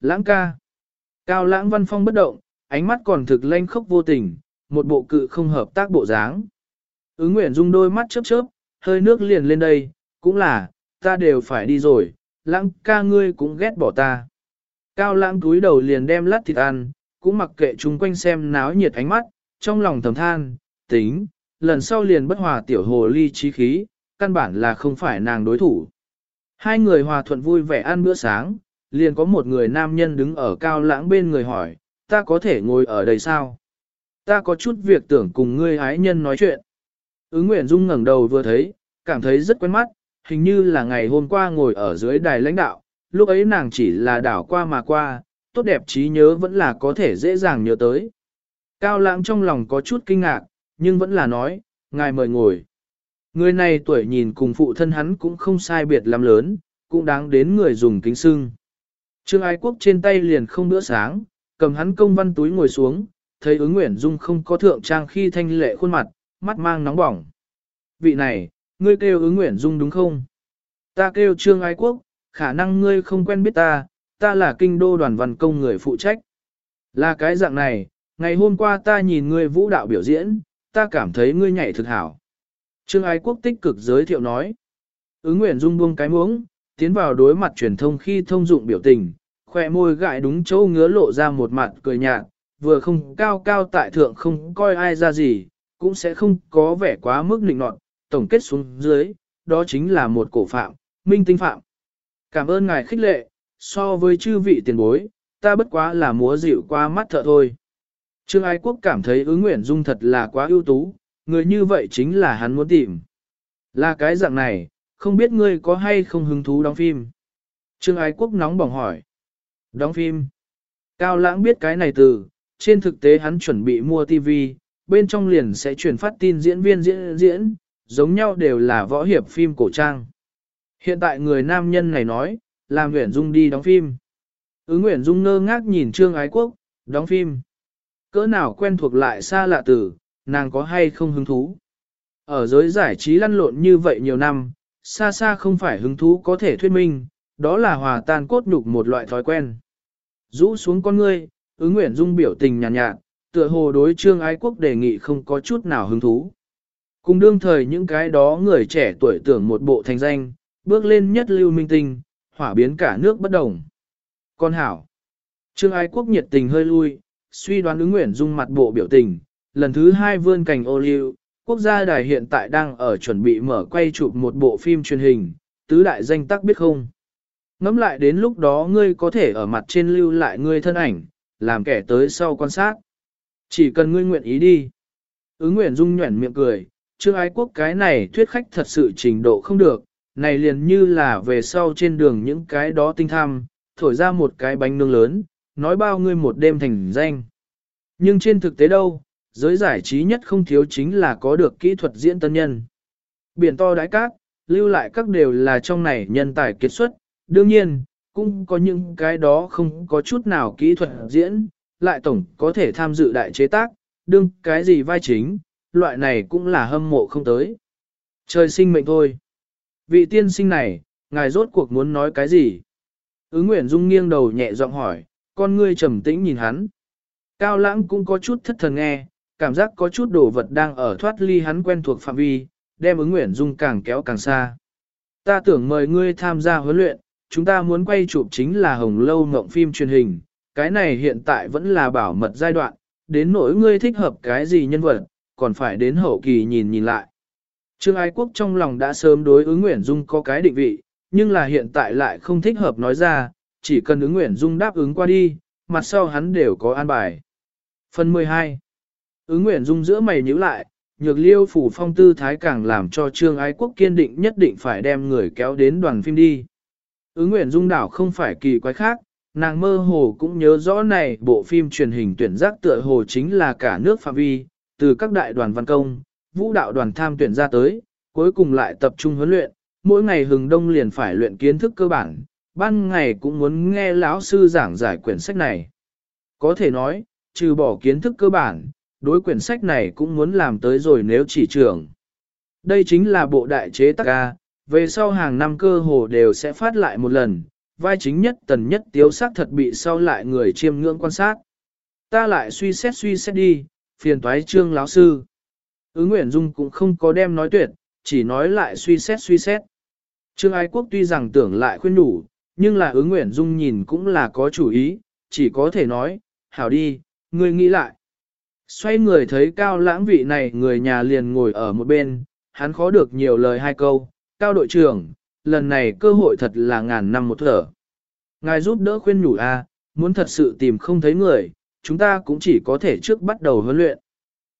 lãng ca. Cao lãng văn phong bất động, ánh mắt còn thực lanh khốc vô tình, một bộ cự không hợp tác bộ dáng. Ứng Nguyễn Dung đôi mắt chớp chớp, hơi nước liền lên đây, cũng là, ta đều phải đi rồi, lãng ca ngươi cũng ghét bỏ ta. Cao lãng túi đầu liền đem lát thịt ăn, cũng mặc kệ chúng quanh xem náo nhiệt ánh mắt, trong lòng thầm than, tính, lần sau liền bất hòa tiểu hồ ly trí khí, căn bản là không phải nàng đối thủ. Hai người hòa thuận vui vẻ ăn bữa sáng, liền có một người nam nhân đứng ở cao lãng bên người hỏi, ta có thể ngồi ở đây sao? Ta có chút việc tưởng cùng ngươi ái nhân nói chuyện. Ứng Nguyễn Dung ngẩng đầu vừa thấy, cảm thấy rất quen mắt, hình như là ngày hôm qua ngồi ở dưới đài lãnh đạo, lúc ấy nàng chỉ là đảo qua mà qua, tốt đẹp trí nhớ vẫn là có thể dễ dàng nhớ tới. Cao lãng trong lòng có chút kinh ngạc, nhưng vẫn là nói, ngài mời ngồi. Người này tuổi nhìn cùng phụ thân hắn cũng không sai biệt lắm lớn, cũng đáng đến người dùng kính sưng. Trương Ái Quốc trên tay liền không bữa sáng, cầm hắn công văn túi ngồi xuống, thấy ứng Nguyễn Dung không có thượng trang khi thanh lệ khuôn mặt, mắt mang nóng bỏng. Vị này, ngươi kêu ứng Nguyễn Dung đúng không? Ta kêu Trương Ái Quốc, khả năng ngươi không quen biết ta, ta là kinh đô đoàn văn công người phụ trách. Là cái dạng này, ngày hôm qua ta nhìn ngươi vũ đạo biểu diễn, ta cảm thấy ngươi nhảy thực hảo. Trương Ái Quốc tích cực giới thiệu nói. Ứng Nguyễn Dung buông cái muống, tiến vào đối mặt truyền thông khi thông dụng biểu tình, khoe môi gãi đúng chỗ ngứa lộ ra một mặt cười nhạt, vừa không cao cao tại thượng không coi ai ra gì, cũng sẽ không có vẻ quá mức nịnh nọt, tổng kết xuống dưới, đó chính là một cổ phạm, minh tinh phạm. Cảm ơn ngài khích lệ, so với chư vị tiền bối, ta bất quá là múa dịu qua mắt thợ thôi. Trương Ái Quốc cảm thấy ứng nguyện dung thật là quá ưu tú, người như vậy chính là hắn muốn tìm. Là cái dạng này, không biết ngươi có hay không hứng thú đóng phim. Trương Ái Quốc nóng bỏng hỏi. Đóng phim. Cao Lãng biết cái này từ, trên thực tế hắn chuẩn bị mua TV, bên trong liền sẽ chuyển phát tin diễn viên diễn diễn, giống nhau đều là võ hiệp phim cổ trang. Hiện tại người nam nhân này nói, làm Nguyễn Dung đi đóng phim. Ứng Nguyễn Dung ngơ ngác nhìn Trương Ái Quốc, đóng phim. Cỡ nào quen thuộc lại xa lạ từ, nàng có hay không hứng thú. Ở giới giải trí lăn lộn như vậy nhiều năm, xa xa không phải hứng thú có thể thuyết minh, đó là hòa tan cốt nhục một loại thói quen. Rũ xuống con ngươi, ứng Nguyễn Dung biểu tình nhàn nhạt, nhạt, tựa hồ đối trương ái quốc đề nghị không có chút nào hứng thú. Cùng đương thời những cái đó người trẻ tuổi tưởng một bộ thành danh, bước lên nhất lưu minh tinh, hỏa biến cả nước bất đồng. Con hảo, trương ái quốc nhiệt tình hơi lui, suy đoán ứng Nguyễn Dung mặt bộ biểu tình, lần thứ hai vươn cành ô liu, quốc gia đài hiện tại đang ở chuẩn bị mở quay chụp một bộ phim truyền hình, tứ đại danh tác biết không. Ngắm lại đến lúc đó ngươi có thể ở mặt trên lưu lại ngươi thân ảnh, làm kẻ tới sau quan sát. Chỉ cần ngươi nguyện ý đi. Ứng nguyện dung nhuẩn miệng cười, trương ái quốc cái này thuyết khách thật sự trình độ không được, này liền như là về sau trên đường những cái đó tinh tham, thổi ra một cái bánh nướng lớn, nói bao ngươi một đêm thành danh. Nhưng trên thực tế đâu, giới giải trí nhất không thiếu chính là có được kỹ thuật diễn tân nhân. Biển to đái cát, lưu lại các đều là trong này nhân tài kiệt xuất, đương nhiên, cũng có những cái đó không có chút nào kỹ thuật diễn, lại tổng có thể tham dự đại chế tác, đương cái gì vai chính, loại này cũng là hâm mộ không tới. Trời sinh mệnh thôi. Vị tiên sinh này, ngài rốt cuộc muốn nói cái gì? Ứng Nguyễn Dung nghiêng đầu nhẹ giọng hỏi, con ngươi trầm tĩnh nhìn hắn. Cao lãng cũng có chút thất thần nghe, cảm giác có chút đồ vật đang ở thoát ly hắn quen thuộc phạm vi, đem ứng Nguyễn Dung càng kéo càng xa. Ta tưởng mời ngươi tham gia huấn luyện, chúng ta muốn quay chụp chính là hồng lâu ngộng phim truyền hình, cái này hiện tại vẫn là bảo mật giai đoạn, đến nỗi ngươi thích hợp cái gì nhân vật, còn phải đến hậu kỳ nhìn nhìn lại. Trương Ái Quốc trong lòng đã sớm đối ứng Nguyễn Dung có cái định vị, nhưng là hiện tại lại không thích hợp nói ra, chỉ cần ứng Nguyễn Dung đáp ứng qua đi, mặt sau hắn đều có an bài. Phần 12 Ứng Nguyễn Dung giữa mày nhíu lại, nhược liêu phủ phong tư thái càng làm cho Trương Ái Quốc kiên định nhất định phải đem người kéo đến đoàn phim đi. Ứng Nguyễn Dung đảo không phải kỳ quái khác, nàng mơ hồ cũng nhớ rõ này bộ phim truyền hình tuyển giác tựa hồ chính là cả nước phạm vi, từ các đại đoàn văn công, vũ đạo đoàn tham tuyển ra tới, cuối cùng lại tập trung huấn luyện, mỗi ngày hừng đông liền phải luyện kiến thức cơ bản, ban ngày cũng muốn nghe lão sư giảng giải quyển sách này. Có thể nói, trừ bỏ kiến thức cơ bản, đối quyển sách này cũng muốn làm tới rồi nếu chỉ trưởng. Đây chính là bộ đại chế tác A, về sau hàng năm cơ hồ đều sẽ phát lại một lần, vai chính nhất tần nhất tiếu sắc thật bị sau lại người chiêm ngưỡng quan sát. Ta lại suy xét suy xét đi, phiền toái trương lão sư. Ứng Nguyễn Dung cũng không có đem nói tuyệt, chỉ nói lại suy xét suy xét. Trương Ái Quốc tuy rằng tưởng lại khuyên đủ, nhưng là Ứ Nguyễn Dung nhìn cũng là có chủ ý, chỉ có thể nói, hảo đi, ngươi nghĩ lại. Xoay người thấy cao lãng vị này người nhà liền ngồi ở một bên, hắn khó được nhiều lời hai câu, cao đội trưởng, lần này cơ hội thật là ngàn năm một thở. Ngài giúp đỡ khuyên nhủ a, muốn thật sự tìm không thấy người, chúng ta cũng chỉ có thể trước bắt đầu huấn luyện.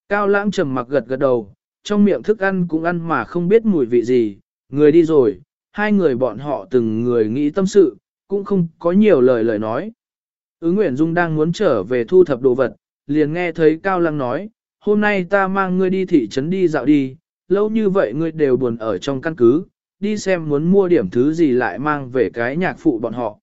Cao lãng trầm mặc gật gật đầu, trong miệng thức ăn cũng ăn mà không biết mùi vị gì, người đi rồi, hai người bọn họ từng người nghĩ tâm sự, cũng không có nhiều lời lời nói. Ứng Nguyễn Dung đang muốn trở về thu thập đồ vật, liền nghe thấy Cao Lăng nói, hôm nay ta mang ngươi đi thị trấn đi dạo đi, lâu như vậy ngươi đều buồn ở trong căn cứ, đi xem muốn mua điểm thứ gì lại mang về cái nhạc phụ bọn họ.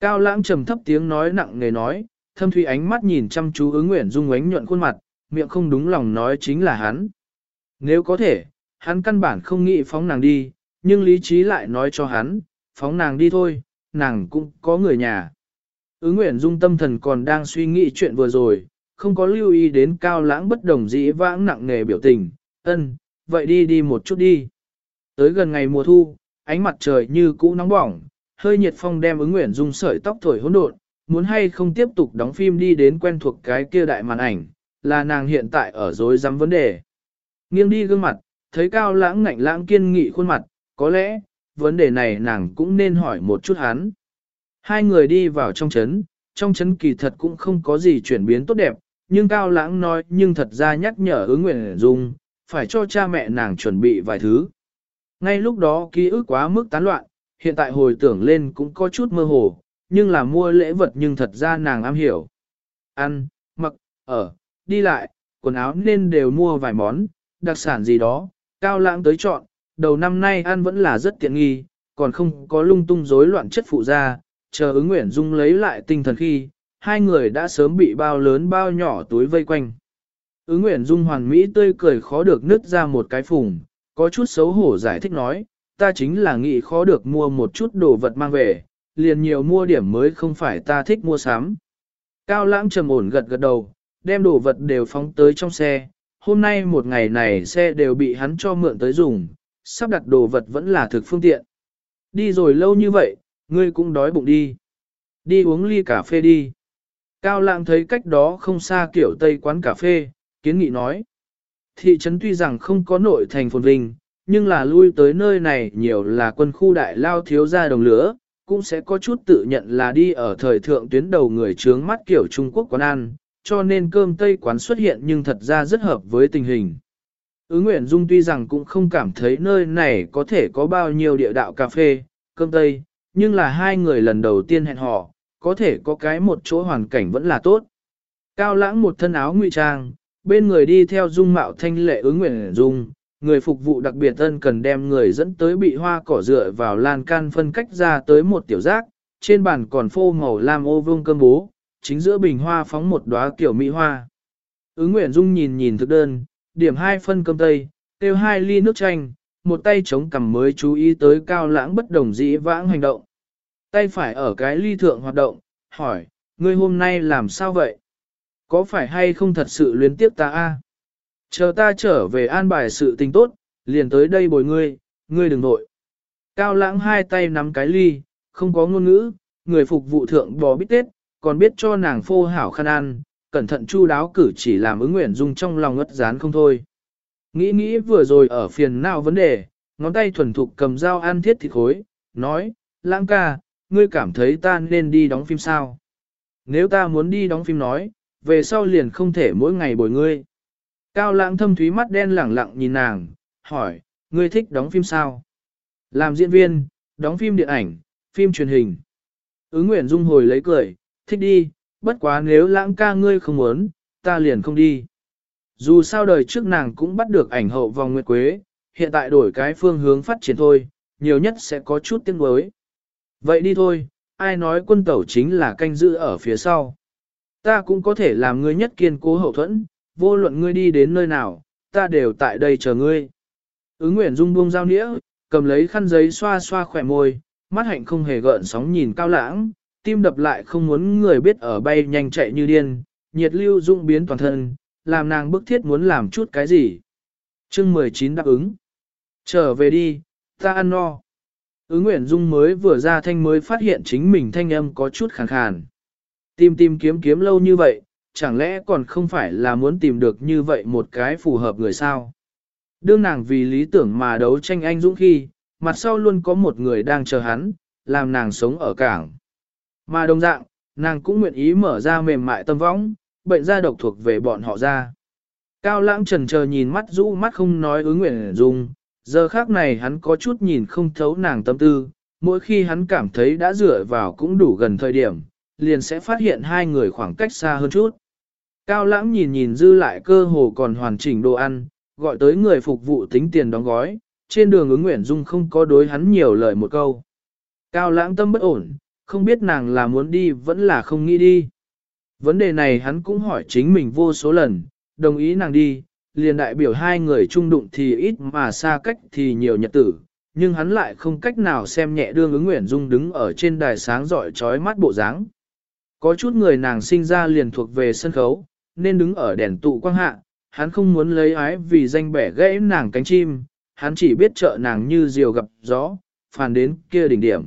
Cao Lãng trầm thấp tiếng nói nặng nề nói, thâm thủy ánh mắt nhìn chăm chú ứng nguyện Dung ánh nhuận khuôn mặt, miệng không đúng lòng nói chính là hắn. Nếu có thể, hắn căn bản không nghĩ phóng nàng đi, nhưng lý trí lại nói cho hắn, phóng nàng đi thôi, nàng cũng có người nhà. Ứng nguyện Dung tâm thần còn đang suy nghĩ chuyện vừa rồi, không có lưu ý đến cao lãng bất đồng dĩ vãng nặng nề biểu tình, ân, vậy đi đi một chút đi. Tới gần ngày mùa thu, ánh mặt trời như cũ nóng bỏng, hơi nhiệt phong đem ứng Nguyễn Dung sợi tóc thổi hỗn độn, muốn hay không tiếp tục đóng phim đi đến quen thuộc cái kia đại màn ảnh, là nàng hiện tại ở dối dám vấn đề. Nghiêng đi gương mặt, thấy cao lãng ngạnh lãng kiên nghị khuôn mặt, có lẽ, vấn đề này nàng cũng nên hỏi một chút hắn. Hai người đi vào trong chấn, trong chấn kỳ thật cũng không có gì chuyển biến tốt đẹp, nhưng Cao Lãng nói nhưng thật ra nhắc nhở ứng nguyện dung, phải cho cha mẹ nàng chuẩn bị vài thứ. Ngay lúc đó ký ức quá mức tán loạn, hiện tại hồi tưởng lên cũng có chút mơ hồ, nhưng là mua lễ vật nhưng thật ra nàng am hiểu. Ăn, mặc, ở, đi lại, quần áo nên đều mua vài món, đặc sản gì đó, Cao Lãng tới chọn, đầu năm nay ăn vẫn là rất tiện nghi, còn không có lung tung rối loạn chất phụ ra, chờ ứng nguyện dung lấy lại tinh thần khi, hai người đã sớm bị bao lớn bao nhỏ túi vây quanh. Ứng nguyện dung hoàn mỹ tươi cười khó được nứt ra một cái phùng, có chút xấu hổ giải thích nói, ta chính là nghĩ khó được mua một chút đồ vật mang về, liền nhiều mua điểm mới không phải ta thích mua sắm. Cao lãng trầm ổn gật gật đầu, đem đồ vật đều phóng tới trong xe, hôm nay một ngày này xe đều bị hắn cho mượn tới dùng, sắp đặt đồ vật vẫn là thực phương tiện. Đi rồi lâu như vậy, ngươi cũng đói bụng đi. Đi uống ly cà phê đi. Cao lãng thấy cách đó không xa kiểu tây quán cà phê, kiến nghị nói. Thị trấn tuy rằng không có nội thành phồn vinh, nhưng là lui tới nơi này nhiều là quân khu đại lao thiếu gia đồng lửa, cũng sẽ có chút tự nhận là đi ở thời thượng tuyến đầu người trướng mắt kiểu Trung Quốc quán ăn, cho nên cơm tây quán xuất hiện nhưng thật ra rất hợp với tình hình. Ứ Nguyễn Dung tuy rằng cũng không cảm thấy nơi này có thể có bao nhiêu địa đạo cà phê, cơm tây, nhưng là hai người lần đầu tiên hẹn hò, có thể có cái một chỗ hoàn cảnh vẫn là tốt. Cao lãng một thân áo ngụy trang, bên người đi theo dung mạo thanh lệ ứng nguyện dung, người phục vụ đặc biệt ân cần đem người dẫn tới bị hoa cỏ dựa vào lan can phân cách ra tới một tiểu giác, trên bàn còn phô màu lam ô vương cơm bố, chính giữa bình hoa phóng một đóa kiểu mỹ hoa. Ứng nguyện Dung nhìn nhìn thực đơn, điểm hai phân cơm tây, tiêu hai ly nước chanh, một tay chống cằm mới chú ý tới cao lãng bất đồng dĩ vãng hành động. Tay phải ở cái ly thượng hoạt động, hỏi, ngươi hôm nay làm sao vậy? Có phải hay không thật sự luyến tiếp ta a? Chờ ta trở về an bài sự tình tốt, liền tới đây bồi ngươi, ngươi đừng nội. Cao lãng hai tay nắm cái ly, không có ngôn ngữ, người phục vụ thượng bò bít tết, còn biết cho nàng phô hảo khăn ăn, cẩn thận chu đáo cử chỉ làm ứng nguyện dung trong lòng ngất dán không thôi. Nghĩ nghĩ vừa rồi ở phiền nào vấn đề, ngón tay thuần thục cầm dao ăn thiết thịt khối, nói, lãng ca, ngươi cảm thấy ta nên đi đóng phim sao? Nếu ta muốn đi đóng phim nói, về sau liền không thể mỗi ngày bồi ngươi. Cao lãng thâm thúy mắt đen lẳng lặng nhìn nàng, hỏi, ngươi thích đóng phim sao? Làm diễn viên, đóng phim điện ảnh, phim truyền hình. Ứng Nguyễn Dung hồi lấy cười, thích đi, bất quá nếu lãng ca ngươi không muốn, ta liền không đi. Dù sao đời trước nàng cũng bắt được ảnh hậu vòng nguyệt quế, hiện tại đổi cái phương hướng phát triển thôi, nhiều nhất sẽ có chút tiếng đối. Vậy đi thôi, ai nói quân tẩu chính là canh giữ ở phía sau. Ta cũng có thể làm ngươi nhất kiên cố hậu thuẫn, vô luận ngươi đi đến nơi nào, ta đều tại đây chờ ngươi. Ứng Nguyễn Dung buông dao nĩa, cầm lấy khăn giấy xoa xoa khỏe môi, mắt hạnh không hề gợn sóng nhìn cao lãng, tim đập lại không muốn người biết ở bay nhanh chạy như điên, nhiệt lưu dung biến toàn thân, làm nàng bức thiết muốn làm chút cái gì. chương 19 đáp ứng. Trở về đi, ta ăn no. Ứng Nguyễn Dung mới vừa ra thanh mới phát hiện chính mình thanh âm có chút khàn khàn. Tìm tìm kiếm kiếm lâu như vậy, chẳng lẽ còn không phải là muốn tìm được như vậy một cái phù hợp người sao? Đương nàng vì lý tưởng mà đấu tranh anh dũng khi, mặt sau luôn có một người đang chờ hắn, làm nàng sống ở cảng. Mà đồng dạng, nàng cũng nguyện ý mở ra mềm mại tâm võng, bệnh gia độc thuộc về bọn họ ra. Cao lãng trần chờ nhìn mắt rũ mắt không nói ứng nguyện dung, giờ khác này hắn có chút nhìn không thấu nàng tâm tư, mỗi khi hắn cảm thấy đã dựa vào cũng đủ gần thời điểm, liền sẽ phát hiện hai người khoảng cách xa hơn chút. Cao lãng nhìn nhìn dư lại cơ hồ còn hoàn chỉnh đồ ăn, gọi tới người phục vụ tính tiền đóng gói, trên đường ứng nguyện dung không có đối hắn nhiều lời một câu. Cao lãng tâm bất ổn, không biết nàng là muốn đi vẫn là không nghĩ đi. Vấn đề này hắn cũng hỏi chính mình vô số lần, đồng ý nàng đi, liền đại biểu hai người chung đụng thì ít mà xa cách thì nhiều nhật tử, nhưng hắn lại không cách nào xem nhẹ đương ứng nguyện dung đứng ở trên đài sáng giỏi trói mắt bộ dáng. Có chút người nàng sinh ra liền thuộc về sân khấu, nên đứng ở đèn tụ quang hạ, hắn không muốn lấy ái vì danh bẻ gãy nàng cánh chim, hắn chỉ biết trợ nàng như diều gặp gió, phàn đến kia đỉnh điểm.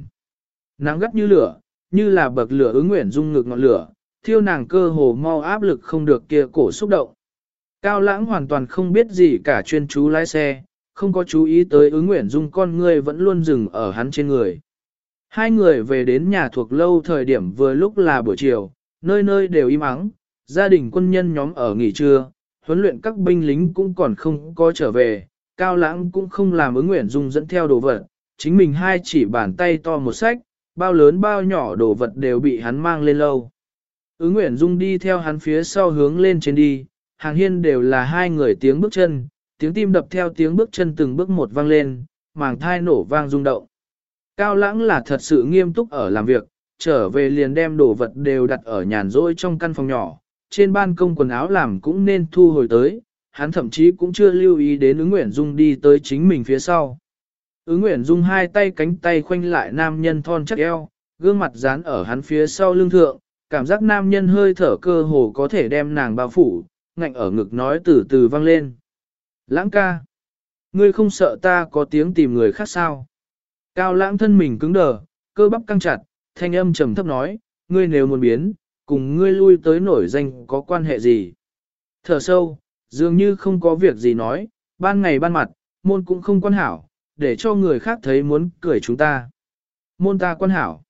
Nắng gắt như lửa, như là bậc lửa ứng nguyện dung ngực ngọn lửa, thiêu nàng cơ hồ mau áp lực không được kia cổ xúc động. Cao lãng hoàn toàn không biết gì cả chuyên chú lái xe, không có chú ý tới ứng nguyện dung con người vẫn luôn dừng ở hắn trên người. Hai người về đến nhà thuộc lâu thời điểm vừa lúc là buổi chiều, nơi nơi đều im ắng, gia đình quân nhân nhóm ở nghỉ trưa, huấn luyện các binh lính cũng còn không có trở về, cao lãng cũng không làm ứng nguyện dung dẫn theo đồ vật, chính mình hai chỉ bàn tay to một sách, bao lớn bao nhỏ đồ vật đều bị hắn mang lên lâu. Ứng nguyện dung đi theo hắn phía sau hướng lên trên đi, hàng hiên đều là hai người tiếng bước chân, tiếng tim đập theo tiếng bước chân từng bước một vang lên, màng thai nổ vang rung động. Cao lãng là thật sự nghiêm túc ở làm việc, trở về liền đem đồ vật đều đặt ở nhàn rỗi trong căn phòng nhỏ, trên ban công quần áo làm cũng nên thu hồi tới, hắn thậm chí cũng chưa lưu ý đến ứng nguyện dung đi tới chính mình phía sau. Ứng nguyện dung hai tay cánh tay khoanh lại nam nhân thon chắc eo, gương mặt dán ở hắn phía sau lưng thượng, cảm giác nam nhân hơi thở cơ hồ có thể đem nàng bao phủ, ngạnh ở ngực nói từ từ vang lên. Lãng ca, ngươi không sợ ta có tiếng tìm người khác sao? Cao lãng thân mình cứng đờ, cơ bắp căng chặt, thanh âm trầm thấp nói, ngươi nếu muốn biến, cùng ngươi lui tới nổi danh có quan hệ gì? Thở sâu, dường như không có việc gì nói, ban ngày ban mặt, môn cũng không quan hảo, để cho người khác thấy muốn cười chúng ta. Môn ta quan hảo.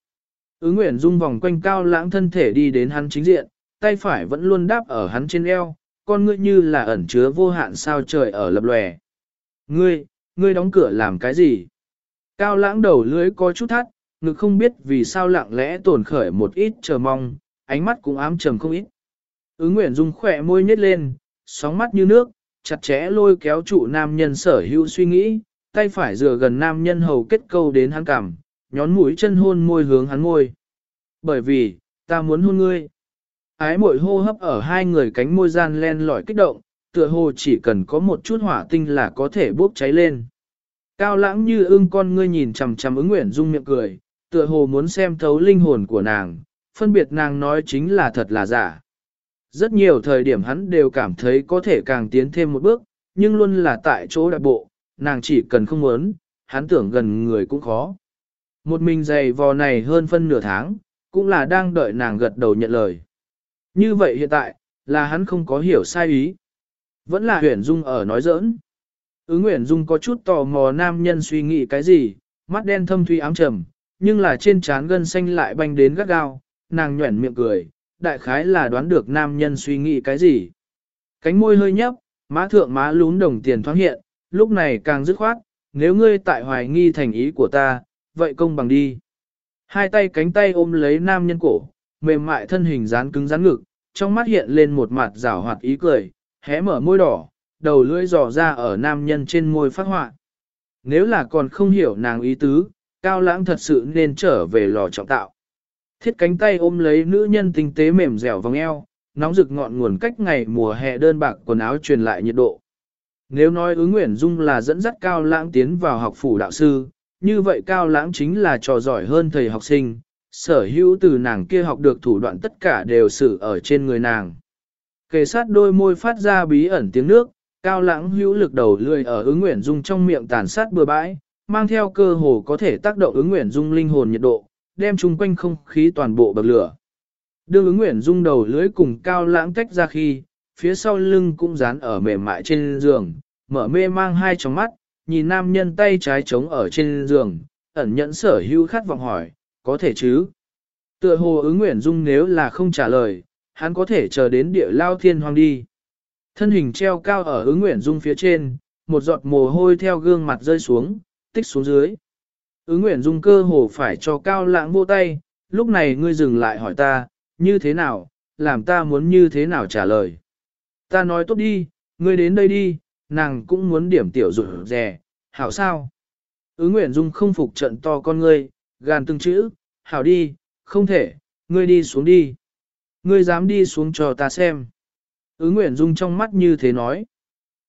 Ứng Nguyễn Dung vòng quanh cao lãng thân thể đi đến hắn chính diện, tay phải vẫn luôn đáp ở hắn trên eo, con ngươi như là ẩn chứa vô hạn sao trời ở lập lòe. Ngươi, ngươi đóng cửa làm cái gì? Cao lãng đầu lưới có chút thắt, ngực không biết vì sao lặng lẽ tổn khởi một ít chờ mong, ánh mắt cũng ám trầm không ít. Ứng Nguyễn Dung khỏe môi nhếch lên, sóng mắt như nước, chặt chẽ lôi kéo trụ nam nhân sở hữu suy nghĩ, tay phải dựa gần nam nhân hầu kết câu đến hắn cằm, nhón mũi chân hôn môi hướng hắn môi. Bởi vì, ta muốn hôn ngươi. Ái mội hô hấp ở hai người cánh môi gian len lỏi kích động, tựa hồ chỉ cần có một chút hỏa tinh là có thể bốc cháy lên. Cao lãng như ưng con ngươi nhìn chằm chằm ứng nguyện dung miệng cười, tựa hồ muốn xem thấu linh hồn của nàng, phân biệt nàng nói chính là thật là giả. Rất nhiều thời điểm hắn đều cảm thấy có thể càng tiến thêm một bước, nhưng luôn là tại chỗ đại bộ, nàng chỉ cần không muốn, hắn tưởng gần người cũng khó. Một mình dày vò này hơn phân nửa tháng, cũng là đang đợi nàng gật đầu nhận lời. Như vậy hiện tại, là hắn không có hiểu sai ý. Vẫn là huyền dung ở nói giỡn. Ứng Nguyễn Dung có chút tò mò nam nhân suy nghĩ cái gì, mắt đen thâm thuy ám trầm, nhưng là trên trán gân xanh lại banh đến gắt gao, nàng nhuẩn miệng cười, đại khái là đoán được nam nhân suy nghĩ cái gì. Cánh môi hơi nhấp, má thượng má lún đồng tiền thoáng hiện, lúc này càng dứt khoát, nếu ngươi tại hoài nghi thành ý của ta, vậy công bằng đi. Hai tay cánh tay ôm lấy nam nhân cổ, mềm mại thân hình dán cứng rắn ngực, trong mắt hiện lên một mặt rảo hoạt ý cười, hé mở môi đỏ, đầu lưỡi dò ra ở nam nhân trên môi phát họa. Nếu là còn không hiểu nàng ý tứ, cao lãng thật sự nên trở về lò trọng tạo. Thiết cánh tay ôm lấy nữ nhân tinh tế mềm dẻo vòng eo, nóng rực ngọn nguồn cách ngày mùa hè đơn bạc quần áo truyền lại nhiệt độ. Nếu nói ứng nguyện dung là dẫn dắt cao lãng tiến vào học phủ đạo sư, như vậy cao lãng chính là trò giỏi hơn thầy học sinh, sở hữu từ nàng kia học được thủ đoạn tất cả đều xử ở trên người nàng. Kề sát đôi môi phát ra bí ẩn tiếng nước, cao lãng hữu lực đầu lươi ở ứng nguyện dung trong miệng tàn sát bừa bãi, mang theo cơ hồ có thể tác động ứng nguyện dung linh hồn nhiệt độ, đem chung quanh không khí toàn bộ bậc lửa. Đưa ứng nguyện dung đầu lưới cùng cao lãng tách ra khi, phía sau lưng cũng dán ở mềm mại trên giường, mở mê mang hai tròng mắt, nhìn nam nhân tay trái trống ở trên giường, ẩn nhẫn sở hữu khát vọng hỏi, có thể chứ? Tựa hồ ứng nguyện dung nếu là không trả lời, hắn có thể chờ đến địa lao thiên hoang đi. Thân hình treo cao ở ứng nguyện dung phía trên, một giọt mồ hôi theo gương mặt rơi xuống, tích xuống dưới. Ứng nguyện dung cơ hồ phải cho cao lãng vô tay, lúc này ngươi dừng lại hỏi ta, như thế nào, làm ta muốn như thế nào trả lời. Ta nói tốt đi, ngươi đến đây đi, nàng cũng muốn điểm tiểu rủ rè, hảo sao? Ứng nguyện dung không phục trận to con ngươi, gàn từng chữ, hảo đi, không thể, ngươi đi xuống đi. Ngươi dám đi xuống cho ta xem. Ứng nguyện dung trong mắt như thế nói.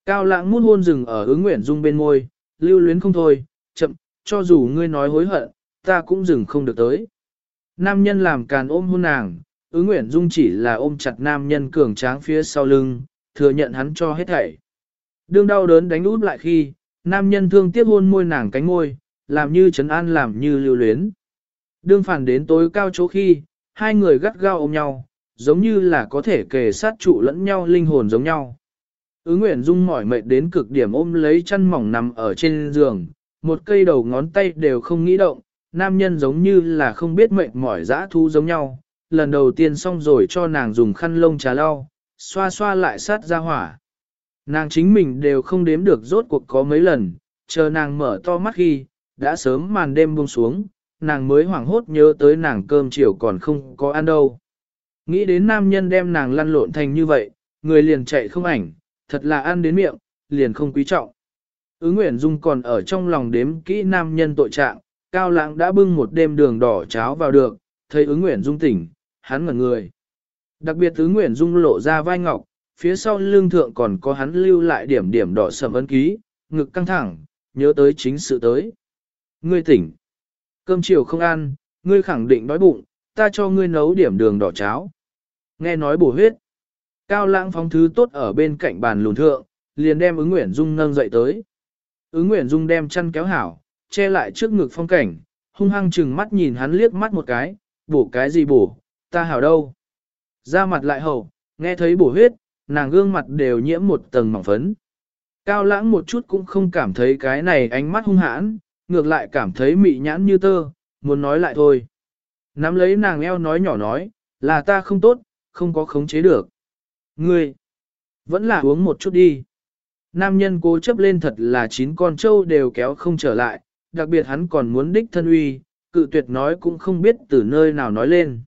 Cao lãng mút hôn rừng ở ứng nguyện dung bên môi, lưu luyến không thôi, chậm, cho dù ngươi nói hối hận, ta cũng dừng không được tới. Nam nhân làm càn ôm hôn nàng, ứng nguyện dung chỉ là ôm chặt nam nhân cường tráng phía sau lưng, thừa nhận hắn cho hết thảy. Đương đau đớn đánh út lại khi, nam nhân thương tiếc hôn môi nàng cánh môi, làm như trấn an làm như lưu luyến. Đương phản đến tối cao chỗ khi, hai người gắt gao ôm nhau, giống như là có thể kề sát trụ lẫn nhau linh hồn giống nhau. Ứ Nguyễn Dung mỏi mệt đến cực điểm ôm lấy chân mỏng nằm ở trên giường, một cây đầu ngón tay đều không nghĩ động, nam nhân giống như là không biết mệt mỏi dã thu giống nhau. Lần đầu tiên xong rồi cho nàng dùng khăn lông trà lau, xoa xoa lại sát ra hỏa. Nàng chính mình đều không đếm được rốt cuộc có mấy lần, chờ nàng mở to mắt khi, đã sớm màn đêm buông xuống, nàng mới hoảng hốt nhớ tới nàng cơm chiều còn không có ăn đâu. Nghĩ đến nam nhân đem nàng lăn lộn thành như vậy, người liền chạy không ảnh, thật là ăn đến miệng, liền không quý trọng. Ứng Nguyễn Dung còn ở trong lòng đếm kỹ nam nhân tội trạng, Cao Lãng đã bưng một đêm đường đỏ cháo vào được, thấy Ứ Nguyễn Dung tỉnh, hắn ngẩn người. Đặc biệt Ứ Nguyễn Dung lộ ra vai ngọc, phía sau lưng thượng còn có hắn lưu lại điểm điểm đỏ sầm ấn ký, ngực căng thẳng, nhớ tới chính sự tới. Ngươi tỉnh. Cơm chiều không ăn, ngươi khẳng định đói bụng, ta cho ngươi nấu điểm đường đỏ cháo. Nghe nói bổ huyết. Cao lãng phóng thứ tốt ở bên cạnh bàn lùn thượng, liền đem ứng Nguyễn Dung nâng dậy tới. Ứng Nguyễn Dung đem chăn kéo hảo, che lại trước ngực phong cảnh, hung hăng chừng mắt nhìn hắn liếc mắt một cái, bổ cái gì bổ, ta hảo đâu. Ra mặt lại hậu, nghe thấy bổ huyết, nàng gương mặt đều nhiễm một tầng mỏng phấn. Cao lãng một chút cũng không cảm thấy cái này ánh mắt hung hãn, ngược lại cảm thấy mị nhãn như tơ, muốn nói lại thôi. Nắm lấy nàng eo nói nhỏ nói, là ta không tốt, không có khống chế được. Ngươi, vẫn là uống một chút đi. Nam nhân cố chấp lên thật là chín con trâu đều kéo không trở lại, đặc biệt hắn còn muốn đích thân uy, cự tuyệt nói cũng không biết từ nơi nào nói lên.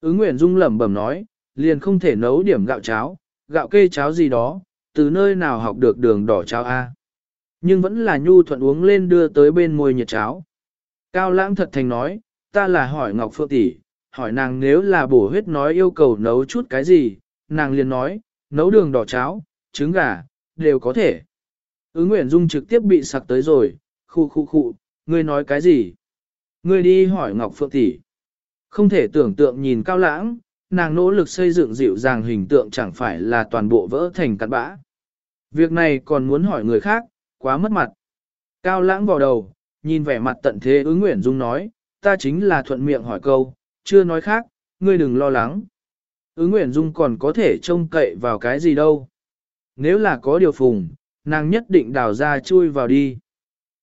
Ứng Nguyễn Dung lẩm bẩm nói, liền không thể nấu điểm gạo cháo, gạo kê cháo gì đó, từ nơi nào học được đường đỏ cháo A. Nhưng vẫn là nhu thuận uống lên đưa tới bên môi nhiệt cháo. Cao lãng thật thành nói, ta là hỏi Ngọc Phượng tỷ, hỏi nàng nếu là bổ huyết nói yêu cầu nấu chút cái gì, nàng liền nói, nấu đường đỏ cháo, trứng gà, đều có thể. Ứng Nguyễn Dung trực tiếp bị sặc tới rồi, khu khu khu, ngươi nói cái gì? Ngươi đi hỏi Ngọc Phượng tỷ. Không thể tưởng tượng nhìn cao lãng, nàng nỗ lực xây dựng dịu dàng hình tượng chẳng phải là toàn bộ vỡ thành cặn bã. Việc này còn muốn hỏi người khác, quá mất mặt. Cao lãng vào đầu, nhìn vẻ mặt tận thế ứng Nguyễn Dung nói, ta chính là thuận miệng hỏi câu, chưa nói khác, ngươi đừng lo lắng. Ứng Nguyễn Dung còn có thể trông cậy vào cái gì đâu. Nếu là có điều phùng, nàng nhất định đào ra chui vào đi.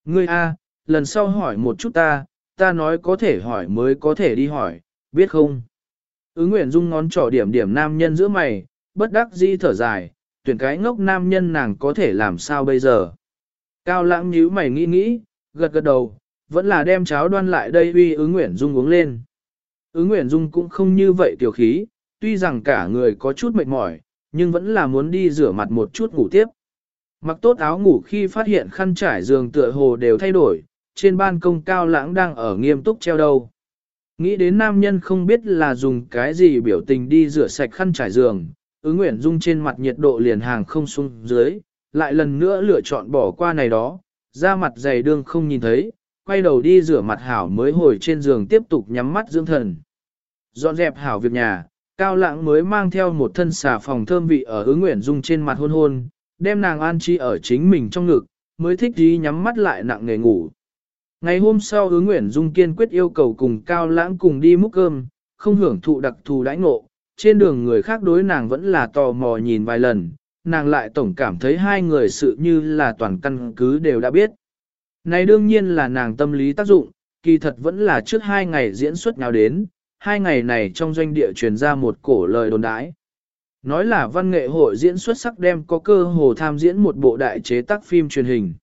Ngươi A, lần sau hỏi một chút ta, ta nói có thể hỏi mới có thể đi hỏi, biết không? Ứng Nguyễn Dung ngón trỏ điểm điểm nam nhân giữa mày, bất đắc dĩ thở dài, tuyển cái ngốc nam nhân nàng có thể làm sao bây giờ? Cao lãng nhíu mày nghĩ nghĩ, gật gật đầu, vẫn là đem cháo đoan lại đây uy ứng Nguyễn Dung uống lên. Ứng Nguyễn Dung cũng không như vậy tiểu khí, tuy rằng cả người có chút mệt mỏi, nhưng vẫn là muốn đi rửa mặt một chút ngủ tiếp. Mặc tốt áo ngủ khi phát hiện khăn trải giường tựa hồ đều thay đổi, trên ban công cao lãng đang ở nghiêm túc treo đầu. Nghĩ đến nam nhân không biết là dùng cái gì biểu tình đi rửa sạch khăn trải giường, ứng nguyện dung trên mặt nhiệt độ liền hàng không xuống dưới, lại lần nữa lựa chọn bỏ qua này đó, da mặt dày đương không nhìn thấy, quay đầu đi rửa mặt hảo mới hồi trên giường tiếp tục nhắm mắt dưỡng thần. Dọn dẹp hảo việc nhà, Cao Lãng mới mang theo một thân xà phòng thơm vị ở ứng nguyện dung trên mặt hôn hôn, đem nàng an chi ở chính mình trong ngực, mới thích trí nhắm mắt lại nặng nghề ngủ. Ngày hôm sau ứng nguyện dung kiên quyết yêu cầu cùng Cao Lãng cùng đi múc cơm, không hưởng thụ đặc thù đãi ngộ, trên đường người khác đối nàng vẫn là tò mò nhìn vài lần, nàng lại tổng cảm thấy hai người sự như là toàn căn cứ đều đã biết. Này đương nhiên là nàng tâm lý tác dụng, kỳ thật vẫn là trước hai ngày diễn xuất nào đến, hai ngày này trong doanh địa truyền ra một cổ lời đồn đãi. Nói là văn nghệ hội diễn xuất sắc đem có cơ hồ tham diễn một bộ đại chế tác phim truyền hình.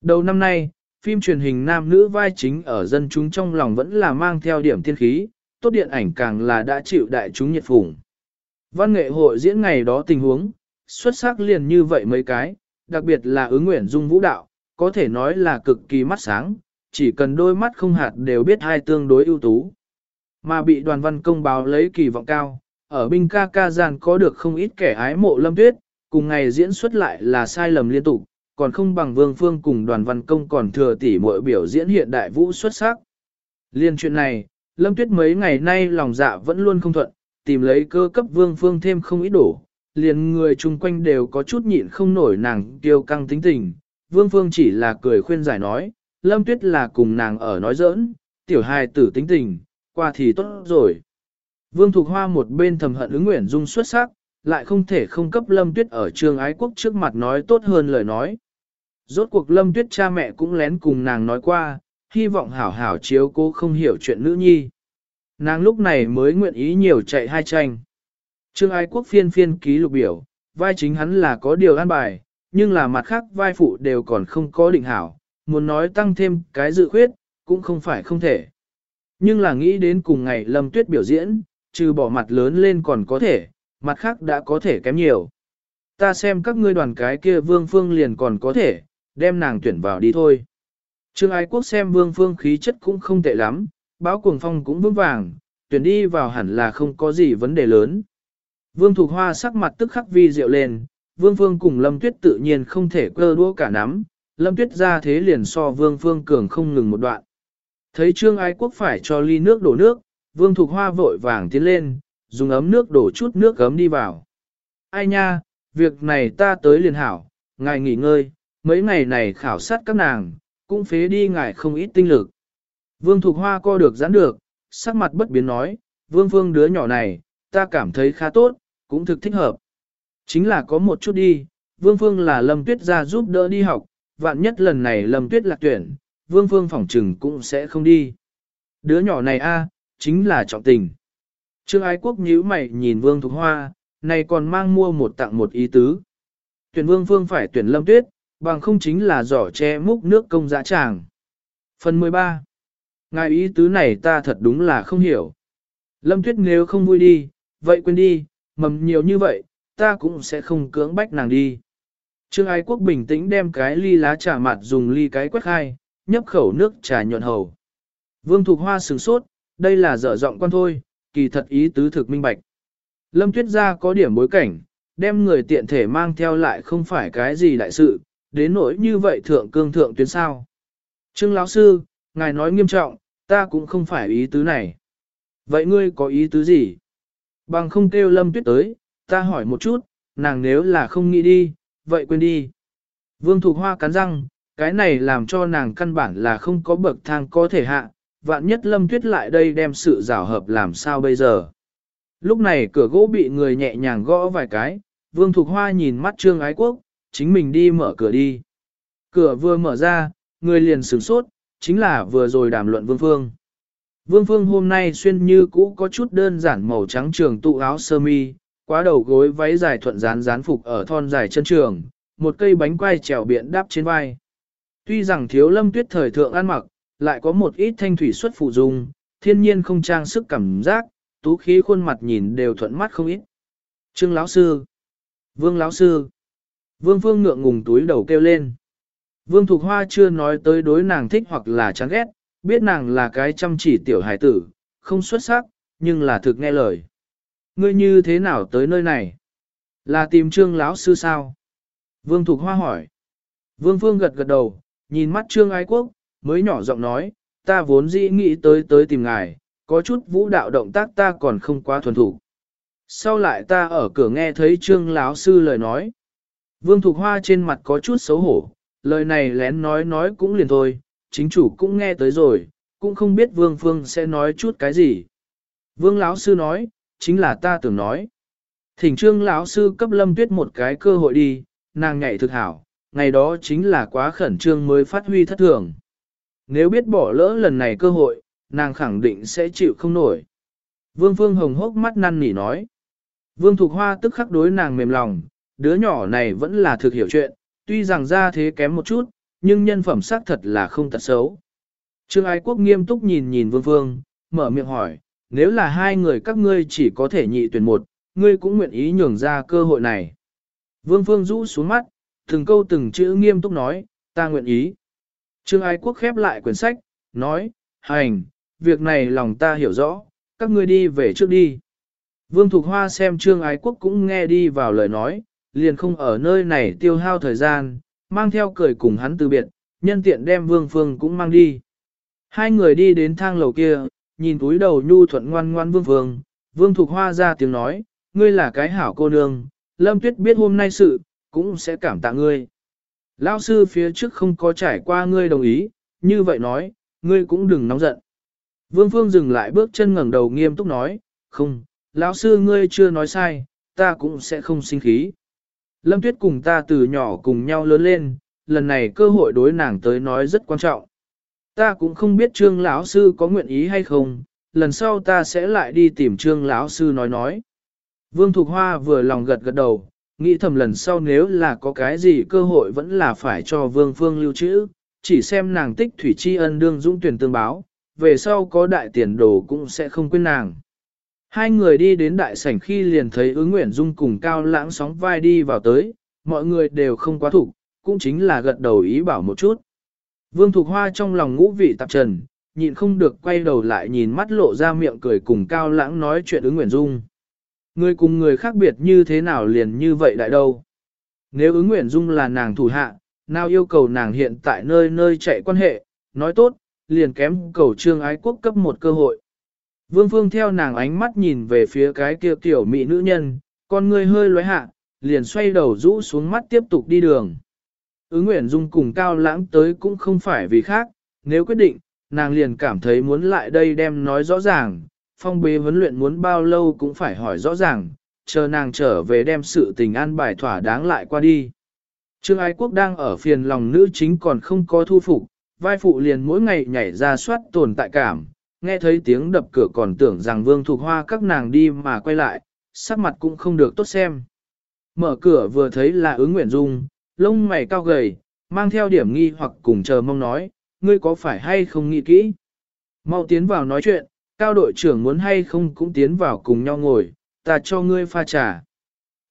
Đầu năm nay, phim truyền hình nam nữ vai chính ở dân chúng trong lòng vẫn là mang theo điểm tiên khí, tốt điện ảnh càng là đã chịu đại chúng nhiệt phủng. Văn nghệ hội diễn ngày đó tình huống, xuất sắc liền như vậy mấy cái, đặc biệt là ứng nguyện dung vũ đạo, có thể nói là cực kỳ mắt sáng, chỉ cần đôi mắt không hạt đều biết hai tương đối ưu tú. Mà bị đoàn văn công báo lấy kỳ vọng cao, ở binh ca ca gian có được không ít kẻ ái mộ lâm tuyết, cùng ngày diễn xuất lại là sai lầm liên tục, còn không bằng vương phương cùng đoàn văn công còn thừa tỉ muội biểu diễn hiện đại vũ xuất sắc. Liên chuyện này, lâm tuyết mấy ngày nay lòng dạ vẫn luôn không thuận, tìm lấy cơ cấp vương phương thêm không ít đổ, liền người chung quanh đều có chút nhịn không nổi nàng kiêu căng tính tình. Vương Phương chỉ là cười khuyên giải nói, Lâm Tuyết là cùng nàng ở nói giỡn, tiểu hài tử tính tình, qua thì tốt rồi. Vương Thục Hoa một bên thầm hận ứng nguyện dung xuất sắc, lại không thể không cấp Lâm Tuyết ở trường ái quốc trước mặt nói tốt hơn lời nói. Rốt cuộc Lâm Tuyết cha mẹ cũng lén cùng nàng nói qua, hy vọng hảo hảo chiếu cô không hiểu chuyện nữ nhi. Nàng lúc này mới nguyện ý nhiều chạy hai tranh. Trương ái quốc phiên phiên ký lục biểu, vai chính hắn là có điều an bài, nhưng là mặt khác vai phụ đều còn không có định hảo, muốn nói tăng thêm cái dự khuyết, cũng không phải không thể. Nhưng là nghĩ đến cùng ngày Lâm Tuyết biểu diễn, trừ bỏ mặt lớn lên còn có thể, mặt khác đã có thể kém nhiều. Ta xem các ngươi đoàn cái kia Vương Phương liền còn có thể, đem nàng tuyển vào đi thôi. Trương Ái Quốc xem Vương Phương khí chất cũng không tệ lắm, báo cuồng phong cũng vững vàng, tuyển đi vào hẳn là không có gì vấn đề lớn. Vương Thục Hoa sắc mặt tức khắc vi diệu lên, Vương Phương cùng Lâm Tuyết tự nhiên không thể cơ đũa cả nắm, Lâm Tuyết ra thế liền so Vương Phương cường không ngừng một đoạn. Thấy Trương Ái Quốc phải cho ly nước đổ nước, Vương Thục Hoa vội vàng tiến lên, dùng ấm nước đổ chút nước gấm đi vào. Ai nha, việc này ta tới liền hảo, ngài nghỉ ngơi, mấy ngày này khảo sát các nàng, cũng phế đi ngài không ít tinh lực. Vương Thục Hoa co được giãn được, sắc mặt bất biến nói, Vương Phương đứa nhỏ này, ta cảm thấy khá tốt, cũng thực thích hợp. Chính là có một chút đi, Vương Phương là Lâm Tuyết ra giúp đỡ đi học, vạn nhất lần này Lâm Tuyết lạc tuyển, Vương Phương phỏng trừng cũng sẽ không đi. Đứa nhỏ này a, chính là trọng tình. Trương Ái Quốc nhíu mày nhìn Vương Thục Hoa, này còn mang mua một tặng một ý tứ. Tuyển Vương Phương phải tuyển Lâm Tuyết, bằng không chính là giỏ che múc nước công dã tràng. Phần 13. Ngài ý tứ này ta thật đúng là không hiểu. Lâm Tuyết nếu không vui đi, vậy quên đi, mầm nhiều như vậy, ta cũng sẽ không cưỡng bách nàng đi. Trương Ái Quốc bình tĩnh đem cái ly lá trà mặt dùng ly cái quét khai, nhấp khẩu nước trà nhuận hầu. Vương Thục Hoa sửng sốt, đây là dở giọng quan thôi, kỳ thật ý tứ thực minh bạch. Lâm Tuyết gia có điểm bối cảnh, đem người tiện thể mang theo lại không phải cái gì đại sự, đến nỗi như vậy thượng cương thượng tuyến sao. Trương lão sư, ngài nói nghiêm trọng, ta cũng không phải ý tứ này. Vậy ngươi có ý tứ gì? Bằng không kêu Lâm Tuyết tới, ta hỏi một chút, nàng nếu là không nghĩ đi, vậy quên đi. Vương Thục Hoa cắn răng, cái này làm cho nàng căn bản là không có bậc thang có thể hạ, vạn nhất Lâm Tuyết lại đây đem sự rào hợp làm sao bây giờ. Lúc này cửa gỗ bị người nhẹ nhàng gõ vài cái, Vương Thục Hoa nhìn mắt Trương Ái Quốc, chính mình đi mở cửa đi. Cửa vừa mở ra, người liền sửng sốt, chính là vừa rồi đàm luận Vương Phương. Vương Phương hôm nay xuyên như cũ có chút đơn giản màu trắng trường tụ áo sơ mi, quá đầu gối váy dài thuận dán dán phục ở thon dài chân trường, một cây bánh quai trèo biện đáp trên vai. Tuy rằng thiếu lâm tuyết thời thượng ăn mặc, lại có một ít thanh thủy xuất phụ dung, thiên nhiên không trang sức cảm giác, tú khí khuôn mặt nhìn đều thuận mắt không ít. Trương lão sư, Vương lão sư, Vương Phương ngượng ngùng túi đầu kêu lên. Vương Thục Hoa chưa nói tới đối nàng thích hoặc là chán ghét, biết nàng là cái chăm chỉ tiểu hải tử, không xuất sắc, nhưng là thực nghe lời. Ngươi như thế nào tới nơi này? Là tìm trương lão sư sao? Vương Thục Hoa hỏi. Vương Phương gật gật đầu, nhìn mắt trương ái quốc, mới nhỏ giọng nói, ta vốn dĩ nghĩ tới tới tìm ngài, có chút vũ đạo động tác ta còn không quá thuần thủ. Sau lại ta ở cửa nghe thấy trương lão sư lời nói. Vương Thục Hoa trên mặt có chút xấu hổ, lời này lén nói nói cũng liền thôi, chính chủ cũng nghe tới rồi, cũng không biết Vương Phương sẽ nói chút cái gì. Vương lão sư nói, chính là ta tưởng nói. Thỉnh trương lão sư cấp lâm tuyết một cái cơ hội đi, nàng nhảy thực hảo, ngày đó chính là quá khẩn trương mới phát huy thất thường. Nếu biết bỏ lỡ lần này cơ hội, nàng khẳng định sẽ chịu không nổi. Vương Phương Hồng hốc mắt năn nỉ nói. Vương Thục Hoa tức khắc đối nàng mềm lòng, đứa nhỏ này vẫn là thực hiểu chuyện, tuy rằng ra thế kém một chút, nhưng nhân phẩm xác thật là không tật xấu. Trương Ái Quốc nghiêm túc nhìn nhìn Vương Phương, mở miệng hỏi, nếu là hai người các ngươi chỉ có thể nhị tuyển một, ngươi cũng nguyện ý nhường ra cơ hội này. Vương Phương rũ xuống mắt, từng câu từng chữ nghiêm túc nói, ta nguyện ý. Trương Ái Quốc khép lại quyển sách, nói, hành, việc này lòng ta hiểu rõ, các ngươi đi về trước đi. Vương Thục Hoa xem Trương Ái Quốc cũng nghe đi vào lời nói, liền không ở nơi này tiêu hao thời gian, mang theo cười cùng hắn từ biệt, nhân tiện đem Vương Phương cũng mang đi. Hai người đi đến thang lầu kia, nhìn túi đầu nhu thuận ngoan ngoan Vương vương Vương Thục Hoa ra tiếng nói, ngươi là cái hảo cô nương, Lâm Tuyết biết hôm nay sự, cũng sẽ cảm tạ ngươi. Lão sư phía trước không có trải qua ngươi đồng ý, như vậy nói, ngươi cũng đừng nóng giận. Vương Phương dừng lại bước chân ngẩng đầu nghiêm túc nói, không, lão sư ngươi chưa nói sai, ta cũng sẽ không sinh khí. Lâm Tuyết cùng ta từ nhỏ cùng nhau lớn lên, lần này cơ hội đối nàng tới nói rất quan trọng. Ta cũng không biết trương lão sư có nguyện ý hay không, lần sau ta sẽ lại đi tìm trương lão sư nói nói. Vương Thục Hoa vừa lòng gật gật đầu, nghĩ thầm lần sau nếu là có cái gì cơ hội vẫn là phải cho Vương Phương lưu trữ, chỉ xem nàng tích thủy tri ân đương dũng tuyển tương báo, về sau có đại tiền đồ cũng sẽ không quên nàng. Hai người đi đến đại sảnh khi liền thấy ứng nguyện dung cùng cao lãng sóng vai đi vào tới, mọi người đều không quá thủ, cũng chính là gật đầu ý bảo một chút. Vương Thục Hoa trong lòng ngũ vị tạp trần, nhịn không được quay đầu lại nhìn mắt lộ ra miệng cười cùng cao lãng nói chuyện ứng nguyện dung. Người cùng người khác biệt như thế nào liền như vậy đại đâu. Nếu ứng nguyện dung là nàng thủ hạ, nào yêu cầu nàng hiện tại nơi nơi chạy quan hệ, nói tốt, liền kém cầu trương ái quốc cấp một cơ hội. Vương Phương theo nàng ánh mắt nhìn về phía cái kia tiểu mỹ nữ nhân, con người hơi lóe hạ, liền xoay đầu rũ xuống mắt tiếp tục đi đường. Ứng Nguyễn Dung cùng Cao Lãng tới cũng không phải vì khác, nếu quyết định, nàng liền cảm thấy muốn lại đây đem nói rõ ràng, phong bế huấn luyện muốn bao lâu cũng phải hỏi rõ ràng, chờ nàng trở về đem sự tình an bài thỏa đáng lại qua đi. Trương Ái Quốc đang ở phiền lòng nữ chính còn không có thu phục, vai phụ liền mỗi ngày nhảy ra soát tồn tại cảm, nghe thấy tiếng đập cửa còn tưởng rằng Vương Thục Hoa các nàng đi mà quay lại, sắc mặt cũng không được tốt xem. Mở cửa vừa thấy là ứng nguyện dung, lông mày cao gầy, mang theo điểm nghi hoặc cùng chờ mong nói, ngươi có phải hay không nghĩ kỹ. Mau tiến vào nói chuyện, cao đội trưởng muốn hay không cũng tiến vào cùng nhau ngồi, ta cho ngươi pha trà.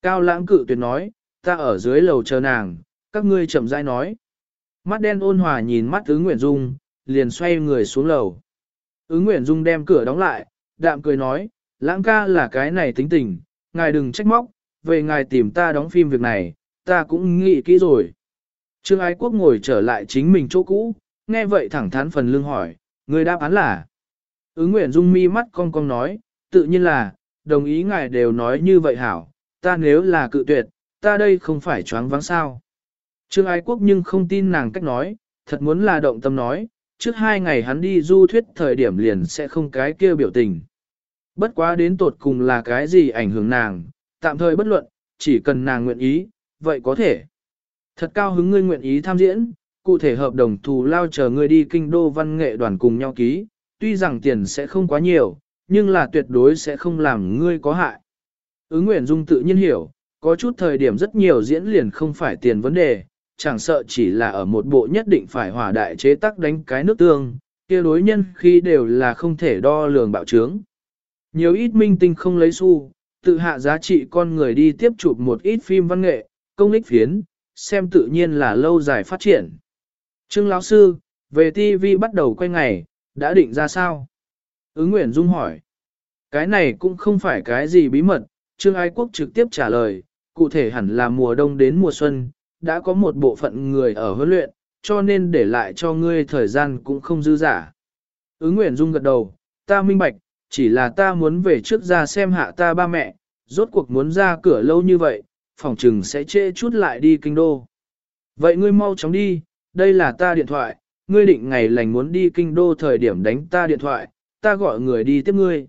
Cao lãng cự tuyệt nói, ta ở dưới lầu chờ nàng, các ngươi chậm rãi nói. Mắt đen ôn hòa nhìn mắt ứng nguyễn dung, liền xoay người xuống lầu. Ứng Nguyễn Dung đem cửa đóng lại, đạm cười nói, lãng ca là cái này tính tình, ngài đừng trách móc, về ngài tìm ta đóng phim việc này, ta cũng nghĩ kỹ rồi. Trương Ái Quốc ngồi trở lại chính mình chỗ cũ, nghe vậy thẳng thắn phần lương hỏi, người đáp án là. Ứng Nguyễn Dung mi mắt cong cong nói, tự nhiên là, đồng ý ngài đều nói như vậy hảo, ta nếu là cự tuyệt, ta đây không phải choáng vắng sao. Trương Ái Quốc nhưng không tin nàng cách nói, thật muốn là động tâm nói, trước hai ngày hắn đi du thuyết thời điểm liền sẽ không cái kia biểu tình. Bất quá đến tột cùng là cái gì ảnh hưởng nàng, tạm thời bất luận, chỉ cần nàng nguyện ý, vậy có thể. Thật cao hứng ngươi nguyện ý tham diễn, cụ thể hợp đồng thù lao chờ ngươi đi kinh đô văn nghệ đoàn cùng nhau ký, tuy rằng tiền sẽ không quá nhiều, nhưng là tuyệt đối sẽ không làm ngươi có hại. Ứng Nguyễn Dung tự nhiên hiểu, có chút thời điểm rất nhiều diễn liền không phải tiền vấn đề, chẳng sợ chỉ là ở một bộ nhất định phải hỏa đại chế tác đánh cái nước tương, kia đối nhân khi đều là không thể đo lường bạo trướng. Nhiều ít minh tinh không lấy xu, tự hạ giá trị con người đi tiếp chụp một ít phim văn nghệ, công ích phiến, xem tự nhiên là lâu dài phát triển. Trương lão sư, về TV bắt đầu quay ngày, đã định ra sao? Ứng Nguyễn Dung hỏi. Cái này cũng không phải cái gì bí mật, Trương Ái Quốc trực tiếp trả lời, cụ thể hẳn là mùa đông đến mùa xuân, đã có một bộ phận người ở huấn luyện, cho nên để lại cho ngươi thời gian cũng không dư giả. Ứng Nguyễn Dung gật đầu, ta minh bạch, chỉ là ta muốn về trước ra xem hạ ta ba mẹ, rốt cuộc muốn ra cửa lâu như vậy, phòng trừng sẽ trễ chút lại đi kinh đô. Vậy ngươi mau chóng đi, đây là ta điện thoại, ngươi định ngày lành muốn đi kinh đô thời điểm đánh ta điện thoại, ta gọi người đi tiếp ngươi.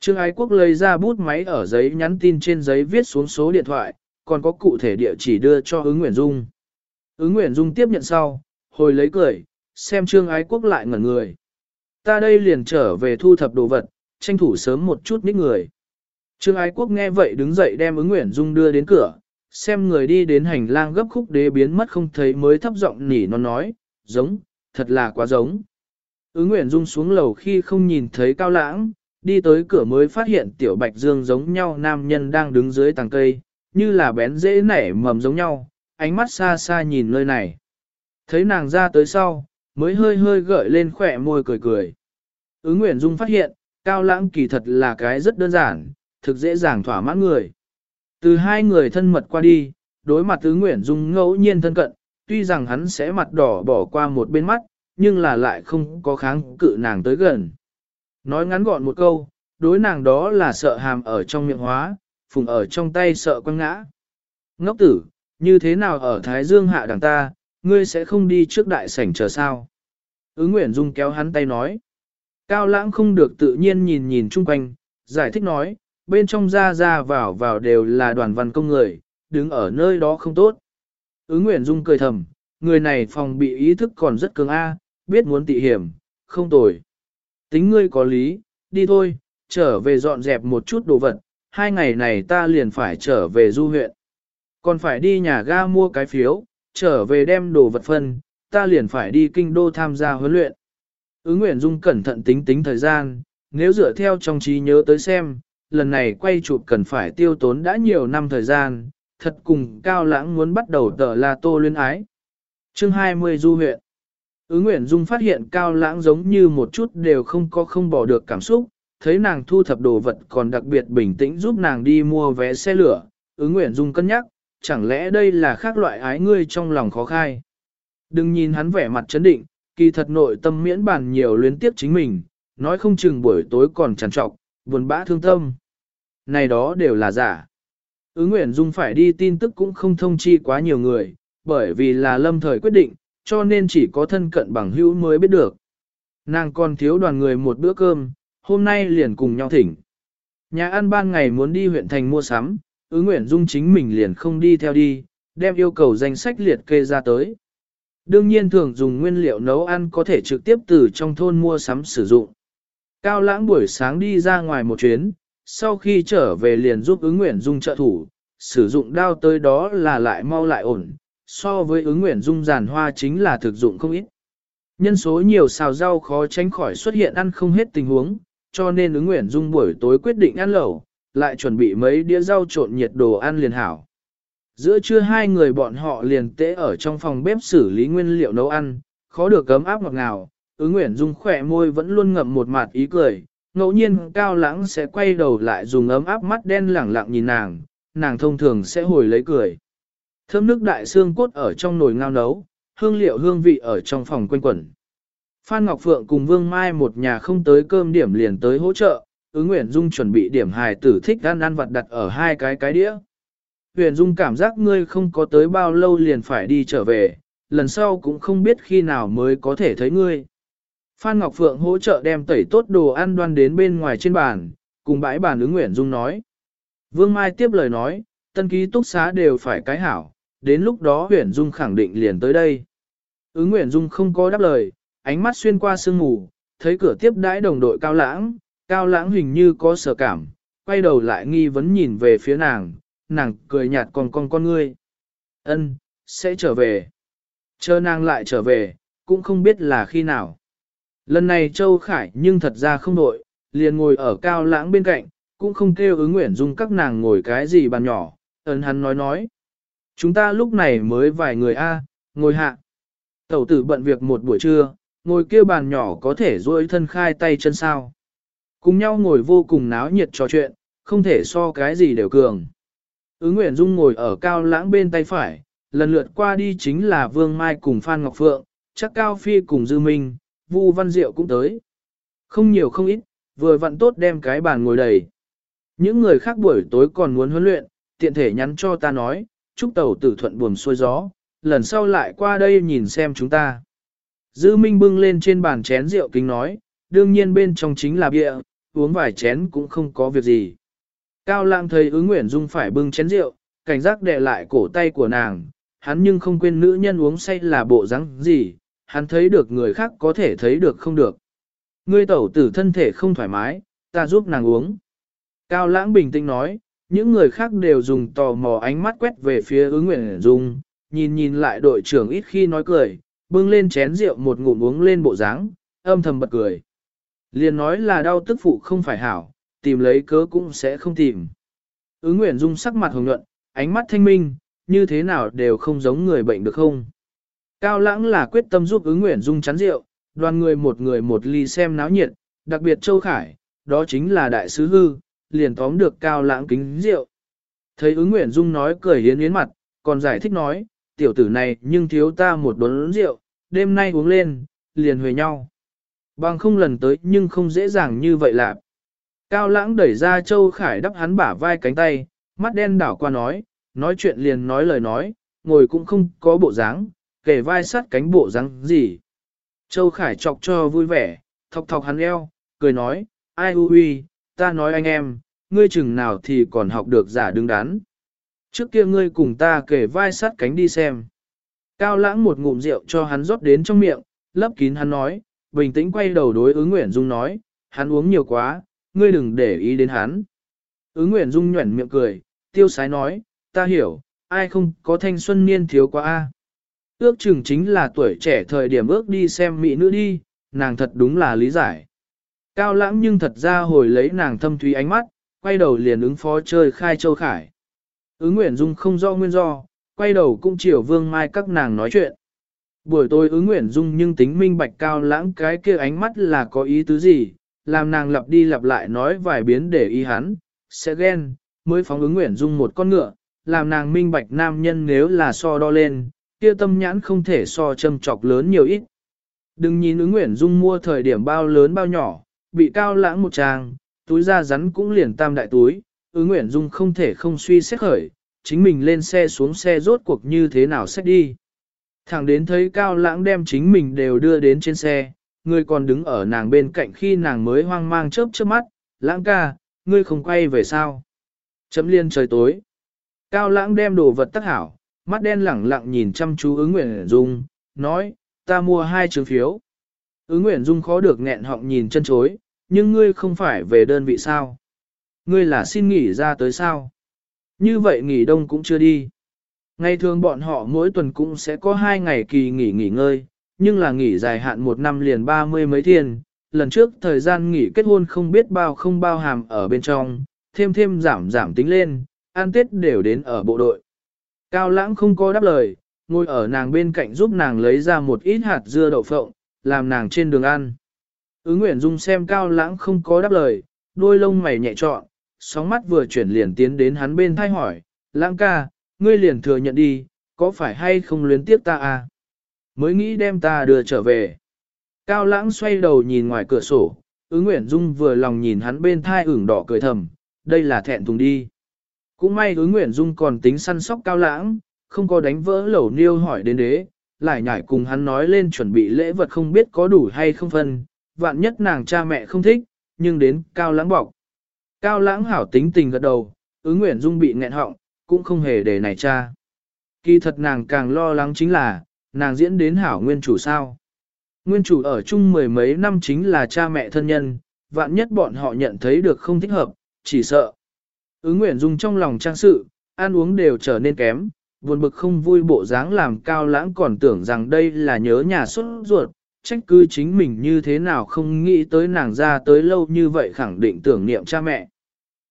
Trương Ái Quốc lấy ra bút máy ở giấy nhắn tin trên giấy viết xuống số điện thoại, còn có cụ thể địa chỉ đưa cho ứng Nguyễn Dung. Ứng Nguyễn Dung tiếp nhận sau, hồi lấy cười, xem Trương Ái Quốc lại ngẩn người. Ta đây liền trở về thu thập đồ vật, tranh thủ sớm một chút nít người. Trương Ái Quốc nghe vậy đứng dậy đem ứng Nguyễn Dung đưa đến cửa, xem người đi đến hành lang gấp khúc đế biến mất không thấy mới thấp giọng nỉ nó nói, giống, thật là quá giống. Ứng Nguyễn Dung xuống lầu khi không nhìn thấy cao lãng, đi tới cửa mới phát hiện tiểu bạch dương giống nhau nam nhân đang đứng dưới tàng cây, như là bén dễ nảy mầm giống nhau, ánh mắt xa xa nhìn nơi này. Thấy nàng ra tới sau, mới hơi hơi gợi lên khỏe môi cười cười. Ứng Nguyễn Dung phát hiện, cao lãng kỳ thật là cái rất đơn giản, thực dễ dàng thỏa mãn người. Từ hai người thân mật qua đi, đối mặt tứ Nguyễn Dung ngẫu nhiên thân cận, tuy rằng hắn sẽ mặt đỏ bỏ qua một bên mắt, nhưng là lại không có kháng cự nàng tới gần. Nói ngắn gọn một câu, đối nàng đó là sợ hàm ở trong miệng hóa, phùng ở trong tay sợ quăng ngã. Ngốc tử, như thế nào ở Thái Dương hạ đằng ta, ngươi sẽ không đi trước đại sảnh chờ sao? Ứng Nguyễn Dung kéo hắn tay nói. Cao lãng không được tự nhiên nhìn nhìn chung quanh, giải thích nói, bên trong ra ra vào vào đều là đoàn văn công người, đứng ở nơi đó không tốt. Ứng Nguyễn Dung cười thầm, người này phòng bị ý thức còn rất cường A, biết muốn tị hiểm, không tồi. Tính ngươi có lý, đi thôi, trở về dọn dẹp một chút đồ vật, hai ngày này ta liền phải trở về du huyện. Còn phải đi nhà ga mua cái phiếu, trở về đem đồ vật phân, ta liền phải đi kinh đô tham gia huấn luyện. Ứng Nguyễn Dung cẩn thận tính tính thời gian, nếu dựa theo trong trí nhớ tới xem, lần này quay chụp cần phải tiêu tốn đã nhiều năm thời gian, thật cùng cao lãng muốn bắt đầu tờ là tô luyến ái. Chương 20 Du huyện Ứng Nguyễn Dung phát hiện cao lãng giống như một chút đều không có không bỏ được cảm xúc, thấy nàng thu thập đồ vật còn đặc biệt bình tĩnh giúp nàng đi mua vé xe lửa. Ứng Nguyễn Dung cân nhắc, chẳng lẽ đây là khác loại ái ngươi trong lòng khó khai. Đừng nhìn hắn vẻ mặt chấn định, kỳ thật nội tâm miễn bàn nhiều luyến tiếp chính mình, nói không chừng buổi tối còn trằn trọc, buồn bã thương tâm. Này đó đều là giả. Ứng Nguyễn Dung phải đi tin tức cũng không thông chi quá nhiều người, bởi vì là lâm thời quyết định, cho nên chỉ có thân cận bằng hữu mới biết được. Nàng còn thiếu đoàn người một bữa cơm, hôm nay liền cùng nhau thỉnh. Nhà ăn ban ngày muốn đi huyện thành mua sắm, ứng Nguyễn Dung chính mình liền không đi theo đi, đem yêu cầu danh sách liệt kê ra tới. Đương nhiên thường dùng nguyên liệu nấu ăn có thể trực tiếp từ trong thôn mua sắm sử dụng. Cao lãng buổi sáng đi ra ngoài một chuyến, sau khi trở về liền giúp ứng nguyện Dung trợ thủ, sử dụng đao tới đó là lại mau lại ổn, so với ứng nguyện Dung giàn hoa chính là thực dụng không ít. Nhân số nhiều xào rau khó tránh khỏi xuất hiện ăn không hết tình huống, cho nên ứng nguyện Dung buổi tối quyết định ăn lẩu, lại chuẩn bị mấy đĩa rau trộn nhiệt đồ ăn liền hảo. Giữa trưa hai người bọn họ liền tễ ở trong phòng bếp xử lý nguyên liệu nấu ăn, khó được cấm áp ngọt ngào, ứng nguyện Dung khỏe môi vẫn luôn ngậm một mặt ý cười, ngẫu nhiên cao lãng sẽ quay đầu lại dùng ấm áp mắt đen lẳng lặng nhìn nàng, nàng thông thường sẽ hồi lấy cười. Thơm nước đại xương cốt ở trong nồi ngao nấu, hương liệu hương vị ở trong phòng quanh quẩn. Phan Ngọc Phượng cùng Vương Mai một nhà không tới cơm điểm liền tới hỗ trợ, ứng Nguyễn Dung chuẩn bị điểm hài tử thích ăn ăn vặt đặt ở hai cái cái đĩa. Huyền Dung cảm giác ngươi không có tới bao lâu liền phải đi trở về, lần sau cũng không biết khi nào mới có thể thấy ngươi. Phan Ngọc Phượng hỗ trợ đem tẩy tốt đồ ăn đoan đến bên ngoài trên bàn, cùng bãi bàn ứng Nguyễn Dung nói. Vương Mai tiếp lời nói, tân ký túc xá đều phải cái hảo, đến lúc đó Nguyễn Dung khẳng định liền tới đây. Ứng Nguyễn Dung không có đáp lời, ánh mắt xuyên qua sương mù, thấy cửa tiếp đãi đồng đội cao lãng, cao lãng hình như có sở cảm, quay đầu lại nghi vấn nhìn về phía nàng, nàng cười nhạt còn con con ngươi. ân sẽ trở về. Chờ nàng lại trở về, cũng không biết là khi nào. Lần này Châu Khải nhưng thật ra không đội, liền ngồi ở cao lãng bên cạnh, cũng không kêu ứng nguyện dung các nàng ngồi cái gì bàn nhỏ, ấn hắn nói nói. Chúng ta lúc này mới vài người a ngồi hạ. Tẩu tử bận việc một buổi trưa, ngồi kia bàn nhỏ có thể duỗi thân khai tay chân sao. Cùng nhau ngồi vô cùng náo nhiệt trò chuyện, không thể so cái gì đều cường. Ứng Nguyễn Dung ngồi ở cao lãng bên tay phải, lần lượt qua đi chính là Vương Mai cùng Phan Ngọc Phượng, chắc Cao Phi cùng Dư Minh, Vu Văn Diệu cũng tới. Không nhiều không ít, vừa vặn tốt đem cái bàn ngồi đầy. Những người khác buổi tối còn muốn huấn luyện, tiện thể nhắn cho ta nói, chúc tàu tử thuận buồm xuôi gió, lần sau lại qua đây nhìn xem chúng ta. Dư Minh bưng lên trên bàn chén rượu kính nói, đương nhiên bên trong chính là bia, uống vài chén cũng không có việc gì. Cao lang thấy ứng Nguyễn Dung phải bưng chén rượu, cảnh giác đè lại cổ tay của nàng, hắn nhưng không quên nữ nhân uống say là bộ rắn gì, hắn thấy được người khác có thể thấy được không được. Ngươi tẩu tử thân thể không thoải mái, ta giúp nàng uống. Cao lãng bình tĩnh nói, những người khác đều dùng tò mò ánh mắt quét về phía ứng nguyện Dung, nhìn nhìn lại đội trưởng ít khi nói cười, bưng lên chén rượu một ngụm uống lên bộ dáng, âm thầm bật cười. Liền nói là đau tức phụ không phải hảo, tìm lấy cớ cũng sẽ không tìm. Ứng Nguyễn Dung sắc mặt hồng nhuận, ánh mắt thanh minh, như thế nào đều không giống người bệnh được không. Cao lãng là quyết tâm giúp ứng Nguyễn Dung chắn rượu, đoàn người một người một ly xem náo nhiệt, đặc biệt Châu Khải, đó chính là đại sứ hư, liền tóm được cao lãng kính rượu. Thấy ứng Nguyễn Dung nói cười hiến yến mặt, còn giải thích nói, tiểu tử này nhưng thiếu ta một đốn rượu, đêm nay uống lên, liền huề nhau. Bằng không lần tới nhưng không dễ dàng như vậy lạc. Cao lãng đẩy ra Châu Khải đắp hắn bả vai cánh tay, mắt đen đảo qua nói, nói chuyện liền nói lời nói, ngồi cũng không có bộ dáng, kể vai sát cánh bộ răng gì. Châu Khải chọc cho vui vẻ, thọc thọc hắn eo, cười nói, ai u huy, ta nói anh em, ngươi chừng nào thì còn học được giả đứng đắn. Trước kia ngươi cùng ta kể vai sát cánh đi xem. Cao lãng một ngụm rượu cho hắn rót đến trong miệng, lấp kín hắn nói, bình tĩnh quay đầu đối ứng Nguyễn Dung nói, hắn uống nhiều quá, ngươi đừng để ý đến hắn. Ứng Nguyễn Dung nhuẩn miệng cười, tiêu sái nói, ta hiểu, ai không có thanh xuân niên thiếu quá a. Ước chừng chính là tuổi trẻ thời điểm ước đi xem mỹ nữ đi, nàng thật đúng là lý giải. Cao lãng nhưng thật ra hồi lấy nàng thâm thúy ánh mắt, quay đầu liền ứng phó chơi khai châu khải. Ứng Nguyễn Dung không do nguyên do, quay đầu cũng chiều vương mai các nàng nói chuyện. Buổi tối ứng Nguyễn Dung nhưng tính minh bạch cao lãng cái kia ánh mắt là có ý tứ gì, làm nàng lặp đi lặp lại nói vài biến để ý hắn, sẽ ghen, mới phóng ứng Nguyễn Dung một con ngựa, làm nàng minh bạch nam nhân nếu là so đo lên, kia tâm nhãn không thể so châm chọc lớn nhiều ít. Đừng nhìn ứng Nguyễn Dung mua thời điểm bao lớn bao nhỏ, bị cao lãng một tràng, túi da rắn cũng liền tam đại túi, ứng Nguyễn Dung không thể không suy xét khởi, chính mình lên xe xuống xe rốt cuộc như thế nào xét đi. Thẳng đến thấy cao lãng đem chính mình đều đưa đến trên xe, người còn đứng ở nàng bên cạnh khi nàng mới hoang mang chớp chớp mắt, lãng ca, ngươi không quay về sao. Chấm liên trời tối. Cao lãng đem đồ vật tắc hảo, mắt đen lẳng lặng nhìn chăm chú ứng Nguyễn Dung, nói, ta mua hai trường phiếu. Ứng Nguyễn Dung khó được nghẹn họng nhìn chân chối, nhưng ngươi không phải về đơn vị sao. Ngươi là xin nghỉ ra tới sao. Như vậy nghỉ đông cũng chưa đi. Ngày thường bọn họ mỗi tuần cũng sẽ có hai ngày kỳ nghỉ nghỉ ngơi, nhưng là nghỉ dài hạn một năm liền ba mươi mấy thiên. Lần trước thời gian nghỉ kết hôn không biết bao không bao hàm ở bên trong, thêm thêm giảm giảm tính lên, ăn tết đều đến ở bộ đội. Cao lãng không có đáp lời, ngồi ở nàng bên cạnh giúp nàng lấy ra một ít hạt dưa đậu phộng, làm nàng trên đường ăn. Ứng Nguyễn Dung xem cao lãng không có đáp lời, đôi lông mày nhẹ trọn, sóng mắt vừa chuyển liền tiến đến hắn bên thay hỏi, lãng ca, ngươi liền thừa nhận đi, có phải hay không luyến tiếc ta à? Mới nghĩ đem ta đưa trở về. Cao lãng xoay đầu nhìn ngoài cửa sổ, ứng Nguyễn Dung vừa lòng nhìn hắn bên thai ửng đỏ cười thầm, đây là thẹn thùng đi. Cũng may ứng Nguyễn Dung còn tính săn sóc cao lãng, không có đánh vỡ lẩu niêu hỏi đến đế, lại nhảy cùng hắn nói lên chuẩn bị lễ vật không biết có đủ hay không phân, vạn nhất nàng cha mẹ không thích, nhưng đến cao lãng bọc. Cao lãng hảo tính tình gật đầu, ứng Nguyễn Dung bị nghẹn họng, cũng không hề để này cha. Kỳ thật nàng càng lo lắng chính là, nàng diễn đến hảo nguyên chủ sao. Nguyên chủ ở chung mười mấy năm chính là cha mẹ thân nhân, vạn nhất bọn họ nhận thấy được không thích hợp, chỉ sợ. Ứng Nguyễn Dung trong lòng trang sự, ăn uống đều trở nên kém, buồn bực không vui bộ dáng làm cao lãng còn tưởng rằng đây là nhớ nhà xuất ruột, trách cứ chính mình như thế nào không nghĩ tới nàng ra tới lâu như vậy khẳng định tưởng niệm cha mẹ.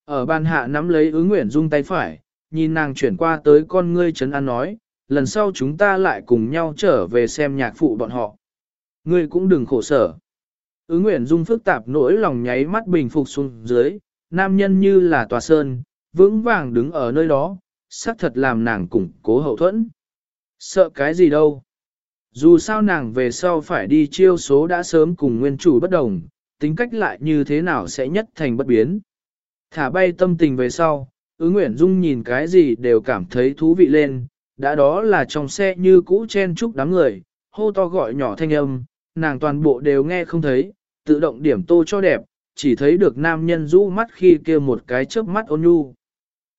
Ở ban hạ nắm lấy ứng Nguyễn Dung tay phải, nhìn nàng chuyển qua tới con ngươi trấn an nói, lần sau chúng ta lại cùng nhau trở về xem nhạc phụ bọn họ. Ngươi cũng đừng khổ sở. Ứng Nguyễn Dung phức tạp nỗi lòng nháy mắt bình phục xuống dưới, nam nhân như là tòa sơn, vững vàng đứng ở nơi đó, xác thật làm nàng củng cố hậu thuẫn. Sợ cái gì đâu. Dù sao nàng về sau phải đi chiêu số đã sớm cùng nguyên chủ bất đồng, tính cách lại như thế nào sẽ nhất thành bất biến. Thả bay tâm tình về sau, ứ Nguyễn Dung nhìn cái gì đều cảm thấy thú vị lên, đã đó là trong xe như cũ chen chúc đám người, hô to gọi nhỏ thanh âm, nàng toàn bộ đều nghe không thấy, tự động điểm tô cho đẹp, chỉ thấy được nam nhân rũ mắt khi kia một cái chớp mắt ôn nhu.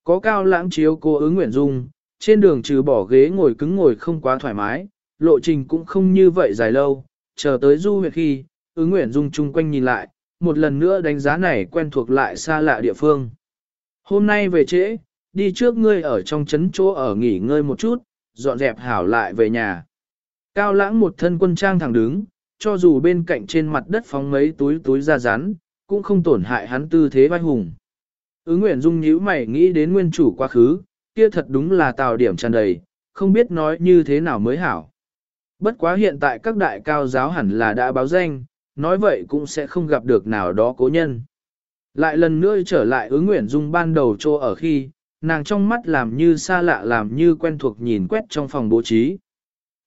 Có cao lãng chiếu cô ứng Nguyễn Dung, trên đường trừ bỏ ghế ngồi cứng ngồi không quá thoải mái, lộ trình cũng không như vậy dài lâu, chờ tới du huyệt khi, ứng Nguyễn Dung chung quanh nhìn lại, một lần nữa đánh giá này quen thuộc lại xa lạ địa phương. Hôm nay về trễ, đi trước ngươi ở trong trấn chỗ ở nghỉ ngơi một chút, dọn dẹp hảo lại về nhà. Cao lãng một thân quân trang thẳng đứng, cho dù bên cạnh trên mặt đất phóng mấy túi túi ra rắn, cũng không tổn hại hắn tư thế vai hùng. Ứng Nguyễn Dung nhíu mày nghĩ đến nguyên chủ quá khứ, kia thật đúng là tào điểm tràn đầy, không biết nói như thế nào mới hảo. Bất quá hiện tại các đại cao giáo hẳn là đã báo danh, nói vậy cũng sẽ không gặp được nào đó cố nhân. Lại lần nữa trở lại ứng Nguyễn Dung ban đầu trô ở khi, nàng trong mắt làm như xa lạ làm như quen thuộc nhìn quét trong phòng bố trí.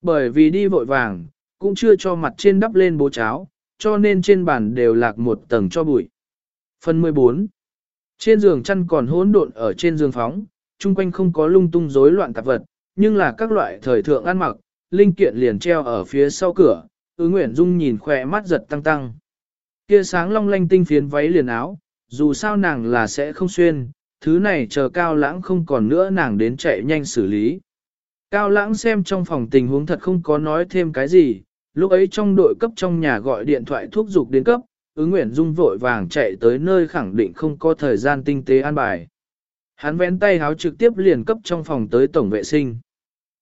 Bởi vì đi vội vàng, cũng chưa cho mặt trên đắp lên bố cháo, cho nên trên bàn đều lạc một tầng cho bụi. Phần 14 Trên giường chăn còn hỗn độn ở trên giường phóng, chung quanh không có lung tung rối loạn tạp vật, nhưng là các loại thời thượng ăn mặc, linh kiện liền treo ở phía sau cửa, ứ Nguyễn Dung nhìn khỏe mắt giật tăng tăng. Kia sáng long lanh tinh phiến váy liền áo, dù sao nàng là sẽ không xuyên, thứ này chờ cao lãng không còn nữa nàng đến chạy nhanh xử lý. Cao lãng xem trong phòng tình huống thật không có nói thêm cái gì, lúc ấy trong đội cấp trong nhà gọi điện thoại thuốc dục đến cấp, ứng Nguyễn Dung vội vàng chạy tới nơi khẳng định không có thời gian tinh tế an bài. Hắn vén tay háo trực tiếp liền cấp trong phòng tới tổng vệ sinh.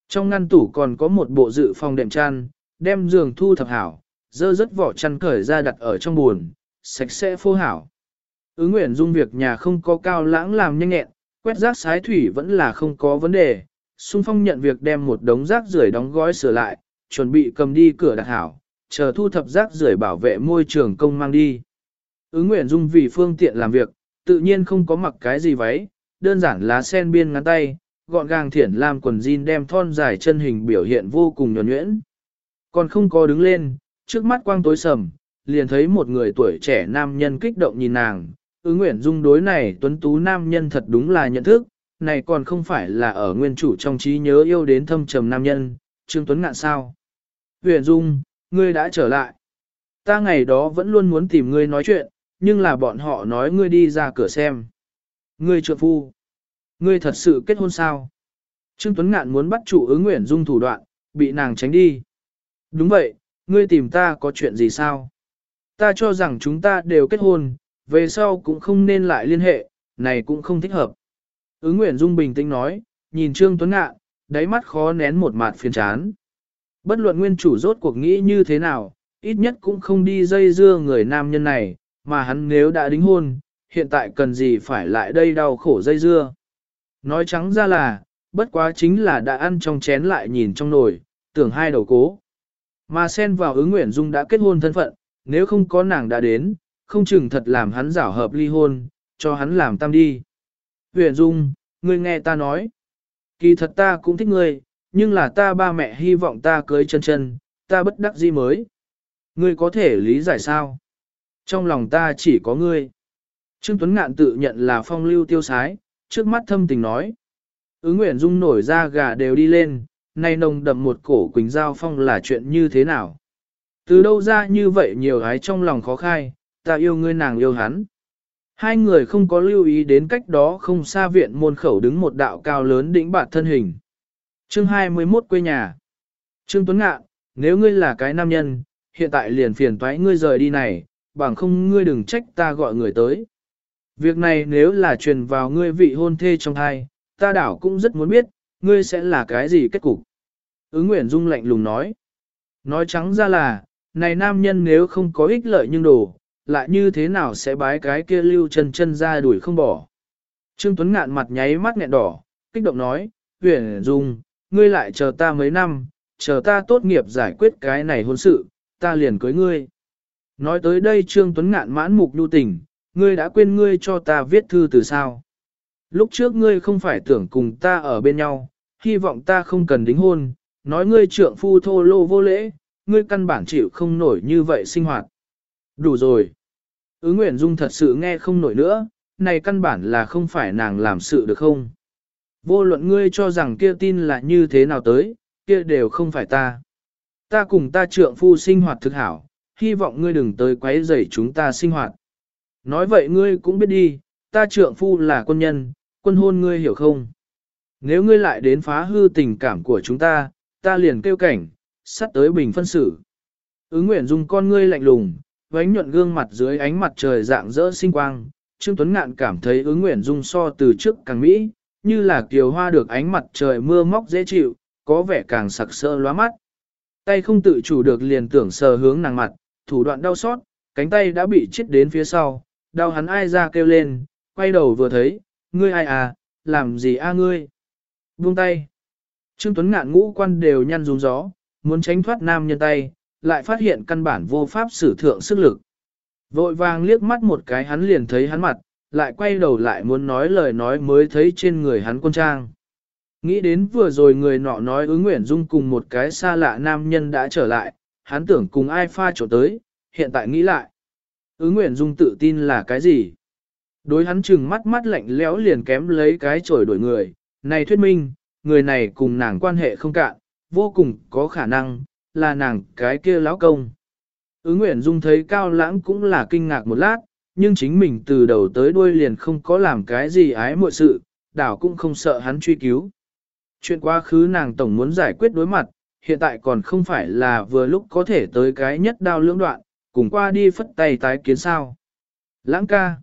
Trong ngăn tủ còn có một bộ dự phòng đệm chăn, đem giường thu thập hảo, dơ rất vỏ chăn cởi ra đặt ở trong buồn, sạch sẽ phô hảo. Ứng Nguyễn Dung việc nhà không có cao lãng làm nhanh nhẹn, quét rác sái thủy vẫn là không có vấn đề. Xung phong nhận việc đem một đống rác rưởi đóng gói sửa lại, chuẩn bị cầm đi cửa đặt hảo, chờ thu thập rác rưởi bảo vệ môi trường công mang đi. Ứng Nguyễn Dung vì phương tiện làm việc, tự nhiên không có mặc cái gì váy, đơn giản lá sen biên ngắn tay, gọn gàng thiển làm quần jean đem thon dài chân hình biểu hiện vô cùng nhuẩn nhuyễn. Còn không có đứng lên, trước mắt quang tối sầm, liền thấy một người tuổi trẻ nam nhân kích động nhìn nàng, ứng nguyện dung đối này tuấn tú nam nhân thật đúng là nhận thức, này còn không phải là ở nguyên chủ trong trí nhớ yêu đến thâm trầm nam nhân, Trương Tuấn ngạn sao. Huyền Dung, ngươi đã trở lại. Ta ngày đó vẫn luôn muốn tìm ngươi nói chuyện, nhưng là bọn họ nói ngươi đi ra cửa xem. Ngươi trượng phu. Ngươi thật sự kết hôn sao? Trương Tuấn Ngạn muốn bắt chủ ứng Nguyễn dung thủ đoạn, bị nàng tránh đi. Đúng vậy, ngươi tìm ta có chuyện gì sao? Ta cho rằng chúng ta đều kết hôn, về sau cũng không nên lại liên hệ, này cũng không thích hợp. Ứng Nguyễn Dung bình tĩnh nói, nhìn Trương Tuấn Ngạn, đáy mắt khó nén một mặt phiền chán. Bất luận nguyên chủ rốt cuộc nghĩ như thế nào, ít nhất cũng không đi dây dưa người nam nhân này, mà hắn nếu đã đính hôn, hiện tại cần gì phải lại đây đau khổ dây dưa. Nói trắng ra là, bất quá chính là đã ăn trong chén lại nhìn trong nồi, tưởng hai đầu cố. Mà xen vào ứng Nguyễn Dung đã kết hôn thân phận, nếu không có nàng đã đến, không chừng thật làm hắn giảo hợp ly hôn, cho hắn làm tam đi. nguyễn Dung, ngươi nghe ta nói. Kỳ thật ta cũng thích ngươi, nhưng là ta ba mẹ hy vọng ta cưới chân chân, ta bất đắc gì mới. Ngươi có thể lý giải sao? Trong lòng ta chỉ có ngươi. Trương Tuấn Ngạn tự nhận là phong lưu tiêu sái, trước mắt thâm tình nói. Ứng Nguyễn Dung nổi ra gà đều đi lên, nay nồng đậm một cổ quỳnh giao phong là chuyện như thế nào? Từ đâu ra như vậy nhiều gái trong lòng khó khai, ta yêu ngươi nàng yêu hắn. Hai người không có lưu ý đến cách đó không xa viện môn khẩu đứng một đạo cao lớn đỉnh bạt thân hình. Chương 21 quê nhà. Trương Tuấn ngạn nếu ngươi là cái nam nhân, hiện tại liền phiền toái ngươi rời đi này, bằng không ngươi đừng trách ta gọi người tới. Việc này nếu là truyền vào ngươi vị hôn thê trong hai ta đảo cũng rất muốn biết, ngươi sẽ là cái gì kết cục. Ứng Nguyễn Dung lạnh lùng nói. Nói trắng ra là, này nam nhân nếu không có ích lợi nhưng đồ, lại như thế nào sẽ bái cái kia lưu chân chân ra đuổi không bỏ. Trương Tuấn ngạn mặt nháy mắt nghẹn đỏ, kích động nói, Nguyễn Dung, ngươi lại chờ ta mấy năm, chờ ta tốt nghiệp giải quyết cái này hôn sự, ta liền cưới ngươi. Nói tới đây Trương Tuấn ngạn mãn mục nhu tình, ngươi đã quên ngươi cho ta viết thư từ sao. Lúc trước ngươi không phải tưởng cùng ta ở bên nhau, hy vọng ta không cần đính hôn, nói ngươi trượng phu thô lô vô lễ, ngươi căn bản chịu không nổi như vậy sinh hoạt. Đủ rồi. Ứ Nguyễn Dung thật sự nghe không nổi nữa, này căn bản là không phải nàng làm sự được không? Vô luận ngươi cho rằng kia tin là như thế nào tới, kia đều không phải ta. Ta cùng ta trượng phu sinh hoạt thực hảo, hy vọng ngươi đừng tới quấy rầy chúng ta sinh hoạt. Nói vậy ngươi cũng biết đi, ta trượng phu là quân nhân, quân hôn ngươi hiểu không? Nếu ngươi lại đến phá hư tình cảm của chúng ta, ta liền kêu cảnh, sắt tới bình phân xử. Ứng Nguyễn Dung con ngươi lạnh lùng, vánh nhuận gương mặt dưới ánh mặt trời dạng dỡ sinh quang, Trương Tuấn Ngạn cảm thấy ứng Nguyễn Dung so từ trước càng mỹ, như là kiều hoa được ánh mặt trời mưa móc dễ chịu, có vẻ càng sặc sỡ lóa mắt. Tay không tự chủ được liền tưởng sờ hướng nàng mặt, thủ đoạn đau xót, cánh tay đã bị chết đến phía sau, đau hắn ai ra kêu lên, quay đầu vừa thấy, ngươi ai à, làm gì a ngươi? Buông tay. Trương Tuấn ngạn ngũ quan đều nhăn rúng gió, muốn tránh thoát nam nhân tay, lại phát hiện căn bản vô pháp sử thượng sức lực. Vội vàng liếc mắt một cái hắn liền thấy hắn mặt, lại quay đầu lại muốn nói lời nói mới thấy trên người hắn quân trang. Nghĩ đến vừa rồi người nọ nói ứng nguyện dung cùng một cái xa lạ nam nhân đã trở lại, hắn tưởng cùng ai pha chỗ tới, hiện tại nghĩ lại. Ứng nguyện dung tự tin là cái gì? Đối hắn chừng mắt mắt lạnh lẽo liền kém lấy cái chổi đổi người, này thuyết minh, người này cùng nàng quan hệ không cạn, vô cùng có khả năng, là nàng cái kia lão công. Ứng Nguyễn Dung thấy Cao Lãng cũng là kinh ngạc một lát, nhưng chính mình từ đầu tới đuôi liền không có làm cái gì ái muội sự, đảo cũng không sợ hắn truy cứu. Chuyện quá khứ nàng tổng muốn giải quyết đối mặt, hiện tại còn không phải là vừa lúc có thể tới cái nhất đao lưỡng đoạn, cùng qua đi phất tay tái kiến sao. Lãng ca.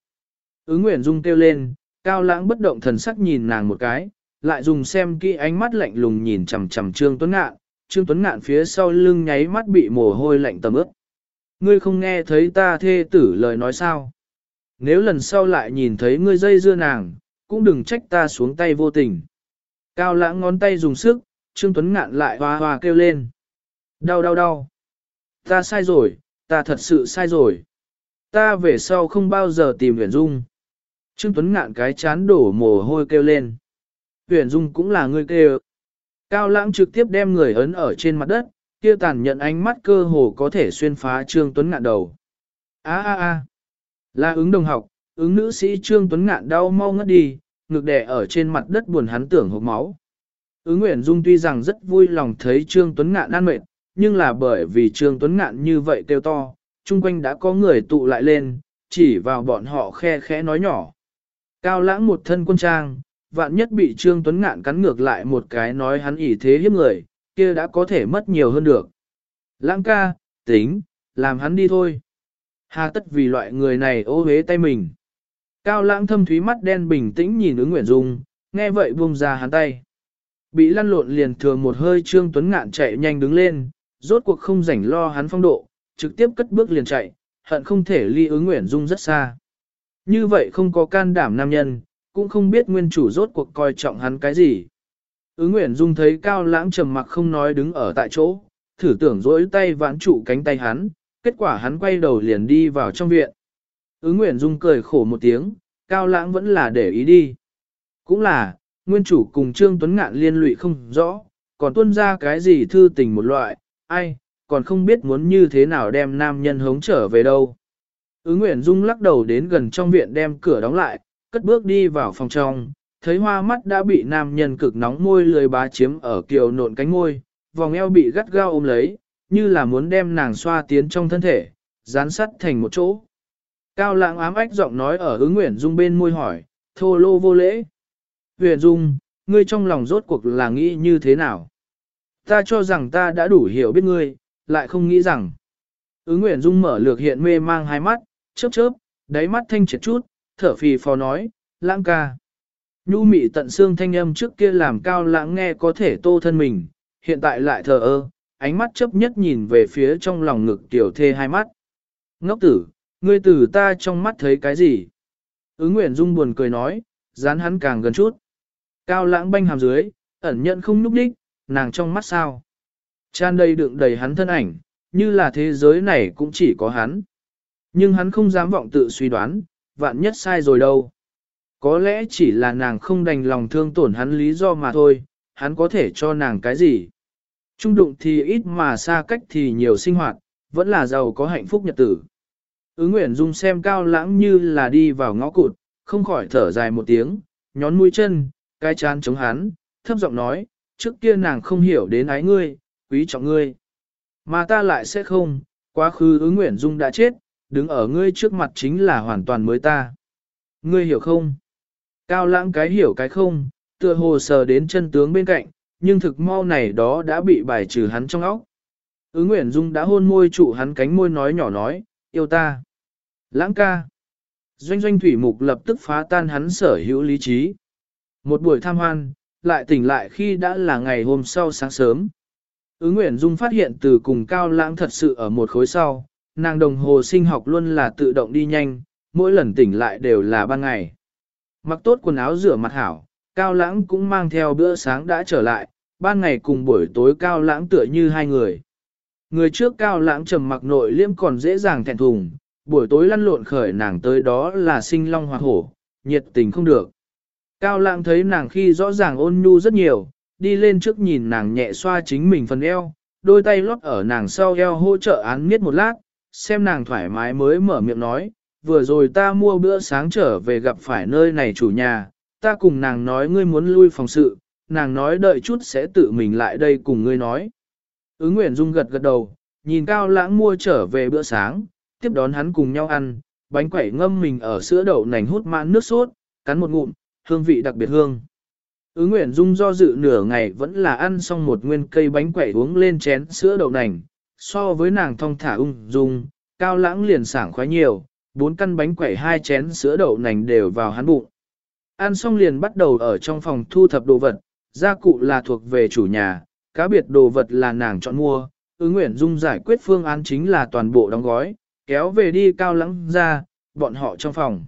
Ứng Nguyễn Dung kêu lên, Cao Lãng bất động thần sắc nhìn nàng một cái, lại dùng xem kỹ ánh mắt lạnh lùng nhìn chằm chằm Trương Tuấn Ngạn, Trương Tuấn Ngạn phía sau lưng nháy mắt bị mồ hôi lạnh tầm ướt. Ngươi không nghe thấy ta thê tử lời nói sao? Nếu lần sau lại nhìn thấy ngươi dây dưa nàng, cũng đừng trách ta xuống tay vô tình. Cao lãng ngón tay dùng sức, Trương Tuấn Ngạn lại hoa hoa kêu lên. Đau đau đau. Ta sai rồi, ta thật sự sai rồi. Ta về sau không bao giờ tìm Huyền Dung. Trương Tuấn Ngạn cái chán đổ mồ hôi kêu lên. Huyền Dung cũng là người kêu. Cao lãng trực tiếp đem người ấn ở trên mặt đất, kia tàn nhận ánh mắt cơ hồ có thể xuyên phá Trương Tuấn Ngạn đầu. A a a, là ứng đồng học, ứng nữ sĩ Trương Tuấn Ngạn đau mau ngất đi, ngực đè ở trên mặt đất buồn hắn tưởng hộp máu. Ứng Nguyễn Dung tuy rằng rất vui lòng thấy Trương Tuấn Ngạn ăn mệt, nhưng là bởi vì Trương Tuấn Ngạn như vậy kêu to, chung quanh đã có người tụ lại lên, chỉ vào bọn họ khe khẽ nói nhỏ. Cao lãng một thân quân trang, vạn nhất bị Trương Tuấn Ngạn cắn ngược lại một cái nói hắn ỉ thế hiếp người, kia đã có thể mất nhiều hơn được. Lãng ca, tính, làm hắn đi thôi. Hà tất vì loại người này ô hế tay mình. Cao lãng thâm thúy mắt đen bình tĩnh nhìn ứng Nguyễn Dung, nghe vậy buông ra hắn tay. Bị lăn lộn liền thừa một hơi Trương Tuấn Ngạn chạy nhanh đứng lên, rốt cuộc không rảnh lo hắn phong độ, trực tiếp cất bước liền chạy, hận không thể ly ứng Nguyễn Dung rất xa. Như vậy không có can đảm nam nhân, cũng không biết nguyên chủ rốt cuộc coi trọng hắn cái gì. Ứng Nguyễn Dung thấy Cao Lãng trầm mặc không nói đứng ở tại chỗ, thử tưởng dỗi tay vãn trụ cánh tay hắn, kết quả hắn quay đầu liền đi vào trong viện. Ứng Nguyễn Dung cười khổ một tiếng, Cao Lãng vẫn là để ý đi. Cũng là, nguyên chủ cùng Trương Tuấn Ngạn liên lụy không rõ, còn tuân ra cái gì thư tình một loại, ai, còn không biết muốn như thế nào đem nam nhân hống trở về đâu. Ứng Nguyễn Dung lắc đầu đến gần trong viện đem cửa đóng lại, cất bước đi vào phòng trong, thấy hoa mắt đã bị nam nhân cực nóng môi lười bá chiếm ở kiều nộn cánh môi, vòng eo bị gắt gao ôm lấy, như là muốn đem nàng xoa tiến trong thân thể, dán sắt thành một chỗ. Cao lãng ám ách giọng nói ở ứng Nguyễn Dung bên môi hỏi, thô lô vô lễ. Nguyễn Dung, ngươi trong lòng rốt cuộc là nghĩ như thế nào? Ta cho rằng ta đã đủ hiểu biết ngươi, lại không nghĩ rằng. Ứng Nguyễn Dung mở lược hiện mê mang hai mắt, chớp chớp, đáy mắt thanh triệt chút, thở phì phò nói, lãng ca. Nhu mị tận xương thanh âm trước kia làm cao lãng nghe có thể tô thân mình, hiện tại lại thờ ơ, ánh mắt chấp nhất nhìn về phía trong lòng ngực tiểu thê hai mắt. Ngốc tử, ngươi tử ta trong mắt thấy cái gì? Ứng Nguyễn Dung buồn cười nói, dán hắn càng gần chút. Cao lãng banh hàm dưới, ẩn nhận không núp đích, nàng trong mắt sao. Chan đầy đựng đầy hắn thân ảnh, như là thế giới này cũng chỉ có hắn. Nhưng hắn không dám vọng tự suy đoán, vạn nhất sai rồi đâu. Có lẽ chỉ là nàng không đành lòng thương tổn hắn lý do mà thôi, hắn có thể cho nàng cái gì. Trung đụng thì ít mà xa cách thì nhiều sinh hoạt, vẫn là giàu có hạnh phúc nhật tử. Ứng Nguyễn Dung xem cao lãng như là đi vào ngõ cụt, không khỏi thở dài một tiếng, nhón mũi chân, cai chán chống hắn, thấp giọng nói, trước kia nàng không hiểu đến ái ngươi, quý trọng ngươi. Mà ta lại sẽ không, quá khứ ứng Nguyễn Dung đã chết, đứng ở ngươi trước mặt chính là hoàn toàn mới ta. Ngươi hiểu không? Cao lãng cái hiểu cái không, tựa hồ sờ đến chân tướng bên cạnh, nhưng thực mau này đó đã bị bài trừ hắn trong óc. Ứng Nguyễn Dung đã hôn môi trụ hắn cánh môi nói nhỏ nói, yêu ta. Lãng ca. Doanh doanh thủy mục lập tức phá tan hắn sở hữu lý trí. Một buổi tham hoan, lại tỉnh lại khi đã là ngày hôm sau sáng sớm. Ứng Nguyễn Dung phát hiện từ cùng cao lãng thật sự ở một khối sau, nàng đồng hồ sinh học luôn là tự động đi nhanh, mỗi lần tỉnh lại đều là ban ngày. Mặc tốt quần áo rửa mặt hảo, cao lãng cũng mang theo bữa sáng đã trở lại, ban ngày cùng buổi tối cao lãng tựa như hai người. Người trước cao lãng trầm mặc nội liêm còn dễ dàng thẹn thùng, buổi tối lăn lộn khởi nàng tới đó là sinh long hoa hổ, nhiệt tình không được. Cao lãng thấy nàng khi rõ ràng ôn nhu rất nhiều, đi lên trước nhìn nàng nhẹ xoa chính mình phần eo, đôi tay lót ở nàng sau eo hỗ trợ án miết một lát, xem nàng thoải mái mới mở miệng nói, vừa rồi ta mua bữa sáng trở về gặp phải nơi này chủ nhà, ta cùng nàng nói ngươi muốn lui phòng sự, nàng nói đợi chút sẽ tự mình lại đây cùng ngươi nói. Ứng Nguyễn Dung gật gật đầu, nhìn Cao Lãng mua trở về bữa sáng, tiếp đón hắn cùng nhau ăn, bánh quẩy ngâm mình ở sữa đậu nành hút mãn nước sốt, cắn một ngụm, hương vị đặc biệt hương. Ứng Nguyễn Dung do dự nửa ngày vẫn là ăn xong một nguyên cây bánh quẩy uống lên chén sữa đậu nành, so với nàng thong thả ung dung, Cao Lãng liền sảng khoái nhiều, bốn căn bánh quẩy hai chén sữa đậu nành đều vào hắn bụng. Ăn xong liền bắt đầu ở trong phòng thu thập đồ vật, gia cụ là thuộc về chủ nhà, cá biệt đồ vật là nàng chọn mua, ứng nguyện dung giải quyết phương án chính là toàn bộ đóng gói, kéo về đi cao lắng ra, bọn họ trong phòng.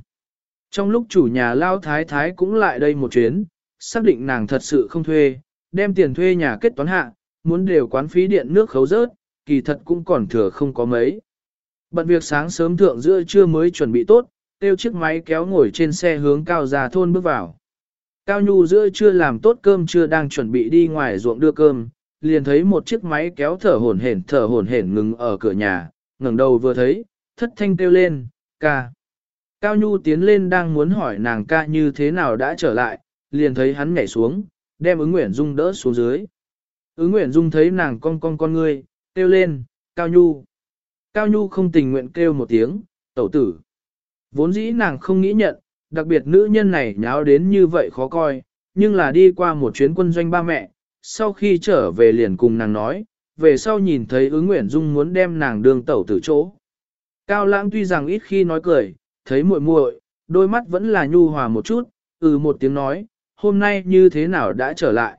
Trong lúc chủ nhà lao thái thái cũng lại đây một chuyến, xác định nàng thật sự không thuê, đem tiền thuê nhà kết toán hạ, muốn đều quán phí điện nước khấu rớt, kỳ thật cũng còn thừa không có mấy. Bận việc sáng sớm thượng giữa trưa mới chuẩn bị tốt, tiêu chiếc máy kéo ngồi trên xe hướng cao già thôn bước vào. Cao Nhu giữa chưa làm tốt cơm chưa đang chuẩn bị đi ngoài ruộng đưa cơm, liền thấy một chiếc máy kéo thở hổn hển thở hổn hển ngừng ở cửa nhà, ngẩng đầu vừa thấy, thất thanh kêu lên, ca. Cao Nhu tiến lên đang muốn hỏi nàng ca như thế nào đã trở lại, liền thấy hắn nhảy xuống, đem ứng Nguyễn Dung đỡ xuống dưới. Ứng Nguyễn Dung thấy nàng con con con ngươi, kêu lên, Cao Nhu. Cao Nhu không tình nguyện kêu một tiếng, tẩu tử. Vốn dĩ nàng không nghĩ nhận, đặc biệt nữ nhân này nháo đến như vậy khó coi, nhưng là đi qua một chuyến quân doanh ba mẹ, sau khi trở về liền cùng nàng nói, về sau nhìn thấy ứng Nguyễn Dung muốn đem nàng đường tẩu tử chỗ. Cao lãng tuy rằng ít khi nói cười, thấy muội muội, đôi mắt vẫn là nhu hòa một chút, ừ một tiếng nói, hôm nay như thế nào đã trở lại.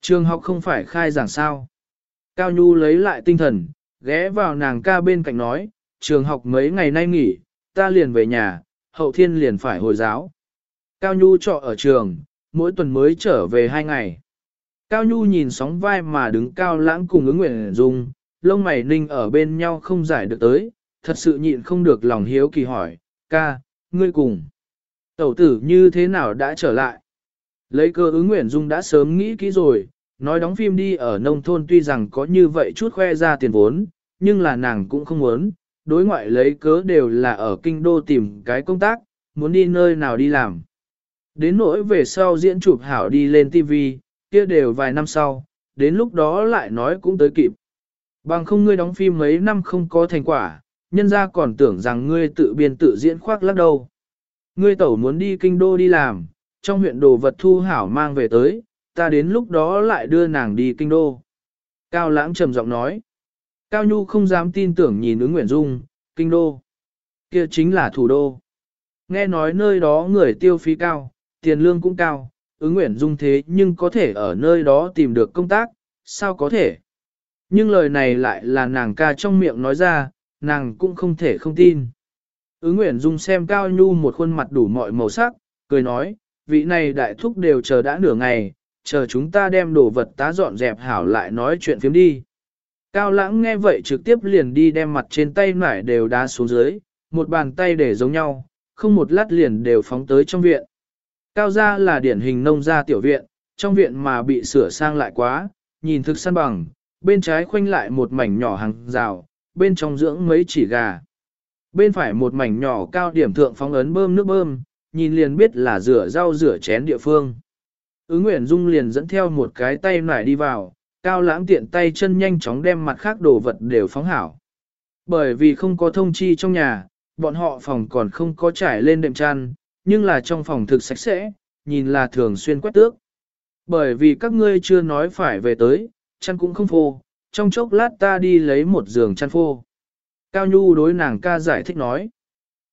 Trường học không phải khai giảng sao. Cao Nhu lấy lại tinh thần, ghé vào nàng ca bên cạnh nói, trường học mấy ngày nay nghỉ, ta liền về nhà, hậu thiên liền phải hồi giáo. Cao Nhu trọ ở trường, mỗi tuần mới trở về hai ngày. Cao Nhu nhìn sóng vai mà đứng cao lãng cùng ứng nguyện dung, lông mày ninh ở bên nhau không giải được tới, thật sự nhịn không được lòng hiếu kỳ hỏi, ca, ngươi cùng. Tẩu tử như thế nào đã trở lại? Lấy cơ ứng nguyện dung đã sớm nghĩ kỹ rồi, nói đóng phim đi ở nông thôn tuy rằng có như vậy chút khoe ra tiền vốn, nhưng là nàng cũng không muốn, đối ngoại lấy cớ đều là ở kinh đô tìm cái công tác, muốn đi nơi nào đi làm. Đến nỗi về sau diễn chụp hảo đi lên TV, kia đều vài năm sau, đến lúc đó lại nói cũng tới kịp. Bằng không ngươi đóng phim mấy năm không có thành quả, nhân ra còn tưởng rằng ngươi tự biên tự diễn khoác lắc đâu. Ngươi tẩu muốn đi kinh đô đi làm, trong huyện đồ vật thu hảo mang về tới, ta đến lúc đó lại đưa nàng đi kinh đô. Cao lãng trầm giọng nói. Cao Nhu không dám tin tưởng nhìn ứng Nguyễn Dung, kinh đô. kia chính là thủ đô. Nghe nói nơi đó người tiêu phí cao, tiền lương cũng cao, ứng Nguyễn Dung thế nhưng có thể ở nơi đó tìm được công tác, sao có thể? Nhưng lời này lại là nàng ca trong miệng nói ra, nàng cũng không thể không tin. Ứng Nguyễn Dung xem Cao Nhu một khuôn mặt đủ mọi màu sắc, cười nói, vị này đại thúc đều chờ đã nửa ngày, chờ chúng ta đem đồ vật tá dọn dẹp hảo lại nói chuyện phiếm đi. Cao lãng nghe vậy trực tiếp liền đi đem mặt trên tay nải đều đá xuống dưới, một bàn tay để giống nhau, không một lát liền đều phóng tới trong viện. Cao gia là điển hình nông gia tiểu viện, trong viện mà bị sửa sang lại quá, nhìn thực săn bằng, bên trái khoanh lại một mảnh nhỏ hàng rào, bên trong dưỡng mấy chỉ gà. Bên phải một mảnh nhỏ cao điểm thượng phóng ấn bơm nước bơm, nhìn liền biết là rửa rau rửa chén địa phương. Ứng Nguyễn Dung liền dẫn theo một cái tay nải đi vào, cao lãng tiện tay chân nhanh chóng đem mặt khác đồ vật đều phóng hảo. Bởi vì không có thông chi trong nhà, bọn họ phòng còn không có trải lên đệm chăn, nhưng là trong phòng thực sạch sẽ, nhìn là thường xuyên quét tước. Bởi vì các ngươi chưa nói phải về tới, chăn cũng không phô, trong chốc lát ta đi lấy một giường chăn phô. Cao Nhu đối nàng ca giải thích nói.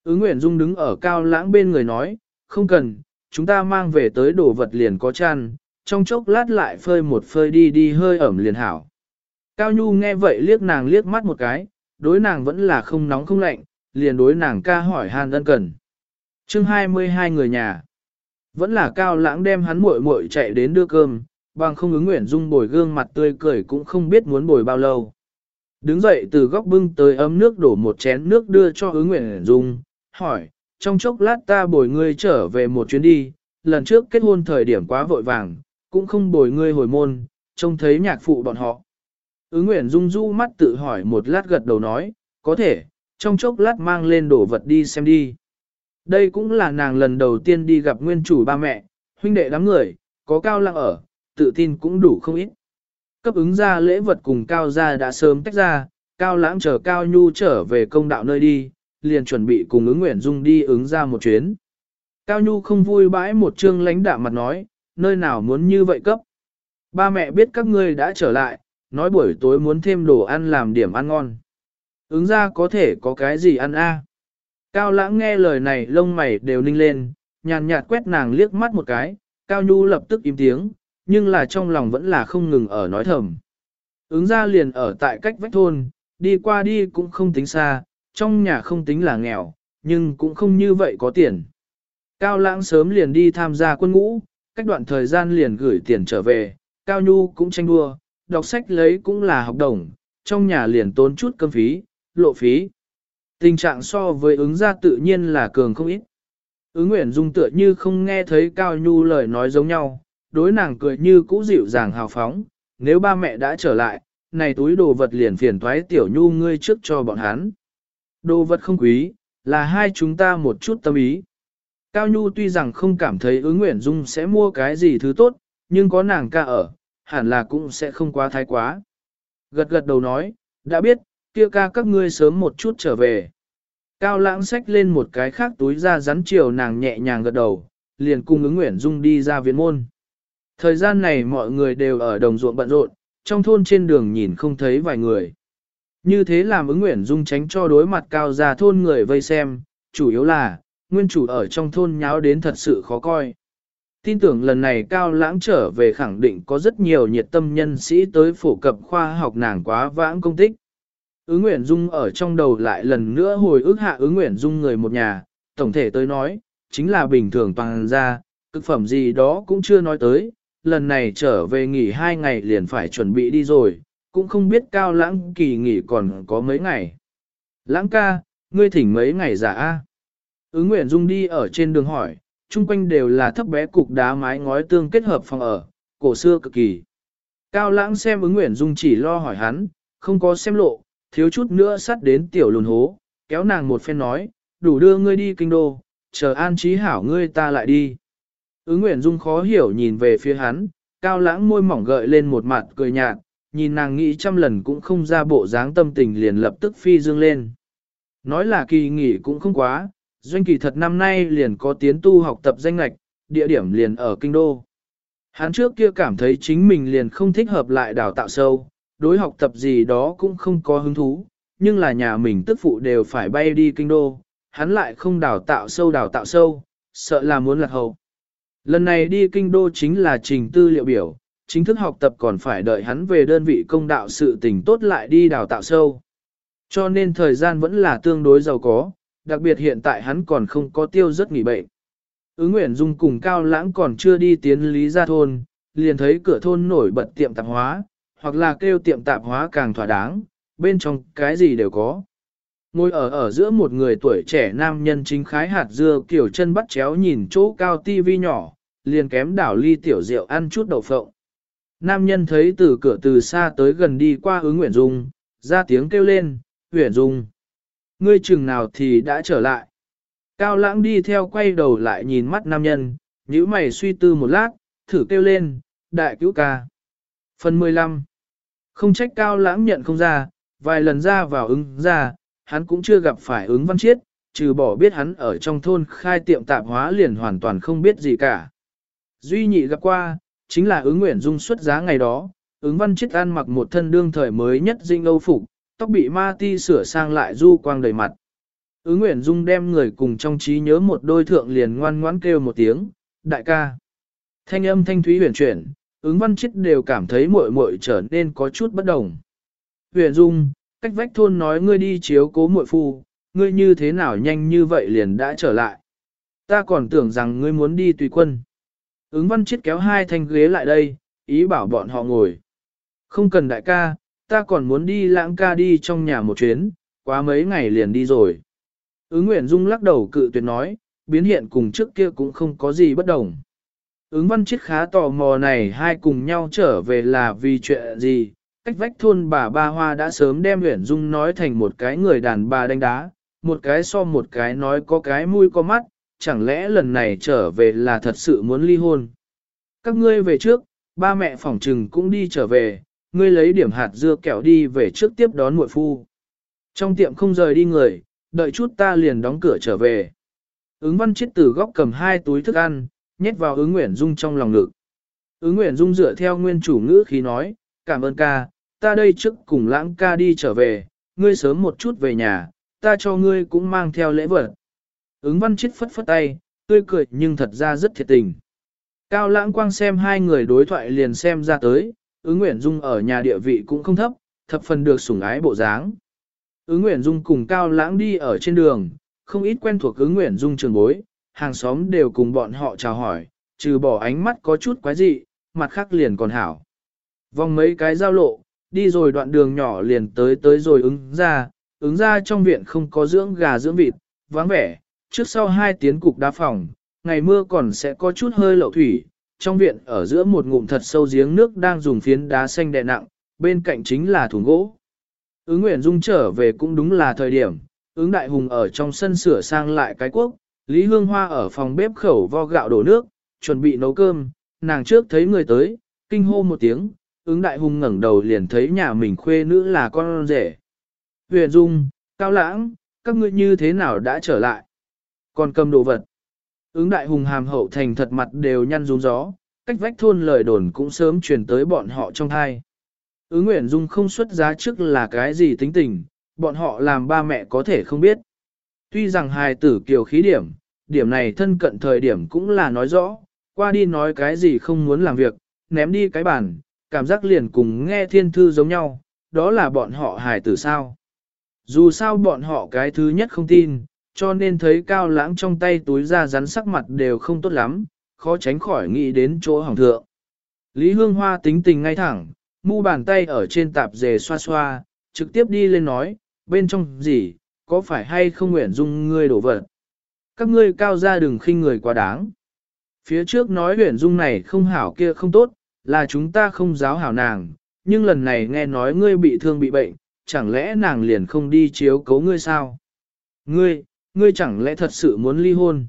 Ứng Nguyễn Dung đứng ở cao lãng bên người nói, không cần, chúng ta mang về tới đồ vật liền có chăn, trong chốc lát lại phơi một phơi đi đi hơi ẩm liền hảo. Cao Nhu nghe vậy liếc nàng liếc mắt một cái, đối nàng vẫn là không nóng không lạnh, liền đối nàng ca hỏi han ân cần. chương 22 người nhà. Vẫn là cao lãng đem hắn muội muội chạy đến đưa cơm, bằng không ứng nguyện dung bồi gương mặt tươi cười cũng không biết muốn bồi bao lâu. Đứng dậy từ góc bưng tới ấm nước đổ một chén nước đưa cho ứng nguyện dung, hỏi, trong chốc lát ta bồi ngươi trở về một chuyến đi, lần trước kết hôn thời điểm quá vội vàng, cũng không bồi ngươi hồi môn, trông thấy nhạc phụ bọn họ. Ứng nguyễn dung du mắt tự hỏi một lát gật đầu nói, có thể, trong chốc lát mang lên đổ vật đi xem đi. Đây cũng là nàng lần đầu tiên đi gặp nguyên chủ ba mẹ, huynh đệ đám người, có cao lăng ở, tự tin cũng đủ không ít. Cấp ứng ra lễ vật cùng cao gia đã sớm tách ra, cao lãng chờ cao nhu trở về công đạo nơi đi, liền chuẩn bị cùng ứng nguyễn dung đi ứng ra một chuyến. Cao nhu không vui bãi một chương lãnh đạm mặt nói, nơi nào muốn như vậy cấp. Ba mẹ biết các ngươi đã trở lại, nói buổi tối muốn thêm đồ ăn làm điểm ăn ngon. Ứng ra có thể có cái gì ăn a? Cao lãng nghe lời này lông mày đều ninh lên, nhàn nhạt quét nàng liếc mắt một cái, Cao Nhu lập tức im tiếng, nhưng là trong lòng vẫn là không ngừng ở nói thầm. Ứng ra liền ở tại cách vách thôn, đi qua đi cũng không tính xa, trong nhà không tính là nghèo, nhưng cũng không như vậy có tiền. Cao lãng sớm liền đi tham gia quân ngũ, cách đoạn thời gian liền gửi tiền trở về, Cao Nhu cũng tranh đua, đọc sách lấy cũng là học đồng, trong nhà liền tốn chút cơm phí, lộ phí. Tình trạng so với ứng ra tự nhiên là cường không ít. Ứng Nguyễn Dung tựa như không nghe thấy Cao Nhu lời nói giống nhau, đối nàng cười như cũ dịu dàng hào phóng, nếu ba mẹ đã trở lại, này túi đồ vật liền phiền thoái tiểu Nhu ngươi trước cho bọn hắn. Đồ vật không quý, là hai chúng ta một chút tâm ý. Cao Nhu tuy rằng không cảm thấy ứng Nguyễn Dung sẽ mua cái gì thứ tốt, nhưng có nàng ca ở, hẳn là cũng sẽ không quá thái quá. Gật gật đầu nói, đã biết, kia ca các ngươi sớm một chút trở về. Cao lãng xách lên một cái khác túi ra rắn chiều nàng nhẹ nhàng gật đầu, liền cùng ứng Nguyễn Dung đi ra viện môn. Thời gian này mọi người đều ở đồng ruộng bận rộn, trong thôn trên đường nhìn không thấy vài người. Như thế làm ứng Nguyễn Dung tránh cho đối mặt cao ra thôn người vây xem, chủ yếu là, nguyên chủ ở trong thôn nháo đến thật sự khó coi. Tin tưởng lần này Cao Lãng trở về khẳng định có rất nhiều nhiệt tâm nhân sĩ tới phổ cập khoa học nàng quá vãng công tích. Ứ Nguyễn Dung ở trong đầu lại lần nữa hồi ức hạ Ứ Nguyễn Dung người một nhà, tổng thể tới nói, chính là bình thường toàn ra, cực phẩm gì đó cũng chưa nói tới, lần này trở về nghỉ hai ngày liền phải chuẩn bị đi rồi, cũng không biết cao lãng kỳ nghỉ còn có mấy ngày. Lãng ca, ngươi thỉnh mấy ngày giả a? Ứng Nguyễn Dung đi ở trên đường hỏi, chung quanh đều là thấp bé cục đá mái ngói tương kết hợp phòng ở, cổ xưa cực kỳ. Cao lãng xem ứng Nguyễn Dung chỉ lo hỏi hắn, không có xem lộ, thiếu chút nữa sắt đến tiểu lùn hố, kéo nàng một phen nói, đủ đưa ngươi đi kinh đô, chờ an trí hảo ngươi ta lại đi. Ứng Nguyễn Dung khó hiểu nhìn về phía hắn, cao lãng môi mỏng gợi lên một mặt cười nhạt, nhìn nàng nghĩ trăm lần cũng không ra bộ dáng tâm tình liền lập tức phi dương lên. Nói là kỳ nghỉ cũng không quá, doanh kỳ thật năm nay liền có tiến tu học tập danh lạch, địa điểm liền ở kinh đô. Hắn trước kia cảm thấy chính mình liền không thích hợp lại đào tạo sâu, đối học tập gì đó cũng không có hứng thú, nhưng là nhà mình tức phụ đều phải bay đi kinh đô, hắn lại không đào tạo sâu đào tạo sâu, sợ là muốn lạc hậu. Lần này đi kinh đô chính là trình tư liệu biểu, chính thức học tập còn phải đợi hắn về đơn vị công đạo sự tình tốt lại đi đào tạo sâu. Cho nên thời gian vẫn là tương đối giàu có, đặc biệt hiện tại hắn còn không có tiêu rất nghỉ bệnh. Ứng Nguyễn Dung cùng Cao Lãng còn chưa đi tiến lý gia thôn, liền thấy cửa thôn nổi bật tiệm tạp hóa, hoặc là kêu tiệm tạp hóa càng thỏa đáng, bên trong cái gì đều có. Ngồi ở ở giữa một người tuổi trẻ nam nhân chính khái hạt dưa kiểu chân bắt chéo nhìn chỗ cao tivi nhỏ, liền kém đảo ly tiểu rượu ăn chút đậu phộng. Nam nhân thấy từ cửa từ xa tới gần đi qua ứng Nguyễn Dung, ra tiếng kêu lên, Nguyễn Dung. Ngươi chừng nào thì đã trở lại. Cao lãng đi theo quay đầu lại nhìn mắt nam nhân, nhíu mày suy tư một lát, thử kêu lên, đại cứu ca. Phần 15 Không trách cao lãng nhận không ra, vài lần ra vào ứng ra, hắn cũng chưa gặp phải ứng văn chiết, trừ bỏ biết hắn ở trong thôn khai tiệm tạp hóa liền hoàn toàn không biết gì cả. Duy nhị gặp qua, chính là ứng nguyện dung xuất giá ngày đó, ứng văn chiết ăn mặc một thân đương thời mới nhất dinh âu phục, tóc bị ma ti sửa sang lại du quang đầy mặt. Ứng Nguyễn dung đem người cùng trong trí nhớ một đôi thượng liền ngoan ngoãn kêu một tiếng, đại ca. Thanh âm thanh thúy huyền chuyển, ứng văn chết đều cảm thấy muội muội trở nên có chút bất đồng. Huyền dung, cách vách thôn nói ngươi đi chiếu cố muội phu, ngươi như thế nào nhanh như vậy liền đã trở lại. Ta còn tưởng rằng ngươi muốn đi tùy quân. Ứng văn chết kéo hai thanh ghế lại đây, ý bảo bọn họ ngồi. Không cần đại ca, ta còn muốn đi lãng ca đi trong nhà một chuyến, quá mấy ngày liền đi rồi. Ứng Nguyễn Dung lắc đầu cự tuyệt nói, biến hiện cùng trước kia cũng không có gì bất đồng. Ứng văn chết khá tò mò này hai cùng nhau trở về là vì chuyện gì, cách vách thôn bà ba hoa đã sớm đem Nguyễn Dung nói thành một cái người đàn bà đánh đá, một cái so một cái nói có cái mũi có mắt, chẳng lẽ lần này trở về là thật sự muốn ly hôn. Các ngươi về trước, ba mẹ phỏng trừng cũng đi trở về, ngươi lấy điểm hạt dưa kẹo đi về trước tiếp đón muội phu. Trong tiệm không rời đi người, đợi chút ta liền đóng cửa trở về. Ứng văn chết từ góc cầm hai túi thức ăn, nhét vào ứng Nguyễn Dung trong lòng ngực. Ứng Nguyễn Dung dựa theo nguyên chủ ngữ khí nói, cảm ơn ca, ta đây trước cùng lãng ca đi trở về, ngươi sớm một chút về nhà, ta cho ngươi cũng mang theo lễ vật. Ứng văn chết phất phất tay, tươi cười nhưng thật ra rất thiệt tình. Cao lãng quang xem hai người đối thoại liền xem ra tới, ứng Nguyễn Dung ở nhà địa vị cũng không thấp, thập phần được sủng ái bộ dáng. Ứng Nguyễn Dung cùng Cao lãng đi ở trên đường, không ít quen thuộc ứng Nguyễn Dung trường bối, hàng xóm đều cùng bọn họ chào hỏi, trừ bỏ ánh mắt có chút quái dị, mặt khác liền còn hảo. Vòng mấy cái giao lộ, đi rồi đoạn đường nhỏ liền tới tới rồi ứng ra, ứng ra trong viện không có dưỡng gà dưỡng vịt, vắng vẻ, trước sau hai tiếng cục đá phòng, ngày mưa còn sẽ có chút hơi lậu thủy, trong viện ở giữa một ngụm thật sâu giếng nước đang dùng phiến đá xanh đè nặng, bên cạnh chính là thùng gỗ. Ứng Nguyễn Dung trở về cũng đúng là thời điểm, ứng đại hùng ở trong sân sửa sang lại cái quốc, Lý Hương Hoa ở phòng bếp khẩu vo gạo đổ nước, chuẩn bị nấu cơm, nàng trước thấy người tới, kinh hô một tiếng, ứng đại hùng ngẩng đầu liền thấy nhà mình khuê nữ là con rể. Huyền Dung, Cao Lãng, các ngươi như thế nào đã trở lại? Còn cầm đồ vật. Ứng đại hùng hàm hậu thành thật mặt đều nhăn rún gió, cách vách thôn lời đồn cũng sớm truyền tới bọn họ trong thai. Ứng Nguyễn Dung không xuất giá trước là cái gì tính tình, bọn họ làm ba mẹ có thể không biết. Tuy rằng hài tử kiều khí điểm, điểm này thân cận thời điểm cũng là nói rõ, qua đi nói cái gì không muốn làm việc, ném đi cái bàn, cảm giác liền cùng nghe thiên thư giống nhau, đó là bọn họ hài tử sao. Dù sao bọn họ cái thứ nhất không tin, cho nên thấy cao lãng trong tay túi ra rắn sắc mặt đều không tốt lắm, khó tránh khỏi nghĩ đến chỗ hỏng thượng. Lý Hương Hoa tính tình ngay thẳng, mu bàn tay ở trên tạp dề xoa xoa, trực tiếp đi lên nói, bên trong gì, có phải hay không nguyện dung ngươi đổ vật. Các ngươi cao ra đừng khinh người quá đáng. Phía trước nói nguyện dung này không hảo kia không tốt, là chúng ta không giáo hảo nàng, nhưng lần này nghe nói ngươi bị thương bị bệnh, chẳng lẽ nàng liền không đi chiếu cấu ngươi sao? Ngươi, ngươi chẳng lẽ thật sự muốn ly hôn?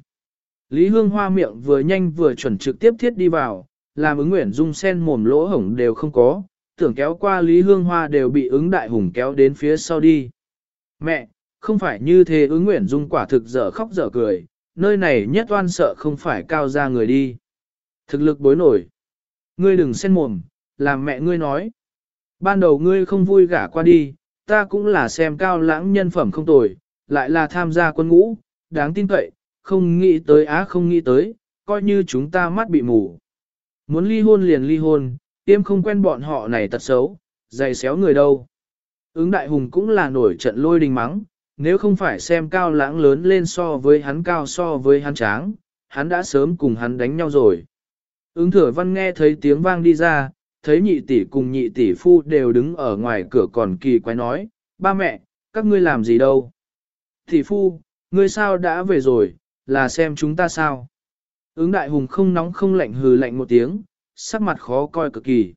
Lý Hương Hoa miệng vừa nhanh vừa chuẩn trực tiếp thiết đi vào, làm ứng nguyện dung sen mồm lỗ hổng đều không có, tưởng kéo qua Lý Hương Hoa đều bị ứng đại hùng kéo đến phía sau đi. Mẹ, không phải như thế ứng nguyện dung quả thực dở khóc dở cười, nơi này nhất oan sợ không phải cao ra người đi. Thực lực bối nổi. Ngươi đừng xen mồm, làm mẹ ngươi nói. Ban đầu ngươi không vui gả qua đi, ta cũng là xem cao lãng nhân phẩm không tồi, lại là tham gia quân ngũ, đáng tin cậy, không nghĩ tới á không nghĩ tới, coi như chúng ta mắt bị mù. Muốn ly hôn liền ly hôn, tiêm không quen bọn họ này tật xấu, dày xéo người đâu. Ứng đại hùng cũng là nổi trận lôi đình mắng, nếu không phải xem cao lãng lớn lên so với hắn cao so với hắn tráng, hắn đã sớm cùng hắn đánh nhau rồi. Ứng thừa văn nghe thấy tiếng vang đi ra, thấy nhị tỷ cùng nhị tỷ phu đều đứng ở ngoài cửa còn kỳ quái nói, ba mẹ, các ngươi làm gì đâu? Thị phu, ngươi sao đã về rồi, là xem chúng ta sao? Ứng đại hùng không nóng không lạnh hừ lạnh một tiếng, sắc mặt khó coi cực kỳ.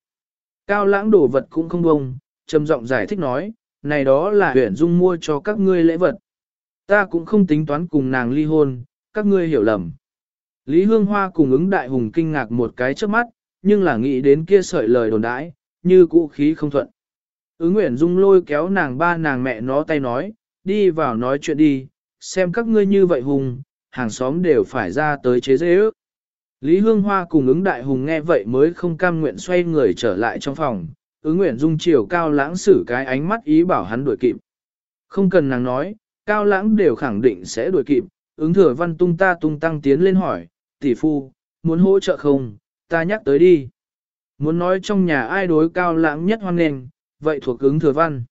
Cao lãng đổ vật cũng không bông, trầm giọng giải thích nói, này đó là huyện dung mua cho các ngươi lễ vật. Ta cũng không tính toán cùng nàng ly hôn, các ngươi hiểu lầm. Lý Hương Hoa cùng ứng đại hùng kinh ngạc một cái trước mắt, nhưng là nghĩ đến kia sợi lời đồn đãi, như cũ khí không thuận. Ứng Nguyễn Dung lôi kéo nàng ba nàng mẹ nó tay nói, đi vào nói chuyện đi, xem các ngươi như vậy hùng, hàng xóm đều phải ra tới chế dễ ước. Lý Hương Hoa cùng ứng đại hùng nghe vậy mới không cam nguyện xoay người trở lại trong phòng, ứng nguyện dung chiều cao lãng xử cái ánh mắt ý bảo hắn đuổi kịp. Không cần nàng nói, cao lãng đều khẳng định sẽ đuổi kịp, ứng thừa văn tung ta tung tăng tiến lên hỏi, tỷ phu, muốn hỗ trợ không, ta nhắc tới đi. Muốn nói trong nhà ai đối cao lãng nhất hoan nghênh, vậy thuộc ứng thừa văn.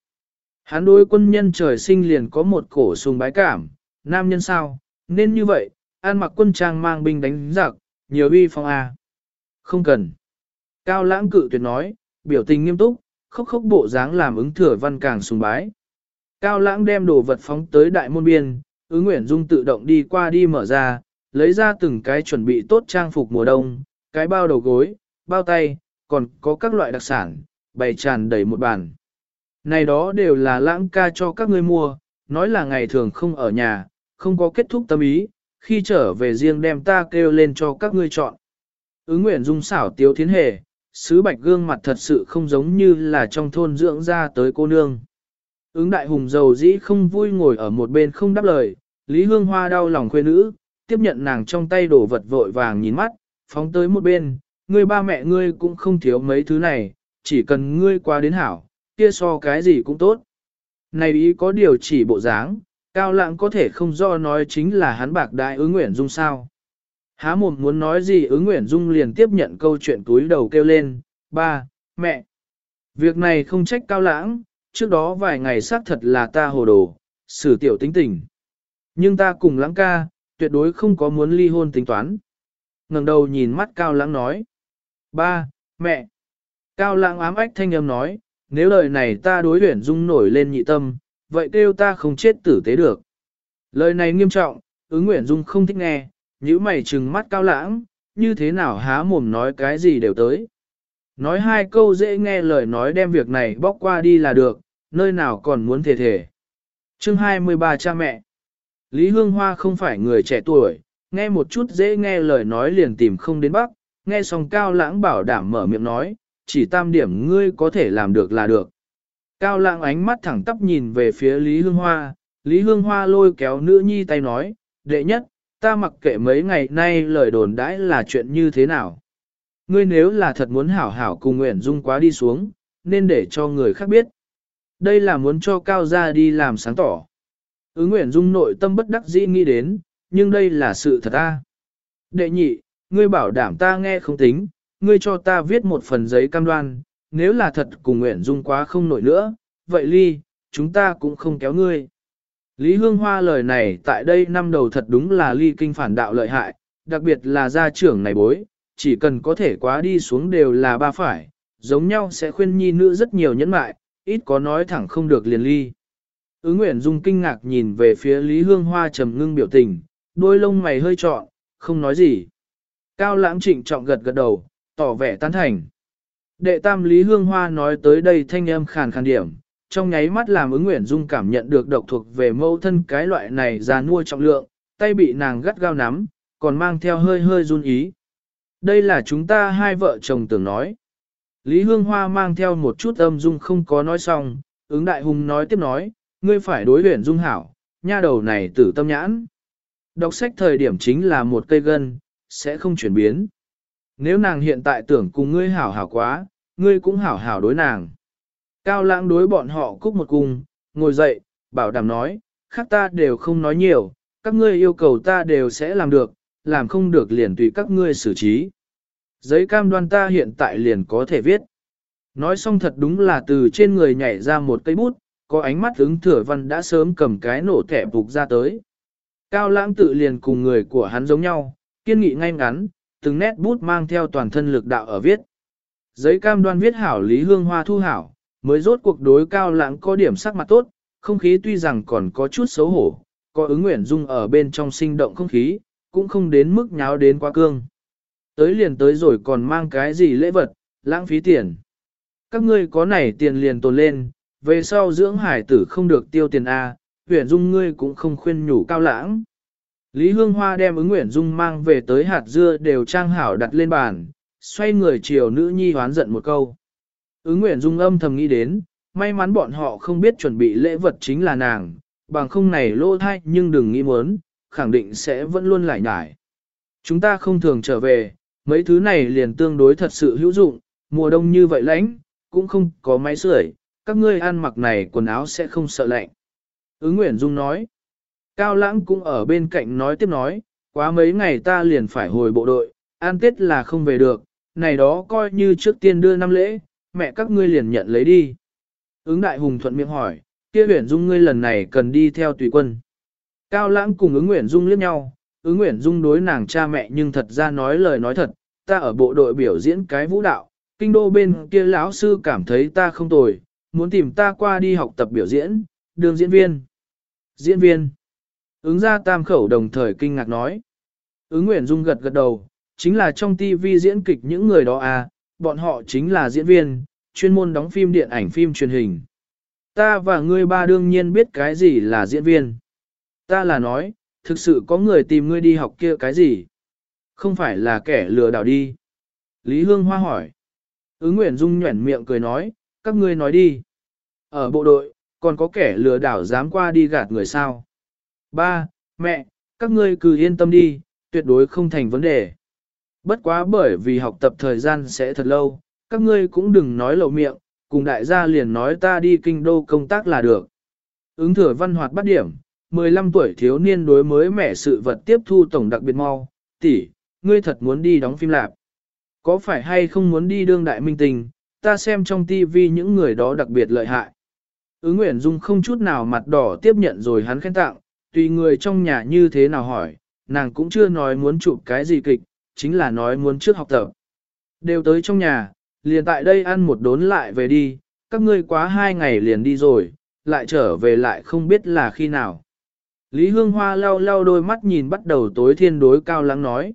Hắn đối quân nhân trời sinh liền có một cổ sùng bái cảm, nam nhân sao, nên như vậy, an mặc quân trang mang binh đánh giặc, nhiều uy phong à. Không cần. Cao lãng cự tuyệt nói, biểu tình nghiêm túc, khóc khóc bộ dáng làm ứng thừa văn càng sùng bái. Cao lãng đem đồ vật phóng tới đại môn biên, ứng nguyện dung tự động đi qua đi mở ra, lấy ra từng cái chuẩn bị tốt trang phục mùa đông, cái bao đầu gối, bao tay, còn có các loại đặc sản, bày tràn đầy một bàn. Này đó đều là lãng ca cho các ngươi mua, nói là ngày thường không ở nhà, không có kết thúc tâm ý, khi trở về riêng đem ta kêu lên cho các ngươi chọn. Ứng nguyện dung xảo tiếu thiến hề, sứ bạch gương mặt thật sự không giống như là trong thôn dưỡng ra tới cô nương. Ứng đại hùng giàu dĩ không vui ngồi ở một bên không đáp lời, Lý Hương Hoa đau lòng khuê nữ, tiếp nhận nàng trong tay đổ vật vội vàng nhìn mắt, phóng tới một bên, ngươi ba mẹ ngươi cũng không thiếu mấy thứ này, chỉ cần ngươi qua đến hảo, kia so cái gì cũng tốt. Này ý có điều chỉ bộ dáng, cao lãng có thể không do nói chính là hắn bạc đại ứng nguyện dung sao. Há mồm muốn nói gì ứng nguyện dung liền tiếp nhận câu chuyện túi đầu kêu lên, ba, mẹ. Việc này không trách cao lãng, trước đó vài ngày xác thật là ta hồ đồ, xử tiểu tính tình. Nhưng ta cùng lãng ca, tuyệt đối không có muốn ly hôn tính toán. ngẩng đầu nhìn mắt cao lãng nói. Ba, mẹ. Cao lãng ám ách thanh âm nói, nếu lời này ta đối huyển dung nổi lên nhị tâm, vậy kêu ta không chết tử tế được. Lời này nghiêm trọng, ứng nguyện dung không thích nghe, nhíu mày trừng mắt cao lãng, như thế nào há mồm nói cái gì đều tới. Nói hai câu dễ nghe lời nói đem việc này bóc qua đi là được, nơi nào còn muốn thể thể. Chương 23 cha mẹ Lý Hương Hoa không phải người trẻ tuổi, nghe một chút dễ nghe lời nói liền tìm không đến bắc, nghe xong cao lãng bảo đảm mở miệng nói, chỉ tam điểm ngươi có thể làm được là được. Cao lãng ánh mắt thẳng tắp nhìn về phía Lý Hương Hoa, Lý Hương Hoa lôi kéo nữ nhi tay nói, đệ nhất, ta mặc kệ mấy ngày nay lời đồn đãi là chuyện như thế nào. Ngươi nếu là thật muốn hảo hảo cùng nguyện dung quá đi xuống, nên để cho người khác biết. Đây là muốn cho Cao gia đi làm sáng tỏ. Ứng nguyện dung nội tâm bất đắc dĩ nghĩ đến, nhưng đây là sự thật ta. Đệ nhị, ngươi bảo đảm ta nghe không tính, ngươi cho ta viết một phần giấy cam đoan, nếu là thật cùng nguyện dung quá không nổi nữa, vậy ly, chúng ta cũng không kéo ngươi. Lý Hương Hoa lời này tại đây năm đầu thật đúng là ly kinh phản đạo lợi hại, đặc biệt là gia trưởng này bối, chỉ cần có thể quá đi xuống đều là ba phải, giống nhau sẽ khuyên nhi nữ rất nhiều nhẫn mại, ít có nói thẳng không được liền ly. Ứ Nguyễn Dung kinh ngạc nhìn về phía Lý Hương Hoa trầm ngưng biểu tình, đôi lông mày hơi trọn, không nói gì. Cao lãng trịnh trọng gật gật đầu, tỏ vẻ tán thành. Đệ tam Lý Hương Hoa nói tới đây thanh âm khàn khàn điểm, trong nháy mắt làm ứng Nguyễn Dung cảm nhận được độc thuộc về mâu thân cái loại này già nuôi trọng lượng, tay bị nàng gắt gao nắm, còn mang theo hơi hơi run ý. Đây là chúng ta hai vợ chồng tưởng nói. Lý Hương Hoa mang theo một chút âm dung không có nói xong, ứng đại hùng nói tiếp nói, ngươi phải đối luyện dung hảo, nha đầu này tử tâm nhãn. Đọc sách thời điểm chính là một cây gân, sẽ không chuyển biến. Nếu nàng hiện tại tưởng cùng ngươi hảo hảo quá, ngươi cũng hảo hảo đối nàng. Cao lãng đối bọn họ cúc một cung, ngồi dậy, bảo đảm nói, khác ta đều không nói nhiều, các ngươi yêu cầu ta đều sẽ làm được, làm không được liền tùy các ngươi xử trí. Giấy cam đoan ta hiện tại liền có thể viết. Nói xong thật đúng là từ trên người nhảy ra một cây bút, có ánh mắt ứng thừa văn đã sớm cầm cái nổ thẻ bục ra tới. Cao lãng tự liền cùng người của hắn giống nhau, kiên nghị ngay ngắn, từng nét bút mang theo toàn thân lực đạo ở viết. Giấy cam đoan viết hảo Lý Hương Hoa thu hảo, mới rốt cuộc đối cao lãng có điểm sắc mặt tốt, không khí tuy rằng còn có chút xấu hổ, có ứng nguyện dung ở bên trong sinh động không khí, cũng không đến mức nháo đến quá cương. Tới liền tới rồi còn mang cái gì lễ vật, lãng phí tiền. các ngươi có này tiền liền tồn lên, về sau dưỡng hải tử không được tiêu tiền A, huyện dung ngươi cũng không khuyên nhủ cao lãng. Lý Hương Hoa đem ứng Nguyễn Dung mang về tới hạt dưa đều trang hảo đặt lên bàn, xoay người chiều nữ nhi hoán giận một câu. Ứng Nguyễn Dung âm thầm nghĩ đến, may mắn bọn họ không biết chuẩn bị lễ vật chính là nàng, bằng không này lô thai nhưng đừng nghĩ muốn, khẳng định sẽ vẫn luôn lại nhải. Chúng ta không thường trở về, mấy thứ này liền tương đối thật sự hữu dụng, mùa đông như vậy lạnh, cũng không có máy sưởi, các ngươi ăn mặc này quần áo sẽ không sợ lạnh. Ứng Nguyễn Dung nói, Cao Lãng cũng ở bên cạnh nói tiếp nói, quá mấy ngày ta liền phải hồi bộ đội, an tết là không về được, này đó coi như trước tiên đưa năm lễ, mẹ các ngươi liền nhận lấy đi. Ứng Đại Hùng thuận miệng hỏi, kia Nguyễn Dung ngươi lần này cần đi theo tùy quân. Cao Lãng cùng ứng Nguyễn Dung liếc nhau, ứng Nguyễn Dung đối nàng cha mẹ nhưng thật ra nói lời nói thật, ta ở bộ đội biểu diễn cái vũ đạo, kinh đô bên kia lão sư cảm thấy ta không tồi, muốn tìm ta qua đi học tập biểu diễn, đường diễn viên. Diễn viên. Ứng ra tam khẩu đồng thời kinh ngạc nói. Ứng Nguyễn Dung gật gật đầu, chính là trong TV diễn kịch những người đó à, bọn họ chính là diễn viên, chuyên môn đóng phim điện ảnh phim truyền hình. Ta và ngươi ba đương nhiên biết cái gì là diễn viên. Ta là nói, thực sự có người tìm ngươi đi học kia cái gì? Không phải là kẻ lừa đảo đi. Lý Hương Hoa hỏi. Ứng Nguyễn Dung nhuẩn miệng cười nói, các ngươi nói đi. Ở bộ đội, còn có kẻ lừa đảo dám qua đi gạt người sao? Ba, mẹ, các ngươi cứ yên tâm đi, tuyệt đối không thành vấn đề. Bất quá bởi vì học tập thời gian sẽ thật lâu, các ngươi cũng đừng nói lậu miệng, cùng đại gia liền nói ta đi kinh đô công tác là được. Ứng thừa văn hoạt bắt điểm, 15 tuổi thiếu niên đối mới mẻ sự vật tiếp thu tổng đặc biệt mau, tỷ, ngươi thật muốn đi đóng phim lạp. Có phải hay không muốn đi đương đại minh tình, ta xem trong tivi những người đó đặc biệt lợi hại. Ứng Nguyễn Dung không chút nào mặt đỏ tiếp nhận rồi hắn khen tặng, tùy người trong nhà như thế nào hỏi, nàng cũng chưa nói muốn chụp cái gì kịch, chính là nói muốn trước học tập. Đều tới trong nhà, liền tại đây ăn một đốn lại về đi, các ngươi quá hai ngày liền đi rồi, lại trở về lại không biết là khi nào. Lý Hương Hoa lau lau đôi mắt nhìn bắt đầu tối thiên đối cao lắng nói.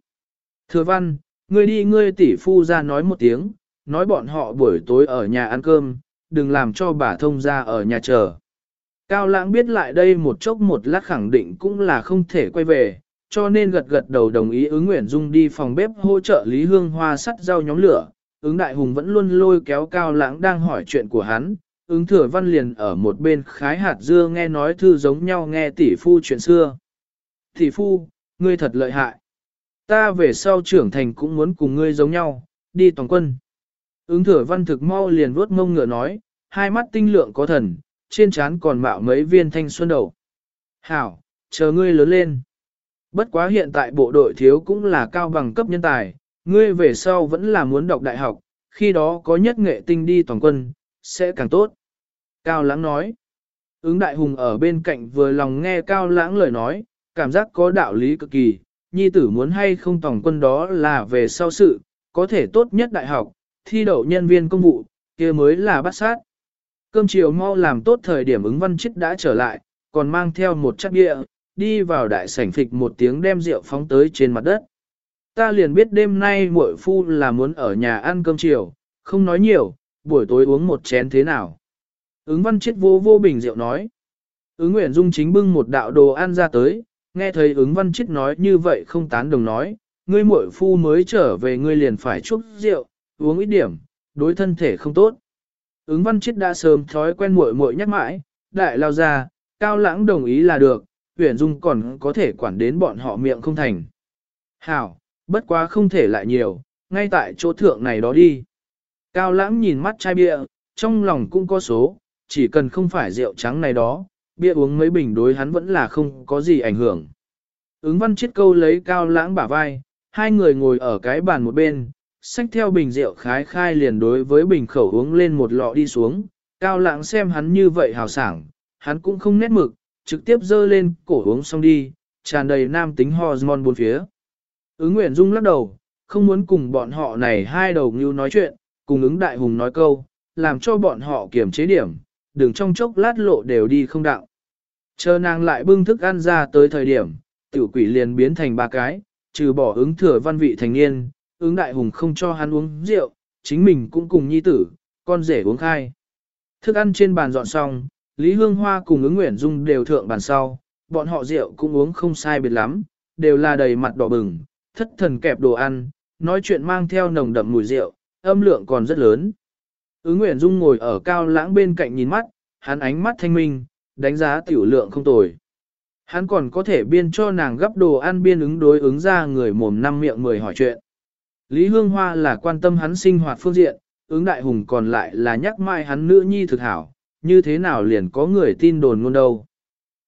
Thừa văn, ngươi đi ngươi tỷ phu ra nói một tiếng, nói bọn họ buổi tối ở nhà ăn cơm, đừng làm cho bà thông ra ở nhà chờ. Cao lãng biết lại đây một chốc một lát khẳng định cũng là không thể quay về, cho nên gật gật đầu đồng ý ứng Nguyễn Dung đi phòng bếp hỗ trợ Lý Hương Hoa sắt rau nhóm lửa. Ứng Đại Hùng vẫn luôn lôi kéo Cao lãng đang hỏi chuyện của hắn, ứng thừa văn liền ở một bên khái hạt dưa nghe nói thư giống nhau nghe tỷ phu chuyện xưa. Tỷ phu, ngươi thật lợi hại. Ta về sau trưởng thành cũng muốn cùng ngươi giống nhau, đi toàn quân. Ứng thừa văn thực mau liền vuốt mông ngựa nói, hai mắt tinh lượng có thần, trên trán còn mạo mấy viên thanh xuân đầu. Hảo, chờ ngươi lớn lên. Bất quá hiện tại bộ đội thiếu cũng là cao bằng cấp nhân tài, ngươi về sau vẫn là muốn đọc đại học, khi đó có nhất nghệ tinh đi toàn quân, sẽ càng tốt. Cao lãng nói. Ứng đại hùng ở bên cạnh vừa lòng nghe cao lãng lời nói, cảm giác có đạo lý cực kỳ, nhi tử muốn hay không tổng quân đó là về sau sự, có thể tốt nhất đại học, thi đậu nhân viên công vụ, kia mới là bắt sát. Cơm chiều mau làm tốt thời điểm ứng văn chết đã trở lại, còn mang theo một chắc địa, đi vào đại sảnh phịch một tiếng đem rượu phóng tới trên mặt đất. Ta liền biết đêm nay muội phu là muốn ở nhà ăn cơm chiều, không nói nhiều, buổi tối uống một chén thế nào. Ứng văn chết vô vô bình rượu nói. Ứng Nguyễn Dung chính bưng một đạo đồ ăn ra tới, nghe thấy ứng văn chết nói như vậy không tán đồng nói, ngươi muội phu mới trở về ngươi liền phải chúc rượu, uống ít điểm, đối thân thể không tốt. Ứng văn chết đã sớm thói quen muội muội nhắc mãi, đại lao ra, cao lãng đồng ý là được, Uyển Dung còn có thể quản đến bọn họ miệng không thành. Hảo, bất quá không thể lại nhiều, ngay tại chỗ thượng này đó đi. Cao lãng nhìn mắt chai bia, trong lòng cũng có số, chỉ cần không phải rượu trắng này đó, bia uống mấy bình đối hắn vẫn là không có gì ảnh hưởng. Ứng văn chết câu lấy cao lãng bả vai, hai người ngồi ở cái bàn một bên, xách theo bình rượu khái khai liền đối với bình khẩu uống lên một lọ đi xuống, cao lãng xem hắn như vậy hào sảng, hắn cũng không nét mực, trực tiếp dơ lên cổ uống xong đi, tràn đầy nam tính hormone bốn phía. Ứng Nguyễn Dung lắc đầu, không muốn cùng bọn họ này hai đầu như nói chuyện, cùng ứng đại hùng nói câu, làm cho bọn họ kiểm chế điểm, đừng trong chốc lát lộ đều đi không đạo. Chờ nàng lại bưng thức ăn ra tới thời điểm, tiểu quỷ liền biến thành ba cái, trừ bỏ ứng thừa văn vị thành niên, ứng đại hùng không cho hắn uống rượu, chính mình cũng cùng nhi tử, con rể uống khai. Thức ăn trên bàn dọn xong, Lý Hương Hoa cùng ứng Nguyễn Dung đều thượng bàn sau, bọn họ rượu cũng uống không sai biệt lắm, đều là đầy mặt đỏ bừng, thất thần kẹp đồ ăn, nói chuyện mang theo nồng đậm mùi rượu, âm lượng còn rất lớn. Ứng Nguyễn Dung ngồi ở cao lãng bên cạnh nhìn mắt, hắn ánh mắt thanh minh, đánh giá tiểu lượng không tồi. Hắn còn có thể biên cho nàng gấp đồ ăn biên ứng đối ứng ra người mồm năm miệng mười hỏi chuyện. Lý Hương Hoa là quan tâm hắn sinh hoạt phương diện, ứng đại hùng còn lại là nhắc mai hắn nữ nhi thực hảo, như thế nào liền có người tin đồn ngôn đâu.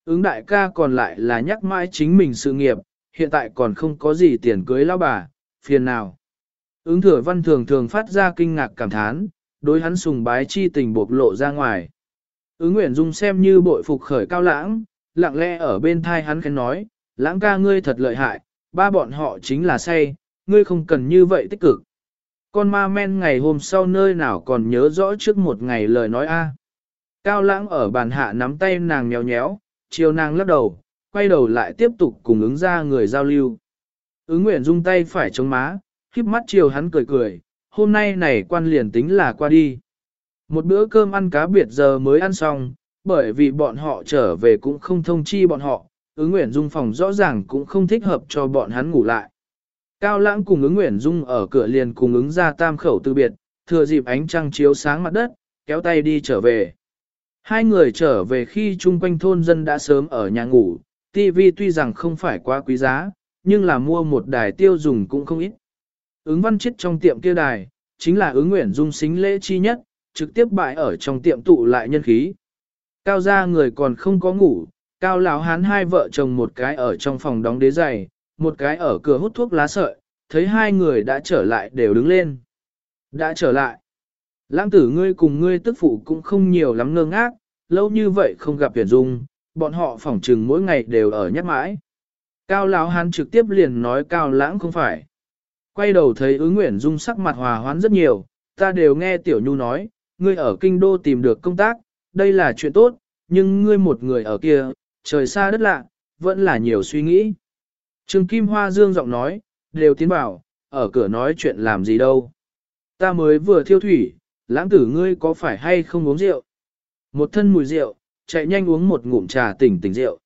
Ứng đại ca còn lại là nhắc mãi chính mình sự nghiệp, hiện tại còn không có gì tiền cưới lão bà, phiền nào. Ứng thừa văn thường thường phát ra kinh ngạc cảm thán, đối hắn sùng bái chi tình bộc lộ ra ngoài. Ứng Nguyễn Dung xem như bội phục khởi cao lãng, lặng lẽ ở bên thai hắn khen nói, lãng ca ngươi thật lợi hại, ba bọn họ chính là say, ngươi không cần như vậy tích cực. Con ma men ngày hôm sau nơi nào còn nhớ rõ trước một ngày lời nói a. Cao lãng ở bàn hạ nắm tay nàng nhéo nhéo, chiều nàng lắc đầu, quay đầu lại tiếp tục cùng ứng ra người giao lưu. Ứng Nguyện Dung tay phải chống má, khiếp mắt chiều hắn cười cười, hôm nay này quan liền tính là qua đi. Một bữa cơm ăn cá biệt giờ mới ăn xong, bởi vì bọn họ trở về cũng không thông chi bọn họ, ứng Nguyện Dung phòng rõ ràng cũng không thích hợp cho bọn hắn ngủ lại. Cao lãng cùng ứng Nguyễn Dung ở cửa liền cùng ứng ra tam khẩu từ biệt, thừa dịp ánh trăng chiếu sáng mặt đất, kéo tay đi trở về. Hai người trở về khi chung quanh thôn dân đã sớm ở nhà ngủ, TV tuy rằng không phải quá quý giá, nhưng là mua một đài tiêu dùng cũng không ít. Ứng văn chết trong tiệm kia đài, chính là ứng nguyễn dung xính lễ chi nhất, trực tiếp bại ở trong tiệm tụ lại nhân khí. Cao gia người còn không có ngủ, cao lão hán hai vợ chồng một cái ở trong phòng đóng đế giày, một cái ở cửa hút thuốc lá sợi, thấy hai người đã trở lại đều đứng lên. Đã trở lại. Lãng tử ngươi cùng ngươi tức phụ cũng không nhiều lắm ngơ ngác, lâu như vậy không gặp tuyển dung, bọn họ phỏng trừng mỗi ngày đều ở nhắc mãi. Cao lão hắn trực tiếp liền nói cao lãng không phải. Quay đầu thấy ứng nguyện dung sắc mặt hòa hoãn rất nhiều, ta đều nghe tiểu nhu nói, ngươi ở kinh đô tìm được công tác, đây là chuyện tốt, nhưng ngươi một người ở kia, trời xa đất lạ, vẫn là nhiều suy nghĩ. Trương Kim Hoa Dương giọng nói, đều tiến bảo, ở cửa nói chuyện làm gì đâu. Ta mới vừa thiêu thủy, lãng tử ngươi có phải hay không uống rượu? Một thân mùi rượu, chạy nhanh uống một ngụm trà tỉnh tỉnh rượu.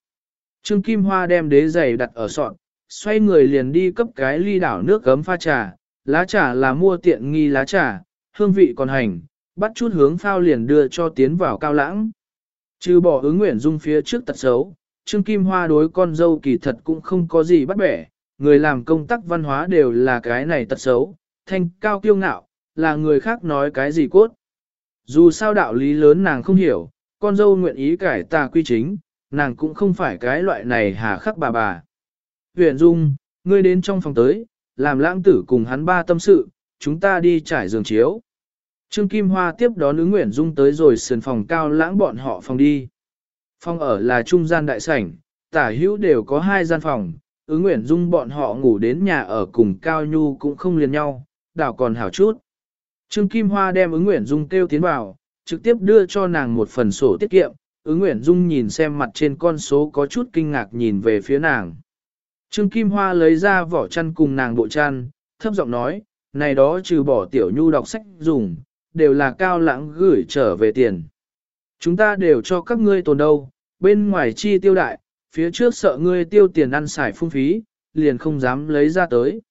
Trương Kim Hoa đem đế giày đặt ở sọn, xoay người liền đi cấp cái ly đảo nước gấm pha trà, lá trà là mua tiện nghi lá trà, hương vị còn hành, bắt chút hướng phao liền đưa cho tiến vào cao lãng. Trừ bỏ ứng nguyện dung phía trước tật xấu, Trương Kim Hoa đối con dâu kỳ thật cũng không có gì bắt bẻ, người làm công tác văn hóa đều là cái này tật xấu, thanh cao kiêu ngạo, là người khác nói cái gì cốt. Dù sao đạo lý lớn nàng không hiểu, con dâu nguyện ý cải tà quy chính, nàng cũng không phải cái loại này hà khắc bà bà. Huyền Dung, ngươi đến trong phòng tới, làm lãng tử cùng hắn ba tâm sự, chúng ta đi trải giường chiếu. Trương Kim Hoa tiếp đón ứng Nguyễn Dung tới rồi sườn phòng cao lãng bọn họ phòng đi. Phòng ở là trung gian đại sảnh, tả hữu đều có hai gian phòng, ứng nguyện Dung bọn họ ngủ đến nhà ở cùng Cao Nhu cũng không liền nhau, đảo còn hảo chút. Trương Kim Hoa đem ứng nguyện Dung kêu tiến vào, trực tiếp đưa cho nàng một phần sổ tiết kiệm, ứng nguyện Dung nhìn xem mặt trên con số có chút kinh ngạc nhìn về phía nàng. Trương Kim Hoa lấy ra vỏ chăn cùng nàng bộ chăn, thấp giọng nói, này đó trừ bỏ tiểu nhu đọc sách dùng, đều là cao lãng gửi trở về tiền. Chúng ta đều cho các ngươi tồn đâu, bên ngoài chi tiêu đại, phía trước sợ ngươi tiêu tiền ăn xài phung phí, liền không dám lấy ra tới.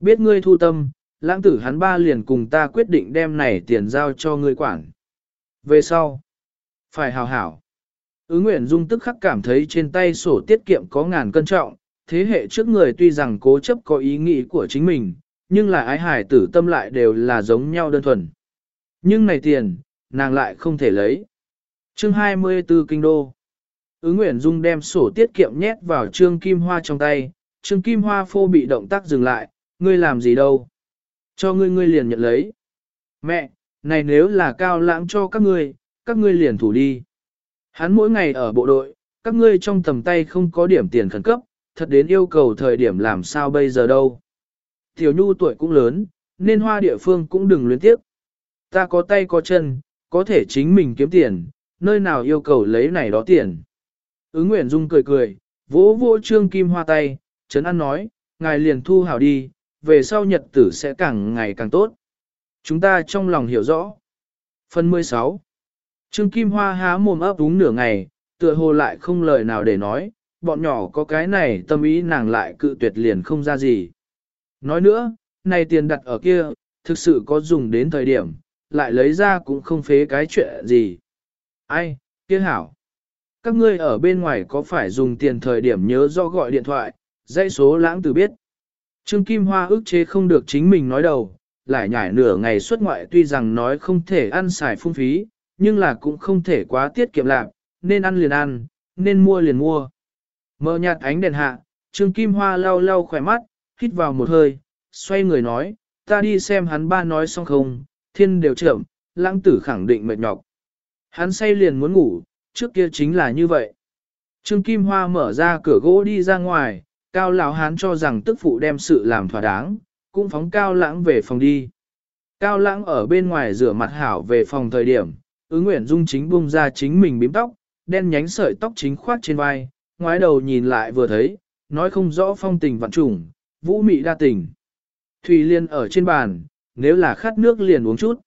Biết ngươi thu tâm, lãng tử hắn ba liền cùng ta quyết định đem này tiền giao cho ngươi quản. Về sau, phải hào hảo. Ứ Nguyễn Dung tức khắc cảm thấy trên tay sổ tiết kiệm có ngàn cân trọng, thế hệ trước người tuy rằng cố chấp có ý nghĩ của chính mình, nhưng là ái hải tử tâm lại đều là giống nhau đơn thuần. Nhưng này tiền, nàng lại không thể lấy. Chương 24 Kinh Đô ứng Nguyễn Dung đem sổ tiết kiệm nhét vào Trương Kim Hoa trong tay, Trương Kim Hoa phô bị động tác dừng lại, ngươi làm gì đâu. Cho ngươi ngươi liền nhận lấy. Mẹ, này nếu là cao lãng cho các ngươi, các ngươi liền thủ đi. Hắn mỗi ngày ở bộ đội, các ngươi trong tầm tay không có điểm tiền khẩn cấp, thật đến yêu cầu thời điểm làm sao bây giờ đâu. Tiểu Nhu tuổi cũng lớn, nên hoa địa phương cũng đừng luyến tiếc. Ta có tay có chân, có thể chính mình kiếm tiền, nơi nào yêu cầu lấy này đó tiền. Ứng Nguyễn Dung cười cười, vỗ vỗ trương kim hoa tay, Trấn An nói, ngài liền thu hảo đi, về sau nhật tử sẽ càng ngày càng tốt. Chúng ta trong lòng hiểu rõ. Phần 16 Trương Kim Hoa há mồm ấp đúng nửa ngày, tựa hồ lại không lời nào để nói, bọn nhỏ có cái này tâm ý nàng lại cự tuyệt liền không ra gì. Nói nữa, này tiền đặt ở kia, thực sự có dùng đến thời điểm, lại lấy ra cũng không phế cái chuyện gì. Ai, kia hảo. Các ngươi ở bên ngoài có phải dùng tiền thời điểm nhớ do gọi điện thoại, dãy số lãng từ biết. Trương Kim Hoa ức chế không được chính mình nói đầu, lại nhảy nửa ngày xuất ngoại tuy rằng nói không thể ăn xài phung phí, nhưng là cũng không thể quá tiết kiệm lạc, nên ăn liền ăn, nên mua liền mua. Mờ nhạt ánh đèn hạ, Trương Kim Hoa lau lau khỏe mắt, hít vào một hơi, xoay người nói, ta đi xem hắn ba nói xong không, thiên đều chậm, lãng tử khẳng định mệt nhọc. Hắn say liền muốn ngủ, trước kia chính là như vậy. Trương Kim Hoa mở ra cửa gỗ đi ra ngoài, Cao lão hán cho rằng tức phụ đem sự làm thỏa đáng, cũng phóng Cao lãng về phòng đi. Cao lãng ở bên ngoài rửa mặt hảo về phòng thời điểm, ứng nguyện dung chính bung ra chính mình bím tóc, đen nhánh sợi tóc chính khoát trên vai, ngoái đầu nhìn lại vừa thấy, nói không rõ phong tình vạn trùng, vũ mị đa tình. Thủy liên ở trên bàn, nếu là khát nước liền uống chút.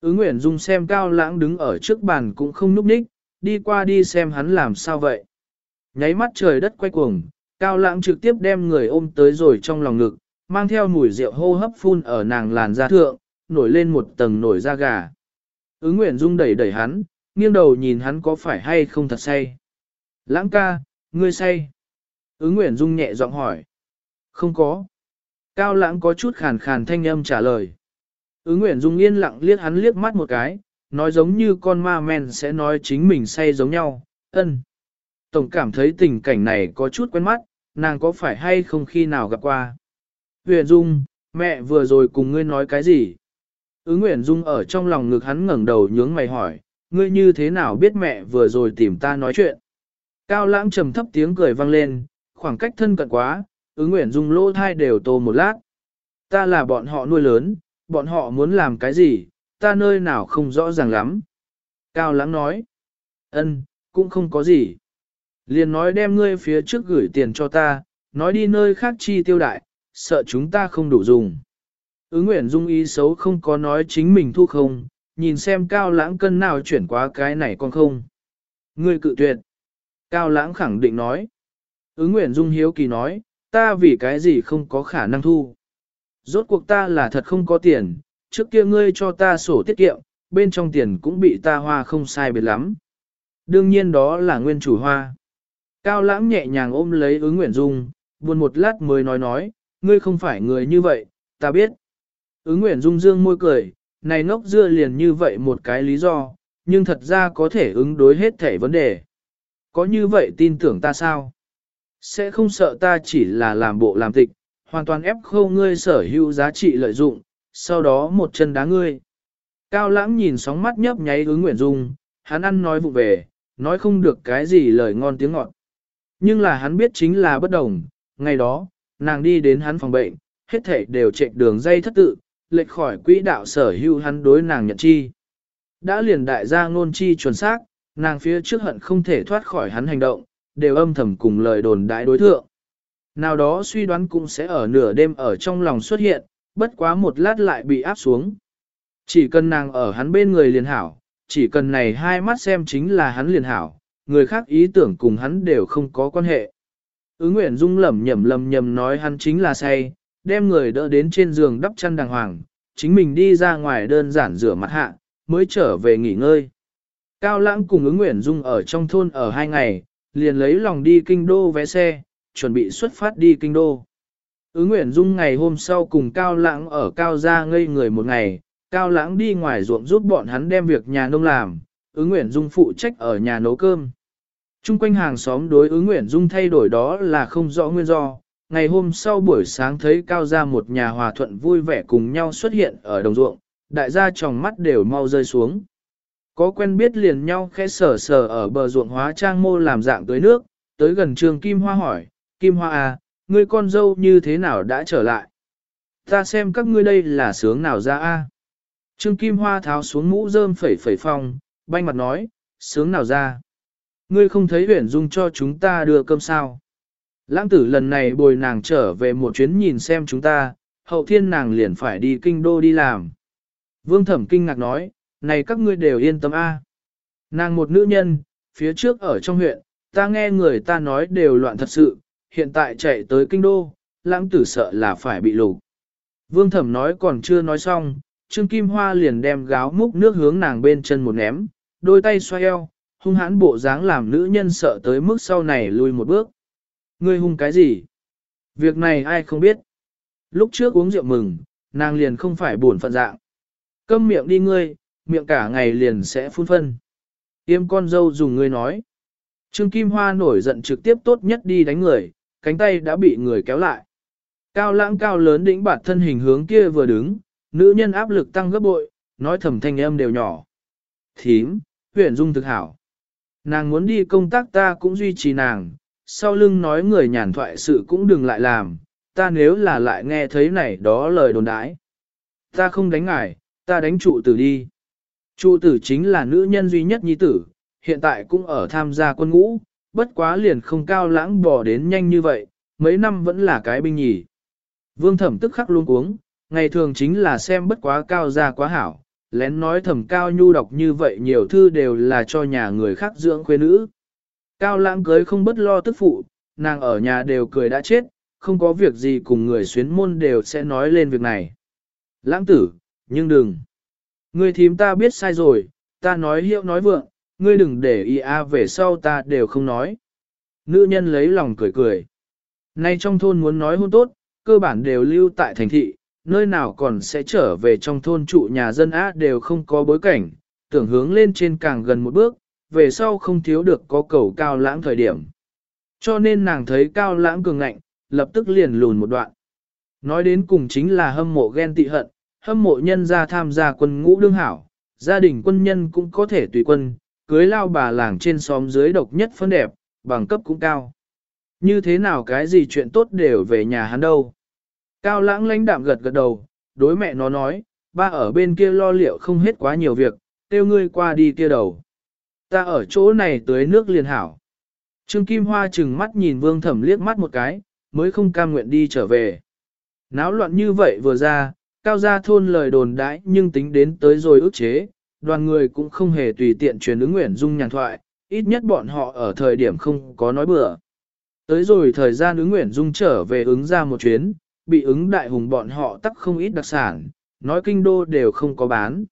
Ứng Nguyễn Dung xem Cao Lãng đứng ở trước bàn cũng không núp ních, đi qua đi xem hắn làm sao vậy. Nháy mắt trời đất quay cuồng, Cao Lãng trực tiếp đem người ôm tới rồi trong lòng ngực, mang theo mùi rượu hô hấp phun ở nàng làn da thượng, nổi lên một tầng nổi da gà. Ứng Nguyễn Dung đẩy đẩy hắn, nghiêng đầu nhìn hắn có phải hay không thật say. Lãng ca, ngươi say. Ứng Nguyễn Dung nhẹ giọng hỏi. Không có. Cao lãng có chút khàn khàn thanh âm trả lời. Ứng Nguyễn Dung yên lặng liếc hắn liếc mắt một cái, nói giống như con ma men sẽ nói chính mình say giống nhau, ân. Tổng cảm thấy tình cảnh này có chút quen mắt, nàng có phải hay không khi nào gặp qua. Huyền Dung, mẹ vừa rồi cùng ngươi nói cái gì? Ứng Nguyễn Dung ở trong lòng ngực hắn ngẩng đầu nhướng mày hỏi, ngươi như thế nào biết mẹ vừa rồi tìm ta nói chuyện? Cao lãng trầm thấp tiếng cười vang lên, khoảng cách thân cận quá, ứng Nguyễn Dung lỗ thai đều tô một lát. Ta là bọn họ nuôi lớn, bọn họ muốn làm cái gì, ta nơi nào không rõ ràng lắm. Cao lãng nói, ân, cũng không có gì. Liền nói đem ngươi phía trước gửi tiền cho ta, nói đi nơi khác chi tiêu đại, sợ chúng ta không đủ dùng. Ứng Nguyễn Dung ý xấu không có nói chính mình thu không, nhìn xem cao lãng cân nào chuyển qua cái này con không. Ngươi cự tuyệt. Cao lãng khẳng định nói. Ứng Nguyễn Dung hiếu kỳ nói, ta vì cái gì không có khả năng thu. Rốt cuộc ta là thật không có tiền, trước kia ngươi cho ta sổ tiết kiệm, bên trong tiền cũng bị ta hoa không sai biệt lắm. Đương nhiên đó là nguyên chủ hoa. Cao lãng nhẹ nhàng ôm lấy ứng Nguyễn Dung, buồn một lát mới nói nói, ngươi không phải người như vậy, ta biết. Ứng Nguyễn Dung dương môi cười, này ngốc dưa liền như vậy một cái lý do, nhưng thật ra có thể ứng đối hết thể vấn đề. Có như vậy tin tưởng ta sao? Sẽ không sợ ta chỉ là làm bộ làm tịch, hoàn toàn ép khâu ngươi sở hữu giá trị lợi dụng, sau đó một chân đá ngươi. Cao lãng nhìn sóng mắt nhấp nháy ứng Nguyễn Dung, hắn ăn nói vụ về, nói không được cái gì lời ngon tiếng ngọt. Nhưng là hắn biết chính là bất đồng, ngày đó, nàng đi đến hắn phòng bệnh, hết thể đều chạy đường dây thất tự, lệch khỏi quỹ đạo sở hữu hắn đối nàng nhận chi. Đã liền đại gia ngôn chi chuẩn xác, nàng phía trước hận không thể thoát khỏi hắn hành động, đều âm thầm cùng lời đồn đại đối thượng. Nào đó suy đoán cũng sẽ ở nửa đêm ở trong lòng xuất hiện, bất quá một lát lại bị áp xuống. Chỉ cần nàng ở hắn bên người liền hảo, chỉ cần này hai mắt xem chính là hắn liền hảo, người khác ý tưởng cùng hắn đều không có quan hệ. Ứng Nguyễn Dung lẩm nhẩm lầm nhầm nói hắn chính là say, đem người đỡ đến trên giường đắp chăn đàng hoàng, chính mình đi ra ngoài đơn giản rửa mặt hạ, mới trở về nghỉ ngơi. Cao Lãng cùng ứng Nguyễn Dung ở trong thôn ở hai ngày, liền lấy lòng đi kinh đô vé xe, chuẩn bị xuất phát đi kinh đô. Ứng Nguyễn Dung ngày hôm sau cùng Cao Lãng ở Cao Gia ngây người một ngày, Cao Lãng đi ngoài ruộng giúp bọn hắn đem việc nhà nông làm, ứng Nguyễn Dung phụ trách ở nhà nấu cơm. Trung quanh hàng xóm đối ứng Nguyễn Dung thay đổi đó là không rõ nguyên do. Ngày hôm sau buổi sáng thấy Cao Gia một nhà hòa thuận vui vẻ cùng nhau xuất hiện ở đồng ruộng, đại gia tròng mắt đều mau rơi xuống. Có quen biết liền nhau khẽ sở sở ở bờ ruộng hóa trang mô làm dạng tưới nước, tới gần trường Kim Hoa hỏi, Kim Hoa à, ngươi con dâu như thế nào đã trở lại? Ta xem các ngươi đây là sướng nào ra a? Trương Kim Hoa tháo xuống mũ rơm phẩy phẩy phong, banh mặt nói, sướng nào ra? Ngươi không thấy huyển dung cho chúng ta đưa cơm sao? Lãng tử lần này bồi nàng trở về một chuyến nhìn xem chúng ta, hậu thiên nàng liền phải đi kinh đô đi làm. Vương thẩm kinh ngạc nói, này các ngươi đều yên tâm a. Nàng một nữ nhân, phía trước ở trong huyện, ta nghe người ta nói đều loạn thật sự, hiện tại chạy tới kinh đô, lãng tử sợ là phải bị lục. Vương thẩm nói còn chưa nói xong, Trương Kim Hoa liền đem gáo múc nước hướng nàng bên chân một ném, đôi tay xoay eo, hung hãn bộ dáng làm nữ nhân sợ tới mức sau này lùi một bước. Ngươi hung cái gì? Việc này ai không biết. Lúc trước uống rượu mừng, nàng liền không phải buồn phận dạng. Câm miệng đi ngươi, miệng cả ngày liền sẽ phun phân. Yêm con dâu dùng ngươi nói. Trương Kim Hoa nổi giận trực tiếp tốt nhất đi đánh người, cánh tay đã bị người kéo lại. Cao lãng cao lớn đỉnh bản thân hình hướng kia vừa đứng, nữ nhân áp lực tăng gấp bội, nói thầm thanh âm đều nhỏ. Thím, huyện dung thực hảo. Nàng muốn đi công tác ta cũng duy trì nàng, sau lưng nói người nhàn thoại sự cũng đừng lại làm, ta nếu là lại nghe thấy này đó lời đồn đãi. Ta không đánh ngài, ta đánh trụ tử đi. Trụ tử chính là nữ nhân duy nhất nhi tử, hiện tại cũng ở tham gia quân ngũ, bất quá liền không cao lãng bỏ đến nhanh như vậy, mấy năm vẫn là cái binh nhì. Vương thẩm tức khắc luôn uống, ngày thường chính là xem bất quá cao ra quá hảo, lén nói thẩm cao nhu đọc như vậy nhiều thư đều là cho nhà người khác dưỡng khuê nữ. Cao lãng cưới không bất lo tức phụ, nàng ở nhà đều cười đã chết, không có việc gì cùng người xuyến môn đều sẽ nói lên việc này. Lãng tử, nhưng đừng. người thím ta biết sai rồi, ta nói hiệu nói vượng, ngươi đừng để ý a về sau ta đều không nói. Nữ nhân lấy lòng cười cười. Nay trong thôn muốn nói hôn tốt, cơ bản đều lưu tại thành thị, nơi nào còn sẽ trở về trong thôn trụ nhà dân á đều không có bối cảnh, tưởng hướng lên trên càng gần một bước, về sau không thiếu được có cầu cao lãng thời điểm. Cho nên nàng thấy cao lãng cường ngạnh, lập tức liền lùn một đoạn. Nói đến cùng chính là hâm mộ ghen tị hận, hâm mộ nhân ra tham gia quân ngũ đương hảo, gia đình quân nhân cũng có thể tùy quân, cưới lao bà làng trên xóm dưới độc nhất phân đẹp, bằng cấp cũng cao. Như thế nào cái gì chuyện tốt đều về nhà hắn đâu. Cao lãng lãnh đạm gật gật đầu, đối mẹ nó nói, ba ở bên kia lo liệu không hết quá nhiều việc, tiêu ngươi qua đi kia đầu. Ta ở chỗ này tới nước liền hảo. Trương Kim Hoa chừng mắt nhìn vương thẩm liếc mắt một cái, mới không cam nguyện đi trở về. Náo loạn như vậy vừa ra, cao gia thôn lời đồn đãi nhưng tính đến tới rồi ức chế, đoàn người cũng không hề tùy tiện truyền ứng nguyện dung nhàn thoại, ít nhất bọn họ ở thời điểm không có nói bừa. Tới rồi thời gian ứng nguyện dung trở về ứng ra một chuyến, bị ứng đại hùng bọn họ tắc không ít đặc sản, nói kinh đô đều không có bán.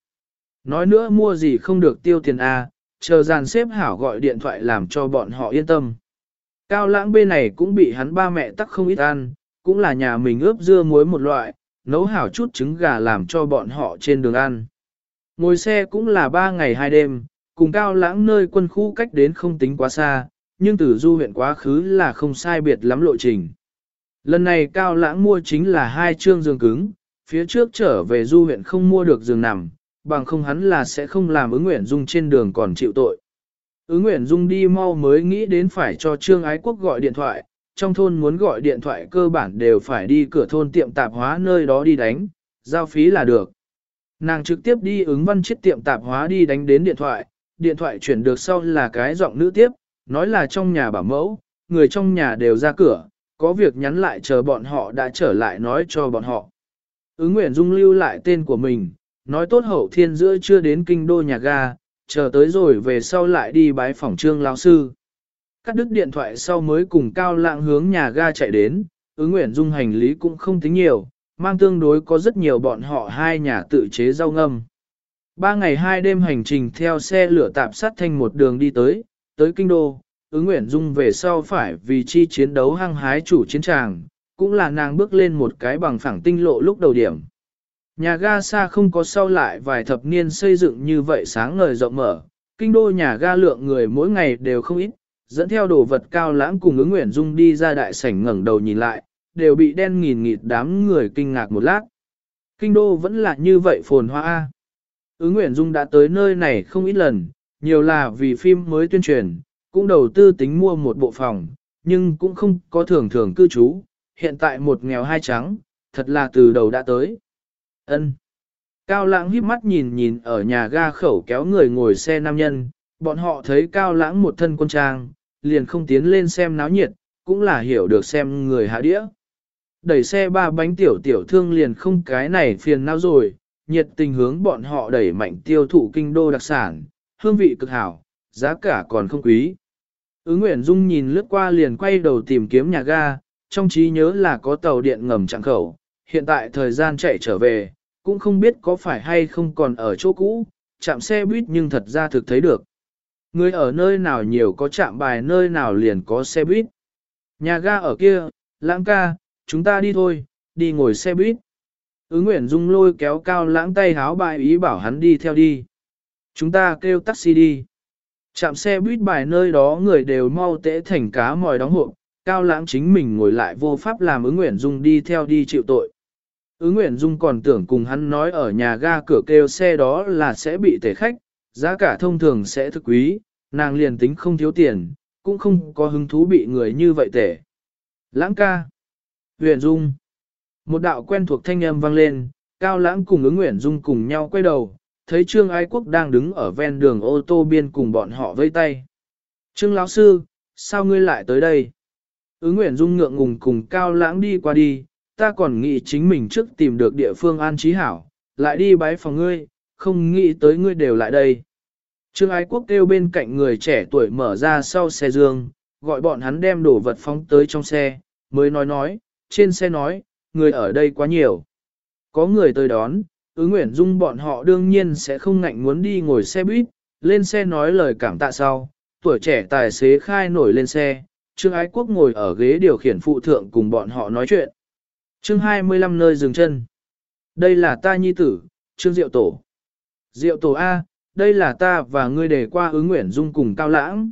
Nói nữa mua gì không được tiêu tiền A, chờ dàn xếp hảo gọi điện thoại làm cho bọn họ yên tâm. Cao lãng bên này cũng bị hắn ba mẹ tắc không ít ăn, cũng là nhà mình ướp dưa muối một loại, nấu hảo chút trứng gà làm cho bọn họ trên đường ăn. Ngồi xe cũng là ba ngày hai đêm, cùng cao lãng nơi quân khu cách đến không tính quá xa, nhưng từ du huyện quá khứ là không sai biệt lắm lộ trình. Lần này cao lãng mua chính là hai chương giường cứng, phía trước trở về du huyện không mua được giường nằm, bằng không hắn là sẽ không làm ứng nguyện dung trên đường còn chịu tội. Ứng nguyện dung đi mau mới nghĩ đến phải cho trương ái quốc gọi điện thoại, trong thôn muốn gọi điện thoại cơ bản đều phải đi cửa thôn tiệm tạp hóa nơi đó đi đánh, giao phí là được. Nàng trực tiếp đi ứng văn chiếc tiệm tạp hóa đi đánh đến điện thoại, điện thoại chuyển được sau là cái giọng nữ tiếp, nói là trong nhà bảo mẫu, người trong nhà đều ra cửa, có việc nhắn lại chờ bọn họ đã trở lại nói cho bọn họ. Ứng Nguyễn Dung lưu lại tên của mình, nói tốt hậu thiên giữa chưa đến kinh đô nhà ga, chờ tới rồi về sau lại đi bái phòng trương lão sư. Cắt đứt điện thoại sau mới cùng cao lạng hướng nhà ga chạy đến, ứng Nguyễn Dung hành lý cũng không tính nhiều, mang tương đối có rất nhiều bọn họ hai nhà tự chế rau ngâm. Ba ngày hai đêm hành trình theo xe lửa tạp sát thành một đường đi tới, tới kinh đô, ứng Nguyễn Dung về sau phải vì chi chiến đấu hăng hái chủ chiến tràng, cũng là nàng bước lên một cái bằng phẳng tinh lộ lúc đầu điểm. Nhà ga xa không có sau lại vài thập niên xây dựng như vậy sáng ngời rộng mở, kinh đô nhà ga lượng người mỗi ngày đều không ít, dẫn theo đồ vật cao lãng cùng ứng Nguyễn Dung đi ra đại sảnh ngẩng đầu nhìn lại, đều bị đen nghìn nghịt đám người kinh ngạc một lát. Kinh đô vẫn là như vậy phồn hoa. A. Ứng Nguyễn Dung đã tới nơi này không ít lần, nhiều là vì phim mới tuyên truyền, cũng đầu tư tính mua một bộ phòng, nhưng cũng không có thường thường cư trú, hiện tại một nghèo hai trắng, thật là từ đầu đã tới. Ân. Cao lãng híp mắt nhìn nhìn ở nhà ga khẩu kéo người ngồi xe nam nhân, bọn họ thấy cao lãng một thân quân trang, liền không tiến lên xem náo nhiệt, cũng là hiểu được xem người hạ đĩa. Đẩy xe ba bánh tiểu tiểu thương liền không cái này phiền não rồi, nhiệt tình hướng bọn họ đẩy mạnh tiêu thụ kinh đô đặc sản, hương vị cực hảo, giá cả còn không quý. Ứng Nguyễn Dung nhìn lướt qua liền quay đầu tìm kiếm nhà ga, trong trí nhớ là có tàu điện ngầm chặng khẩu, hiện tại thời gian chạy trở về, cũng không biết có phải hay không còn ở chỗ cũ, chạm xe buýt nhưng thật ra thực thấy được. Người ở nơi nào nhiều có chạm bài nơi nào liền có xe buýt. Nhà ga ở kia, lãng ca, chúng ta đi thôi, đi ngồi xe buýt. Ứng Nguyễn Dung lôi kéo cao lãng tay háo bài ý bảo hắn đi theo đi. Chúng ta kêu taxi đi. Chạm xe buýt bài nơi đó người đều mau tễ thành cá mòi đóng hộp, cao lãng chính mình ngồi lại vô pháp làm ứng Nguyễn Dung đi theo đi chịu tội. Ứng Nguyễn Dung còn tưởng cùng hắn nói ở nhà ga cửa kêu xe đó là sẽ bị tể khách, giá cả thông thường sẽ thực quý, nàng liền tính không thiếu tiền, cũng không có hứng thú bị người như vậy tể. Lãng ca. Nguyễn Dung. Một đạo quen thuộc thanh âm vang lên, Cao Lãng cùng ứng Nguyễn Dung cùng nhau quay đầu, thấy Trương Ái Quốc đang đứng ở ven đường ô tô biên cùng bọn họ vây tay. Trương lão sư, sao ngươi lại tới đây? Ứng Nguyễn Dung ngượng ngùng cùng Cao Lãng đi qua đi, ta còn nghĩ chính mình trước tìm được địa phương an trí hảo, lại đi bái phòng ngươi, không nghĩ tới ngươi đều lại đây. Trương Ái Quốc kêu bên cạnh người trẻ tuổi mở ra sau xe dương, gọi bọn hắn đem đồ vật phóng tới trong xe, mới nói nói, trên xe nói, người ở đây quá nhiều. Có người tới đón, ứng Nguyễn dung bọn họ đương nhiên sẽ không ngạnh muốn đi ngồi xe buýt, lên xe nói lời cảm tạ sau, tuổi trẻ tài xế khai nổi lên xe, Trương Ái Quốc ngồi ở ghế điều khiển phụ thượng cùng bọn họ nói chuyện. Chương 25 nơi dừng chân. Đây là ta nhi tử, Trương Diệu Tổ. Diệu Tổ A, đây là ta và ngươi để qua ứng Nguyễn dung cùng cao lãng.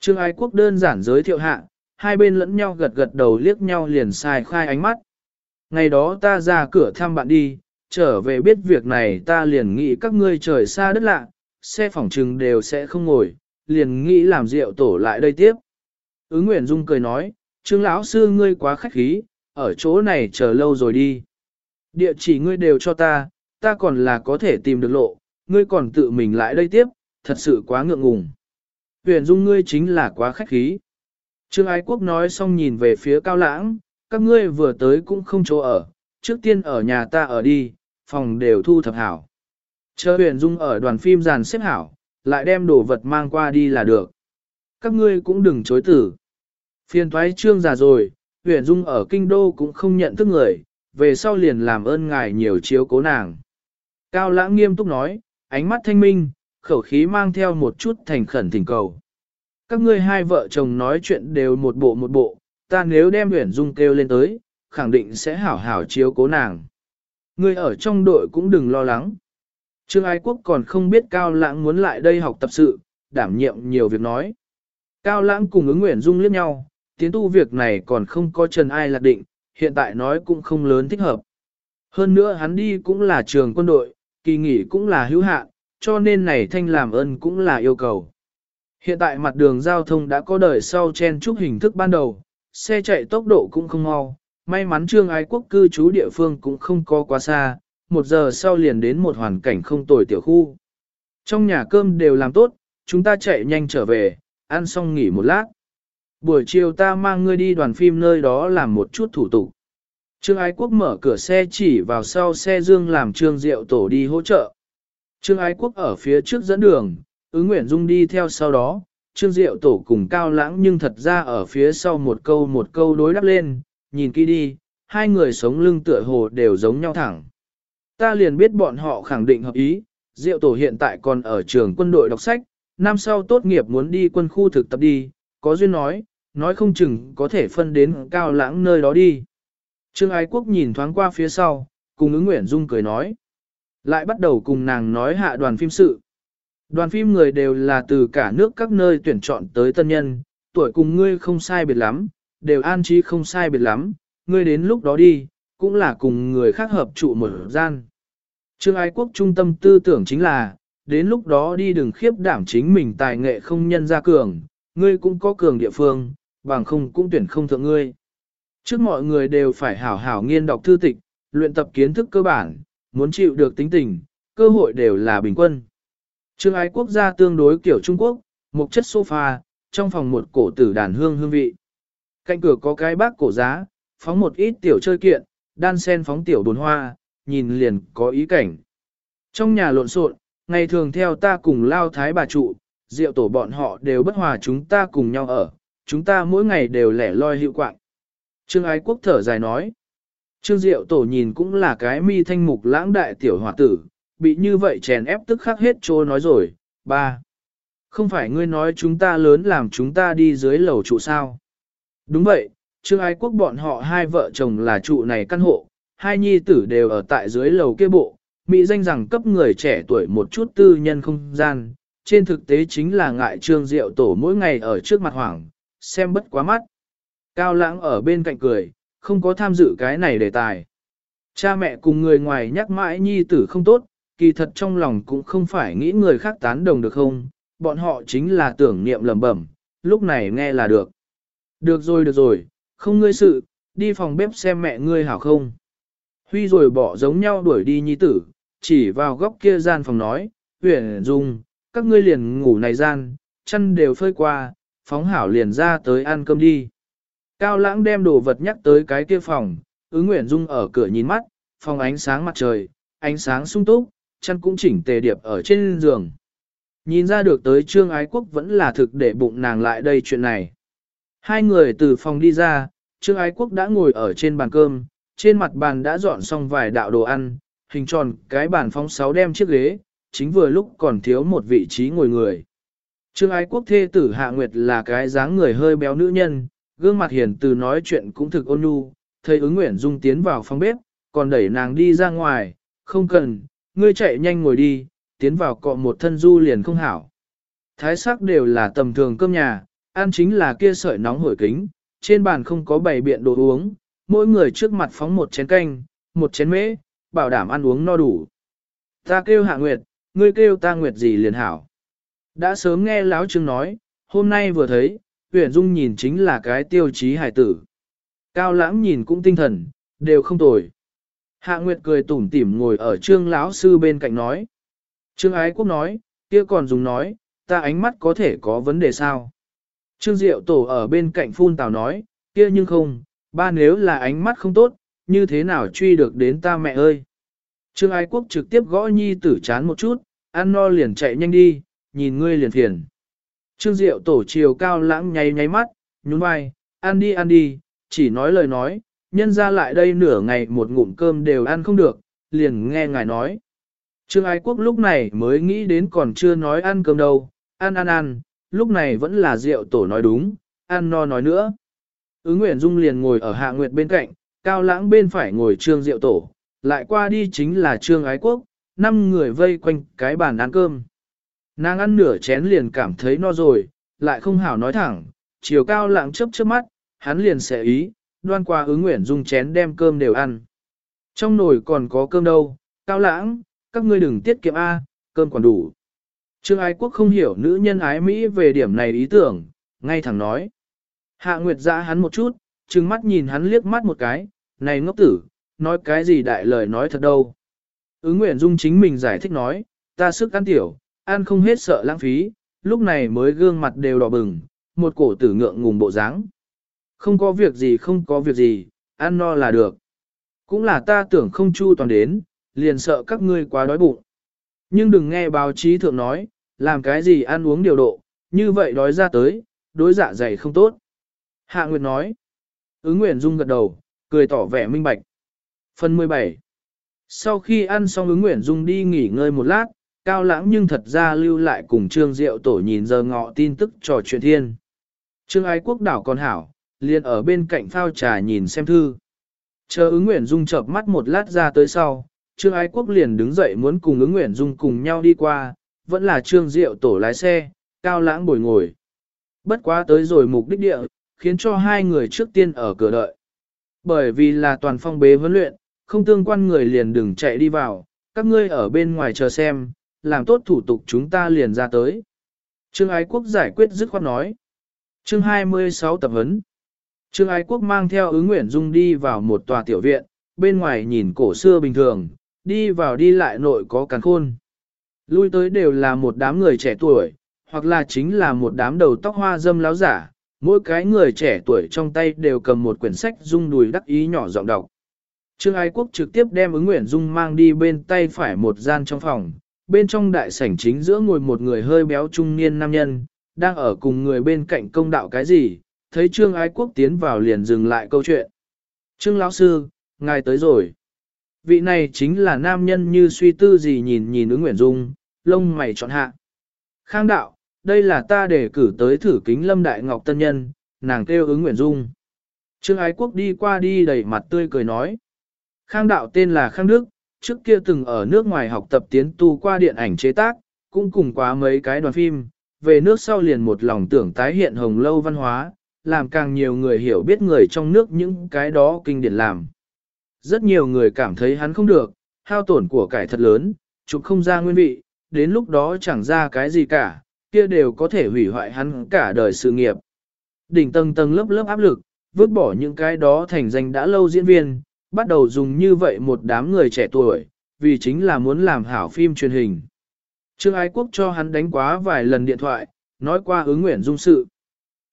Trương Ái Quốc đơn giản giới thiệu hạ, hai bên lẫn nhau gật gật đầu liếc nhau liền sai khai ánh mắt. Ngày đó ta ra cửa thăm bạn đi, trở về biết việc này ta liền nghĩ các ngươi trời xa đất lạ, xe phỏng trừng đều sẽ không ngồi, liền nghĩ làm rượu tổ lại đây tiếp. Ứng Nguyễn Dung cười nói, Trương lão sư ngươi quá khách khí, ở chỗ này chờ lâu rồi đi. Địa chỉ ngươi đều cho ta, ta còn là có thể tìm được lộ, ngươi còn tự mình lại đây tiếp, thật sự quá ngượng ngùng. Huyền Dung ngươi chính là quá khách khí. Trương Ái Quốc nói xong nhìn về phía Cao Lãng, các ngươi vừa tới cũng không chỗ ở, trước tiên ở nhà ta ở đi, phòng đều thu thập hảo. Chờ huyền dung ở đoàn phim dàn xếp hảo, lại đem đồ vật mang qua đi là được. Các ngươi cũng đừng chối tử. Phiền thoái trương già rồi, huyền dung ở kinh đô cũng không nhận thức người, về sau liền làm ơn ngài nhiều chiếu cố nàng. Cao lãng nghiêm túc nói, ánh mắt thanh minh, khẩu khí mang theo một chút thành khẩn thỉnh cầu. Các ngươi hai vợ chồng nói chuyện đều một bộ một bộ, ta nếu đem Uyển dung kêu lên tới, khẳng định sẽ hảo hảo chiếu cố nàng. Người ở trong đội cũng đừng lo lắng. Trương Ái Quốc còn không biết Cao Lãng muốn lại đây học tập sự, đảm nhiệm nhiều việc nói. Cao Lãng cùng ứng Nguyễn dung liếc nhau, tiến tu việc này còn không có trần ai lạc định, hiện tại nói cũng không lớn thích hợp. Hơn nữa hắn đi cũng là trường quân đội, kỳ nghỉ cũng là hữu hạn, cho nên này thanh làm ơn cũng là yêu cầu. Hiện tại mặt đường giao thông đã có đời sau chen chúc hình thức ban đầu, xe chạy tốc độ cũng không mau, may mắn trương ái quốc cư trú địa phương cũng không có quá xa, một giờ sau liền đến một hoàn cảnh không tồi tiểu khu. Trong nhà cơm đều làm tốt, chúng ta chạy nhanh trở về, ăn xong nghỉ một lát. Buổi chiều ta mang ngươi đi đoàn phim nơi đó làm một chút thủ tục. Trương Ái Quốc mở cửa xe chỉ vào sau xe dương làm Trương Diệu Tổ đi hỗ trợ. Trương Ái Quốc ở phía trước dẫn đường, ứng Nguyễn Dung đi theo sau đó, Trương Diệu Tổ cùng Cao Lãng nhưng thật ra ở phía sau một câu một câu đối đáp lên, nhìn kỹ đi, hai người sống lưng tựa hồ đều giống nhau thẳng. Ta liền biết bọn họ khẳng định hợp ý, Diệu Tổ hiện tại còn ở trường quân đội đọc sách, năm sau tốt nghiệp muốn đi quân khu thực tập đi, có duyên nói, nói không chừng có thể phân đến cao lãng nơi đó đi. Trương Ái Quốc nhìn thoáng qua phía sau, cùng ứng Nguyễn Dung cười nói. Lại bắt đầu cùng nàng nói hạ đoàn phim sự. Đoàn phim người đều là từ cả nước các nơi tuyển chọn tới tân nhân, tuổi cùng ngươi không sai biệt lắm, đều an trí không sai biệt lắm, ngươi đến lúc đó đi, cũng là cùng người khác hợp trụ một gian. Trương Ái Quốc trung tâm tư tưởng chính là, đến lúc đó đi đừng khiếp đảm chính mình tài nghệ không nhân ra cường, ngươi cũng có cường địa phương, bằng không cũng tuyển không thượng ngươi. Trước mọi người đều phải hảo hảo nghiên đọc thư tịch, luyện tập kiến thức cơ bản, muốn chịu được tính tình, cơ hội đều là bình quân. Trương ái quốc gia tương đối kiểu Trung Quốc, một chất sofa, trong phòng một cổ tử đàn hương hương vị. Cạnh cửa có cái bác cổ giá, phóng một ít tiểu chơi kiện, đan sen phóng tiểu bồn hoa, nhìn liền có ý cảnh. Trong nhà lộn xộn, ngày thường theo ta cùng lao thái bà trụ, rượu tổ bọn họ đều bất hòa chúng ta cùng nhau ở, chúng ta mỗi ngày đều lẻ loi hiệu quạng. Trương Ái Quốc thở dài nói. Trương Diệu Tổ nhìn cũng là cái mi thanh mục lãng đại tiểu hòa tử, bị như vậy chèn ép tức khắc hết trô nói rồi, ba. Không phải ngươi nói chúng ta lớn làm chúng ta đi dưới lầu trụ sao? Đúng vậy, Trương Ái Quốc bọn họ hai vợ chồng là trụ này căn hộ, hai nhi tử đều ở tại dưới lầu kia bộ, Mỹ danh rằng cấp người trẻ tuổi một chút tư nhân không gian, trên thực tế chính là ngại Trương Diệu Tổ mỗi ngày ở trước mặt hoảng, xem bất quá mắt. Cao lãng ở bên cạnh cười, không có tham dự cái này đề tài. Cha mẹ cùng người ngoài nhắc mãi nhi tử không tốt, kỳ thật trong lòng cũng không phải nghĩ người khác tán đồng được không, bọn họ chính là tưởng niệm lẩm bẩm, lúc này nghe là được. Được rồi được rồi, không ngươi sự, đi phòng bếp xem mẹ ngươi hảo không. Huy rồi bỏ giống nhau đuổi đi nhi tử, chỉ vào góc kia gian phòng nói, huyền dung, các ngươi liền ngủ này gian, chân đều phơi qua, phóng hảo liền ra tới ăn cơm đi. Cao lãng đem đồ vật nhắc tới cái kia phòng, ứng Nguyễn dung ở cửa nhìn mắt, phòng ánh sáng mặt trời, ánh sáng sung túc, chăn cũng chỉnh tề điệp ở trên giường. Nhìn ra được tới trương ái quốc vẫn là thực để bụng nàng lại đây chuyện này. Hai người từ phòng đi ra, trương ái quốc đã ngồi ở trên bàn cơm, trên mặt bàn đã dọn xong vài đạo đồ ăn, hình tròn cái bàn phóng sáu đem chiếc ghế, chính vừa lúc còn thiếu một vị trí ngồi người. Trương ái quốc thê tử Hạ Nguyệt là cái dáng người hơi béo nữ nhân, gương mặt hiền từ nói chuyện cũng thực ôn nhu, thấy ứng nguyện dung tiến vào phòng bếp, còn đẩy nàng đi ra ngoài, không cần, ngươi chạy nhanh ngồi đi, tiến vào cọ một thân du liền không hảo. Thái sắc đều là tầm thường cơm nhà, ăn chính là kia sợi nóng hổi kính, trên bàn không có bày biện đồ uống, mỗi người trước mặt phóng một chén canh, một chén mễ, bảo đảm ăn uống no đủ. Ta kêu hạ nguyệt, ngươi kêu ta nguyệt gì liền hảo. Đã sớm nghe Lão Trương nói, hôm nay vừa thấy, huyện Dung nhìn chính là cái tiêu chí hải tử. Cao lãng nhìn cũng tinh thần, đều không tồi. Hạ Nguyệt cười tủm tỉm ngồi ở trương lão sư bên cạnh nói. Trương Ái Quốc nói, kia còn dùng nói, ta ánh mắt có thể có vấn đề sao? Trương Diệu Tổ ở bên cạnh phun tào nói, kia nhưng không, ba nếu là ánh mắt không tốt, như thế nào truy được đến ta mẹ ơi? Trương Ái Quốc trực tiếp gõ nhi tử chán một chút, ăn no liền chạy nhanh đi, nhìn ngươi liền phiền. Trương Diệu Tổ chiều cao lãng nháy nháy mắt, nhún vai, ăn đi ăn đi, chỉ nói lời nói, nhân ra lại đây nửa ngày một ngụm cơm đều ăn không được, liền nghe ngài nói. Trương Ái Quốc lúc này mới nghĩ đến còn chưa nói ăn cơm đâu, ăn ăn ăn, lúc này vẫn là rượu tổ nói đúng, ăn no nói nữa. Ứng Nguyễn Dung liền ngồi ở hạ nguyệt bên cạnh, cao lãng bên phải ngồi trương diệu tổ, lại qua đi chính là trương ái quốc, năm người vây quanh cái bàn ăn cơm. Nàng ăn nửa chén liền cảm thấy no rồi, lại không hảo nói thẳng, chiều cao lãng chớp chớp mắt, hắn liền sẽ ý, đoan qua ứng Nguyện Dung chén đem cơm đều ăn. Trong nồi còn có cơm đâu, cao lãng, các ngươi đừng tiết kiệm A, cơm còn đủ. Trương Ái Quốc không hiểu nữ nhân ái Mỹ về điểm này ý tưởng, ngay thẳng nói. Hạ Nguyệt giã hắn một chút, trừng mắt nhìn hắn liếc mắt một cái, này ngốc tử, nói cái gì đại lời nói thật đâu. Ứng Nguyễn Dung chính mình giải thích nói, ta sức ăn tiểu, ăn không hết sợ lãng phí, lúc này mới gương mặt đều đỏ bừng, một cổ tử ngượng ngùng bộ dáng. Không có việc gì không có việc gì, ăn no là được. Cũng là ta tưởng không chu toàn đến, liền sợ các ngươi quá đói bụng. Nhưng đừng nghe báo chí thượng nói, làm cái gì ăn uống điều độ, như vậy đói ra tới, đối dạ dày không tốt. Hạ Nguyệt nói, ứng Nguyễn Dung gật đầu, cười tỏ vẻ minh bạch. Phần 17 Sau khi ăn xong ứng Nguyễn Dung đi nghỉ ngơi một lát, cao lãng nhưng thật ra lưu lại cùng Trương Diệu Tổ nhìn giờ ngọ tin tức trò chuyện thiên. Trương Ái Quốc đảo còn hảo, liền ở bên cạnh phao trà nhìn xem thư. Chờ ứng Nguyễn Dung chợp mắt một lát ra tới sau, Trương Ái Quốc liền đứng dậy muốn cùng ứng Nguyễn Dung cùng nhau đi qua, vẫn là Trương Diệu tổ lái xe, cao lãng bồi ngồi. Bất quá tới rồi mục đích địa, khiến cho hai người trước tiên ở cửa đợi. Bởi vì là toàn phong bế huấn luyện, không tương quan người liền đừng chạy đi vào, các ngươi ở bên ngoài chờ xem, làm tốt thủ tục chúng ta liền ra tới. Trương Ái Quốc giải quyết dứt khoát nói. Chương 26 tập huấn. Trương Ái Quốc mang theo ứng nguyện dung đi vào một tòa tiểu viện, bên ngoài nhìn cổ xưa bình thường, đi vào đi lại nội có càn khôn. Lui tới đều là một đám người trẻ tuổi, hoặc là chính là một đám đầu tóc hoa dâm láo giả, mỗi cái người trẻ tuổi trong tay đều cầm một quyển sách dung đùi đắc ý nhỏ giọng đọc. Trương Ái Quốc trực tiếp đem ứng Nguyễn Dung mang đi bên tay phải một gian trong phòng, bên trong đại sảnh chính giữa ngồi một người hơi béo trung niên nam nhân, đang ở cùng người bên cạnh công đạo cái gì, thấy Trương Ái Quốc tiến vào liền dừng lại câu chuyện. Trương lão sư, ngài tới rồi. Vị này chính là nam nhân như suy tư gì nhìn nhìn ứng Nguyễn Dung, lông mày chọn hạ. Khang đạo, đây là ta để cử tới thử kính lâm đại ngọc tân nhân, nàng kêu ứng Nguyễn Dung. Trương Ái Quốc đi qua đi đầy mặt tươi cười nói. Khang đạo tên là Khang Đức, trước kia từng ở nước ngoài học tập tiến tu qua điện ảnh chế tác, cũng cùng quá mấy cái đoàn phim, về nước sau liền một lòng tưởng tái hiện hồng lâu văn hóa, làm càng nhiều người hiểu biết người trong nước những cái đó kinh điển làm. Rất nhiều người cảm thấy hắn không được, hao tổn của cải thật lớn, chụp không ra nguyên vị, đến lúc đó chẳng ra cái gì cả, kia đều có thể hủy hoại hắn cả đời sự nghiệp. Đỉnh tầng tầng lớp lớp áp lực, vứt bỏ những cái đó thành danh đã lâu diễn viên, bắt đầu dùng như vậy một đám người trẻ tuổi, vì chính là muốn làm hảo phim truyền hình. Trương Ái Quốc cho hắn đánh quá vài lần điện thoại, nói qua ứng nguyện dung sự.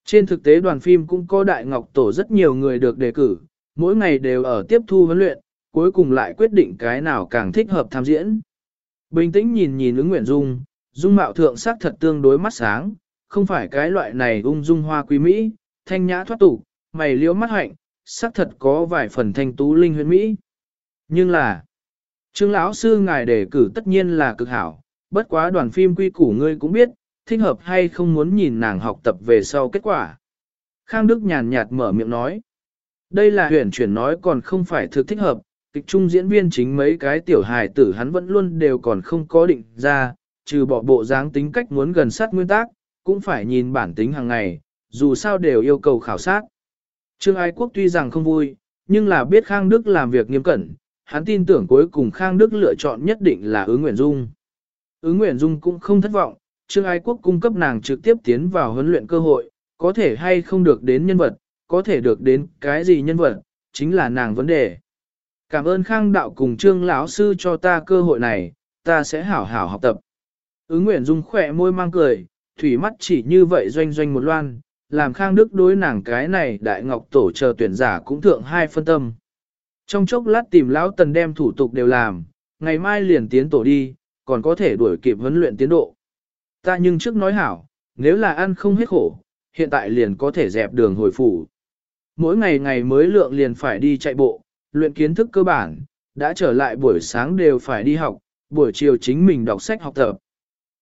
Trên thực tế đoàn phim cũng có Đại Ngọc Tổ rất nhiều người được đề cử, mỗi ngày đều ở tiếp thu huấn luyện, cuối cùng lại quyết định cái nào càng thích hợp tham diễn. Bình tĩnh nhìn nhìn ứng nguyện dung, dung mạo thượng sắc thật tương đối mắt sáng, không phải cái loại này ung dung hoa quý Mỹ, thanh nhã thoát tục, mày liễu mắt hạnh, sắc thật có vài phần thanh tú linh huyễn Mỹ. Nhưng là, trương lão sư ngài đề cử tất nhiên là cực hảo, bất quá đoàn phim quy củ ngươi cũng biết, thích hợp hay không muốn nhìn nàng học tập về sau kết quả. Khang Đức nhàn nhạt mở miệng nói. Đây là huyền chuyển nói còn không phải thực thích hợp, kịch trung diễn viên chính mấy cái tiểu hài tử hắn vẫn luôn đều còn không có định ra, trừ bỏ bộ dáng tính cách muốn gần sát nguyên tác, cũng phải nhìn bản tính hàng ngày, dù sao đều yêu cầu khảo sát. Trương Ái Quốc tuy rằng không vui, nhưng là biết Khang Đức làm việc nghiêm cẩn, hắn tin tưởng cuối cùng Khang Đức lựa chọn nhất định là ứng Nguyễn Dung. Ứng Nguyễn Dung cũng không thất vọng, Trương Ái Quốc cung cấp nàng trực tiếp tiến vào huấn luyện cơ hội, có thể hay không được đến nhân vật, có thể được đến cái gì nhân vật, chính là nàng vấn đề. Cảm ơn Khang Đạo cùng Trương lão sư cho ta cơ hội này, ta sẽ hảo hảo học tập. Ứng Nguyễn Dung khỏe môi mang cười, thủy mắt chỉ như vậy doanh doanh một loan, làm Khang Đức đối nàng cái này đại ngọc tổ chờ tuyển giả cũng thượng hai phân tâm. Trong chốc lát tìm lão tần đem thủ tục đều làm, ngày mai liền tiến tổ đi, còn có thể đuổi kịp huấn luyện tiến độ. Ta nhưng trước nói hảo, nếu là ăn không hết khổ, hiện tại liền có thể dẹp đường hồi phủ. Mỗi ngày ngày mới lượng liền phải đi chạy bộ, luyện kiến thức cơ bản, đã trở lại buổi sáng đều phải đi học, buổi chiều chính mình đọc sách học tập.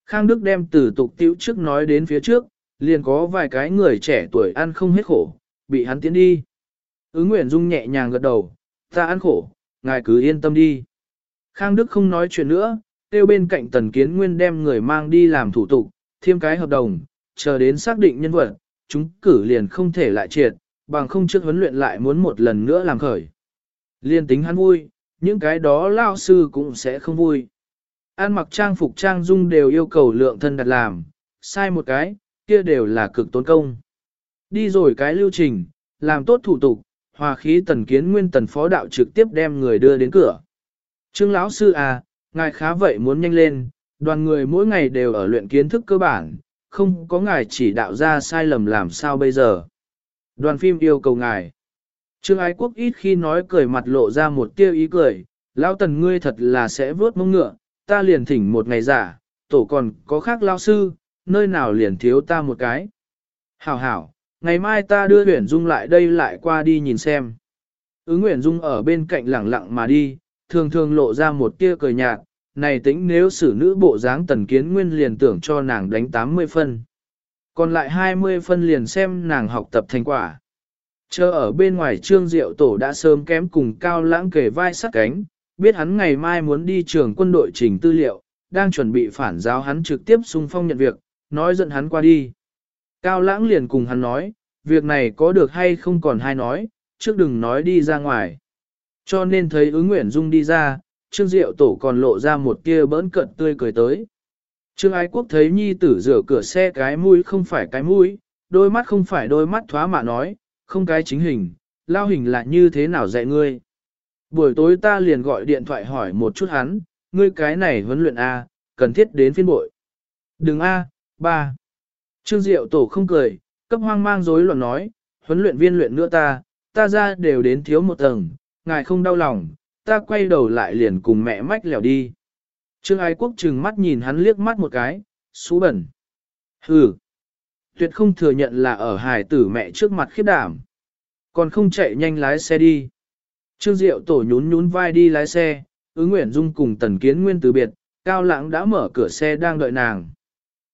Khang Đức đem từ tục tiểu trước nói đến phía trước, liền có vài cái người trẻ tuổi ăn không hết khổ, bị hắn tiến đi. Ứng Nguyễn Dung nhẹ nhàng gật đầu, ta ăn khổ, ngài cứ yên tâm đi. Khang Đức không nói chuyện nữa, kêu bên cạnh Tần Kiến Nguyên đem người mang đi làm thủ tục, thêm cái hợp đồng, chờ đến xác định nhân vật, chúng cử liền không thể lại triệt, bằng không trước huấn luyện lại muốn một lần nữa làm khởi. Liên tính hắn vui, những cái đó lao sư cũng sẽ không vui. An mặc trang phục trang dung đều yêu cầu lượng thân đặt làm, sai một cái, kia đều là cực tốn công. Đi rồi cái lưu trình, làm tốt thủ tục, hòa khí tần kiến nguyên tần phó đạo trực tiếp đem người đưa đến cửa. Trương lão sư à, ngài khá vậy muốn nhanh lên, đoàn người mỗi ngày đều ở luyện kiến thức cơ bản, không có ngài chỉ đạo ra sai lầm làm sao bây giờ. Đoàn phim yêu cầu ngài. Trương Ái Quốc ít khi nói cười mặt lộ ra một tiêu ý cười, lão tần ngươi thật là sẽ vớt mông ngựa, ta liền thỉnh một ngày giả, tổ còn có khác lao sư, nơi nào liền thiếu ta một cái. Hảo hảo, ngày mai ta đưa Nguyễn Dung lại đây lại qua đi nhìn xem. Ứng Nguyễn Dung ở bên cạnh lẳng lặng mà đi, thường thường lộ ra một tia cười nhạt, này tính nếu xử nữ bộ dáng tần kiến nguyên liền tưởng cho nàng đánh 80 phân. Còn lại 20 phân liền xem nàng học tập thành quả. Chờ ở bên ngoài trương diệu tổ đã sớm kém cùng cao lãng kề vai sát cánh, biết hắn ngày mai muốn đi trường quân đội trình tư liệu, đang chuẩn bị phản giáo hắn trực tiếp xung phong nhận việc, nói dẫn hắn qua đi. Cao lãng liền cùng hắn nói, việc này có được hay không còn hay nói, trước đừng nói đi ra ngoài. Cho nên thấy ứng nguyện dung đi ra, Trương Diệu Tổ còn lộ ra một tia bỡn cận tươi cười tới. Trương Ái Quốc thấy nhi tử rửa cửa xe cái mũi không phải cái mũi, đôi mắt không phải đôi mắt thoá mạ nói, không cái chính hình, lao hình là như thế nào dạy ngươi. Buổi tối ta liền gọi điện thoại hỏi một chút hắn, ngươi cái này huấn luyện A, cần thiết đến phiên bội. Đừng A, ba. Trương Diệu Tổ không cười, cấp hoang mang dối loạn nói, huấn luyện viên luyện nữa ta, ta ra đều đến thiếu một tầng, ngài không đau lòng, ta quay đầu lại liền cùng mẹ mách lẻo đi. Trương Ái Quốc trừng mắt nhìn hắn liếc mắt một cái, xú bẩn. Hừ, tuyệt không thừa nhận là ở hài tử mẹ trước mặt khiếp đảm. Còn không chạy nhanh lái xe đi. Trương Diệu tổ nhún nhún vai đi lái xe, ứng nguyện dung cùng tần kiến nguyên từ biệt, cao lãng đã mở cửa xe đang đợi nàng.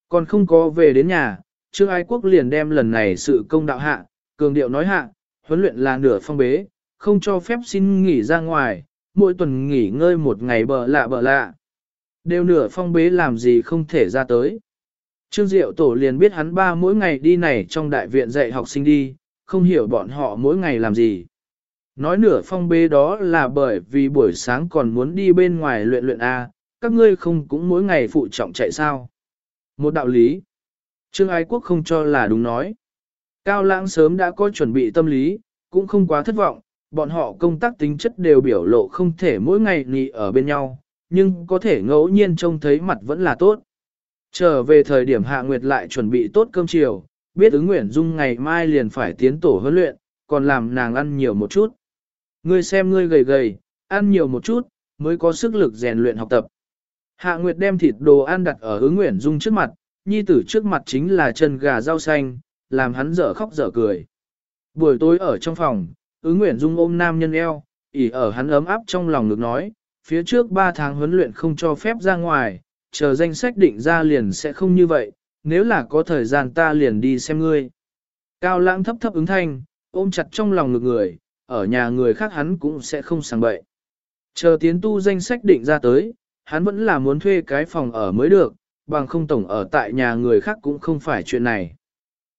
Còn không có về đến nhà, Trương Ái Quốc liền đem lần này sự công đạo hạ, cường điệu nói hạ, huấn luyện là nửa phong bế, không cho phép xin nghỉ ra ngoài, mỗi tuần nghỉ ngơi một ngày bờ lạ bờ lạ. Đều nửa phong bế làm gì không thể ra tới. Trương Diệu Tổ liền biết hắn ba mỗi ngày đi này trong đại viện dạy học sinh đi, không hiểu bọn họ mỗi ngày làm gì. Nói nửa phong bế đó là bởi vì buổi sáng còn muốn đi bên ngoài luyện luyện A, các ngươi không cũng mỗi ngày phụ trọng chạy sao. Một đạo lý. Trương Ái Quốc không cho là đúng nói. Cao lãng sớm đã có chuẩn bị tâm lý, cũng không quá thất vọng, bọn họ công tác tính chất đều biểu lộ không thể mỗi ngày nghỉ ở bên nhau, nhưng có thể ngẫu nhiên trông thấy mặt vẫn là tốt. Trở về thời điểm Hạ Nguyệt lại chuẩn bị tốt cơm chiều, biết ứng Nguyễn Dung ngày mai liền phải tiến tổ huấn luyện, còn làm nàng ăn nhiều một chút. Ngươi xem ngươi gầy gầy, ăn nhiều một chút, mới có sức lực rèn luyện học tập. Hạ Nguyệt đem thịt đồ ăn đặt ở ứng Nguyễn Dung trước mặt, nhi tử trước mặt chính là chân gà rau xanh, làm hắn dở khóc dở cười. Buổi tối ở trong phòng, ứng nguyện Dung ôm nam nhân eo, ỉ ở hắn ấm áp trong lòng ngực nói, phía trước 3 tháng huấn luyện không cho phép ra ngoài, chờ danh sách định ra liền sẽ không như vậy, nếu là có thời gian ta liền đi xem ngươi. Cao lãng thấp thấp ứng thanh, ôm chặt trong lòng ngực người, ở nhà người khác hắn cũng sẽ không sang bậy. Chờ tiến tu danh sách định ra tới, hắn vẫn là muốn thuê cái phòng ở mới được, bằng không tổng ở tại nhà người khác cũng không phải chuyện này.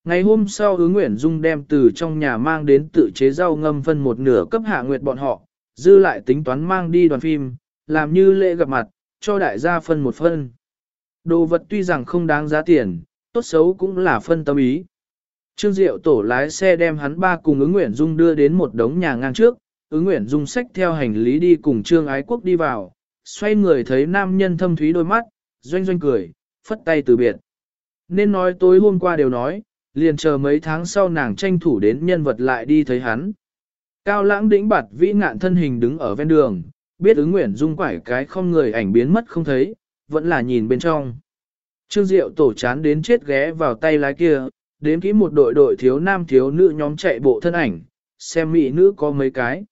Ngày hôm sau ứng Nguyễn Dung đem từ trong nhà mang đến tự chế rau ngâm phân một nửa cấp hạ nguyệt bọn họ, dư lại tính toán mang đi đoàn phim, làm như lễ gặp mặt, cho đại gia phân một phân. Đồ vật tuy rằng không đáng giá tiền, tốt xấu cũng là phân tâm ý. Trương Diệu tổ lái xe đem hắn ba cùng ứng Nguyễn Dung đưa đến một đống nhà ngang trước, ứng Nguyễn Dung xách theo hành lý đi cùng Trương Ái Quốc đi vào, xoay người thấy nam nhân thâm thúy đôi mắt, doanh doanh cười, phất tay từ biệt. Nên nói tối hôm qua đều nói, liền chờ mấy tháng sau nàng tranh thủ đến nhân vật lại đi thấy hắn. Cao lãng đĩnh bạt vĩ ngạn thân hình đứng ở ven đường, biết ứng nguyện dung quải cái không người ảnh biến mất không thấy, vẫn là nhìn bên trong. Trương Diệu tổ chán đến chết ghé vào tay lái kia, đến kỹ một đội đội thiếu nam thiếu nữ nhóm chạy bộ thân ảnh, xem mỹ nữ có mấy cái.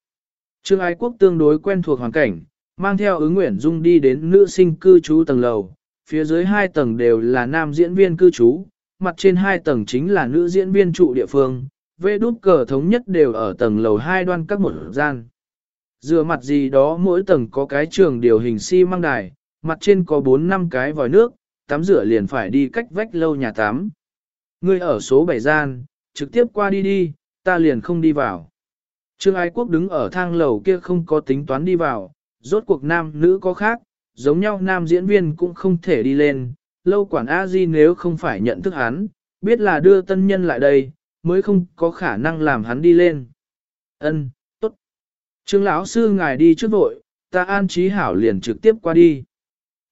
Trương Ái Quốc tương đối quen thuộc hoàn cảnh, mang theo ứng nguyện dung đi đến nữ sinh cư trú tầng lầu, phía dưới hai tầng đều là nam diễn viên cư trú, mặt trên hai tầng chính là nữ diễn viên trụ địa phương, vê đút cờ thống nhất đều ở tầng lầu hai đoan các một gian. Dựa mặt gì đó mỗi tầng có cái trường điều hình xi si măng đài, mặt trên có 4 năm cái vòi nước, tắm rửa liền phải đi cách vách lâu nhà tắm. Ngươi ở số 7 gian, trực tiếp qua đi đi, ta liền không đi vào. Trương Ái Quốc đứng ở thang lầu kia không có tính toán đi vào, rốt cuộc nam nữ có khác, giống nhau nam diễn viên cũng không thể đi lên, lâu quản a di nếu không phải nhận thức hắn, biết là đưa tân nhân lại đây, mới không có khả năng làm hắn đi lên. Ân, tốt. Trương lão sư ngài đi trước vội, ta an trí hảo liền trực tiếp qua đi.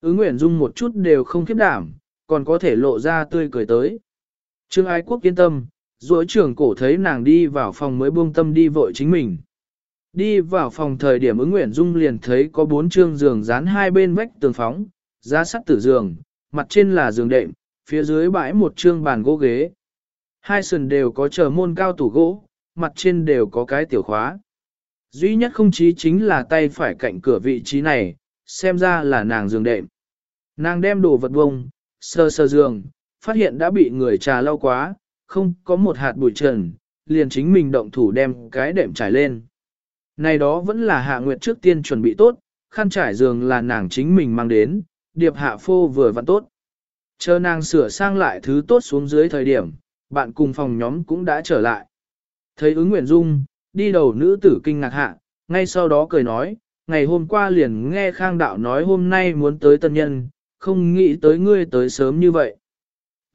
Ứng Nguyễn Dung một chút đều không khiếp đảm, còn có thể lộ ra tươi cười tới. Trương Ái Quốc yên tâm, rồi trưởng cổ thấy nàng đi vào phòng mới buông tâm đi vội chính mình. Đi vào phòng thời điểm ứng Nguyễn Dung liền thấy có bốn trương giường dán hai bên vách tường phóng, giá sắt tử giường, mặt trên là giường đệm, phía dưới bãi một trương bàn gỗ ghế. Hai sườn đều có chờ môn cao tủ gỗ, mặt trên đều có cái tiểu khóa. Duy nhất không chí chính là tay phải cạnh cửa vị trí này, xem ra là nàng giường đệm. Nàng đem đồ vật bông, sơ sơ giường, phát hiện đã bị người trà lau quá, không có một hạt bụi trần, liền chính mình động thủ đem cái đệm trải lên. Này đó vẫn là hạ nguyệt trước tiên chuẩn bị tốt, khăn trải giường là nàng chính mình mang đến, điệp hạ phô vừa vặn tốt. Chờ nàng sửa sang lại thứ tốt xuống dưới thời điểm, bạn cùng phòng nhóm cũng đã trở lại. Thấy ứng Nguyễn Dung, đi đầu nữ tử kinh ngạc hạ, ngay sau đó cười nói, ngày hôm qua liền nghe Khang Đạo nói hôm nay muốn tới tân nhân, không nghĩ tới ngươi tới sớm như vậy.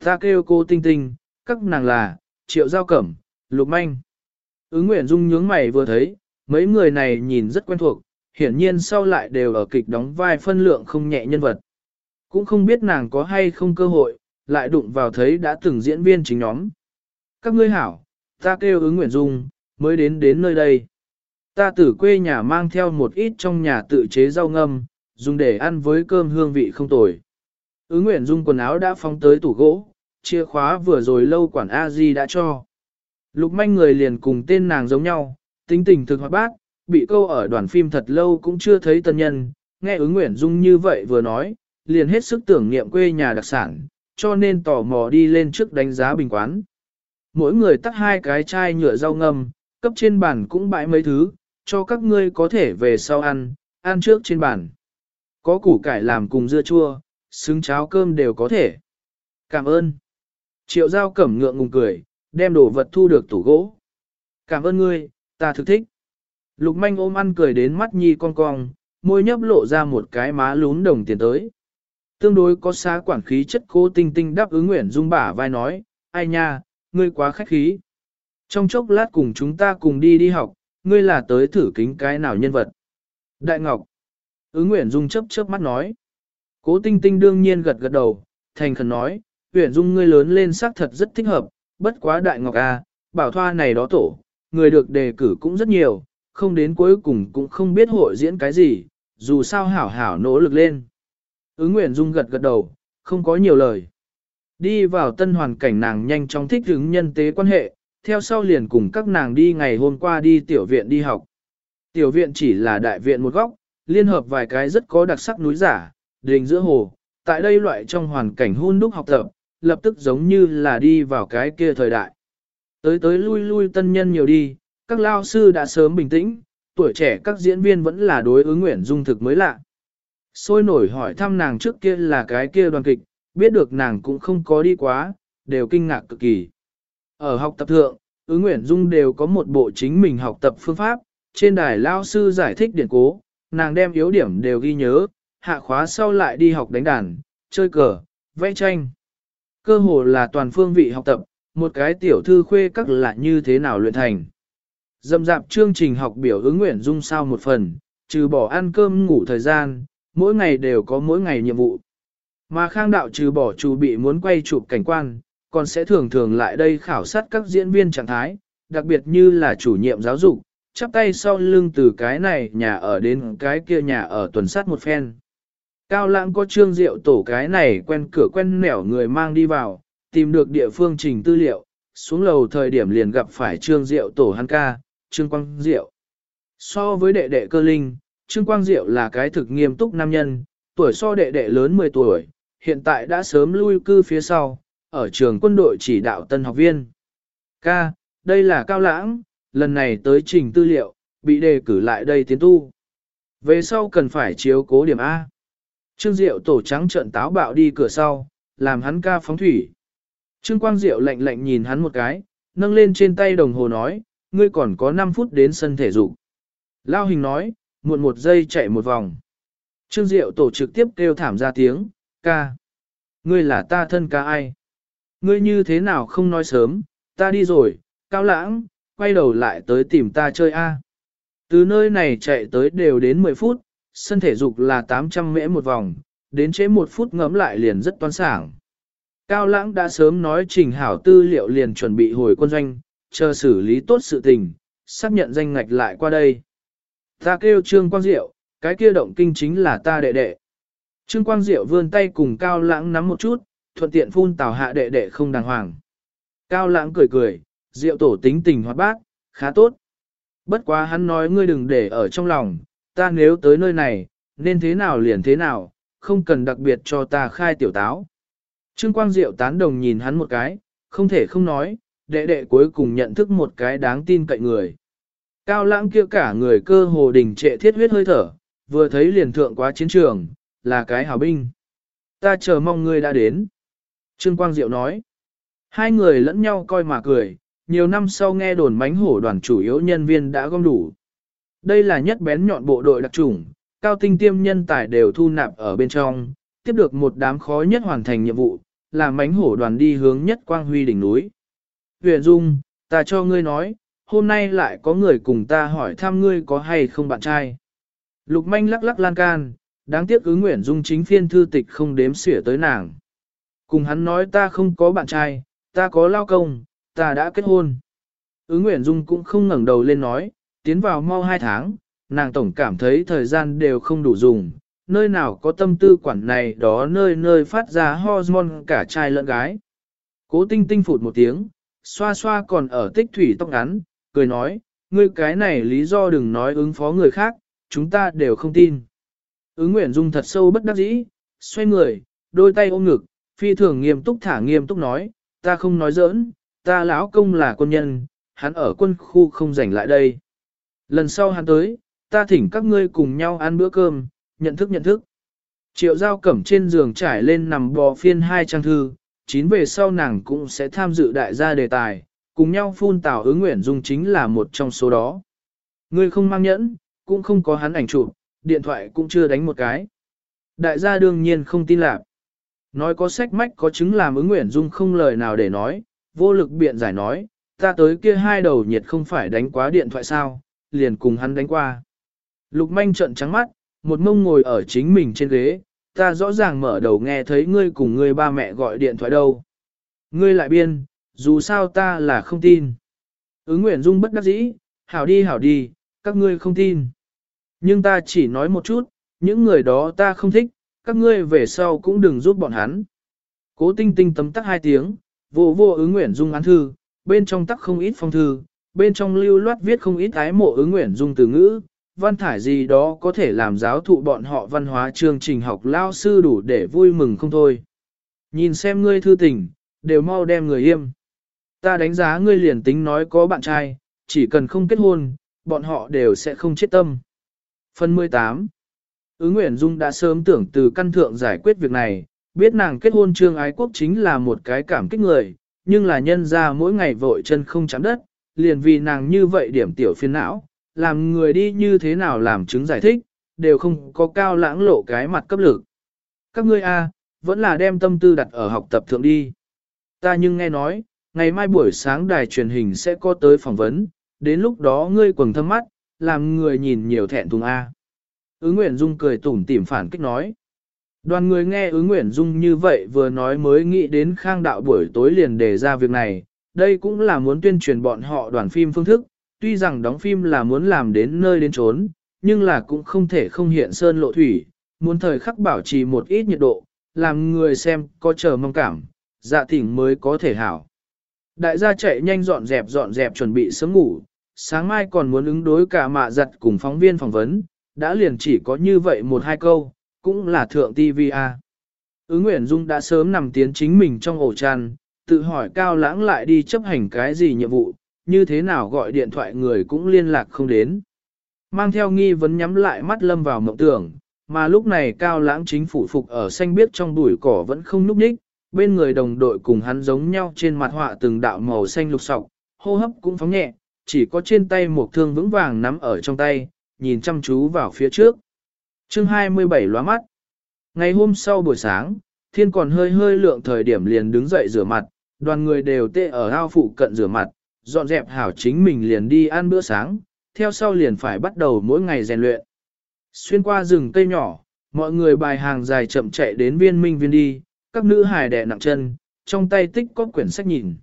Ta kêu cô Tinh Tinh, các nàng là, Triệu Giao Cẩm, Lục Manh. Ứng Nguyễn Dung nhướng mày vừa thấy, mấy người này nhìn rất quen thuộc, hiển nhiên sau lại đều ở kịch đóng vai phân lượng không nhẹ nhân vật. Cũng không biết nàng có hay không cơ hội, lại đụng vào thấy đã từng diễn viên chính nhóm. Các ngươi hảo, ta kêu ứng Nguyễn Dung, mới đến đến nơi đây. Ta từ quê nhà mang theo một ít trong nhà tự chế rau ngâm, dùng để ăn với cơm hương vị không tồi. Ứng Nguyện Dung quần áo đã phóng tới tủ gỗ, chìa khóa vừa rồi lâu quản A Di đã cho. Lục manh người liền cùng tên nàng giống nhau, tính tình thực hoạt bác, bị câu ở đoàn phim thật lâu cũng chưa thấy tân nhân, nghe ứng Nguyện Dung như vậy vừa nói, liền hết sức tưởng niệm quê nhà đặc sản, cho nên tò mò đi lên trước đánh giá bình quán. Mỗi người tắt hai cái chai nhựa rau ngâm, cấp trên bàn cũng bãi mấy thứ, cho các ngươi có thể về sau ăn, ăn trước trên bàn. Có củ cải làm cùng dưa chua, xứng cháo cơm đều có thể. Cảm ơn. Triệu giao cẩm ngượng ngùng cười, đem đồ vật thu được tủ gỗ. Cảm ơn ngươi, ta thực thích. Lục manh ôm ăn cười đến mắt nhi con cong, môi nhấp lộ ra một cái má lún đồng tiền tới. Tương đối có xá quản khí chất cố tinh tinh đáp ứng nguyện dung bả vai nói, ai nha, ngươi quá khách khí. Trong chốc lát cùng chúng ta cùng đi đi học, ngươi là tới thử kính cái nào nhân vật. Đại Ngọc. Ứng Nguyễn Dung chấp chớp mắt nói. Cố tinh tinh đương nhiên gật gật đầu, thành khẩn nói, Nguyễn Dung ngươi lớn lên sắc thật rất thích hợp, bất quá Đại Ngọc à, bảo thoa này đó tổ, người được đề cử cũng rất nhiều, không đến cuối cùng cũng không biết hội diễn cái gì, dù sao hảo hảo nỗ lực lên. Ứng Nguyễn Dung gật gật đầu, không có nhiều lời. Đi vào tân hoàn cảnh nàng nhanh chóng thích ứng nhân tế quan hệ, theo sau liền cùng các nàng đi ngày hôm qua đi tiểu viện đi học. Tiểu viện chỉ là đại viện một góc, liên hợp vài cái rất có đặc sắc núi giả, đình giữa hồ, tại đây loại trong hoàn cảnh hôn đúc học tập, lập tức giống như là đi vào cái kia thời đại. Tới tới lui lui tân nhân nhiều đi, các lao sư đã sớm bình tĩnh, tuổi trẻ các diễn viên vẫn là đối ứng Nguyễn dung thực mới lạ. Sôi nổi hỏi thăm nàng trước kia là cái kia đoàn kịch, biết được nàng cũng không có đi quá, đều kinh ngạc cực kỳ. Ở học tập thượng, ứng nguyện dung đều có một bộ chính mình học tập phương pháp, trên đài lao sư giải thích điển cố, nàng đem yếu điểm đều ghi nhớ, hạ khóa sau lại đi học đánh đàn, chơi cờ, vẽ tranh. Cơ hồ là toàn phương vị học tập, một cái tiểu thư khuê các là như thế nào luyện thành. Dầm dạp chương trình học biểu ứng nguyện dung sao một phần, trừ bỏ ăn cơm ngủ thời gian, mỗi ngày đều có mỗi ngày nhiệm vụ. Mà khang đạo trừ bỏ chủ bị muốn quay chụp cảnh quan, còn sẽ thường thường lại đây khảo sát các diễn viên trạng thái, đặc biệt như là chủ nhiệm giáo dục, chắp tay sau lưng từ cái này nhà ở đến cái kia nhà ở tuần sát một phen. Cao lãng có trương diệu tổ cái này quen cửa quen nẻo người mang đi vào, tìm được địa phương trình tư liệu, xuống lầu thời điểm liền gặp phải trương diệu tổ hắn ca, trương quang diệu. So với đệ đệ cơ linh, trương quang diệu là cái thực nghiêm túc nam nhân, tuổi so đệ đệ lớn 10 tuổi, hiện tại đã sớm lui cư phía sau, ở trường quân đội chỉ đạo tân học viên. Ca, đây là Cao Lãng, lần này tới trình tư liệu, bị đề cử lại đây tiến tu. Về sau cần phải chiếu cố điểm A. Trương Diệu tổ trắng trận táo bạo đi cửa sau, làm hắn ca phóng thủy. Trương Quang Diệu lạnh lạnh nhìn hắn một cái, nâng lên trên tay đồng hồ nói, ngươi còn có 5 phút đến sân thể dục. Lao hình nói, muộn một giây chạy một vòng. Trương Diệu tổ trực tiếp kêu thảm ra tiếng, ca. Ngươi là ta thân ca ai? Ngươi như thế nào không nói sớm, ta đi rồi, cao lãng, quay đầu lại tới tìm ta chơi a. Từ nơi này chạy tới đều đến 10 phút, sân thể dục là 800 mễ một vòng, đến chế một phút ngấm lại liền rất toan sảng. Cao lãng đã sớm nói trình hảo tư liệu liền chuẩn bị hồi quân doanh, chờ xử lý tốt sự tình, xác nhận danh ngạch lại qua đây. Ta kêu Trương Quang Diệu, cái kia động kinh chính là ta đệ đệ. Trương Quang Diệu vươn tay cùng Cao lãng nắm một chút, thuận tiện phun tào hạ đệ đệ không đàng hoàng. Cao lãng cười cười, Diệu tổ tính tình hoạt bác, khá tốt. Bất quá hắn nói ngươi đừng để ở trong lòng, ta nếu tới nơi này, nên thế nào liền thế nào, không cần đặc biệt cho ta khai tiểu táo. Trương Quang Diệu tán đồng nhìn hắn một cái, không thể không nói, đệ đệ cuối cùng nhận thức một cái đáng tin cậy người. Cao lãng kia cả người cơ hồ đình trệ thiết huyết hơi thở, vừa thấy liền thượng quá chiến trường, là cái hào binh. Ta chờ mong ngươi đã đến. Trương Quang Diệu nói. Hai người lẫn nhau coi mà cười, nhiều năm sau nghe đồn mánh hổ đoàn chủ yếu nhân viên đã gom đủ. Đây là nhất bén nhọn bộ đội đặc chủng, cao tinh tiêm nhân tài đều thu nạp ở bên trong, tiếp được một đám khó nhất hoàn thành nhiệm vụ, là mánh hổ đoàn đi hướng nhất quang huy đỉnh núi. Huyền Dung, ta cho ngươi nói, hôm nay lại có người cùng ta hỏi thăm ngươi có hay không bạn trai. Lục manh lắc lắc lan can, đáng tiếc ứng Nguyễn Dung chính phiên thư tịch không đếm xỉa tới nàng. Cùng hắn nói ta không có bạn trai, ta có lao công, ta đã kết hôn. Ứng Nguyễn Dung cũng không ngẩng đầu lên nói, tiến vào mau hai tháng, nàng tổng cảm thấy thời gian đều không đủ dùng, nơi nào có tâm tư quản này đó nơi nơi phát ra hormone cả trai lẫn gái. Cố tinh tinh phụt một tiếng, xoa xoa còn ở tích thủy tóc ngắn, cười nói, ngươi cái này lý do đừng nói ứng phó người khác, chúng ta đều không tin. Ứng Nguyễn Dung thật sâu bất đắc dĩ, xoay người, đôi tay ôm ngực, phi thường nghiêm túc thả nghiêm túc nói, ta không nói giỡn, ta lão công là quân nhân, hắn ở quân khu không rảnh lại đây. Lần sau hắn tới, ta thỉnh các ngươi cùng nhau ăn bữa cơm, nhận thức nhận thức. Triệu giao cẩm trên giường trải lên nằm bò phiên hai trang thư, chín về sau nàng cũng sẽ tham dự đại gia đề tài, cùng nhau phun tào ứng nguyện dung chính là một trong số đó. Ngươi không mang nhẫn, cũng không có hắn ảnh chụp, điện thoại cũng chưa đánh một cái. Đại gia đương nhiên không tin lạc. Nói có sách mách có chứng làm ứng nguyện dung không lời nào để nói, vô lực biện giải nói, ta tới kia hai đầu nhiệt không phải đánh quá điện thoại sao, liền cùng hắn đánh qua. Lục manh trận trắng mắt, một mông ngồi ở chính mình trên ghế, ta rõ ràng mở đầu nghe thấy ngươi cùng ngươi ba mẹ gọi điện thoại đâu. Ngươi lại biên, dù sao ta là không tin. Ứng Nguyễn Dung bất đắc dĩ, hảo đi hảo đi, các ngươi không tin. Nhưng ta chỉ nói một chút, những người đó ta không thích, các ngươi về sau cũng đừng giúp bọn hắn. Cố tinh tinh tấm tắc hai tiếng, vô vô ứng Nguyễn Dung án thư, bên trong tắc không ít phong thư, bên trong lưu loát viết không ít ái mộ ứng Nguyễn Dung từ ngữ, văn thải gì đó có thể làm giáo thụ bọn họ văn hóa chương trình học lao sư đủ để vui mừng không thôi. Nhìn xem ngươi thư tình, đều mau đem người im. Ta đánh giá ngươi liền tính nói có bạn trai, chỉ cần không kết hôn, bọn họ đều sẽ không chết tâm. Phần 18 Ứng Nguyễn Dung đã sớm tưởng từ căn thượng giải quyết việc này, biết nàng kết hôn trương ái quốc chính là một cái cảm kích người, nhưng là nhân ra mỗi ngày vội chân không chạm đất, liền vì nàng như vậy điểm tiểu phiền não, làm người đi như thế nào làm chứng giải thích, đều không có cao lãng lộ cái mặt cấp lực. Các ngươi a, vẫn là đem tâm tư đặt ở học tập thượng đi. Ta nhưng nghe nói, ngày mai buổi sáng đài truyền hình sẽ có tới phỏng vấn, đến lúc đó ngươi quầng thâm mắt, làm người nhìn nhiều thẹn thùng a. Ứng Nguyễn Dung cười tủm tỉm phản kích nói. Đoàn người nghe ứng Nguyễn Dung như vậy vừa nói mới nghĩ đến khang đạo buổi tối liền đề ra việc này, đây cũng là muốn tuyên truyền bọn họ đoàn phim phương thức, tuy rằng đóng phim là muốn làm đến nơi đến trốn, nhưng là cũng không thể không hiện sơn lộ thủy, muốn thời khắc bảo trì một ít nhiệt độ, làm người xem có chờ mong cảm, dạ thỉnh mới có thể hảo. Đại gia chạy nhanh dọn dẹp dọn dẹp chuẩn bị sớm ngủ, sáng mai còn muốn ứng đối cả mạ giật cùng phóng viên phỏng vấn, đã liền chỉ có như vậy một hai câu, cũng là thượng TVA. Ứng Nguyễn Dung đã sớm nằm tiến chính mình trong ổ chăn, tự hỏi cao lãng lại đi chấp hành cái gì nhiệm vụ, như thế nào gọi điện thoại người cũng liên lạc không đến. Mang theo nghi vấn nhắm lại mắt lâm vào mộng tưởng, mà lúc này cao lãng chính phủ phục ở xanh biếc trong bụi cỏ vẫn không núp ních, bên người đồng đội cùng hắn giống nhau trên mặt họa từng đạo màu xanh lục sọc, hô hấp cũng phóng nhẹ, chỉ có trên tay một thương vững vàng nắm ở trong tay, nhìn chăm chú vào phía trước. chương 27 lóa mắt. Ngày hôm sau buổi sáng, thiên còn hơi hơi lượng thời điểm liền đứng dậy rửa mặt, đoàn người đều tê ở ao phụ cận rửa mặt, dọn dẹp hảo chính mình liền đi ăn bữa sáng, theo sau liền phải bắt đầu mỗi ngày rèn luyện. Xuyên qua rừng cây nhỏ, mọi người bài hàng dài chậm chạy đến viên minh viên đi, các nữ hài đẻ nặng chân, trong tay tích có quyển sách nhìn.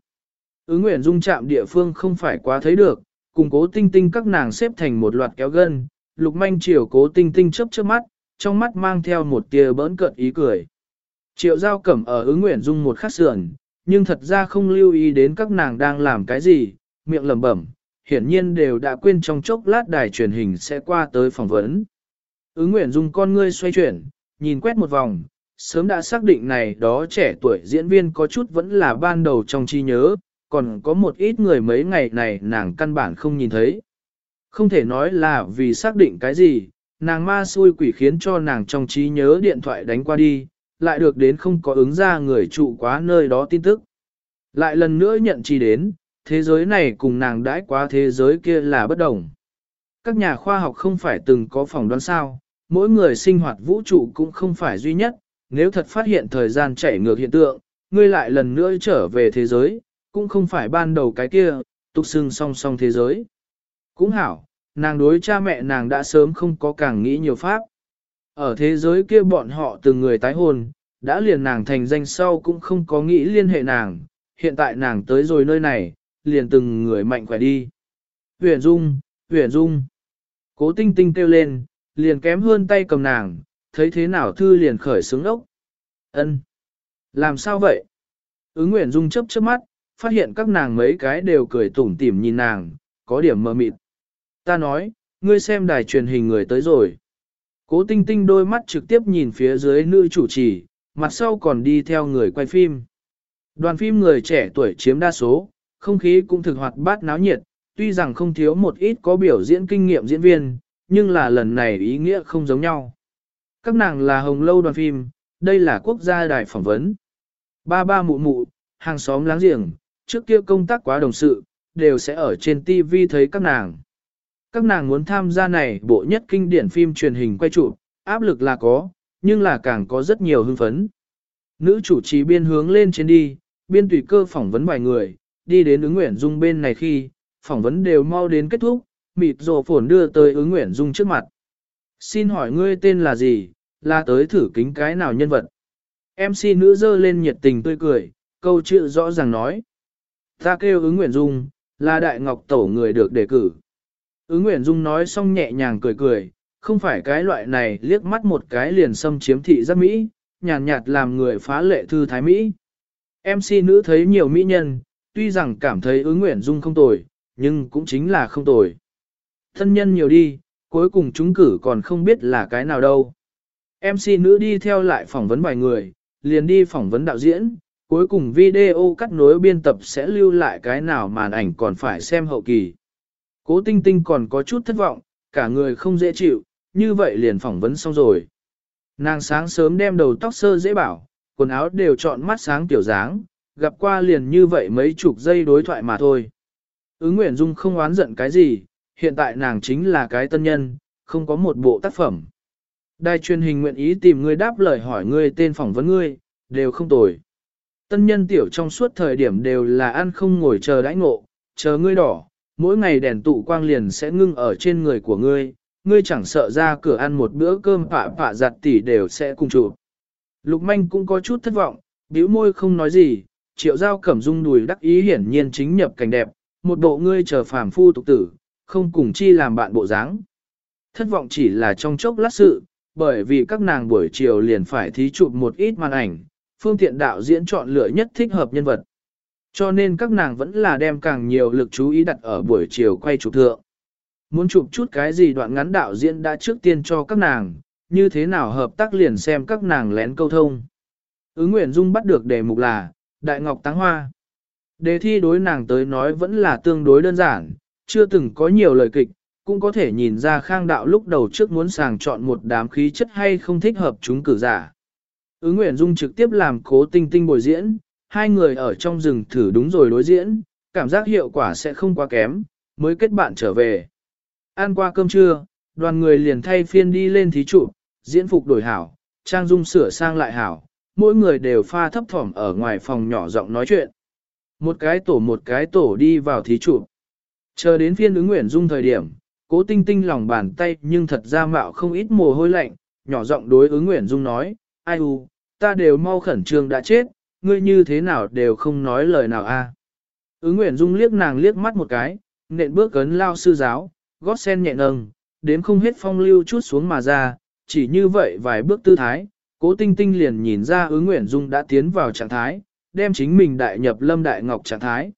Ứng nguyện dung chạm địa phương không phải quá thấy được, cùng cố tinh tinh các nàng xếp thành một loạt kéo gân, lục manh chiều cố tinh tinh chớp chớp mắt, trong mắt mang theo một tia bỡn cợt ý cười. Triệu giao cẩm ở ứng nguyện dung một khắc sườn, nhưng thật ra không lưu ý đến các nàng đang làm cái gì, miệng lẩm bẩm, hiển nhiên đều đã quên trong chốc lát đài truyền hình sẽ qua tới phỏng vấn. Ứng nguyện Dung con ngươi xoay chuyển, nhìn quét một vòng, sớm đã xác định này đó trẻ tuổi diễn viên có chút vẫn là ban đầu trong trí nhớ, còn có một ít người mấy ngày này nàng căn bản không nhìn thấy. Không thể nói là vì xác định cái gì, nàng ma xui quỷ khiến cho nàng trong trí nhớ điện thoại đánh qua đi, lại được đến không có ứng ra người trụ quá nơi đó tin tức. Lại lần nữa nhận chi đến, thế giới này cùng nàng đãi quá thế giới kia là bất đồng. Các nhà khoa học không phải từng có phỏng đoán sao, mỗi người sinh hoạt vũ trụ cũng không phải duy nhất, nếu thật phát hiện thời gian chảy ngược hiện tượng, ngươi lại lần nữa trở về thế giới, cũng không phải ban đầu cái kia, tục xưng song song thế giới. Cũng hảo, nàng đối cha mẹ nàng đã sớm không có càng nghĩ nhiều pháp. Ở thế giới kia bọn họ từng người tái hôn, đã liền nàng thành danh sau cũng không có nghĩ liên hệ nàng, hiện tại nàng tới rồi nơi này, liền từng người mạnh khỏe đi. Huyền Dung, Huyền Dung. Cố tinh tinh kêu lên, liền kém hơn tay cầm nàng, thấy thế nào thư liền khởi sướng ốc. ân Làm sao vậy? Ứng Nguyễn Dung chấp chớp mắt, phát hiện các nàng mấy cái đều cười tủm tỉm nhìn nàng, có điểm mờ mịt. Ta nói, ngươi xem đài truyền hình người tới rồi. Cố tinh tinh đôi mắt trực tiếp nhìn phía dưới nữ chủ trì, mặt sau còn đi theo người quay phim. Đoàn phim người trẻ tuổi chiếm đa số, không khí cũng thực hoạt bát náo nhiệt, tuy rằng không thiếu một ít có biểu diễn kinh nghiệm diễn viên, nhưng là lần này ý nghĩa không giống nhau. Các nàng là hồng lâu đoàn phim, đây là quốc gia đài phỏng vấn. Ba ba mụ mụ, hàng xóm láng giềng, trước kia công tác quá đồng sự, đều sẽ ở trên TV thấy các nàng. Các nàng muốn tham gia này bộ nhất kinh điển phim truyền hình quay trụ, áp lực là có, nhưng là càng có rất nhiều hưng phấn. Nữ chủ trì biên hướng lên trên đi, biên tùy cơ phỏng vấn vài người, đi đến ứng nguyện dung bên này khi, phỏng vấn đều mau đến kết thúc, mịt rồ phổn đưa tới ứng nguyện dung trước mặt. Xin hỏi ngươi tên là gì, là tới thử kính cái nào nhân vật? MC nữ dơ lên nhiệt tình tươi cười, câu chữ rõ ràng nói. Ta kêu ứng nguyện dung, là đại ngọc tổ người được đề cử. Ứng nguyện dung nói xong nhẹ nhàng cười cười, không phải cái loại này liếc mắt một cái liền xâm chiếm thị giác Mỹ, nhàn nhạt, nhạt làm người phá lệ thư thái Mỹ. MC nữ thấy nhiều mỹ nhân, tuy rằng cảm thấy ứng nguyện dung không tồi, nhưng cũng chính là không tồi. Thân nhân nhiều đi, cuối cùng chúng cử còn không biết là cái nào đâu. MC nữ đi theo lại phỏng vấn vài người, liền đi phỏng vấn đạo diễn, cuối cùng video cắt nối biên tập sẽ lưu lại cái nào màn ảnh còn phải xem hậu kỳ. Cố tinh tinh còn có chút thất vọng, cả người không dễ chịu, như vậy liền phỏng vấn xong rồi. Nàng sáng sớm đem đầu tóc sơ dễ bảo, quần áo đều chọn mắt sáng tiểu dáng, gặp qua liền như vậy mấy chục giây đối thoại mà thôi. Ứng Nguyễn Dung không oán giận cái gì, hiện tại nàng chính là cái tân nhân, không có một bộ tác phẩm. Đài truyền hình nguyện ý tìm ngươi đáp lời hỏi ngươi tên phỏng vấn ngươi, đều không tồi. Tân nhân tiểu trong suốt thời điểm đều là ăn không ngồi chờ đãi ngộ, chờ ngươi đỏ, mỗi ngày đèn tụ quang liền sẽ ngưng ở trên người của ngươi, ngươi chẳng sợ ra cửa ăn một bữa cơm phạ phạ giặt tỉ đều sẽ cùng chụp. Lục manh cũng có chút thất vọng, bĩu môi không nói gì, triệu giao cẩm dung đùi đắc ý hiển nhiên chính nhập cảnh đẹp, một bộ ngươi chờ phàm phu tục tử, không cùng chi làm bạn bộ dáng. Thất vọng chỉ là trong chốc lát sự, bởi vì các nàng buổi chiều liền phải thí chụp một ít màn ảnh, phương tiện đạo diễn chọn lựa nhất thích hợp nhân vật. Cho nên các nàng vẫn là đem càng nhiều lực chú ý đặt ở buổi chiều quay chụp thượng. Muốn chụp chút cái gì đoạn ngắn đạo diễn đã trước tiên cho các nàng, như thế nào hợp tác liền xem các nàng lén câu thông. Ứng Nguyễn Dung bắt được đề mục là, Đại Ngọc Táng Hoa. Đề thi đối nàng tới nói vẫn là tương đối đơn giản, chưa từng có nhiều lời kịch, cũng có thể nhìn ra khang đạo lúc đầu trước muốn sàng chọn một đám khí chất hay không thích hợp chúng cử giả. Ứng Nguyễn Dung trực tiếp làm cố tinh tinh bồi diễn, hai người ở trong rừng thử đúng rồi đối diễn, cảm giác hiệu quả sẽ không quá kém, mới kết bạn trở về. Ăn qua cơm trưa, đoàn người liền thay phiên đi lên thí trụ, diễn phục đổi hảo, trang dung sửa sang lại hảo, mỗi người đều pha thấp thỏm ở ngoài phòng nhỏ giọng nói chuyện. Một cái tổ một cái tổ đi vào thí trụ. Chờ đến phiên ứng Nguyễn dung thời điểm, cố tinh tinh lòng bàn tay nhưng thật ra mạo không ít mồ hôi lạnh, nhỏ giọng đối ứng Nguyễn dung nói, ai u, ta đều mau khẩn trương đã chết, ngươi như thế nào đều không nói lời nào a. Ứng Nguyễn dung liếc nàng liếc mắt một cái, nện bước cấn lao sư giáo, gót sen nhẹ nâng, đếm không hết phong lưu chút xuống mà ra, chỉ như vậy vài bước tư thái, cố tinh tinh liền nhìn ra ứng Nguyễn dung đã tiến vào trạng thái, đem chính mình đại nhập lâm đại ngọc trạng thái.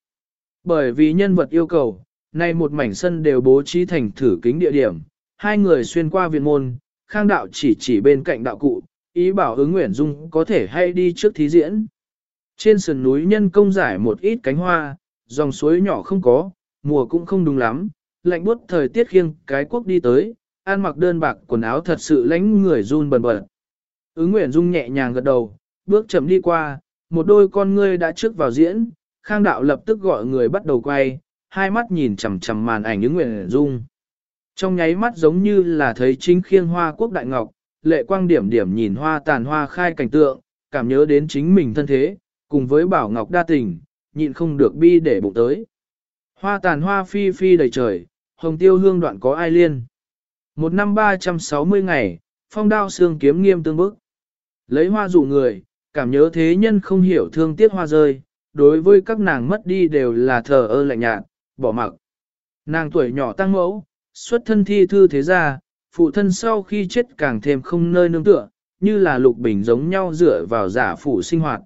Bởi vì nhân vật yêu cầu, nay một mảnh sân đều bố trí thành thử kính địa điểm, hai người xuyên qua viện môn, khang đạo chỉ chỉ bên cạnh đạo cụ, ý bảo ứng nguyện dung có thể hay đi trước thí diễn. Trên sườn núi nhân công giải một ít cánh hoa, dòng suối nhỏ không có, mùa cũng không đúng lắm, lạnh buốt thời tiết khiêng cái quốc đi tới, an mặc đơn bạc quần áo thật sự lánh người run bần bật. Ứng Nguyễn Dung nhẹ nhàng gật đầu, bước chậm đi qua, một đôi con ngươi đã trước vào diễn, Khang Đạo lập tức gọi người bắt đầu quay, hai mắt nhìn chằm chằm màn ảnh những nguyện Dung. Trong nháy mắt giống như là thấy chính khiêng hoa quốc đại ngọc, lệ quang điểm điểm nhìn hoa tàn hoa khai cảnh tượng, cảm nhớ đến chính mình thân thế, cùng với bảo ngọc đa tình, nhịn không được bi để bụng tới. Hoa tàn hoa phi phi đầy trời, hồng tiêu hương đoạn có ai liên. Một năm 360 ngày, phong đao xương kiếm nghiêm tương bức. Lấy hoa dụ người, cảm nhớ thế nhân không hiểu thương tiếc hoa rơi, đối với các nàng mất đi đều là thờ ơ lạnh nhạt, bỏ mặc. Nàng tuổi nhỏ tăng mẫu, xuất thân thi thư thế gia, phụ thân sau khi chết càng thêm không nơi nương tựa, như là lục bình giống nhau dựa vào giả phủ sinh hoạt.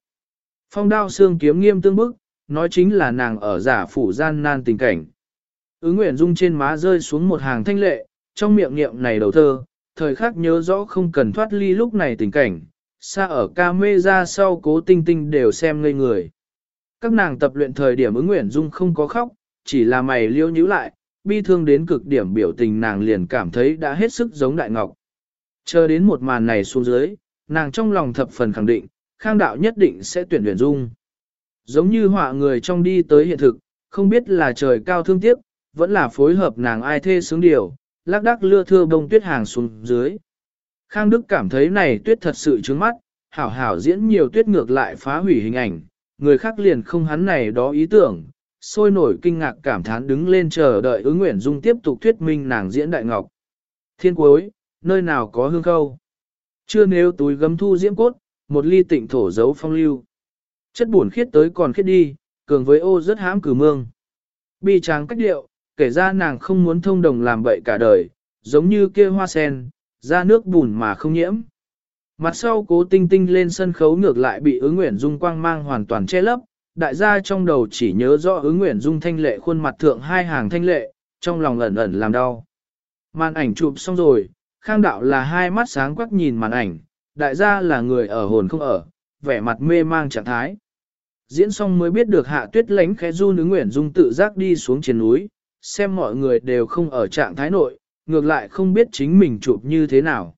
Phong đao xương kiếm nghiêm tương bức, nói chính là nàng ở giả phủ gian nan tình cảnh. Ứng Nguyễn Dung trên má rơi xuống một hàng thanh lệ, trong miệng niệm này đầu thơ, thời khắc nhớ rõ không cần thoát ly lúc này tình cảnh, xa ở ca mê ra sau cố tinh tinh đều xem ngây người. Các nàng tập luyện thời điểm ứng Nguyễn Dung không có khóc, chỉ là mày liêu nhíu lại, bi thương đến cực điểm biểu tình nàng liền cảm thấy đã hết sức giống đại ngọc. Chờ đến một màn này xuống dưới, nàng trong lòng thập phần khẳng định, khang đạo nhất định sẽ tuyển luyện Dung. Giống như họa người trong đi tới hiện thực, không biết là trời cao thương tiếc, vẫn là phối hợp nàng ai thê sướng điều, lác đác lưa thưa bông tuyết hàng xuống dưới. Khang Đức cảm thấy này tuyết thật sự trướng mắt, hảo hảo diễn nhiều tuyết ngược lại phá hủy hình ảnh, người khác liền không hắn này đó ý tưởng, sôi nổi kinh ngạc cảm thán đứng lên chờ đợi ứng nguyện dung tiếp tục thuyết minh nàng diễn đại ngọc. Thiên cuối, nơi nào có hương khâu. Chưa nếu túi gấm thu diễm cốt, một ly tịnh thổ dấu phong lưu. Chất buồn khiết tới còn khiết đi, cường với ô rất hãm cử mương. Bi tráng cách điệu, kể ra nàng không muốn thông đồng làm bậy cả đời, giống như kia hoa sen, ra nước bùn mà không nhiễm. Mặt sau cố tinh tinh lên sân khấu ngược lại bị ứng nguyện dung quang mang hoàn toàn che lấp, đại gia trong đầu chỉ nhớ rõ ứng nguyện dung thanh lệ khuôn mặt thượng hai hàng thanh lệ, trong lòng ẩn ẩn làm đau. Màn ảnh chụp xong rồi, khang đạo là hai mắt sáng quắc nhìn màn ảnh, đại gia là người ở hồn không ở, vẻ mặt mê mang trạng thái. Diễn xong mới biết được hạ tuyết lánh khẽ du nữ nguyện dung tự giác đi xuống trên núi, xem mọi người đều không ở trạng thái nội, ngược lại không biết chính mình chụp như thế nào.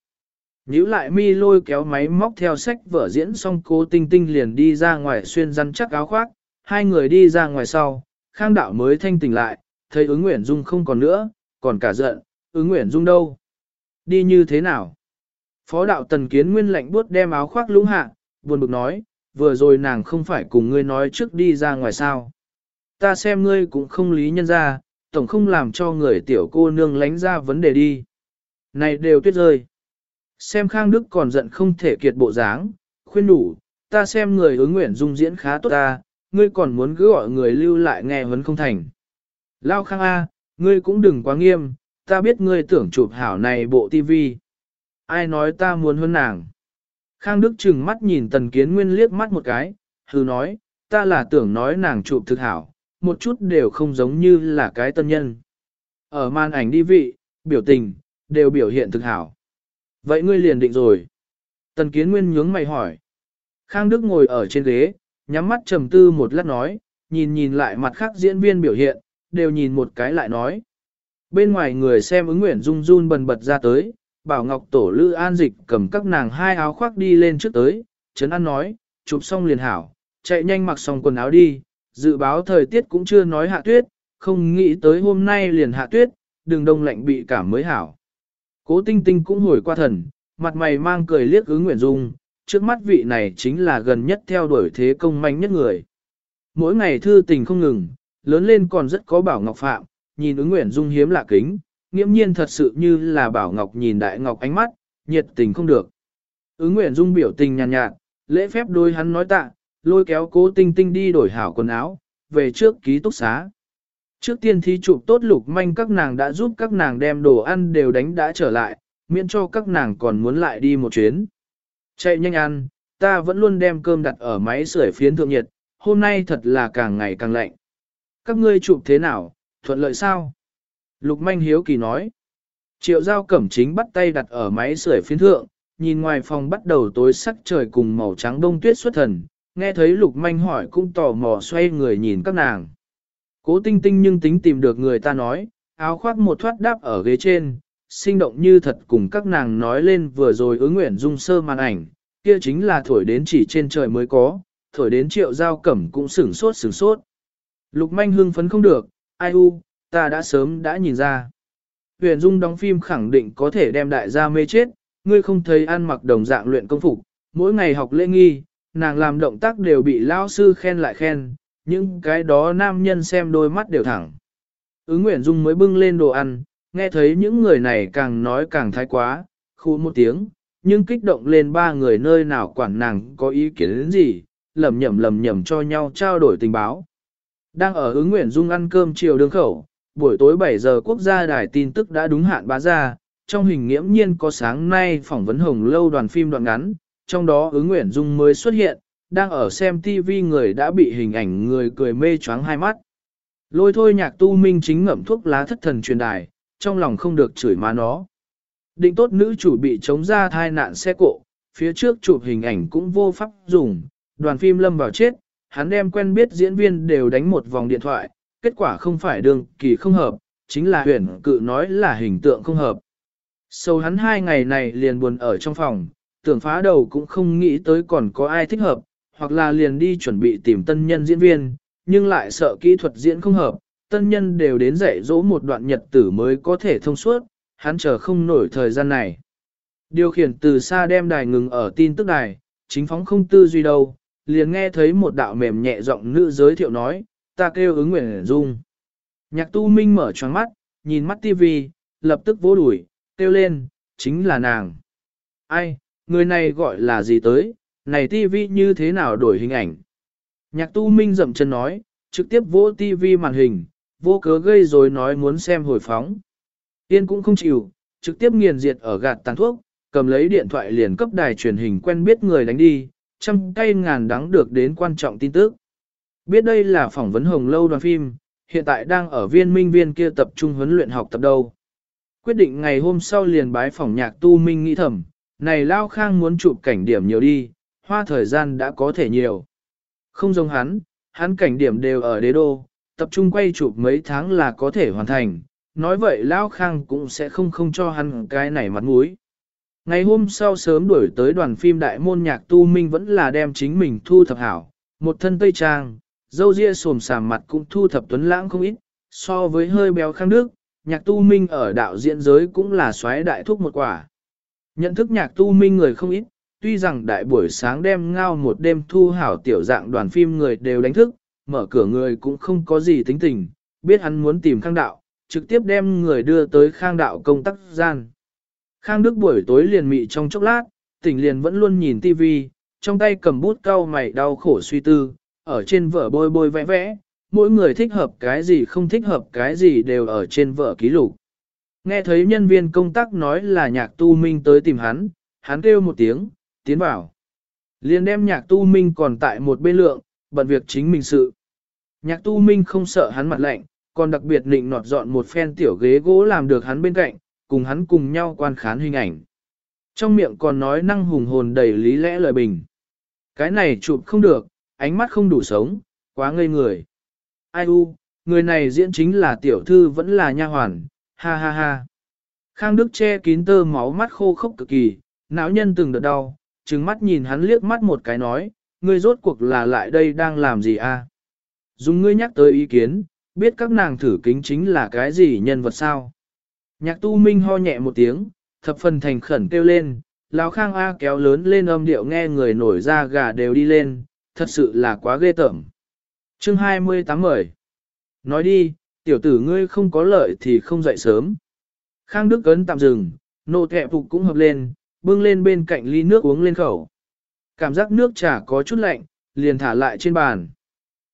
Nhữ lại mi lôi kéo máy móc theo sách vở diễn xong cố tinh tinh liền đi ra ngoài xuyên răn chắc áo khoác, hai người đi ra ngoài sau, khang đạo mới thanh tỉnh lại, thấy ứng nguyện dung không còn nữa, còn cả giận, ứng nguyện dung đâu? Đi như thế nào? Phó đạo tần kiến nguyên lạnh buốt đem áo khoác lũng hạ, buồn bực nói, vừa rồi nàng không phải cùng ngươi nói trước đi ra ngoài sao. Ta xem ngươi cũng không lý nhân ra, tổng không làm cho người tiểu cô nương lánh ra vấn đề đi. Này đều tuyết rơi. Xem Khang Đức còn giận không thể kiệt bộ dáng, khuyên đủ, ta xem người ứng nguyện dung diễn khá tốt ta, ngươi còn muốn cứ gọi người lưu lại nghe vấn không thành. Lao Khang A, ngươi cũng đừng quá nghiêm, ta biết ngươi tưởng chụp hảo này bộ tivi. Ai nói ta muốn hơn nàng. Khang Đức chừng mắt nhìn Tần Kiến Nguyên liếc mắt một cái, hư nói, ta là tưởng nói nàng chụp thực hảo, một chút đều không giống như là cái tân nhân. Ở màn ảnh đi vị, biểu tình, đều biểu hiện thực hảo. Vậy ngươi liền định rồi. Tần Kiến Nguyên nhướng mày hỏi. Khang Đức ngồi ở trên ghế, nhắm mắt trầm tư một lát nói, nhìn nhìn lại mặt khác diễn viên biểu hiện, đều nhìn một cái lại nói. Bên ngoài người xem ứng nguyện run run bần bật ra tới, Bảo Ngọc Tổ Lữ An Dịch cầm các nàng hai áo khoác đi lên trước tới, Trấn An nói, chụp xong liền hảo, chạy nhanh mặc xong quần áo đi, dự báo thời tiết cũng chưa nói hạ tuyết, không nghĩ tới hôm nay liền hạ tuyết, đừng đông lạnh bị cảm mới hảo. Cố tinh tinh cũng hồi qua thần, mặt mày mang cười liếc ứng Nguyễn Dung, trước mắt vị này chính là gần nhất theo đuổi thế công manh nhất người. Mỗi ngày thư tình không ngừng, lớn lên còn rất có bảo ngọc phạm, nhìn ứng Nguyễn Dung hiếm lạ kính, nghiễm nhiên thật sự như là bảo ngọc nhìn đại ngọc ánh mắt, nhiệt tình không được. Ứng Nguyễn Dung biểu tình nhàn nhạt, nhạt, lễ phép đôi hắn nói tạ, lôi kéo cố tinh tinh đi đổi hảo quần áo, về trước ký túc xá. Trước tiên thí chụp tốt lục manh các nàng đã giúp các nàng đem đồ ăn đều đánh đã trở lại, miễn cho các nàng còn muốn lại đi một chuyến. Chạy nhanh ăn, ta vẫn luôn đem cơm đặt ở máy sưởi phiến thượng nhiệt, hôm nay thật là càng ngày càng lạnh. Các ngươi chụp thế nào, thuận lợi sao? Lục manh hiếu kỳ nói. Triệu giao cẩm chính bắt tay đặt ở máy sưởi phiến thượng, nhìn ngoài phòng bắt đầu tối sắc trời cùng màu trắng đông tuyết xuất thần, nghe thấy lục manh hỏi cũng tò mò xoay người nhìn các nàng. Cố tinh tinh nhưng tính tìm được người ta nói, áo khoác một thoát đáp ở ghế trên, sinh động như thật cùng các nàng nói lên vừa rồi ứng nguyện dung sơ màn ảnh, kia chính là thổi đến chỉ trên trời mới có, thổi đến triệu giao cẩm cũng sửng sốt sửng sốt. Lục manh hưng phấn không được, ai u, ta đã sớm đã nhìn ra. Huyền Dung đóng phim khẳng định có thể đem đại gia mê chết, ngươi không thấy ăn mặc đồng dạng luyện công phục, mỗi ngày học lễ nghi, nàng làm động tác đều bị lao sư khen lại khen, những cái đó nam nhân xem đôi mắt đều thẳng. Ứng Nguyễn Dung mới bưng lên đồ ăn, nghe thấy những người này càng nói càng thái quá, khu một tiếng, nhưng kích động lên ba người nơi nào quản nàng có ý kiến đến gì, lầm nhầm lầm nhầm cho nhau trao đổi tình báo. Đang ở ứng Nguyễn Dung ăn cơm chiều đường khẩu, buổi tối 7 giờ quốc gia đài tin tức đã đúng hạn bá ra, trong hình nghiễm nhiên có sáng nay phỏng vấn hồng lâu đoàn phim đoạn ngắn, trong đó ứng Nguyễn Dung mới xuất hiện, đang ở xem TV người đã bị hình ảnh người cười mê choáng hai mắt. Lôi thôi nhạc tu minh chính ngậm thuốc lá thất thần truyền đài, trong lòng không được chửi má nó. Định tốt nữ chủ bị chống ra thai nạn xe cộ, phía trước chụp hình ảnh cũng vô pháp dùng, đoàn phim lâm vào chết, hắn đem quen biết diễn viên đều đánh một vòng điện thoại, kết quả không phải đường kỳ không hợp, chính là huyền cự nói là hình tượng không hợp. Sâu hắn hai ngày này liền buồn ở trong phòng, tưởng phá đầu cũng không nghĩ tới còn có ai thích hợp, hoặc là liền đi chuẩn bị tìm tân nhân diễn viên, nhưng lại sợ kỹ thuật diễn không hợp, tân nhân đều đến dạy dỗ một đoạn nhật tử mới có thể thông suốt, hắn chờ không nổi thời gian này. Điều khiển từ xa đem đài ngừng ở tin tức đài, chính phóng không tư duy đâu, liền nghe thấy một đạo mềm nhẹ giọng nữ giới thiệu nói, ta kêu ứng nguyện dung. Nhạc tu minh mở choáng mắt, nhìn mắt tivi, lập tức vỗ đuổi, kêu lên, chính là nàng. Ai, người này gọi là gì tới, này tivi như thế nào đổi hình ảnh. Nhạc tu minh dậm chân nói, trực tiếp vỗ tivi màn hình, vô cớ gây rồi nói muốn xem hồi phóng. Tiên cũng không chịu, trực tiếp nghiền diệt ở gạt tàn thuốc, cầm lấy điện thoại liền cấp đài truyền hình quen biết người đánh đi, trăm cây ngàn đắng được đến quan trọng tin tức. Biết đây là phỏng vấn hồng lâu đoàn phim, hiện tại đang ở viên minh viên kia tập trung huấn luyện học tập đâu. Quyết định ngày hôm sau liền bái phỏng nhạc tu minh nghĩ thầm, này Lao Khang muốn chụp cảnh điểm nhiều đi, hoa thời gian đã có thể nhiều. Không giống hắn, hắn cảnh điểm đều ở đế đô, tập trung quay chụp mấy tháng là có thể hoàn thành, nói vậy Lão Khang cũng sẽ không không cho hắn cái này mặt mũi. Ngày hôm sau sớm đuổi tới đoàn phim đại môn nhạc tu minh vẫn là đem chính mình thu thập hảo, một thân tây trang, dâu ria sồm sàm mặt cũng thu thập tuấn lãng không ít, so với hơi béo khang đức, nhạc tu minh ở đạo diễn giới cũng là xoáy đại thúc một quả. Nhận thức nhạc tu minh người không ít, tuy rằng đại buổi sáng đem ngao một đêm thu hảo tiểu dạng đoàn phim người đều đánh thức, mở cửa người cũng không có gì tính tình, biết hắn muốn tìm khang đạo, trực tiếp đem người đưa tới khang đạo công tác gian. Khang Đức buổi tối liền mị trong chốc lát, tỉnh liền vẫn luôn nhìn tivi, trong tay cầm bút cau mày đau khổ suy tư, ở trên vở bôi bôi vẽ vẽ, mỗi người thích hợp cái gì không thích hợp cái gì đều ở trên vở ký lục. Nghe thấy nhân viên công tác nói là nhạc tu minh tới tìm hắn, hắn kêu một tiếng, tiến vào. Liền đem nhạc tu minh còn tại một bên lượng, bận việc chính mình sự. Nhạc tu minh không sợ hắn mặt lạnh, còn đặc biệt định nọt dọn một phen tiểu ghế gỗ làm được hắn bên cạnh, cùng hắn cùng nhau quan khán hình ảnh. Trong miệng còn nói năng hùng hồn đầy lý lẽ lời bình. Cái này chụp không được, ánh mắt không đủ sống, quá ngây người. Ai u, người này diễn chính là tiểu thư vẫn là nha hoàn, ha ha ha. Khang Đức che kín tơ máu mắt khô khốc cực kỳ, não nhân từng đợt đau, trừng mắt nhìn hắn liếc mắt một cái nói, ngươi rốt cuộc là lại đây đang làm gì a? Dùng ngươi nhắc tới ý kiến, biết các nàng thử kính chính là cái gì nhân vật sao? Nhạc tu minh ho nhẹ một tiếng, thập phần thành khẩn kêu lên, lão khang A kéo lớn lên âm điệu nghe người nổi ra gà đều đi lên, thật sự là quá ghê tởm. Chương 28 mời. Nói đi, tiểu tử ngươi không có lợi thì không dậy sớm. Khang Đức Cấn tạm dừng, nộ thẹ phục cũng hợp lên, bưng lên bên cạnh ly nước uống lên khẩu. Cảm giác nước trà có chút lạnh, liền thả lại trên bàn.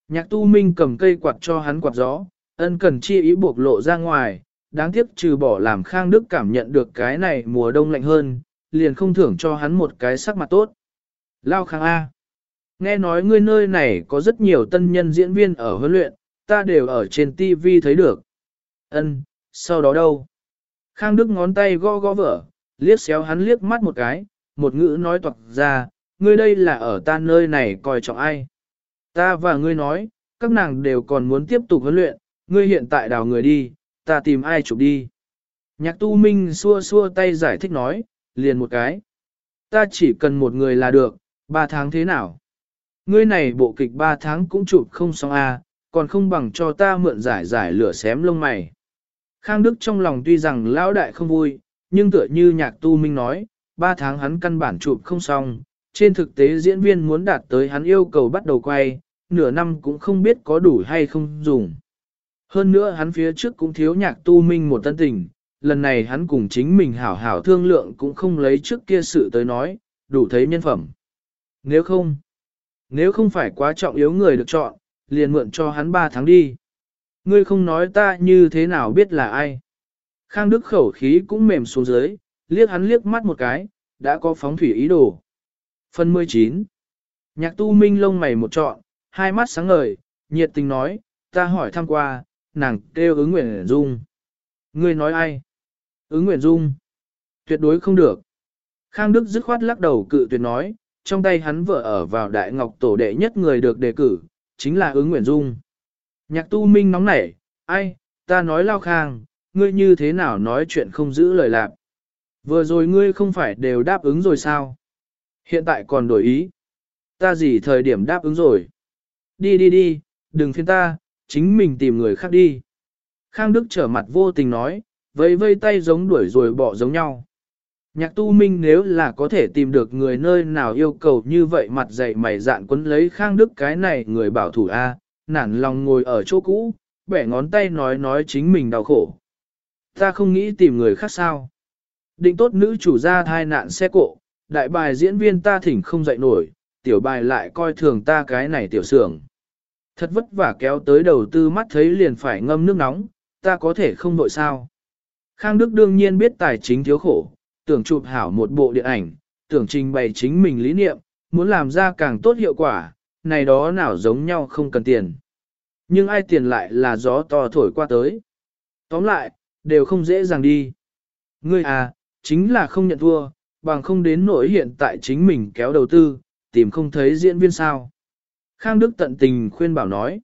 Nhạc tu minh cầm cây quạt cho hắn quạt gió, ân cần chi ý buộc lộ ra ngoài, đáng tiếc trừ bỏ làm Khang Đức cảm nhận được cái này mùa đông lạnh hơn, liền không thưởng cho hắn một cái sắc mặt tốt. Lao Khang A. Nghe nói ngươi nơi này có rất nhiều tân nhân diễn viên ở huấn luyện, ta đều ở trên TV thấy được. Ân, sau đó đâu? Khang Đức ngón tay gõ gõ vở, liếc xéo hắn liếc mắt một cái, một ngữ nói toạc ra, ngươi đây là ở ta nơi này coi trọng ai. Ta và ngươi nói, các nàng đều còn muốn tiếp tục huấn luyện, ngươi hiện tại đào người đi, ta tìm ai chụp đi. Nhạc tu minh xua xua tay giải thích nói, liền một cái. Ta chỉ cần một người là được, ba tháng thế nào? Ngươi này bộ kịch ba tháng cũng chụp không xong a, à, còn không bằng cho ta mượn giải giải lửa xém lông mày. Khang Đức trong lòng tuy rằng lão đại không vui, nhưng tựa như nhạc tu minh nói, ba tháng hắn căn bản chụp không xong, trên thực tế diễn viên muốn đạt tới hắn yêu cầu bắt đầu quay, nửa năm cũng không biết có đủ hay không dùng. Hơn nữa hắn phía trước cũng thiếu nhạc tu minh một tân tình, lần này hắn cùng chính mình hảo hảo thương lượng cũng không lấy trước kia sự tới nói, đủ thấy nhân phẩm. Nếu không, nếu không phải quá trọng yếu người được chọn, liền mượn cho hắn 3 tháng đi. ngươi không nói ta như thế nào biết là ai. Khang Đức khẩu khí cũng mềm xuống dưới, liếc hắn liếc mắt một cái, đã có phóng thủy ý đồ. Phần 19 Nhạc tu minh lông mày một trọn, hai mắt sáng ngời, nhiệt tình nói, ta hỏi thăm qua, nàng kêu ứng nguyện dung. Ngươi nói ai? Ứng nguyện dung. Tuyệt đối không được. Khang Đức dứt khoát lắc đầu cự tuyệt nói, trong tay hắn vợ ở vào đại ngọc tổ đệ nhất người được đề cử, chính là ứng nguyện dung. Nhạc tu minh nóng nảy, ai, ta nói lao khang, ngươi như thế nào nói chuyện không giữ lời lạc. Vừa rồi ngươi không phải đều đáp ứng rồi sao? Hiện tại còn đổi ý. Ta gì thời điểm đáp ứng rồi? Đi đi đi, đừng phiền ta, chính mình tìm người khác đi. Khang Đức trở mặt vô tình nói, vây vây tay giống đuổi rồi bỏ giống nhau. Nhạc tu minh nếu là có thể tìm được người nơi nào yêu cầu như vậy mặt dày mày dạn quấn lấy Khang Đức cái này người bảo thủ A, nản lòng ngồi ở chỗ cũ, bẻ ngón tay nói nói chính mình đau khổ. Ta không nghĩ tìm người khác sao. Định tốt nữ chủ gia thai nạn xe cộ, đại bài diễn viên ta thỉnh không dậy nổi, tiểu bài lại coi thường ta cái này tiểu sưởng. Thật vất vả kéo tới đầu tư mắt thấy liền phải ngâm nước nóng, ta có thể không nội sao. Khang Đức đương nhiên biết tài chính thiếu khổ, tưởng chụp hảo một bộ điện ảnh, tưởng trình bày chính mình lý niệm, muốn làm ra càng tốt hiệu quả, này đó nào giống nhau không cần tiền. Nhưng ai tiền lại là gió to thổi qua tới. Tóm lại, đều không dễ dàng đi. Ngươi à, chính là không nhận thua, bằng không đến nỗi hiện tại chính mình kéo đầu tư, tìm không thấy diễn viên sao. Khang Đức tận tình khuyên bảo nói.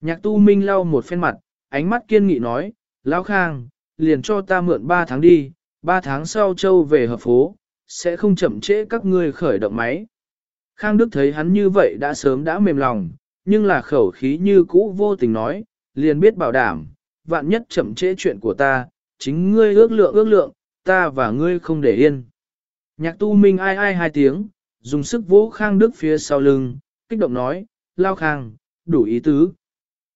Nhạc tu minh lau một phen mặt, ánh mắt kiên nghị nói, Lão Khang, liền cho ta mượn 3 tháng đi, 3 tháng sau châu về hợp phố, sẽ không chậm trễ các ngươi khởi động máy. Khang Đức thấy hắn như vậy đã sớm đã mềm lòng, nhưng là khẩu khí như cũ vô tình nói, liền biết bảo đảm, vạn nhất chậm trễ chuyện của ta, chính ngươi ước lượng ước lượng, ta và ngươi không để yên. Nhạc tu minh ai ai hai tiếng, dùng sức vỗ Khang Đức phía sau lưng, kích động nói, lao Khang, đủ ý tứ.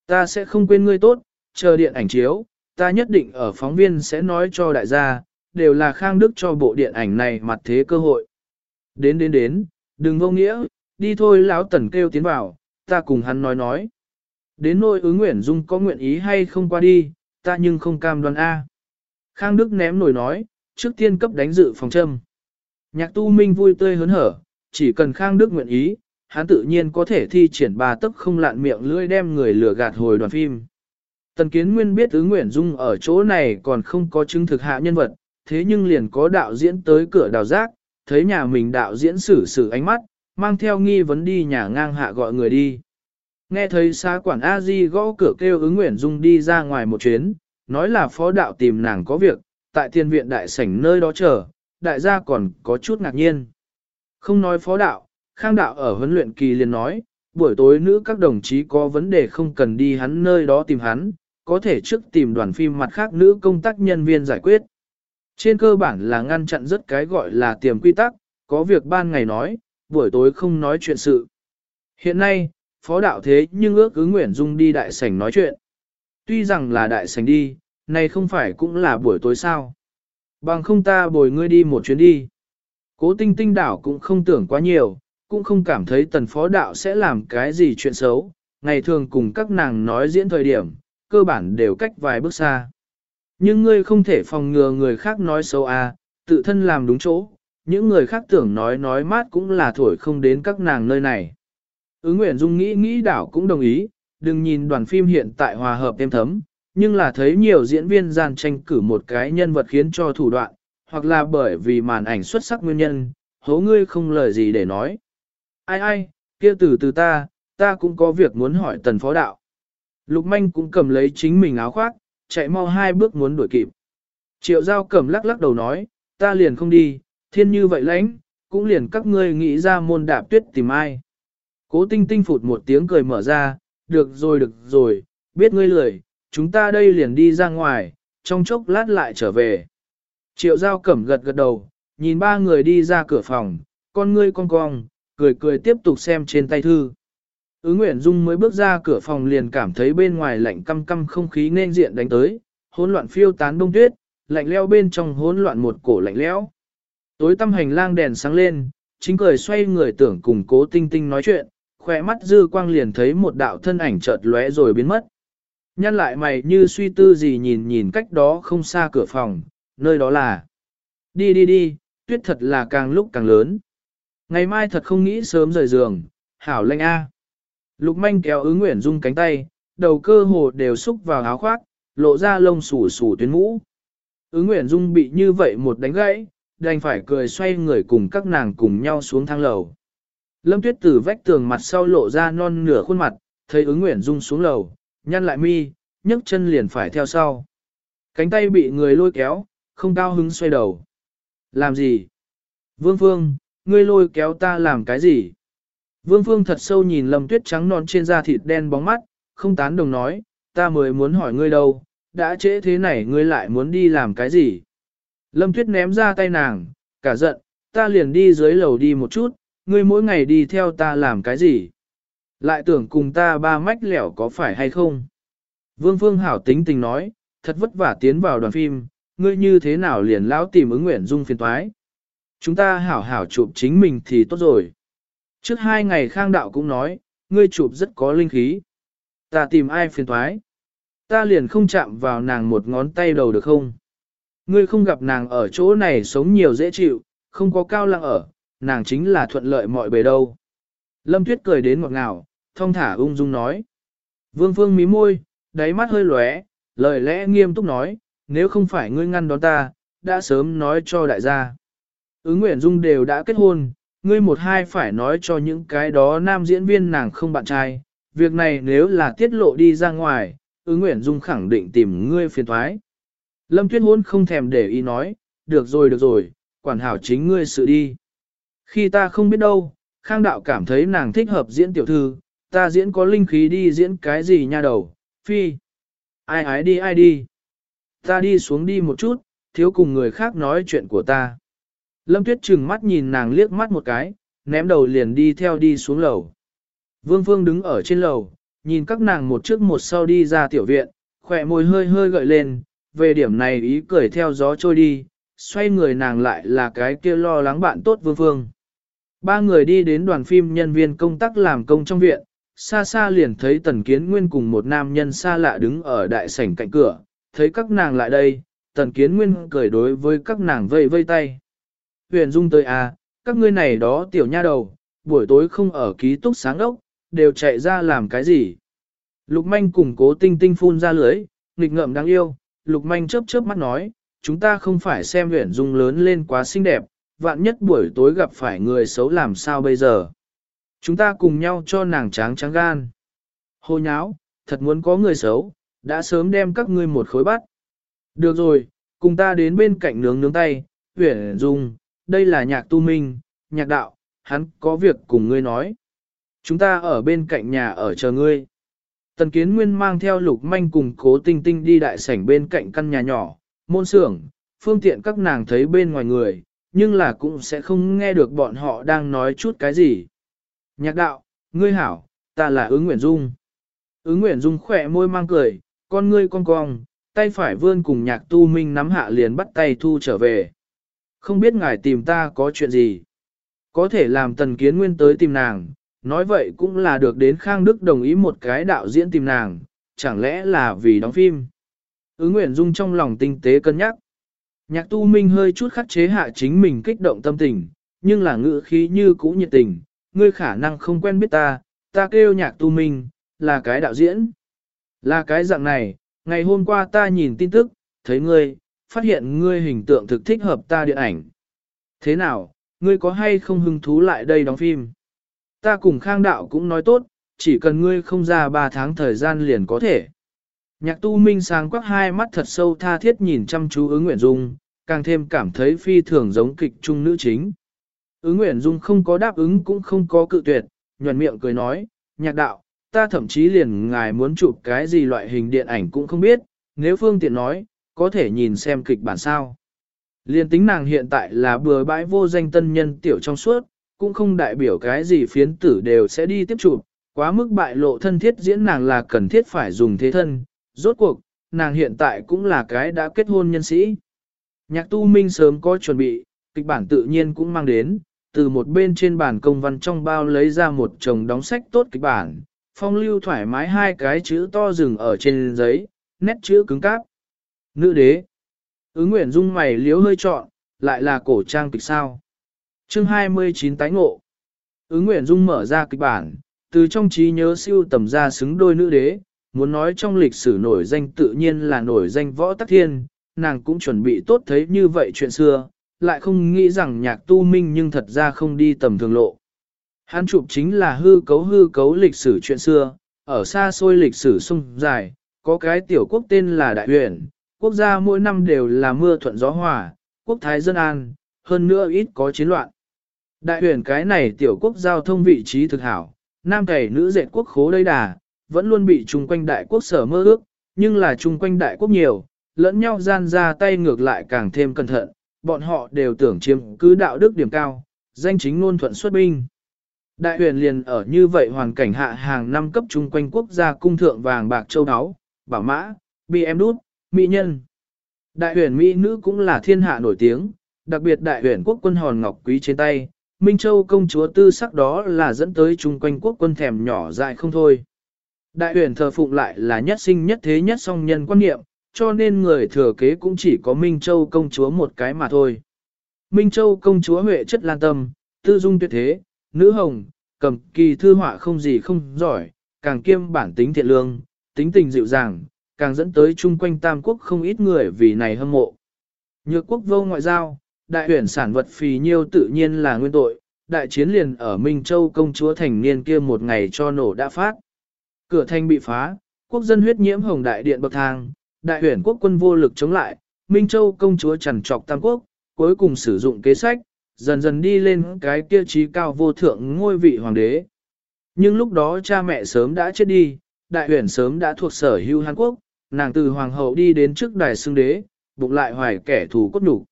Ta sẽ không quên ngươi tốt, chờ điện ảnh chiếu, ta nhất định ở phóng viên sẽ nói cho đại gia, đều là Khang Đức cho bộ điện ảnh này mặt thế cơ hội. Đến đến đến, đừng vô nghĩa, đi thôi lão tần kêu tiến vào, ta cùng hắn nói nói. Đến nỗi ứng nguyện dung có nguyện ý hay không qua đi, ta nhưng không cam đoan A. Khang Đức ném nổi nói, trước tiên cấp đánh dự phòng châm. Nhạc tu minh vui tươi hớn hở, chỉ cần Khang Đức nguyện ý, hắn tự nhiên có thể thi triển ba tức không lạn miệng lưỡi đem người lừa gạt hồi đoàn phim. Tần Kiến Nguyên biết ứng nguyện dung ở chỗ này còn không có chứng thực hạ nhân vật, thế nhưng liền có đạo diễn tới cửa đào giác, thấy nhà mình đạo diễn xử xử ánh mắt, mang theo nghi vấn đi nhà ngang hạ gọi người đi. Nghe thấy xa quản a di gõ cửa kêu ứng nguyện dung đi ra ngoài một chuyến, nói là phó đạo tìm nàng có việc, tại thiên viện đại sảnh nơi đó chờ, đại gia còn có chút ngạc nhiên. Không nói phó đạo, khang đạo ở huấn luyện kỳ liền nói, buổi tối nữ các đồng chí có vấn đề không cần đi hắn nơi đó tìm hắn, có thể trước tìm đoàn phim mặt khác nữ công tác nhân viên giải quyết. Trên cơ bản là ngăn chặn rất cái gọi là tiềm quy tắc, có việc ban ngày nói, buổi tối không nói chuyện sự. Hiện nay, phó đạo thế nhưng ước cứ Nguyễn Dung đi đại sảnh nói chuyện. Tuy rằng là đại sảnh đi, này không phải cũng là buổi tối sao. Bằng không ta bồi ngươi đi một chuyến đi. Cố tinh tinh đảo cũng không tưởng quá nhiều, cũng không cảm thấy tần phó đạo sẽ làm cái gì chuyện xấu, ngày thường cùng các nàng nói diễn thời điểm, cơ bản đều cách vài bước xa. Nhưng ngươi không thể phòng ngừa người khác nói xấu à, tự thân làm đúng chỗ, những người khác tưởng nói nói mát cũng là thổi không đến các nàng nơi này. Ứng Nguyễn Dung nghĩ nghĩ đảo cũng đồng ý, đừng nhìn đoàn phim hiện tại hòa hợp êm thấm, nhưng là thấy nhiều diễn viên gian tranh cử một cái nhân vật khiến cho thủ đoạn, hoặc là bởi vì màn ảnh xuất sắc nguyên nhân, hố ngươi không lời gì để nói. Ai ai, kia từ từ ta, ta cũng có việc muốn hỏi tần phó đạo. Lục manh cũng cầm lấy chính mình áo khoác, chạy mau hai bước muốn đuổi kịp. Triệu giao cầm lắc lắc đầu nói, ta liền không đi, thiên như vậy lãnh, cũng liền các ngươi nghĩ ra môn đạp tuyết tìm ai. Cố tinh tinh phụt một tiếng cười mở ra, được rồi được rồi, biết ngươi lười, chúng ta đây liền đi ra ngoài, trong chốc lát lại trở về. Triệu giao cẩm gật gật đầu, nhìn ba người đi ra cửa phòng, con ngươi con cong, cười cười tiếp tục xem trên tay thư. Ứ Nguyễn Dung mới bước ra cửa phòng liền cảm thấy bên ngoài lạnh căm căm không khí nên diện đánh tới, hỗn loạn phiêu tán đông tuyết, lạnh leo bên trong hỗn loạn một cổ lạnh lẽo. Tối tăm hành lang đèn sáng lên, chính cười xoay người tưởng cùng cố tinh tinh nói chuyện, khỏe mắt dư quang liền thấy một đạo thân ảnh chợt lóe rồi biến mất. Nhăn lại mày như suy tư gì nhìn nhìn cách đó không xa cửa phòng, nơi đó là. Đi đi đi, tuyết thật là càng lúc càng lớn. Ngày mai thật không nghĩ sớm rời giường, hảo lanh a. Lục manh kéo ứng nguyện dung cánh tay, đầu cơ hồ đều xúc vào áo khoác, lộ ra lông xù xù tuyến mũ. Ứng nguyện dung bị như vậy một đánh gãy, đành phải cười xoay người cùng các nàng cùng nhau xuống thang lầu. Lâm tuyết từ vách tường mặt sau lộ ra non nửa khuôn mặt, thấy ứng nguyện dung xuống lầu, nhăn lại mi, nhấc chân liền phải theo sau. Cánh tay bị người lôi kéo, không cao hứng xoay đầu. Làm gì? Vương Phương, ngươi lôi kéo ta làm cái gì? Vương Phương thật sâu nhìn Lâm Tuyết trắng non trên da thịt đen bóng mắt, không tán đồng nói, ta mới muốn hỏi ngươi đâu, đã trễ thế này ngươi lại muốn đi làm cái gì? Lâm Tuyết ném ra tay nàng, cả giận, ta liền đi dưới lầu đi một chút, ngươi mỗi ngày đi theo ta làm cái gì? Lại tưởng cùng ta ba mách lẻo có phải hay không? Vương Phương Hảo tính tình nói, thật vất vả tiến vào đoàn phim, ngươi như thế nào liền lão tìm ứng nguyện dung phiền toái. Chúng ta hảo hảo chụp chính mình thì tốt rồi. Trước hai ngày khang đạo cũng nói, ngươi chụp rất có linh khí. Ta tìm ai phiền toái? Ta liền không chạm vào nàng một ngón tay đầu được không? Ngươi không gặp nàng ở chỗ này sống nhiều dễ chịu, không có cao lăng ở, nàng chính là thuận lợi mọi bề đâu. Lâm Tuyết cười đến ngọt ngào, thong thả ung dung nói. Vương Phương mí môi, đáy mắt hơi lóe, lời lẽ nghiêm túc nói, nếu không phải ngươi ngăn đón ta, đã sớm nói cho đại gia. Ứng Nguyễn Dung đều đã kết hôn, ngươi một hai phải nói cho những cái đó nam diễn viên nàng không bạn trai, việc này nếu là tiết lộ đi ra ngoài, ứng Nguyễn Dung khẳng định tìm ngươi phiền thoái. Lâm Tuyết Hôn không thèm để ý nói, được rồi được rồi, quản hảo chính ngươi sự đi. Khi ta không biết đâu, Khang Đạo cảm thấy nàng thích hợp diễn tiểu thư, ta diễn có linh khí đi diễn cái gì nha đầu, phi. Ai ái đi ai đi. Ta đi xuống đi một chút, thiếu cùng người khác nói chuyện của ta. Lâm Tuyết trừng mắt nhìn nàng liếc mắt một cái, ném đầu liền đi theo đi xuống lầu. Vương Phương đứng ở trên lầu, nhìn các nàng một trước một sau đi ra tiểu viện, khỏe môi hơi hơi gợi lên, về điểm này ý cười theo gió trôi đi, xoay người nàng lại là cái kia lo lắng bạn tốt Vương Phương. Ba người đi đến đoàn phim nhân viên công tác làm công trong viện, xa xa liền thấy Tần Kiến Nguyên cùng một nam nhân xa lạ đứng ở đại sảnh cạnh cửa, thấy các nàng lại đây, Tần Kiến Nguyên cười đối với các nàng vây vây tay. Huyền Dung tới à, các ngươi này đó tiểu nha đầu, buổi tối không ở ký túc sáng ốc, đều chạy ra làm cái gì. Lục manh cùng cố tinh tinh phun ra lưới, nghịch ngợm đáng yêu, lục manh chớp chớp mắt nói, chúng ta không phải xem Huyền Dung lớn lên quá xinh đẹp, vạn nhất buổi tối gặp phải người xấu làm sao bây giờ. Chúng ta cùng nhau cho nàng tráng trắng gan. Hô nháo, thật muốn có người xấu, đã sớm đem các ngươi một khối bắt. Được rồi, cùng ta đến bên cạnh nướng nướng tay, huyển dung, đây là nhạc tu minh, nhạc đạo, hắn có việc cùng ngươi nói. Chúng ta ở bên cạnh nhà ở chờ ngươi. Tần kiến nguyên mang theo lục manh cùng cố tinh tinh đi đại sảnh bên cạnh căn nhà nhỏ, môn xưởng, phương tiện các nàng thấy bên ngoài người, nhưng là cũng sẽ không nghe được bọn họ đang nói chút cái gì. Nhạc đạo, ngươi hảo, ta là ứng Nguyễn Dung. Ứng Nguyễn Dung khỏe môi mang cười, con ngươi cong cong, tay phải vươn cùng nhạc tu minh nắm hạ liền bắt tay thu trở về. Không biết ngài tìm ta có chuyện gì. Có thể làm tần kiến nguyên tới tìm nàng, nói vậy cũng là được đến Khang Đức đồng ý một cái đạo diễn tìm nàng, chẳng lẽ là vì đóng phim. Ứng Nguyễn Dung trong lòng tinh tế cân nhắc. Nhạc tu minh hơi chút khắc chế hạ chính mình kích động tâm tình, nhưng là ngữ khí như cũ nhiệt tình, ngươi khả năng không quen biết ta, ta kêu nhạc tu minh, là cái đạo diễn. Là cái dạng này, ngày hôm qua ta nhìn tin tức, thấy ngươi, phát hiện ngươi hình tượng thực thích hợp ta điện ảnh. Thế nào, ngươi có hay không hứng thú lại đây đóng phim? Ta cùng khang đạo cũng nói tốt, chỉ cần ngươi không ra 3 tháng thời gian liền có thể. Nhạc tu minh sáng quắc hai mắt thật sâu tha thiết nhìn chăm chú ứng nguyện dung, càng thêm cảm thấy phi thường giống kịch trung nữ chính. Ứng nguyện dung không có đáp ứng cũng không có cự tuyệt, nhuận miệng cười nói, nhạc đạo, ta thậm chí liền ngài muốn chụp cái gì loại hình điện ảnh cũng không biết, nếu phương tiện nói, có thể nhìn xem kịch bản sao. Liên tính nàng hiện tại là bừa bãi vô danh tân nhân tiểu trong suốt, cũng không đại biểu cái gì phiến tử đều sẽ đi tiếp chụp, quá mức bại lộ thân thiết diễn nàng là cần thiết phải dùng thế thân, rốt cuộc, nàng hiện tại cũng là cái đã kết hôn nhân sĩ. Nhạc tu minh sớm có chuẩn bị, kịch bản tự nhiên cũng mang đến, từ một bên trên bàn công văn trong bao lấy ra một chồng đóng sách tốt kịch bản, phong lưu thoải mái hai cái chữ to rừng ở trên giấy, nét chữ cứng cáp. Nữ đế. Ứng nguyện Dung mày liếu hơi trọn, lại là cổ trang kịch sao. Chương 29 tái ngộ. Ứng nguyện Dung mở ra kịch bản, từ trong trí nhớ siêu tầm ra xứng đôi nữ đế, muốn nói trong lịch sử nổi danh tự nhiên là nổi danh võ tắc thiên, nàng cũng chuẩn bị tốt thấy như vậy chuyện xưa, lại không nghĩ rằng nhạc tu minh nhưng thật ra không đi tầm thường lộ. Hắn chụp chính là hư cấu hư cấu lịch sử chuyện xưa, ở xa xôi lịch sử sung dài, có cái tiểu quốc tên là Đại huyền quốc gia mỗi năm đều là mưa thuận gió hòa, quốc thái dân an, hơn nữa ít có chiến loạn. Đại huyền cái này tiểu quốc giao thông vị trí thực hảo, nam cày nữ dệt quốc khố đây đà, vẫn luôn bị chung quanh đại quốc sở mơ ước, nhưng là chung quanh đại quốc nhiều, lẫn nhau gian ra tay ngược lại càng thêm cẩn thận, bọn họ đều tưởng chiếm cứ đạo đức điểm cao, danh chính ngôn thuận xuất binh. Đại huyền liền ở như vậy hoàn cảnh hạ hàng năm cấp chung quanh quốc gia cung thượng vàng bạc châu áo, bảo mã, bị em đút, mỹ nhân. Đại huyền mỹ nữ cũng là thiên hạ nổi tiếng, đặc biệt đại huyền quốc quân hòn ngọc quý trên tay, Minh Châu công chúa tư sắc đó là dẫn tới chung quanh quốc quân thèm nhỏ dại không thôi. Đại huyền thờ phụng lại là nhất sinh nhất thế nhất song nhân quan niệm, cho nên người thừa kế cũng chỉ có Minh Châu công chúa một cái mà thôi. Minh Châu công chúa Huệ chất lan tâm, tư dung tuyệt thế, nữ hồng, cầm kỳ thư họa không gì không giỏi, càng kiêm bản tính thiện lương, tính tình dịu dàng, càng dẫn tới chung quanh tam quốc không ít người vì này hâm mộ. Nhược quốc vô ngoại giao, đại huyển sản vật phì nhiêu tự nhiên là nguyên tội, đại chiến liền ở Minh Châu công chúa thành niên kia một ngày cho nổ đã phát. Cửa thành bị phá, quốc dân huyết nhiễm hồng đại điện bậc thang, đại huyển quốc quân vô lực chống lại, Minh Châu công chúa trằn trọc tam quốc, cuối cùng sử dụng kế sách, dần dần đi lên cái kia trí cao vô thượng ngôi vị hoàng đế. Nhưng lúc đó cha mẹ sớm đã chết đi, đại huyển sớm đã thuộc sở hữu Hàn Quốc, nàng từ hoàng hậu đi đến trước đài xương đế, bụng lại hoài kẻ thù cốt đủ.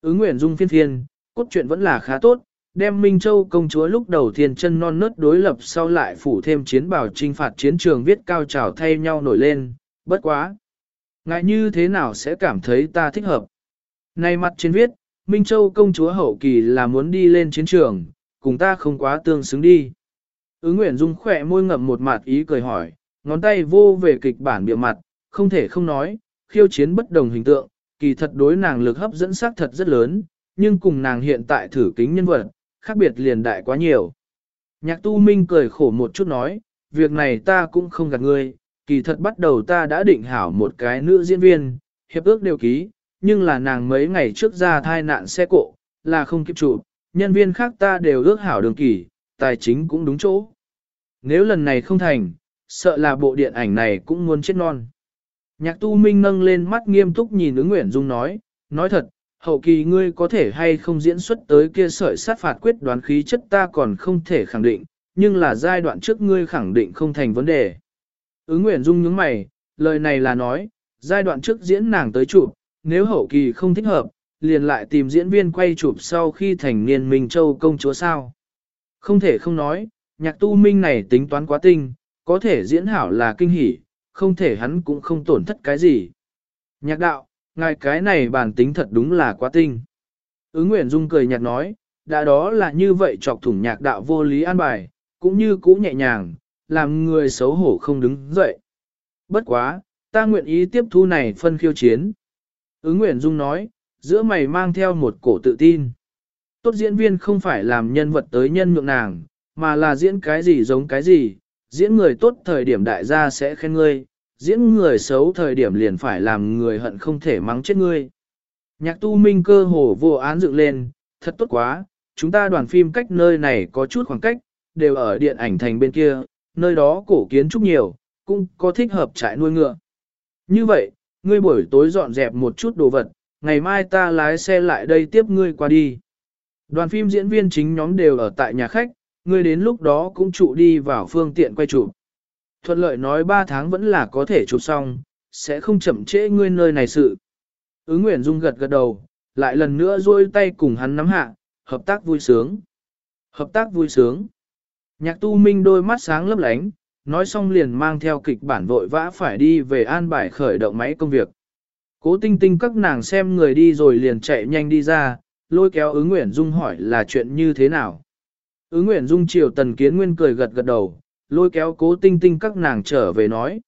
Ứng nguyện dung phiên phiên, cốt truyện vẫn là khá tốt, đem Minh Châu công chúa lúc đầu thiên chân non nớt đối lập sau lại phủ thêm chiến bảo trinh phạt chiến trường viết cao trào thay nhau nổi lên, bất quá. Ngại như thế nào sẽ cảm thấy ta thích hợp? Này mặt trên viết, Minh Châu công chúa hậu kỳ là muốn đi lên chiến trường, cùng ta không quá tương xứng đi. Ứng Nguyễn Dung khỏe môi ngậm một mặt ý cười hỏi, ngón tay vô về kịch bản bịa mặt, không thể không nói, khiêu chiến bất đồng hình tượng, kỳ thật đối nàng lực hấp dẫn sắc thật rất lớn, nhưng cùng nàng hiện tại thử kính nhân vật, khác biệt liền đại quá nhiều. Nhạc tu minh cười khổ một chút nói, việc này ta cũng không gạt ngươi, kỳ thật bắt đầu ta đã định hảo một cái nữ diễn viên, hiệp ước đều ký, nhưng là nàng mấy ngày trước ra thai nạn xe cộ, là không kịp chụp, nhân viên khác ta đều ước hảo đường kỳ, tài chính cũng đúng chỗ. Nếu lần này không thành, sợ là bộ điện ảnh này cũng muốn chết non. Nhạc tu minh nâng lên mắt nghiêm túc nhìn ứng Nguyễn Dung nói, nói thật, hậu kỳ ngươi có thể hay không diễn xuất tới kia sợi sát phạt quyết đoán khí chất ta còn không thể khẳng định, nhưng là giai đoạn trước ngươi khẳng định không thành vấn đề. Ứng Nguyễn Dung nhướng mày, lời này là nói, giai đoạn trước diễn nàng tới chụp, nếu hậu kỳ không thích hợp, liền lại tìm diễn viên quay chụp sau khi thành niên Minh Châu công chúa sao. Không thể không nói, nhạc tu minh này tính toán quá tinh, có thể diễn hảo là kinh hỉ, không thể hắn cũng không tổn thất cái gì. Nhạc đạo, ngài cái này bản tính thật đúng là quá tinh. Ứng Nguyễn Dung cười nhạt nói, đã đó là như vậy chọc thủng nhạc đạo vô lý an bài, cũng như cũ nhẹ nhàng, làm người xấu hổ không đứng dậy. Bất quá, ta nguyện ý tiếp thu này phân khiêu chiến. Ứng Nguyễn Dung nói, giữa mày mang theo một cổ tự tin. Tốt diễn viên không phải làm nhân vật tới nhân nhượng nàng, mà là diễn cái gì giống cái gì, diễn người tốt thời điểm đại gia sẽ khen ngươi, diễn người xấu thời điểm liền phải làm người hận không thể mắng chết ngươi. Nhạc tu minh cơ hồ vô án dựng lên, thật tốt quá, chúng ta đoàn phim cách nơi này có chút khoảng cách, đều ở điện ảnh thành bên kia, nơi đó cổ kiến trúc nhiều, cũng có thích hợp trại nuôi ngựa. Như vậy, ngươi buổi tối dọn dẹp một chút đồ vật, ngày mai ta lái xe lại đây tiếp ngươi qua đi. Đoàn phim diễn viên chính nhóm đều ở tại nhà khách, ngươi đến lúc đó cũng trụ đi vào phương tiện quay chụp. Thuận lợi nói 3 tháng vẫn là có thể chụp xong, sẽ không chậm trễ ngươi nơi này sự. Ứng Nguyễn Dung gật gật đầu, lại lần nữa duỗi tay cùng hắn nắm hạ, hợp tác vui sướng. Hợp tác vui sướng. Nhạc tu minh đôi mắt sáng lấp lánh, nói xong liền mang theo kịch bản vội vã phải đi về an bài khởi động máy công việc. Cố tinh tinh các nàng xem người đi rồi liền chạy nhanh đi ra, lôi kéo ứng Nguyễn Dung hỏi là chuyện như thế nào. Ứng Nguyễn Dung chiều tần kiến nguyên cười gật gật đầu, lôi kéo cố tinh tinh các nàng trở về nói.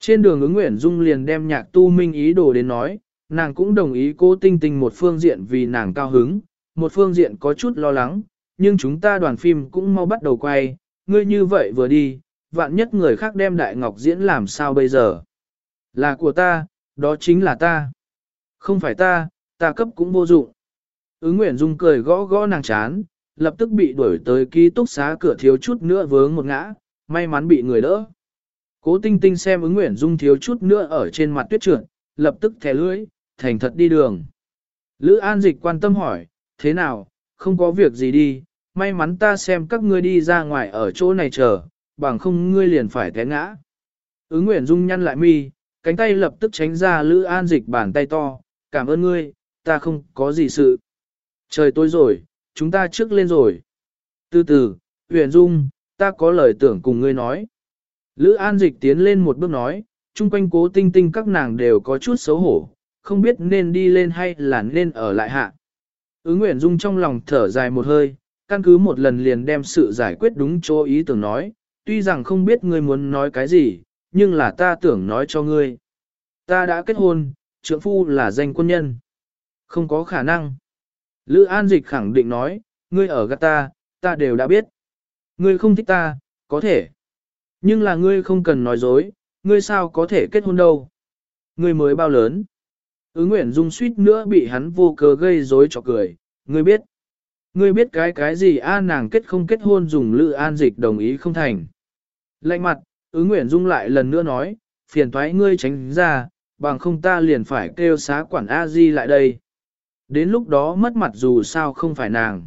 Trên đường ứng Nguyễn Dung liền đem nhạc tu minh ý đồ đến nói, nàng cũng đồng ý cố tinh tinh một phương diện vì nàng cao hứng, một phương diện có chút lo lắng, nhưng chúng ta đoàn phim cũng mau bắt đầu quay, ngươi như vậy vừa đi, vạn nhất người khác đem đại ngọc diễn làm sao bây giờ. Là của ta, đó chính là ta. Không phải ta, ta cấp cũng vô dụng. Ứng Nguyễn Dung cười gõ gõ nàng chán, lập tức bị đuổi tới ký túc xá cửa thiếu chút nữa vướng một ngã, may mắn bị người đỡ. Cố tinh tinh xem ứng Nguyễn Dung thiếu chút nữa ở trên mặt tuyết trượt, lập tức thẻ lưỡi, thành thật đi đường. Lữ An Dịch quan tâm hỏi, thế nào, không có việc gì đi, may mắn ta xem các ngươi đi ra ngoài ở chỗ này chờ, bằng không ngươi liền phải té ngã. Ứng Nguyễn Dung nhăn lại mi, cánh tay lập tức tránh ra Lữ An Dịch bàn tay to, cảm ơn ngươi, ta không có gì sự. Trời tối rồi, chúng ta trước lên rồi. Từ từ, Huyền Dung, ta có lời tưởng cùng ngươi nói. Lữ An Dịch tiến lên một bước nói, chung quanh cố tinh tinh các nàng đều có chút xấu hổ, không biết nên đi lên hay là nên ở lại hạ. Ứng Nguyễn Dung trong lòng thở dài một hơi, căn cứ một lần liền đem sự giải quyết đúng chỗ ý tưởng nói, tuy rằng không biết ngươi muốn nói cái gì, nhưng là ta tưởng nói cho ngươi. Ta đã kết hôn, trưởng phu là danh quân nhân. Không có khả năng. Lữ An Dịch khẳng định nói, ngươi ở gắt ta, ta đều đã biết. Ngươi không thích ta, có thể. Nhưng là ngươi không cần nói dối, ngươi sao có thể kết hôn đâu. Ngươi mới bao lớn. Ứng Nguyễn Dung suýt nữa bị hắn vô cớ gây rối cho cười, ngươi biết. Ngươi biết cái cái gì a nàng kết không kết hôn dùng Lữ An Dịch đồng ý không thành. Lạnh mặt, ứng Nguyễn Dung lại lần nữa nói, phiền thoái ngươi tránh ra, bằng không ta liền phải kêu xá quản A-di lại đây. Đến lúc đó mất mặt dù sao không phải nàng.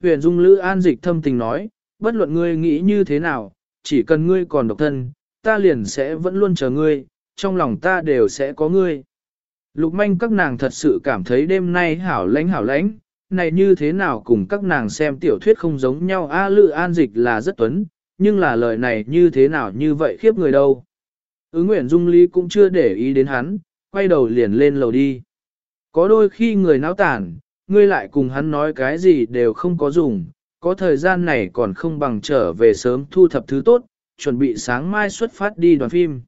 Huyền Dung Lữ An Dịch thâm tình nói, bất luận ngươi nghĩ như thế nào, chỉ cần ngươi còn độc thân, ta liền sẽ vẫn luôn chờ ngươi, trong lòng ta đều sẽ có ngươi. Lục manh các nàng thật sự cảm thấy đêm nay hảo lãnh hảo lãnh, này như thế nào cùng các nàng xem tiểu thuyết không giống nhau A lự An Dịch là rất tuấn, nhưng là lời này như thế nào như vậy khiếp người đâu. Ứng Nguyễn Dung Lý cũng chưa để ý đến hắn, quay đầu liền lên lầu đi. Có đôi khi người náo tản, ngươi lại cùng hắn nói cái gì đều không có dùng, có thời gian này còn không bằng trở về sớm thu thập thứ tốt, chuẩn bị sáng mai xuất phát đi đoàn phim.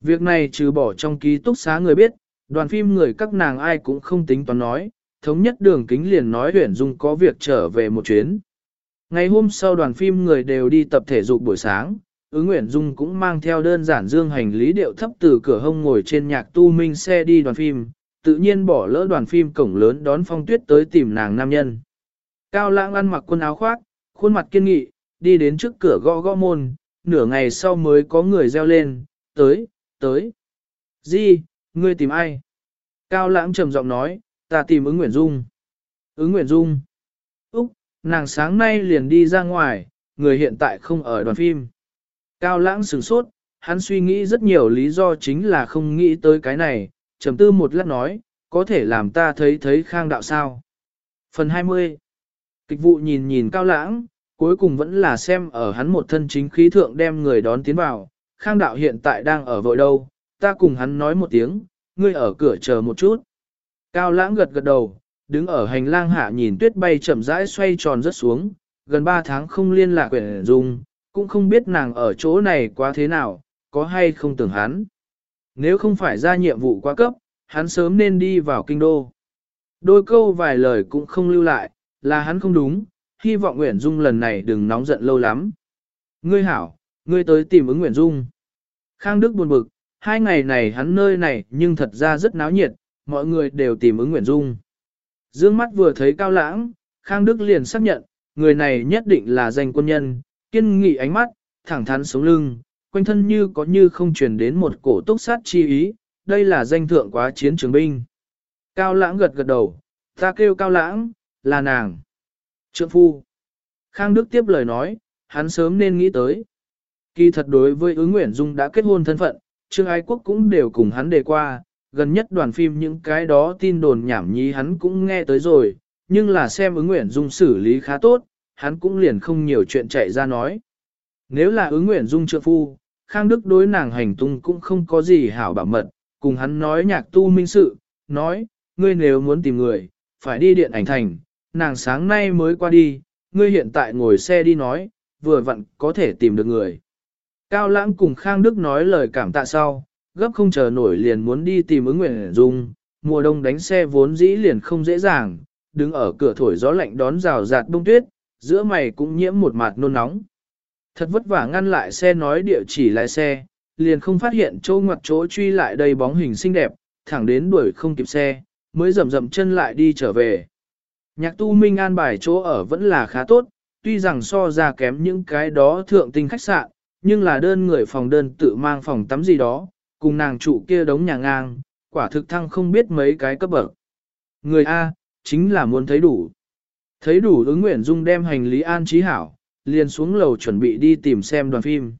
Việc này trừ bỏ trong ký túc xá người biết, đoàn phim người các nàng ai cũng không tính toán nói, thống nhất đường kính liền nói Huyền Dung có việc trở về một chuyến. Ngày hôm sau đoàn phim người đều đi tập thể dục buổi sáng, ứng Nguyễn Dung cũng mang theo đơn giản dương hành lý điệu thấp từ cửa hông ngồi trên nhạc tu minh xe đi đoàn phim, tự nhiên bỏ lỡ đoàn phim cổng lớn đón phong tuyết tới tìm nàng nam nhân. Cao lãng ăn mặc quần áo khoác, khuôn mặt kiên nghị, đi đến trước cửa gõ gõ môn, nửa ngày sau mới có người reo lên, tới, tới. Di, ngươi tìm ai? Cao lãng trầm giọng nói, ta tìm ứng Nguyễn Dung. Ứng Nguyễn Dung. Úc, nàng sáng nay liền đi ra ngoài, người hiện tại không ở đoàn phim. Cao lãng sửng sốt, hắn suy nghĩ rất nhiều lý do chính là không nghĩ tới cái này, trầm tư một lát nói, có thể làm ta thấy thấy khang đạo sao. Phần 20 Kịch vụ nhìn nhìn cao lãng, cuối cùng vẫn là xem ở hắn một thân chính khí thượng đem người đón tiến vào, khang đạo hiện tại đang ở vội đâu, ta cùng hắn nói một tiếng, ngươi ở cửa chờ một chút. Cao lãng gật gật đầu, đứng ở hành lang hạ nhìn tuyết bay chậm rãi xoay tròn rất xuống, gần 3 tháng không liên lạc quyển dung, cũng không biết nàng ở chỗ này quá thế nào, có hay không tưởng hắn. Nếu không phải ra nhiệm vụ quá cấp, hắn sớm nên đi vào kinh đô. Đôi câu vài lời cũng không lưu lại, là hắn không đúng, hy vọng Nguyễn Dung lần này đừng nóng giận lâu lắm. Ngươi hảo, ngươi tới tìm ứng Nguyễn Dung. Khang Đức buồn bực, hai ngày này hắn nơi này nhưng thật ra rất náo nhiệt, mọi người đều tìm ứng Nguyễn Dung. Dương mắt vừa thấy cao lãng, Khang Đức liền xác nhận, người này nhất định là danh quân nhân, kiên nghị ánh mắt, thẳng thắn sống lưng, quanh thân như có như không truyền đến một cổ túc sát chi ý, đây là danh thượng quá chiến trường binh. Cao lãng gật gật đầu, ta kêu cao lãng, là nàng. Trượng phu. Khang Đức tiếp lời nói, hắn sớm nên nghĩ tới. Kỳ thật đối với ứng Nguyễn Dung đã kết hôn thân phận, Trương Ái Quốc cũng đều cùng hắn đề qua, gần nhất đoàn phim những cái đó tin đồn nhảm nhí hắn cũng nghe tới rồi, nhưng là xem ứng Nguyễn Dung xử lý khá tốt, hắn cũng liền không nhiều chuyện chạy ra nói. Nếu là ứng Nguyễn Dung trượng phu, Khang Đức đối nàng hành tung cũng không có gì hảo bảo mật, cùng hắn nói nhạc tu minh sự, nói, ngươi nếu muốn tìm người, phải đi điện ảnh thành, nàng sáng nay mới qua đi, ngươi hiện tại ngồi xe đi nói, vừa vặn có thể tìm được người. Cao Lãng cùng Khang Đức nói lời cảm tạ sau, gấp không chờ nổi liền muốn đi tìm ứng nguyện dung, mùa đông đánh xe vốn dĩ liền không dễ dàng, đứng ở cửa thổi gió lạnh đón rào rạt bông tuyết, giữa mày cũng nhiễm một mạt nôn nóng. Thật vất vả ngăn lại xe nói địa chỉ lái xe, liền không phát hiện chỗ ngoặt chỗ truy lại đầy bóng hình xinh đẹp, thẳng đến đuổi không kịp xe, mới rầm rầm chân lại đi trở về. Nhạc tu minh an bài chỗ ở vẫn là khá tốt, tuy rằng so ra kém những cái đó thượng tinh khách sạn, nhưng là đơn người phòng đơn tự mang phòng tắm gì đó, cùng nàng trụ kia đống nhà ngang, quả thực thăng không biết mấy cái cấp bậc. Người A, chính là muốn thấy đủ. Thấy đủ ứng nguyện dung đem hành lý an trí hảo, liền xuống lầu chuẩn bị đi tìm xem đoàn phim.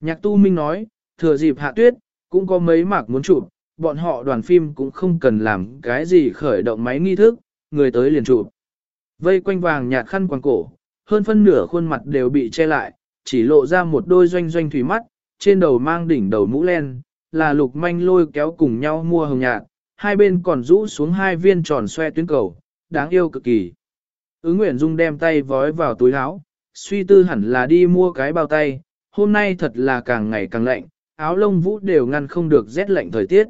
Nhạc tu minh nói, thừa dịp hạ tuyết, cũng có mấy mạc muốn chụp, bọn họ đoàn phim cũng không cần làm cái gì khởi động máy nghi thức, người tới liền chụp. Vây quanh vàng nhạt khăn quàng cổ, hơn phân nửa khuôn mặt đều bị che lại, chỉ lộ ra một đôi doanh doanh thủy mắt, trên đầu mang đỉnh đầu mũ len, là lục manh lôi kéo cùng nhau mua hồng nhạt, hai bên còn rũ xuống hai viên tròn xoe tuyến cầu, đáng yêu cực kỳ. Ứng Nguyễn Dung đem tay vói vào túi áo, suy tư hẳn là đi mua cái bao tay, hôm nay thật là càng ngày càng lạnh, áo lông vũ đều ngăn không được rét lạnh thời tiết.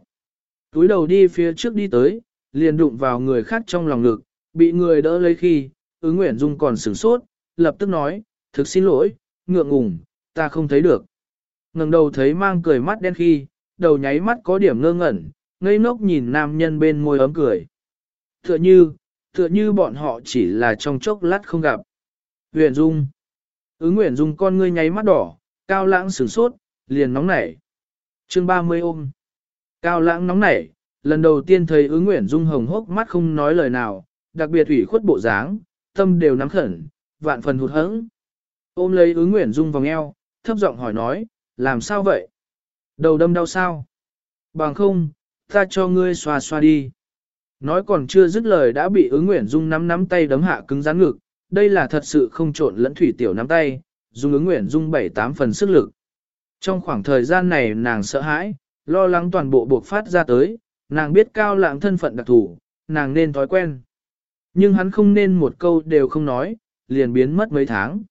Túi đầu đi phía trước đi tới, liền đụng vào người khác trong lòng ngực, bị người đỡ lấy khi, ứng Nguyễn Dung còn sửng sốt, lập tức nói, thực xin lỗi, ngượng ngùng, ta không thấy được. ngẩng đầu thấy mang cười mắt đen khi, đầu nháy mắt có điểm ngơ ngẩn, ngây ngốc nhìn nam nhân bên môi ấm cười. Tựa như, tựa như bọn họ chỉ là trong chốc lát không gặp. Huyền Dung. Ứng Nguyễn Dung con ngươi nháy mắt đỏ, cao lãng sửng sốt, liền nóng nảy. chương 30 ôm. Cao lãng nóng nảy, lần đầu tiên thấy ứng Nguyễn Dung hồng hốc mắt không nói lời nào, đặc biệt ủy khuất bộ dáng, tâm đều nắm khẩn, vạn phần hụt hẫng. Ôm lấy ứng Nguyễn Dung vòng eo, thấp giọng hỏi nói, làm sao vậy? Đầu đâm đau sao? Bằng không, ta cho ngươi xoa xoa đi. Nói còn chưa dứt lời đã bị ứng Nguyễn Dung nắm nắm tay đấm hạ cứng rắn ngực, đây là thật sự không trộn lẫn thủy tiểu nắm tay, dùng ứng Nguyễn Dung bảy tám phần sức lực. Trong khoảng thời gian này nàng sợ hãi, lo lắng toàn bộ buộc phát ra tới, nàng biết cao lãng thân phận đặc thủ, nàng nên thói quen. Nhưng hắn không nên một câu đều không nói, liền biến mất mấy tháng.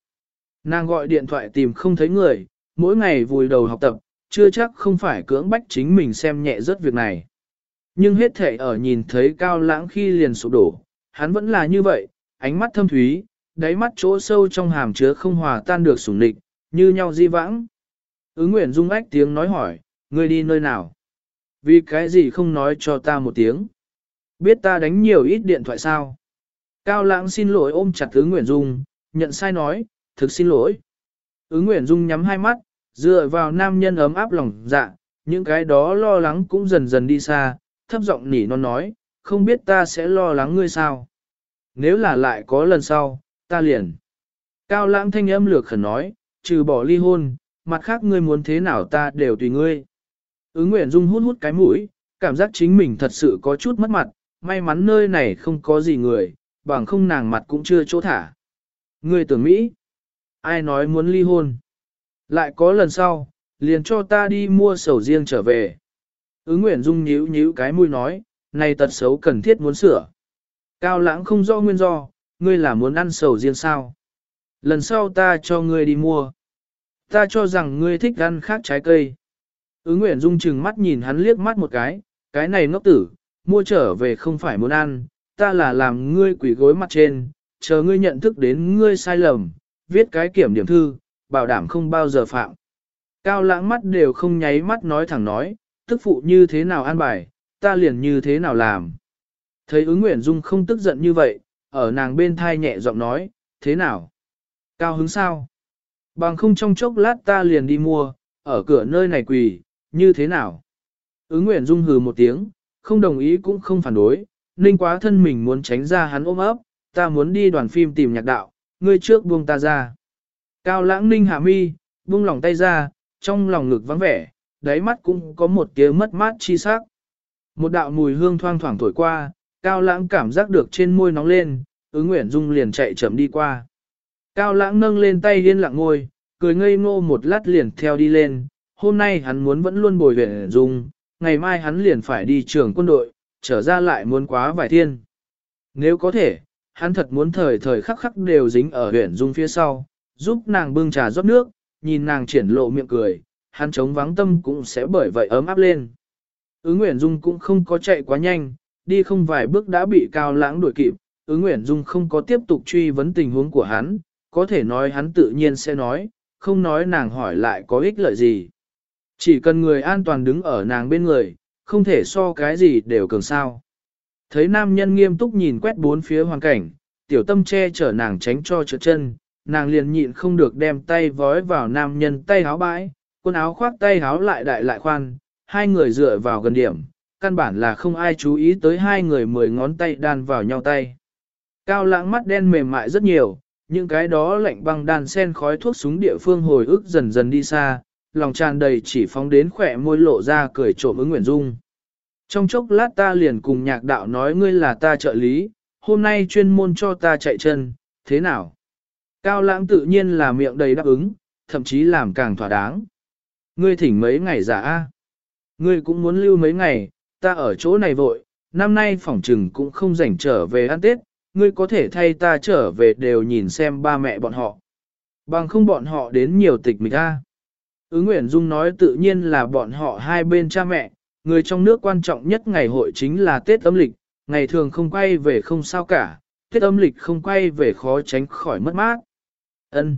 Nàng gọi điện thoại tìm không thấy người, mỗi ngày vùi đầu học tập, chưa chắc không phải cưỡng bách chính mình xem nhẹ rất việc này. Nhưng hết thể ở nhìn thấy cao lãng khi liền sụp đổ, hắn vẫn là như vậy, ánh mắt thâm thúy, đáy mắt chỗ sâu trong hàm chứa không hòa tan được sủng địch, như nhau di vãng. Ứng Nguyễn Dung ách tiếng nói hỏi, ngươi đi nơi nào? Vì cái gì không nói cho ta một tiếng? Biết ta đánh nhiều ít điện thoại sao? Cao lãng xin lỗi ôm chặt ứng Nguyễn Dung, nhận sai nói, thực xin lỗi. Ứng Nguyễn Dung nhắm hai mắt, dựa vào nam nhân ấm áp lòng dạ, những cái đó lo lắng cũng dần dần đi xa, thấp giọng nỉ non nói, không biết ta sẽ lo lắng ngươi sao. Nếu là lại có lần sau, ta liền. Cao lãng thanh âm lược khẩn nói, trừ bỏ ly hôn, mặt khác ngươi muốn thế nào ta đều tùy ngươi. Ứng Nguyễn Dung hút hút cái mũi, cảm giác chính mình thật sự có chút mất mặt, may mắn nơi này không có gì người, bằng không nàng mặt cũng chưa chỗ thả. Ngươi tưởng Mỹ, ai nói muốn ly hôn? Lại có lần sau, liền cho ta đi mua sầu riêng trở về. Ứng Nguyễn Dung nhíu nhíu cái mũi nói, này tật xấu cần thiết muốn sửa. Cao lãng không rõ nguyên do, ngươi là muốn ăn sầu riêng sao? Lần sau ta cho ngươi đi mua. Ta cho rằng ngươi thích ăn khác trái cây. Ứng Nguyễn Dung chừng mắt nhìn hắn liếc mắt một cái, cái này ngốc tử, mua trở về không phải muốn ăn, ta là làm ngươi quỷ gối mặt trên, chờ ngươi nhận thức đến ngươi sai lầm, viết cái kiểm điểm thư, bảo đảm không bao giờ phạm. Cao lãng mắt đều không nháy mắt nói thẳng nói, tức phụ như thế nào an bài, ta liền như thế nào làm. Thấy ứng Nguyễn Dung không tức giận như vậy, ở nàng bên thai nhẹ giọng nói, thế nào? Cao hứng sao? Bằng không trong chốc lát ta liền đi mua, ở cửa nơi này quỳ, như thế nào? Ứng Nguyễn Dung hừ một tiếng, không đồng ý cũng không phản đối, ninh quá thân mình muốn tránh ra hắn ôm ấp, ta muốn đi đoàn phim tìm nhạc đạo, ngươi trước buông ta ra. Cao lãng ninh hạ mi, buông lòng tay ra, trong lòng ngực vắng vẻ, đáy mắt cũng có một tia mất mát chi sắc. Một đạo mùi hương thoang thoảng thổi qua, cao lãng cảm giác được trên môi nóng lên, ứng nguyện dung liền chạy chậm đi qua. Cao lãng nâng lên tay yên lặng ngồi, cười ngây ngô một lát liền theo đi lên, hôm nay hắn muốn vẫn luôn bồi huyện dung, ngày mai hắn liền phải đi trường quân đội, trở ra lại muốn quá vài thiên. Nếu có thể, hắn thật muốn thời thời khắc khắc đều dính ở huyện dung phía sau, giúp nàng bưng trà rót nước, nhìn nàng triển lộ miệng cười, hắn chống vắng tâm cũng sẽ bởi vậy ấm áp lên. Ứng Nguyễn Dung cũng không có chạy quá nhanh, đi không vài bước đã bị Cao Lãng đuổi kịp, ứng Nguyễn Dung không có tiếp tục truy vấn tình huống của hắn, có thể nói hắn tự nhiên sẽ nói, không nói nàng hỏi lại có ích lợi gì. Chỉ cần người an toàn đứng ở nàng bên người, không thể so cái gì đều cường sao. Thấy nam nhân nghiêm túc nhìn quét bốn phía hoàn cảnh, tiểu tâm che chở nàng tránh cho trượt chân, nàng liền nhịn không được đem tay vói vào nam nhân tay háo bãi, quần áo khoác tay háo lại đại lại khoan, hai người dựa vào gần điểm, căn bản là không ai chú ý tới hai người mười ngón tay đan vào nhau tay. Cao lãng mắt đen mềm mại rất nhiều, những cái đó lạnh băng đàn sen khói thuốc súng địa phương hồi ức dần dần đi xa, lòng tràn đầy chỉ phóng đến khỏe môi lộ ra cười trộm ứng Nguyễn Dung. Trong chốc lát ta liền cùng nhạc đạo nói ngươi là ta trợ lý, hôm nay chuyên môn cho ta chạy chân, thế nào? Cao lãng tự nhiên là miệng đầy đáp ứng, thậm chí làm càng thỏa đáng. Ngươi thỉnh mấy ngày giả a Ngươi cũng muốn lưu mấy ngày, ta ở chỗ này vội, năm nay phỏng trừng cũng không rảnh trở về ăn Tết, ngươi có thể thay ta trở về đều nhìn xem ba mẹ bọn họ. Bằng không bọn họ đến nhiều tịch mịch a. Ứng Nguyễn Dung nói tự nhiên là bọn họ hai bên cha mẹ, người trong nước quan trọng nhất ngày hội chính là Tết âm lịch, ngày thường không quay về không sao cả, Tết âm lịch không quay về khó tránh khỏi mất mát. Ân.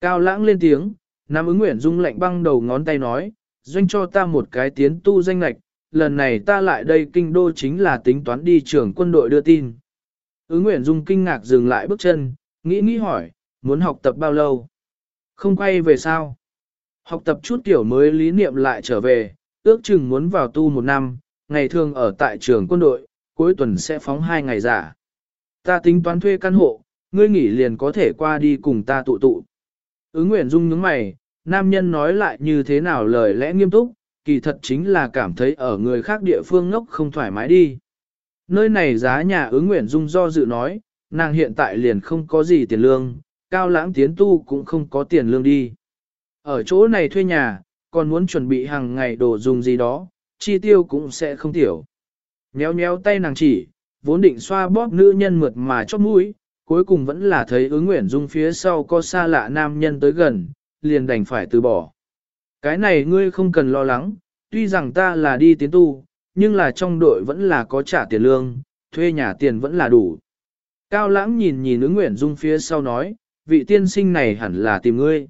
Cao lãng lên tiếng, Nam ứng Nguyễn Dung lạnh băng đầu ngón tay nói, doanh cho ta một cái tiến tu danh lạch, lần này ta lại đây kinh đô chính là tính toán đi trưởng quân đội đưa tin. Ứng Nguyễn Dung kinh ngạc dừng lại bước chân, nghĩ nghĩ hỏi, muốn học tập bao lâu? Không quay về sao? Học tập chút kiểu mới lý niệm lại trở về, ước chừng muốn vào tu một năm, ngày thường ở tại trường quân đội, cuối tuần sẽ phóng hai ngày giả. Ta tính toán thuê căn hộ, ngươi nghỉ liền có thể qua đi cùng ta tụ tụ. Ứng Nguyễn Dung nhướng mày, nam nhân nói lại như thế nào lời lẽ nghiêm túc, kỳ thật chính là cảm thấy ở người khác địa phương ngốc không thoải mái đi. Nơi này giá nhà ứng Nguyễn Dung do dự nói, nàng hiện tại liền không có gì tiền lương, cao lãng tiến tu cũng không có tiền lương đi. Ở chỗ này thuê nhà, còn muốn chuẩn bị hàng ngày đồ dùng gì đó, chi tiêu cũng sẽ không thiểu. Nhéo nhéo tay nàng chỉ, vốn định xoa bóp nữ nhân mượt mà chót mũi, cuối cùng vẫn là thấy ứng nguyện Dung phía sau có xa lạ nam nhân tới gần, liền đành phải từ bỏ. Cái này ngươi không cần lo lắng, tuy rằng ta là đi tiến tu, nhưng là trong đội vẫn là có trả tiền lương, thuê nhà tiền vẫn là đủ. Cao lãng nhìn nhìn ứng nguyện Dung phía sau nói, vị tiên sinh này hẳn là tìm ngươi.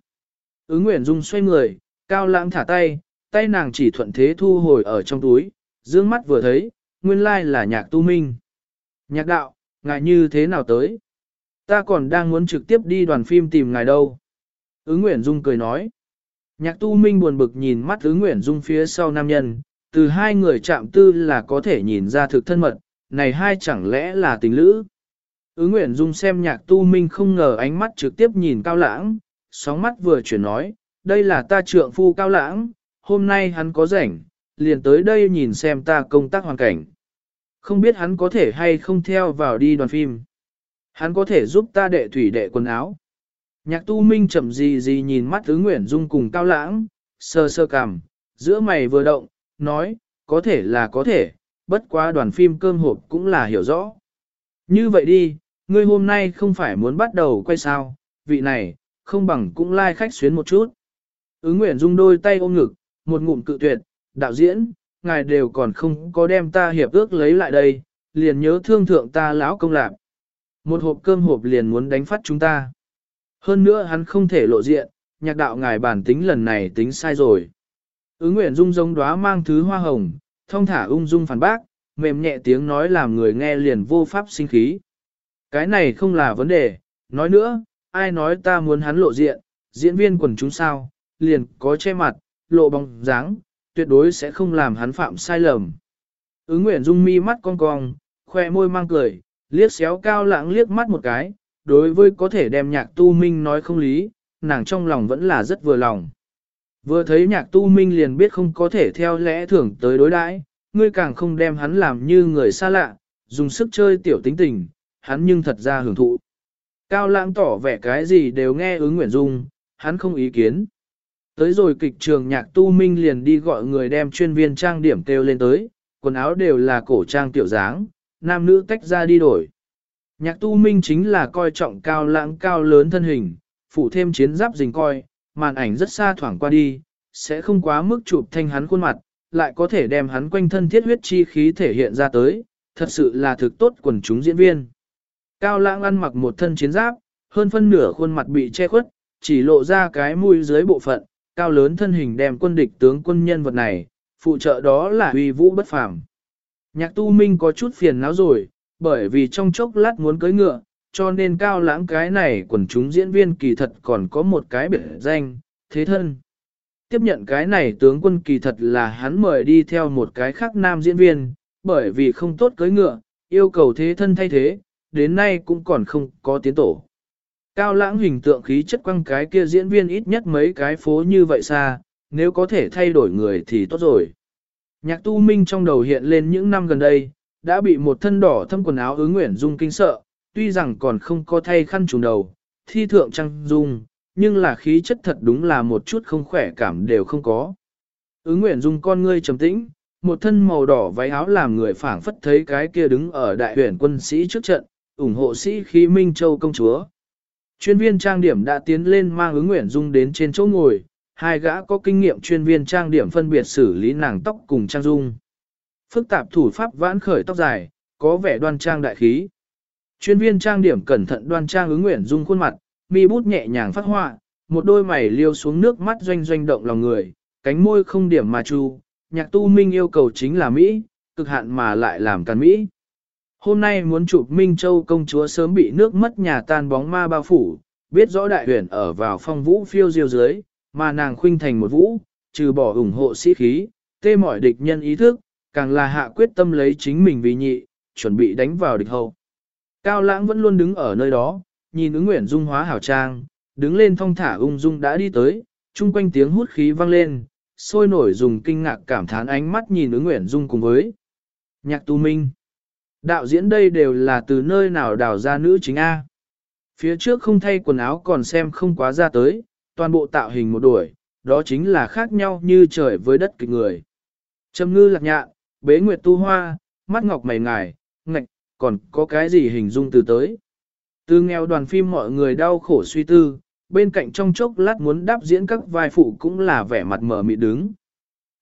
Ứng Nguyễn Dung xoay người, cao lãng thả tay, tay nàng chỉ thuận thế thu hồi ở trong túi, dương mắt vừa thấy, nguyên lai là nhạc tu minh. Nhạc đạo, ngài như thế nào tới? Ta còn đang muốn trực tiếp đi đoàn phim tìm ngài đâu. Ứng Nguyễn Dung cười nói. Nhạc tu minh buồn bực nhìn mắt ứng Nguyễn Dung phía sau nam nhân, từ hai người chạm tư là có thể nhìn ra thực thân mật, này hai chẳng lẽ là tình lữ. Ứng Nguyễn Dung xem nhạc tu minh không ngờ ánh mắt trực tiếp nhìn cao lãng, sóng mắt vừa chuyển nói, đây là ta trượng phu cao lãng, hôm nay hắn có rảnh, liền tới đây nhìn xem ta công tác hoàn cảnh. Không biết hắn có thể hay không theo vào đi đoàn phim. Hắn có thể giúp ta đệ thủy đệ quần áo. Nhạc tu minh chậm gì gì nhìn mắt thứ Nguyễn Dung cùng cao lãng, sơ sơ cằm, giữa mày vừa động, nói, có thể là có thể, bất quá đoàn phim cơm hộp cũng là hiểu rõ. Như vậy đi, ngươi hôm nay không phải muốn bắt đầu quay sao, vị này, không bằng cũng lai like khách xuyến một chút. Ứng Nguyễn Dung đôi tay ôm ngực, một ngụm cự tuyệt, đạo diễn, ngài đều còn không có đem ta hiệp ước lấy lại đây, liền nhớ thương thượng ta lão công lạc. Một hộp cơm hộp liền muốn đánh phát chúng ta. Hơn nữa hắn không thể lộ diện, nhạc đạo ngài bản tính lần này tính sai rồi. Ứng Nguyễn Dung giống đóa mang thứ hoa hồng, thông thả ung dung phản bác, mềm nhẹ tiếng nói làm người nghe liền vô pháp sinh khí. Cái này không là vấn đề, nói nữa, ai nói ta muốn hắn lộ diện, diễn viên quần chúng sao, liền có che mặt, lộ bóng dáng, tuyệt đối sẽ không làm hắn phạm sai lầm. Ứng Nguyễn Dung mi mắt cong cong, khoe môi mang cười, liếc xéo cao lãng liếc mắt một cái, đối với có thể đem nhạc tu minh nói không lý, nàng trong lòng vẫn là rất vừa lòng. Vừa thấy nhạc tu minh liền biết không có thể theo lẽ thưởng tới đối đãi, ngươi càng không đem hắn làm như người xa lạ, dùng sức chơi tiểu tính tình, hắn nhưng thật ra hưởng thụ. Cao lãng tỏ vẻ cái gì đều nghe ứng Nguyễn Dung, hắn không ý kiến. Tới rồi kịch trường nhạc tu minh liền đi gọi người đem chuyên viên trang điểm kêu lên tới, quần áo đều là cổ trang tiểu dáng, nam nữ tách ra đi đổi. Nhạc tu minh chính là coi trọng cao lãng cao lớn thân hình, phủ thêm chiến giáp dình coi, màn ảnh rất xa thoảng qua đi, sẽ không quá mức chụp thanh hắn khuôn mặt, lại có thể đem hắn quanh thân thiết huyết chi khí thể hiện ra tới, thật sự là thực tốt quần chúng diễn viên. Cao lãng ăn mặc một thân chiến giáp, hơn phân nửa khuôn mặt bị che khuất, chỉ lộ ra cái mũi dưới bộ phận, cao lớn thân hình đem quân địch tướng quân nhân vật này, phụ trợ đó là uy vũ bất phàm. Nhạc tu minh có chút phiền não rồi, bởi vì trong chốc lát muốn cưới ngựa, cho nên cao lãng cái này quần chúng diễn viên kỳ thật còn có một cái biệt danh, thế thân. Tiếp nhận cái này tướng quân kỳ thật là hắn mời đi theo một cái khác nam diễn viên, bởi vì không tốt cưới ngựa, yêu cầu thế thân thay thế, đến nay cũng còn không có tiến tổ. Cao lãng hình tượng khí chất quăng cái kia diễn viên ít nhất mấy cái phố như vậy xa, nếu có thể thay đổi người thì tốt rồi. Nhạc tu minh trong đầu hiện lên những năm gần đây, đã bị một thân đỏ thâm quần áo ứng nguyện dung kinh sợ, tuy rằng còn không có thay khăn trùng đầu, thi thượng trăng dung, nhưng là khí chất thật đúng là một chút không khỏe cảm đều không có. Ứng nguyện dung con ngươi trầm tĩnh, một thân màu đỏ váy áo làm người phảng phất thấy cái kia đứng ở đại huyền quân sĩ trước trận, ủng hộ sĩ khí Minh Châu công chúa. Chuyên viên trang điểm đã tiến lên mang ứng nguyện dung đến trên chỗ ngồi, hai gã có kinh nghiệm chuyên viên trang điểm phân biệt xử lý nàng tóc cùng trang dung. Phức tạp thủ pháp vãn khởi tóc dài, có vẻ đoan trang đại khí. Chuyên viên trang điểm cẩn thận đoan trang ứng nguyện dung khuôn mặt, mi bút nhẹ nhàng phát họa, một đôi mày liêu xuống nước mắt doanh doanh động lòng người, cánh môi không điểm mà chu, nhạc tu minh yêu cầu chính là Mỹ, cực hạn mà lại làm càn Mỹ. Hôm nay muốn chụp Minh Châu công chúa sớm bị nước mất nhà tan bóng ma bao phủ, biết rõ đại huyền ở vào phong vũ phiêu diêu dưới, mà nàng khuynh thành một vũ, trừ bỏ ủng hộ sĩ khí, tê mỏi địch nhân ý thức, càng là hạ quyết tâm lấy chính mình vì nhị, chuẩn bị đánh vào địch hậu. Cao lãng vẫn luôn đứng ở nơi đó, nhìn ứng nguyện dung hóa hảo trang, đứng lên thong thả ung dung đã đi tới, chung quanh tiếng hút khí vang lên, sôi nổi dùng kinh ngạc cảm thán ánh mắt nhìn ứng nguyện dung cùng với nhạc tu minh. Đạo diễn đây đều là từ nơi nào đào ra nữ chính A. Phía trước không thay quần áo còn xem không quá ra tới, toàn bộ tạo hình một đuổi, đó chính là khác nhau như trời với đất kịch người. Trầm ngư lạc nhạ, bế nguyệt tu hoa, mắt ngọc mày ngài, ngạch, còn có cái gì hình dung từ tới. Từ nghèo đoàn phim mọi người đau khổ suy tư, bên cạnh trong chốc lát muốn đáp diễn các vai phụ cũng là vẻ mặt mở mị đứng.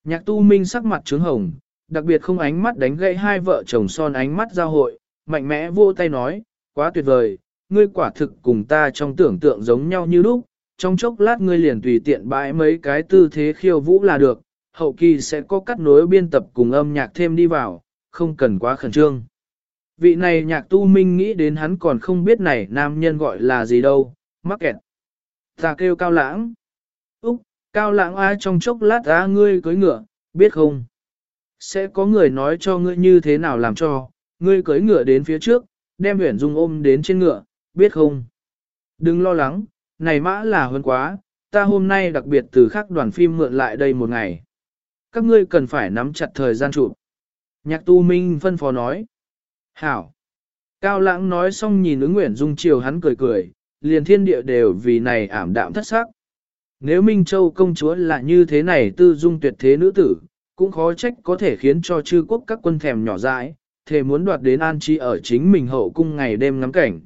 Nhạc tu minh sắc mặt trướng hồng, đặc biệt không ánh mắt đánh gãy hai vợ chồng son ánh mắt giao hội, mạnh mẽ vô tay nói, quá tuyệt vời, ngươi quả thực cùng ta trong tưởng tượng giống nhau như lúc, trong chốc lát ngươi liền tùy tiện bãi mấy cái tư thế khiêu vũ là được, hậu kỳ sẽ có cắt nối biên tập cùng âm nhạc thêm đi vào, không cần quá khẩn trương. Vị này nhạc tu minh nghĩ đến hắn còn không biết này nam nhân gọi là gì đâu, mắc kẹt. Ta kêu cao lãng. Úc, cao lãng ai trong chốc lát ra ngươi cưới ngựa, biết không? Sẽ có người nói cho ngươi như thế nào làm cho, ngươi cưỡi ngựa đến phía trước, đem Huyền dung ôm đến trên ngựa, biết không? Đừng lo lắng, này mã là hơn quá, ta hôm nay đặc biệt từ khác đoàn phim mượn lại đây một ngày. Các ngươi cần phải nắm chặt thời gian chụp. Nhạc tu minh phân phó nói. Hảo. Cao lãng nói xong nhìn ứng Nguyễn dung chiều hắn cười cười, liền thiên địa đều vì này ảm đạm thất sắc. Nếu Minh Châu công chúa là như thế này tư dung tuyệt thế nữ tử, cũng khó trách có thể khiến cho chư quốc các quân thèm nhỏ dãi, thề muốn đoạt đến an trí ở chính mình hậu cung ngày đêm ngắm cảnh.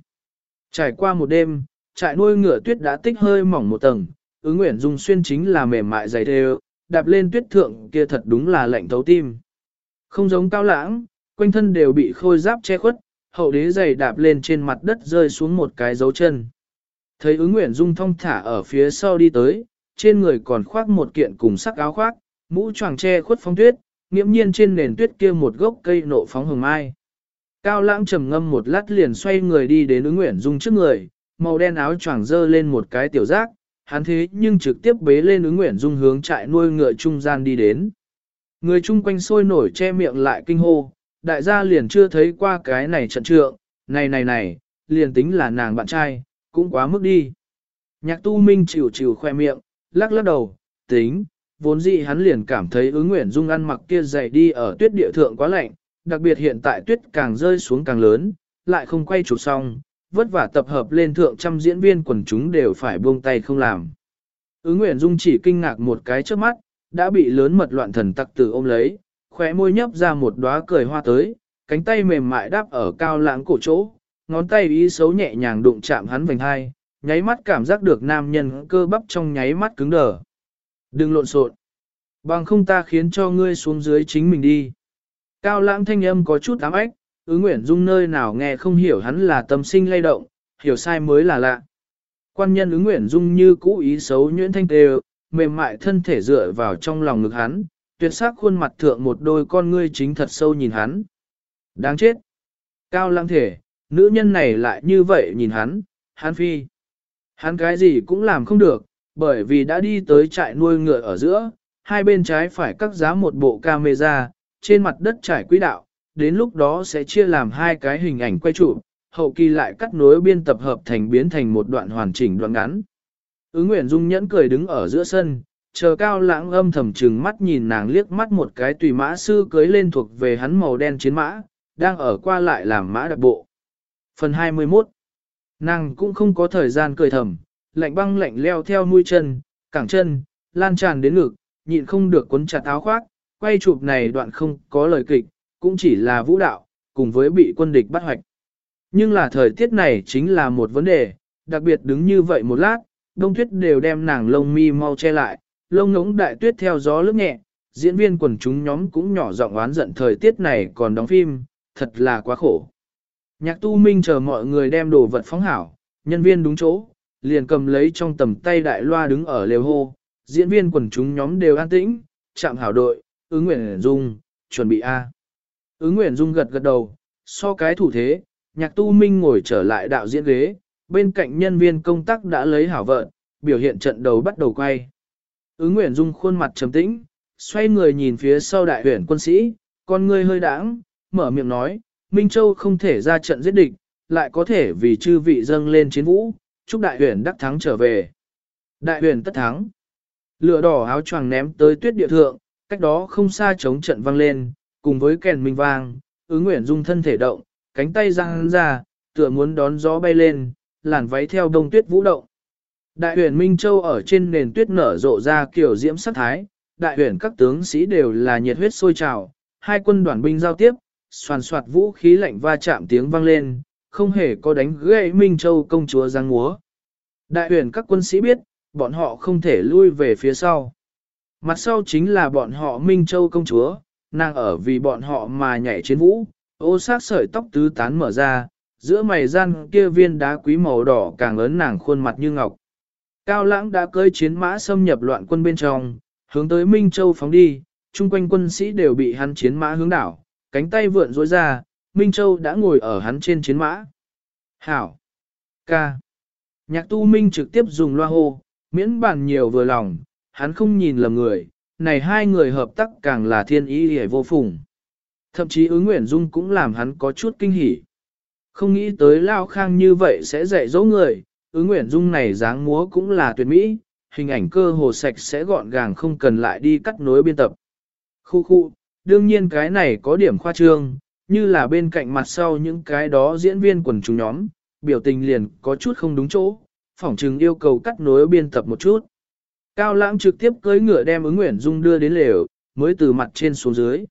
Trải qua một đêm, trại nuôi ngựa tuyết đã tích hơi mỏng một tầng, ứng nguyện dung xuyên chính là mềm mại dày đều, đạp lên tuyết thượng kia thật đúng là lạnh thấu tim. Không giống cao lãng, quanh thân đều bị khôi giáp che khuất, hậu đế giày đạp lên trên mặt đất rơi xuống một cái dấu chân. Thấy ứng nguyện dung thong thả ở phía sau đi tới, trên người còn khoác một kiện cùng sắc áo khoác, mũ choàng che khuất phong tuyết, nghiễm nhiên trên nền tuyết kia một gốc cây nộ phóng hồng mai. Cao lãng trầm ngâm một lát liền xoay người đi đến ứng nguyện dung trước người, màu đen áo choàng dơ lên một cái tiểu giác, hắn thế nhưng trực tiếp bế lên ứng nguyện dung hướng trại nuôi ngựa trung gian đi đến. Người chung quanh sôi nổi che miệng lại kinh hô, đại gia liền chưa thấy qua cái này trận trượng, này này này, liền tính là nàng bạn trai, cũng quá mức đi. Nhạc tu minh chịu chịu khoe miệng, lắc lắc đầu, tính, vốn dĩ hắn liền cảm thấy ứng nguyện dung ăn mặc kia dày đi ở tuyết địa thượng quá lạnh, đặc biệt hiện tại tuyết càng rơi xuống càng lớn, lại không quay chụp xong, vất vả tập hợp lên thượng trăm diễn viên quần chúng đều phải buông tay không làm. Ứng nguyện dung chỉ kinh ngạc một cái trước mắt, đã bị lớn mật loạn thần tặc tử ôm lấy, khóe môi nhấp ra một đóa cười hoa tới, cánh tay mềm mại đáp ở cao lãng cổ chỗ, ngón tay ý xấu nhẹ nhàng đụng chạm hắn vành hai, nháy mắt cảm giác được nam nhân cơ bắp trong nháy mắt cứng đờ. Đừng lộn xộn. Bằng không ta khiến cho ngươi xuống dưới chính mình đi. Cao lãng thanh âm có chút ám ách, ứ nguyện dung nơi nào nghe không hiểu hắn là tâm sinh lay động, hiểu sai mới là lạ. Quan nhân ứng nguyện dung như cũ ý xấu nhuyễn thanh tề, mềm mại thân thể dựa vào trong lòng ngực hắn, tuyệt sắc khuôn mặt thượng một đôi con ngươi chính thật sâu nhìn hắn. Đáng chết! Cao lãng thể, nữ nhân này lại như vậy nhìn hắn, hắn phi. Hắn cái gì cũng làm không được, bởi vì đã đi tới trại nuôi ngựa ở giữa, hai bên trái phải cắt giá một bộ camera, trên mặt đất trải quỹ đạo, đến lúc đó sẽ chia làm hai cái hình ảnh quay trụ, hậu kỳ lại cắt nối biên tập hợp thành biến thành một đoạn hoàn chỉnh đoạn ngắn. Ứng Nguyễn Dung nhẫn cười đứng ở giữa sân, chờ cao lãng âm thầm trừng mắt nhìn nàng liếc mắt một cái tùy mã sư cưới lên thuộc về hắn màu đen chiến mã, đang ở qua lại làm mã đặc bộ. Phần 21 Nàng cũng không có thời gian cười thầm, lạnh băng lạnh leo theo mũi chân, cẳng chân, lan tràn đến ngực, nhịn không được cuốn chặt áo khoác, quay chụp này đoạn không có lời kịch, cũng chỉ là vũ đạo, cùng với bị quân địch bắt hoạch. Nhưng là thời tiết này chính là một vấn đề, đặc biệt đứng như vậy một lát, đông tuyết đều đem nàng lông mi mau che lại, lông ngỗng đại tuyết theo gió lướt nhẹ, diễn viên quần chúng nhóm cũng nhỏ giọng oán giận thời tiết này còn đóng phim, thật là quá khổ. Nhạc tu minh chờ mọi người đem đồ vật phóng hảo, nhân viên đúng chỗ, liền cầm lấy trong tầm tay đại loa đứng ở lều hô, diễn viên quần chúng nhóm đều an tĩnh, chạm hảo đội, ứng nguyện dung, chuẩn bị A. Ứng nguyện dung gật gật đầu, so cái thủ thế, nhạc tu minh ngồi trở lại đạo diễn ghế, bên cạnh nhân viên công tác đã lấy hảo vợ, biểu hiện trận đầu bắt đầu quay. Ứng nguyện dung khuôn mặt trầm tĩnh, xoay người nhìn phía sau đại huyện quân sĩ, con người hơi đãng, mở miệng nói, Minh Châu không thể ra trận giết địch, lại có thể vì chư vị dâng lên chiến vũ, chúc đại huyền đắc thắng trở về. Đại huyền tất thắng. Lửa đỏ áo choàng ném tới tuyết địa thượng, cách đó không xa chống trận vang lên, cùng với kèn minh vang, ứng nguyện dung thân thể động, cánh tay răng ra, tựa muốn đón gió bay lên, làn váy theo đông tuyết vũ động. Đại huyền Minh Châu ở trên nền tuyết nở rộ ra kiểu diễm sắc thái, đại huyền các tướng sĩ đều là nhiệt huyết sôi trào, hai quân đoàn binh giao tiếp, soàn soạt vũ khí lạnh va chạm tiếng vang lên, không hề có đánh gãy Minh Châu công chúa giang múa. Đại huyền các quân sĩ biết, bọn họ không thể lui về phía sau. Mặt sau chính là bọn họ Minh Châu công chúa, nàng ở vì bọn họ mà nhảy chiến vũ, ô sát sợi tóc tứ tán mở ra, giữa mày gian kia viên đá quý màu đỏ càng lớn nàng khuôn mặt như ngọc. Cao lãng đã cơi chiến mã xâm nhập loạn quân bên trong, hướng tới Minh Châu phóng đi, chung quanh quân sĩ đều bị hắn chiến mã hướng đảo, cánh tay vượn rối ra, Minh Châu đã ngồi ở hắn trên chiến mã. Hảo! Ca! Nhạc tu Minh trực tiếp dùng loa hô, miễn bàn nhiều vừa lòng, hắn không nhìn lầm người, này hai người hợp tác càng là thiên ý hề vô phùng. Thậm chí ứng nguyện dung cũng làm hắn có chút kinh hỉ. Không nghĩ tới Lao Khang như vậy sẽ dạy dỗ người, ứng nguyện dung này dáng múa cũng là tuyệt mỹ, hình ảnh cơ hồ sạch sẽ gọn gàng không cần lại đi cắt nối biên tập. Khu khu, đương nhiên cái này có điểm khoa trương, như là bên cạnh mặt sau những cái đó diễn viên quần chúng nhóm, biểu tình liền có chút không đúng chỗ, phỏng chừng yêu cầu cắt nối biên tập một chút. Cao lãng trực tiếp cưỡi ngựa đem ứng nguyện dung đưa đến lều, mới từ mặt trên xuống dưới.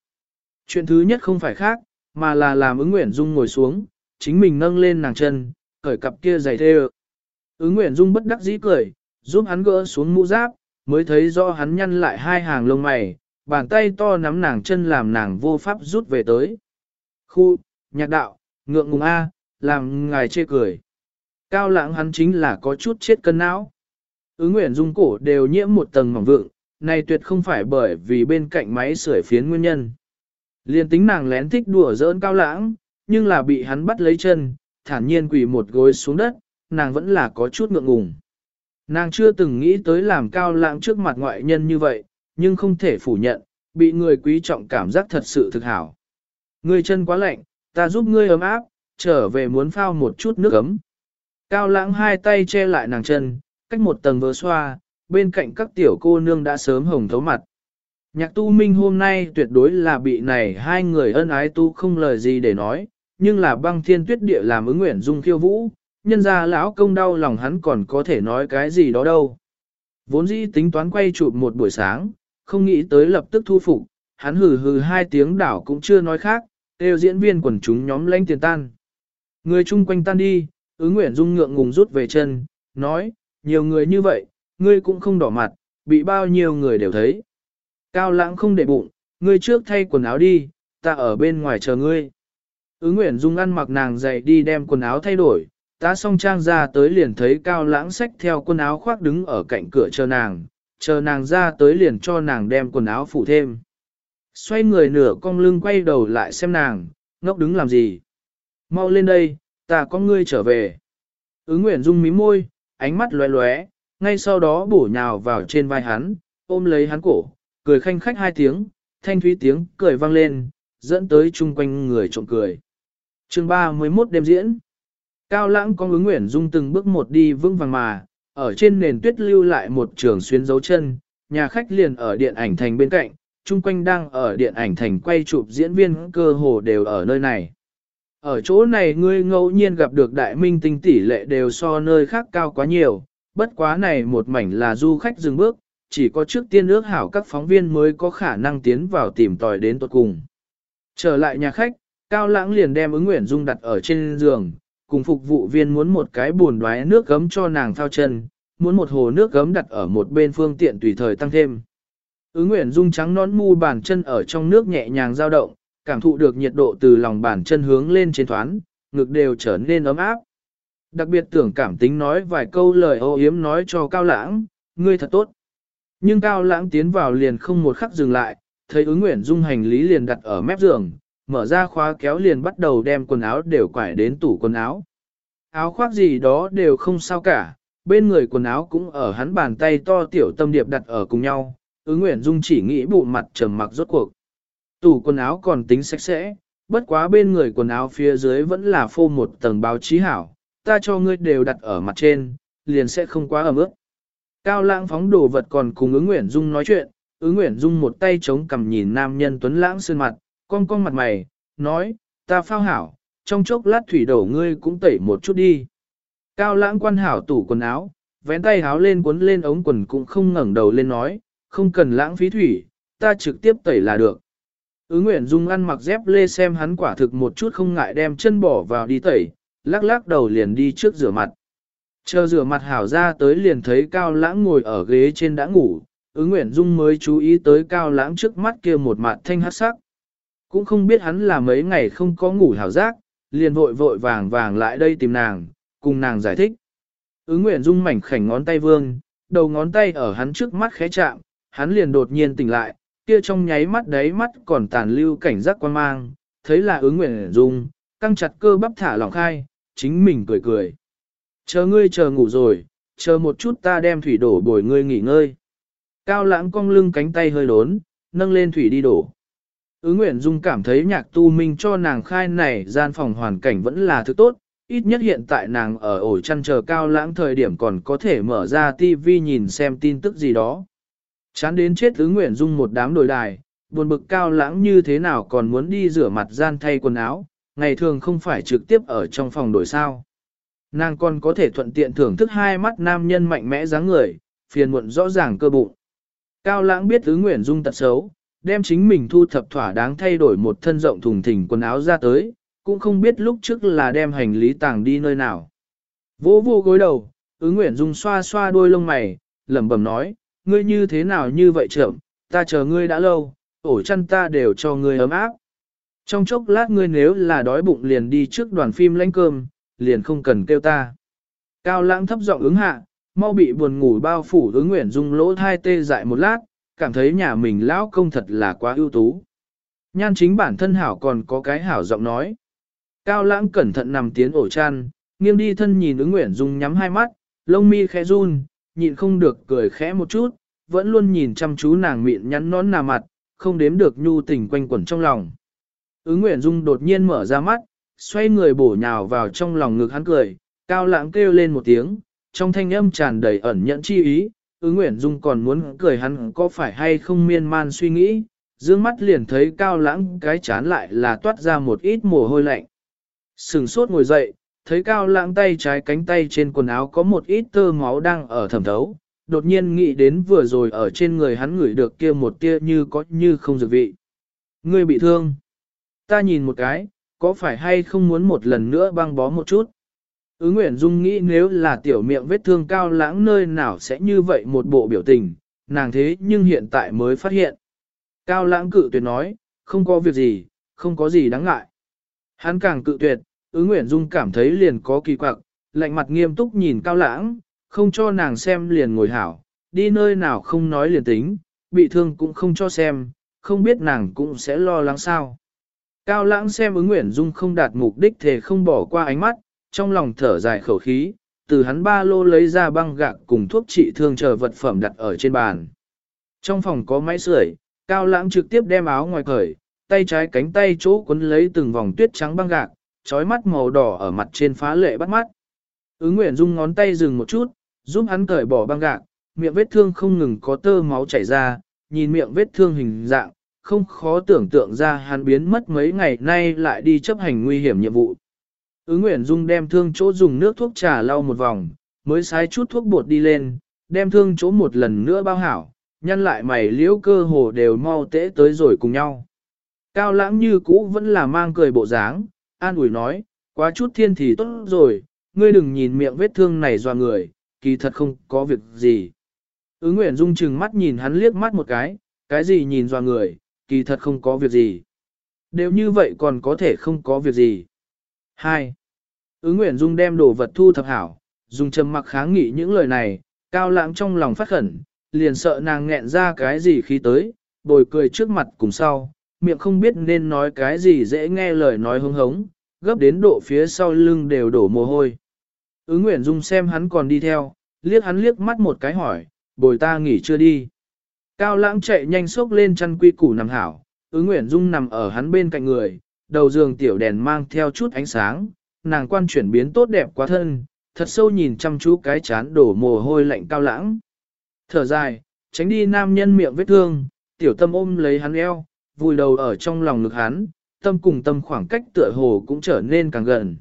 Chuyện thứ nhất không phải khác, mà là làm ứng nguyện dung ngồi xuống, chính mình nâng lên nàng chân, cởi cặp kia giày thê Ứng nguyện dung bất đắc dĩ cười, giúp hắn gỡ xuống mũ giáp, mới thấy rõ hắn nhăn lại hai hàng lông mày, bàn tay to nắm nàng chân làm nàng vô pháp rút về tới. Khu, nhạc đạo, ngượng ngùng A, làm ngài chê cười. Cao lãng hắn chính là có chút chết cân não. Ứng nguyện dung cổ đều nhiễm một tầng mỏng vượng, này tuyệt không phải bởi vì bên cạnh máy sưởi phiến nguyên nhân. Liên tính nàng lén thích đùa giỡn cao lãng, nhưng là bị hắn bắt lấy chân, thản nhiên quỳ một gối xuống đất, nàng vẫn là có chút ngượng ngùng. Nàng chưa từng nghĩ tới làm cao lãng trước mặt ngoại nhân như vậy, nhưng không thể phủ nhận, bị người quý trọng cảm giác thật sự thực hảo. Ngươi chân quá lạnh, ta giúp ngươi ấm áp, trở về muốn phao một chút nước ấm. Cao lãng hai tay che lại nàng chân, cách một tầng vớ xoa, bên cạnh các tiểu cô nương đã sớm hồng thấu mặt. Nhạc tu minh hôm nay tuyệt đối là bị này hai người ân ái tu không lời gì để nói, nhưng là băng thiên tuyết địa làm ứng nguyện dung khiêu vũ, nhân ra lão công đau lòng hắn còn có thể nói cái gì đó đâu. Vốn dĩ tính toán quay chụp một buổi sáng, không nghĩ tới lập tức thu phục, hắn hừ hừ hai tiếng đảo cũng chưa nói khác, đều diễn viên quần chúng nhóm lãnh tiền tan. Người chung quanh tan đi, ứng nguyện dung ngượng ngùng rút về chân, nói, nhiều người như vậy, ngươi cũng không đỏ mặt, bị bao nhiêu người đều thấy. Cao lãng không để bụng, ngươi trước thay quần áo đi, ta ở bên ngoài chờ ngươi. Ứng Nguyễn Dung ăn mặc nàng dậy đi đem quần áo thay đổi, ta xong trang ra tới liền thấy cao lãng xách theo quần áo khoác đứng ở cạnh cửa chờ nàng, chờ nàng ra tới liền cho nàng đem quần áo phủ thêm. Xoay người nửa cong lưng quay đầu lại xem nàng, ngốc đứng làm gì. Mau lên đây, ta có ngươi trở về. Ứ Nguyễn Dung mí môi, ánh mắt lóe lóe, ngay sau đó bổ nhào vào trên vai hắn, ôm lấy hắn cổ, cười khanh khách hai tiếng, thanh thúy tiếng cười vang lên, dẫn tới chung quanh người trộm cười. chương 31 đêm diễn. Cao lãng con ứng Nguyễn Dung từng bước một đi vững vàng mà, ở trên nền tuyết lưu lại một trường xuyên dấu chân, nhà khách liền ở điện ảnh thành bên cạnh, chung quanh đang ở điện ảnh thành quay chụp diễn viên cơ hồ đều ở nơi này. Ở chỗ này ngươi ngẫu nhiên gặp được đại minh tinh tỷ lệ đều so nơi khác cao quá nhiều, bất quá này một mảnh là du khách dừng bước, chỉ có trước tiên ước hảo các phóng viên mới có khả năng tiến vào tìm tòi đến tuột cùng. Trở lại nhà khách, Cao Lãng liền đem ứng Nguyễn Dung đặt ở trên giường, cùng phục vụ viên muốn một cái buồn đoái nước gấm cho nàng thao chân, muốn một hồ nước gấm đặt ở một bên phương tiện tùy thời tăng thêm. Ứng Nguyễn Dung trắng nón mu bàn chân ở trong nước nhẹ nhàng dao động, cảm thụ được nhiệt độ từ lòng bàn chân hướng lên trên thoán, ngực đều trở nên ấm áp. Đặc biệt tưởng cảm tính nói vài câu lời ô yếm nói cho Cao Lãng, ngươi thật tốt. Nhưng Cao Lãng tiến vào liền không một khắc dừng lại, thấy ứng Nguyễn dung hành lý liền đặt ở mép giường, mở ra khóa kéo liền bắt đầu đem quần áo đều quải đến tủ quần áo. Áo khoác gì đó đều không sao cả, bên người quần áo cũng ở hắn bàn tay to tiểu tâm điệp đặt ở cùng nhau, ứng nguyện dung chỉ nghĩ bộ mặt trầm mặc rốt cuộc. Tủ quần áo còn tính sạch sẽ, bất quá bên người quần áo phía dưới vẫn là phô một tầng báo chí hảo, ta cho ngươi đều đặt ở mặt trên, liền sẽ không quá ẩm ướt. Cao lãng phóng đồ vật còn cùng ứng Nguyễn Dung nói chuyện, ứng Nguyễn Dung một tay chống cầm nhìn nam nhân tuấn lãng sơn mặt, con con mặt mày, nói, ta phao hảo, trong chốc lát thủy đổ ngươi cũng tẩy một chút đi. Cao lãng quan hảo tủ quần áo, vén tay háo lên cuốn lên ống quần cũng không ngẩng đầu lên nói, không cần lãng phí thủy, ta trực tiếp tẩy là được. Ứng Nguyễn Dung ăn mặc dép lê xem hắn quả thực một chút không ngại đem chân bỏ vào đi tẩy, lắc lắc đầu liền đi trước rửa mặt. Chờ rửa mặt hảo ra tới liền thấy Cao Lãng ngồi ở ghế trên đã ngủ, ứng Nguyễn Dung mới chú ý tới Cao Lãng trước mắt kia một mặt thanh hát sắc. Cũng không biết hắn là mấy ngày không có ngủ hảo giác, liền vội vội vàng vàng lại đây tìm nàng, cùng nàng giải thích. Ứng Nguyễn Dung mảnh khảnh ngón tay vương, đầu ngón tay ở hắn trước mắt khẽ chạm, hắn liền đột nhiên tỉnh lại, kia trong nháy mắt đấy mắt còn tàn lưu cảnh giác quan mang, thấy là ứng Nguyện Dung, căng chặt cơ bắp thả lỏng khai, chính mình cười cười. Chờ ngươi chờ ngủ rồi, chờ một chút ta đem thủy đổ bồi ngươi nghỉ ngơi. Cao lãng cong lưng cánh tay hơi đốn, nâng lên thủy đi đổ. Ứ Nguyễn Dung cảm thấy nhạc tu minh cho nàng khai này gian phòng hoàn cảnh vẫn là thứ tốt, ít nhất hiện tại nàng ở ổ chăn chờ cao lãng thời điểm còn có thể mở ra tivi nhìn xem tin tức gì đó. Chán đến chết Ứ Nguyễn Dung một đám đổi đài, buồn bực cao lãng như thế nào còn muốn đi rửa mặt gian thay quần áo, ngày thường không phải trực tiếp ở trong phòng đổi sao. Nàng còn có thể thuận tiện thưởng thức hai mắt nam nhân mạnh mẽ dáng người, phiền muộn rõ ràng cơ bụng. Cao lãng biết tứ nguyện dung tật xấu, đem chính mình thu thập thỏa đáng thay đổi một thân rộng thùng thình quần áo ra tới, cũng không biết lúc trước là đem hành lý tàng đi nơi nào. Vô vô gối đầu, ứ nguyện dung xoa xoa đôi lông mày, lẩm bẩm nói, ngươi như thế nào như vậy trưởng, ta chờ ngươi đã lâu, ổ chăn ta đều cho ngươi ấm áp. Trong chốc lát ngươi nếu là đói bụng liền đi trước đoàn phim lãnh cơm, liền không cần kêu ta. Cao lãng thấp giọng ứng hạ, mau bị buồn ngủ bao phủ ứng nguyện dung lỗ thai tê dại một lát, cảm thấy nhà mình lão công thật là quá ưu tú. Nhan chính bản thân hảo còn có cái hảo giọng nói. Cao lãng cẩn thận nằm tiến ổ chăn, nghiêng đi thân nhìn ứng nguyện dung nhắm hai mắt, lông mi khẽ run, nhịn không được cười khẽ một chút, vẫn luôn nhìn chăm chú nàng mịn nhắn nón nà mặt, không đếm được nhu tình quanh quẩn trong lòng. Ứng Nguyễn Dung đột nhiên mở ra mắt, xoay người bổ nhào vào trong lòng ngực hắn cười, cao lãng kêu lên một tiếng, trong thanh âm tràn đầy ẩn nhẫn chi ý, ứng Nguyễn Dung còn muốn cười hắn có phải hay không miên man suy nghĩ, dương mắt liền thấy cao lãng cái chán lại là toát ra một ít mồ hôi lạnh. Sừng sốt ngồi dậy, thấy cao lãng tay trái cánh tay trên quần áo có một ít tơ máu đang ở thẩm thấu, đột nhiên nghĩ đến vừa rồi ở trên người hắn ngửi được kia một tia như có như không dược vị. Ngươi bị thương. Ta nhìn một cái, có phải hay không muốn một lần nữa băng bó một chút? Ứ Nguyễn Dung nghĩ nếu là tiểu miệng vết thương cao lãng nơi nào sẽ như vậy một bộ biểu tình, nàng thế nhưng hiện tại mới phát hiện. Cao lãng cự tuyệt nói, không có việc gì, không có gì đáng ngại. Hắn càng cự tuyệt, ứng Nguyễn Dung cảm thấy liền có kỳ quặc, lạnh mặt nghiêm túc nhìn cao lãng, không cho nàng xem liền ngồi hảo, đi nơi nào không nói liền tính, bị thương cũng không cho xem, không biết nàng cũng sẽ lo lắng sao. Cao lãng xem ứng Nguyễn Dung không đạt mục đích thì không bỏ qua ánh mắt, trong lòng thở dài khẩu khí, từ hắn ba lô lấy ra băng gạc cùng thuốc trị thương chờ vật phẩm đặt ở trên bàn. Trong phòng có máy sưởi, Cao lãng trực tiếp đem áo ngoài cởi, tay trái cánh tay chỗ quấn lấy từng vòng tuyết trắng băng gạc, trói mắt màu đỏ ở mặt trên phá lệ bắt mắt. Ứng Nguyễn Dung ngón tay dừng một chút, giúp hắn cởi bỏ băng gạc, miệng vết thương không ngừng có tơ máu chảy ra, nhìn miệng vết thương hình dạng, không khó tưởng tượng ra hắn biến mất mấy ngày nay lại đi chấp hành nguy hiểm nhiệm vụ. Ứng Nguyễn Dung đem thương chỗ dùng nước thuốc trà lau một vòng, mới xái chút thuốc bột đi lên, đem thương chỗ một lần nữa bao hảo, nhăn lại mày liễu cơ hồ đều mau tễ tới rồi cùng nhau. Cao lãng như cũ vẫn là mang cười bộ dáng, an ủi nói, quá chút thiên thì tốt rồi, ngươi đừng nhìn miệng vết thương này doa người, kỳ thật không có việc gì. Ứ Nguyễn Dung chừng mắt nhìn hắn liếc mắt một cái, cái gì nhìn doa người, kỳ thật không có việc gì. Đều như vậy còn có thể không có việc gì. 2. Ứ Nguyễn Dung đem đồ vật thu thập hảo, dùng trầm mặc kháng nghị những lời này, cao lãng trong lòng phát khẩn, liền sợ nàng nghẹn ra cái gì khi tới, bồi cười trước mặt cùng sau, miệng không biết nên nói cái gì dễ nghe lời nói hứng hống, gấp đến độ phía sau lưng đều đổ mồ hôi. Ứ Nguyễn Dung xem hắn còn đi theo, liếc hắn liếc mắt một cái hỏi, bồi ta nghỉ chưa đi. Cao lãng chạy nhanh sốc lên chăn quy củ nằm hảo, Ứ Nguyễn Dung nằm ở hắn bên cạnh người, đầu giường tiểu đèn mang theo chút ánh sáng, nàng quan chuyển biến tốt đẹp quá thân, thật sâu nhìn chăm chú cái chán đổ mồ hôi lạnh cao lãng. Thở dài, tránh đi nam nhân miệng vết thương, tiểu tâm ôm lấy hắn eo, vùi đầu ở trong lòng ngực hắn, tâm cùng tâm khoảng cách tựa hồ cũng trở nên càng gần.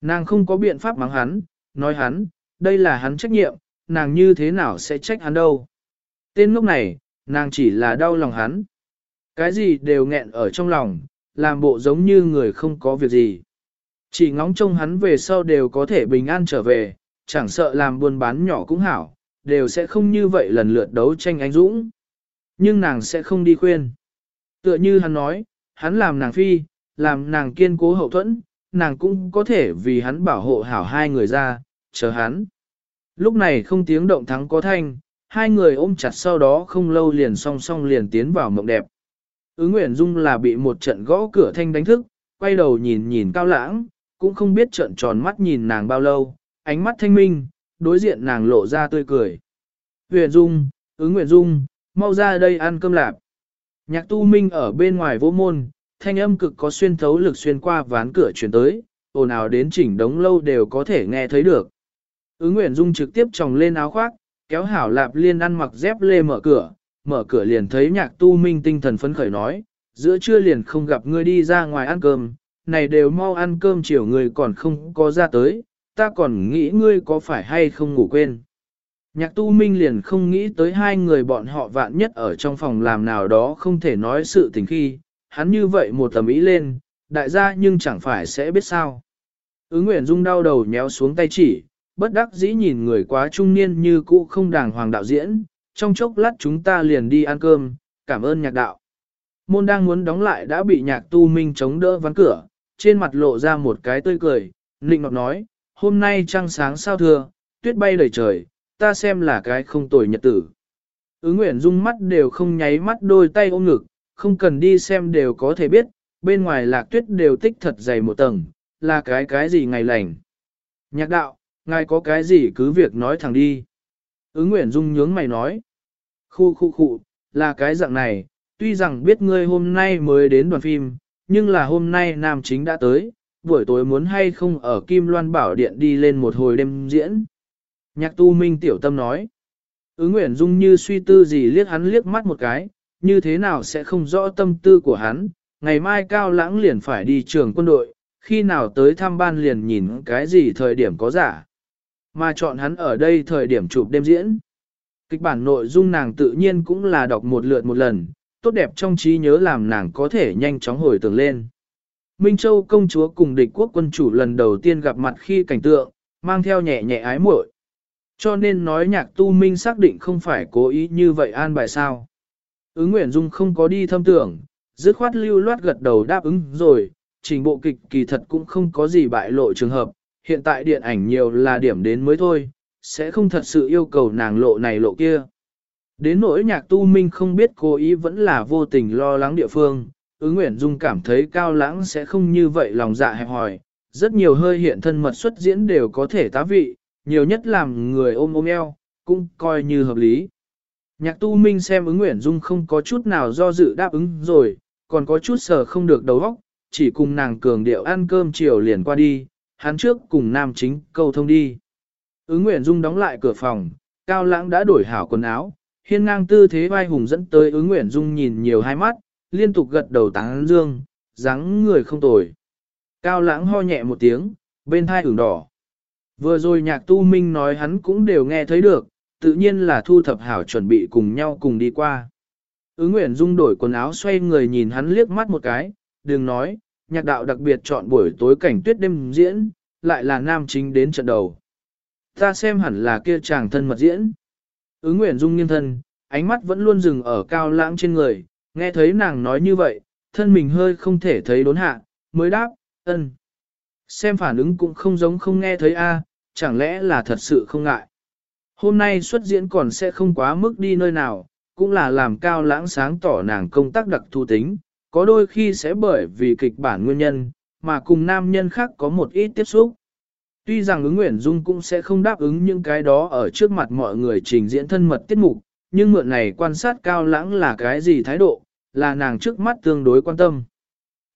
Nàng không có biện pháp mắng hắn, nói hắn, đây là hắn trách nhiệm, nàng như thế nào sẽ trách hắn đâu. Tên lúc này, nàng chỉ là đau lòng hắn. Cái gì đều nghẹn ở trong lòng, làm bộ giống như người không có việc gì. Chỉ ngóng trông hắn về sau đều có thể bình an trở về, chẳng sợ làm buôn bán nhỏ cũng hảo, đều sẽ không như vậy lần lượt đấu tranh anh dũng. Nhưng nàng sẽ không đi khuyên. Tựa như hắn nói, hắn làm nàng phi, làm nàng kiên cố hậu thuẫn, nàng cũng có thể vì hắn bảo hộ hảo hai người ra, chờ hắn. Lúc này không tiếng động thắng có thanh, hai người ôm chặt sau đó không lâu liền song song liền tiến vào mộng đẹp. Ứ Nguyễn Dung là bị một trận gõ cửa thanh đánh thức, quay đầu nhìn nhìn cao lãng, cũng không biết trận tròn mắt nhìn nàng bao lâu, ánh mắt thanh minh, đối diện nàng lộ ra tươi cười. Nguyễn Dung, Ứ Nguyễn Dung, mau ra đây ăn cơm lạp. Nhạc tu minh ở bên ngoài vô môn, thanh âm cực có xuyên thấu lực xuyên qua ván cửa chuyển tới, ồn ào đến chỉnh đống lâu đều có thể nghe thấy được. Ứ Nguyễn Dung trực tiếp tròng lên áo khoác, kéo hảo lạp liên ăn mặc dép lê mở cửa, mở cửa liền thấy nhạc tu minh tinh thần phấn khởi nói, giữa trưa liền không gặp ngươi đi ra ngoài ăn cơm, này đều mau ăn cơm chiều người còn không có ra tới, ta còn nghĩ ngươi có phải hay không ngủ quên. Nhạc tu minh liền không nghĩ tới hai người bọn họ vạn nhất ở trong phòng làm nào đó không thể nói sự tình khi, hắn như vậy một tầm ý lên, đại gia nhưng chẳng phải sẽ biết sao. Ứng Nguyễn Dung đau đầu nhéo xuống tay chỉ, bất đắc dĩ nhìn người quá trung niên như cũ không đàng hoàng đạo diễn, trong chốc lát chúng ta liền đi ăn cơm, cảm ơn nhạc đạo. Môn đang muốn đóng lại đã bị nhạc tu minh chống đỡ ván cửa, trên mặt lộ ra một cái tươi cười, nịnh ngọt nói, hôm nay trăng sáng sao thưa, tuyết bay đầy trời, ta xem là cái không tồi nhật tử. Ứng Nguyễn Dung mắt đều không nháy mắt đôi tay ôm ngực, không cần đi xem đều có thể biết, bên ngoài lạc tuyết đều tích thật dày một tầng, là cái cái gì ngày lành. Nhạc đạo, ngài có cái gì cứ việc nói thẳng đi. Ứng Nguyễn Dung nhướng mày nói. Khu khu khu, là cái dạng này, tuy rằng biết ngươi hôm nay mới đến đoàn phim, nhưng là hôm nay nam chính đã tới, buổi tối muốn hay không ở Kim Loan Bảo Điện đi lên một hồi đêm diễn. Nhạc tu minh tiểu tâm nói. Ứng Nguyễn Dung như suy tư gì liếc hắn liếc mắt một cái, như thế nào sẽ không rõ tâm tư của hắn, ngày mai cao lãng liền phải đi trường quân đội, khi nào tới thăm ban liền nhìn cái gì thời điểm có giả. Mà chọn hắn ở đây thời điểm chụp đêm diễn. Kịch bản nội dung nàng tự nhiên cũng là đọc một lượt một lần, tốt đẹp trong trí nhớ làm nàng có thể nhanh chóng hồi tưởng lên. Minh Châu công chúa cùng địch quốc quân chủ lần đầu tiên gặp mặt khi cảnh tượng, mang theo nhẹ nhẹ ái muội. Cho nên nói nhạc tu minh xác định không phải cố ý như vậy an bài sao. Ứng Nguyễn Dung không có đi thâm tưởng, dứt khoát lưu loát gật đầu đáp ứng rồi, trình bộ kịch kỳ thật cũng không có gì bại lộ trường hợp, hiện tại điện ảnh nhiều là điểm đến mới thôi, sẽ không thật sự yêu cầu nàng lộ này lộ kia. Đến nỗi nhạc tu minh không biết cố ý vẫn là vô tình lo lắng địa phương, ứng Nguyễn Dung cảm thấy cao lãng sẽ không như vậy lòng dạ hẹp hòi, rất nhiều hơi hiện thân mật xuất diễn đều có thể tá vị, nhiều nhất làm người ôm ôm eo, cũng coi như hợp lý. Nhạc tu minh xem ứng Nguyễn Dung không có chút nào do dự đáp ứng rồi, còn có chút sở không được đầu óc, chỉ cùng nàng cường điệu ăn cơm chiều liền qua đi, hắn trước cùng nam chính câu thông đi. Ứng Nguyễn Dung đóng lại cửa phòng, Cao Lãng đã đổi hảo quần áo, hiên ngang tư thế vai hùng dẫn tới ứng Nguyễn Dung nhìn nhiều hai mắt, liên tục gật đầu tán dương, dáng người không tồi. Cao Lãng ho nhẹ một tiếng, bên thai ửng đỏ. Vừa rồi nhạc tu minh nói hắn cũng đều nghe thấy được, tự nhiên là thu thập hảo chuẩn bị cùng nhau cùng đi qua. Ứng Nguyễn Dung đổi quần áo xoay người nhìn hắn liếc mắt một cái, đừng nói, nhạc đạo đặc biệt chọn buổi tối cảnh tuyết đêm diễn, lại là nam chính đến trận đầu. Ta xem hẳn là kia chàng thân mật diễn. Ứng Nguyễn Dung nghiêng thân, ánh mắt vẫn luôn dừng ở cao lãng trên người, nghe thấy nàng nói như vậy, thân mình hơi không thể thấy đốn hạ, mới đáp, ân. Xem phản ứng cũng không giống không nghe thấy a, chẳng lẽ là thật sự không ngại. Hôm nay xuất diễn còn sẽ không quá mức đi nơi nào, cũng là làm cao lãng sáng tỏ nàng công tác đặc thù tính, có đôi khi sẽ bởi vì kịch bản nguyên nhân, mà cùng nam nhân khác có một ít tiếp xúc. Tuy rằng ứng Nguyễn Dung cũng sẽ không đáp ứng những cái đó ở trước mặt mọi người trình diễn thân mật tiết mục, nhưng mượn này quan sát cao lãng là cái gì thái độ, là nàng trước mắt tương đối quan tâm.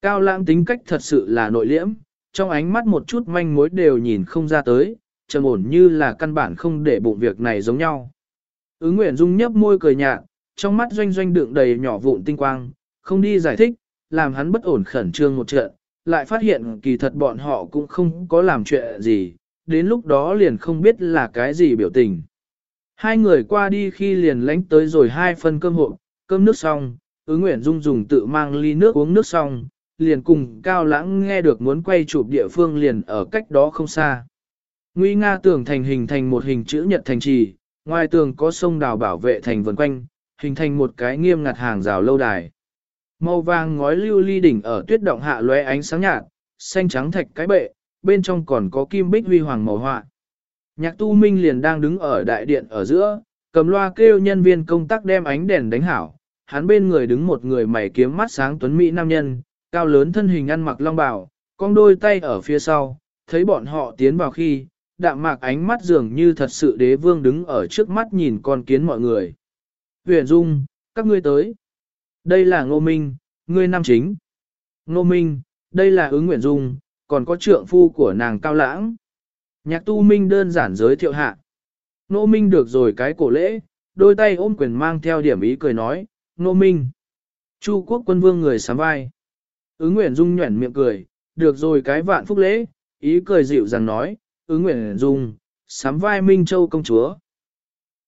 Cao lãng tính cách thật sự là nội liễm, trong ánh mắt một chút manh mối đều nhìn không ra tới, trầm ổn như là căn bản không để bụng việc này giống nhau. Ứng Nguyễn Dung nhấp môi cười nhạt, trong mắt doanh doanh đựng đầy nhỏ vụn tinh quang, không đi giải thích, làm hắn bất ổn khẩn trương một trận, lại phát hiện kỳ thật bọn họ cũng không có làm chuyện gì, đến lúc đó liền không biết là cái gì biểu tình. Hai người qua đi khi liền lánh tới rồi hai phần cơm hộp, cơm nước xong, ứng Nguyễn Dung dùng tự mang ly nước uống nước xong, liền cùng Cao Lãng nghe được muốn quay chụp địa phương liền ở cách đó không xa. Nguy Nga tường thành hình thành một hình chữ nhật thành trì, ngoài tường có sông đào bảo vệ thành vần quanh, hình thành một cái nghiêm ngặt hàng rào lâu đài. Màu vàng ngói lưu ly đỉnh ở tuyết động hạ lóe ánh sáng nhạt, xanh trắng thạch cái bệ, bên trong còn có kim bích huy hoàng màu họa. Nhạc tu minh liền đang đứng ở đại điện ở giữa, cầm loa kêu nhân viên công tác đem ánh đèn đánh hảo. Hắn bên người đứng một người mày kiếm mắt sáng tuấn mỹ nam nhân, cao lớn thân hình ăn mặc long bào, cong đôi tay ở phía sau, thấy bọn họ tiến vào khi, đạm mạc ánh mắt dường như thật sự đế vương đứng ở trước mắt nhìn con kiến mọi người. Huyền Dung, các ngươi tới. Đây là Ngô Minh, ngươi nam chính. Ngô Minh, đây là ứng Nguyễn Dung, còn có trượng phu của nàng Cao Lãng. Nhạc tu Minh đơn giản giới thiệu hạ. Ngô Minh được rồi cái cổ lễ, đôi tay ôm quyền mang theo điểm ý cười nói, Ngô Minh. Chu quốc quân vương người sám vai. Ứng Nguyễn Dung nhuẩn miệng cười, được rồi cái vạn phúc lễ, ý cười dịu rằng nói, ứng Nguyễn Dung, sám vai Minh Châu công chúa,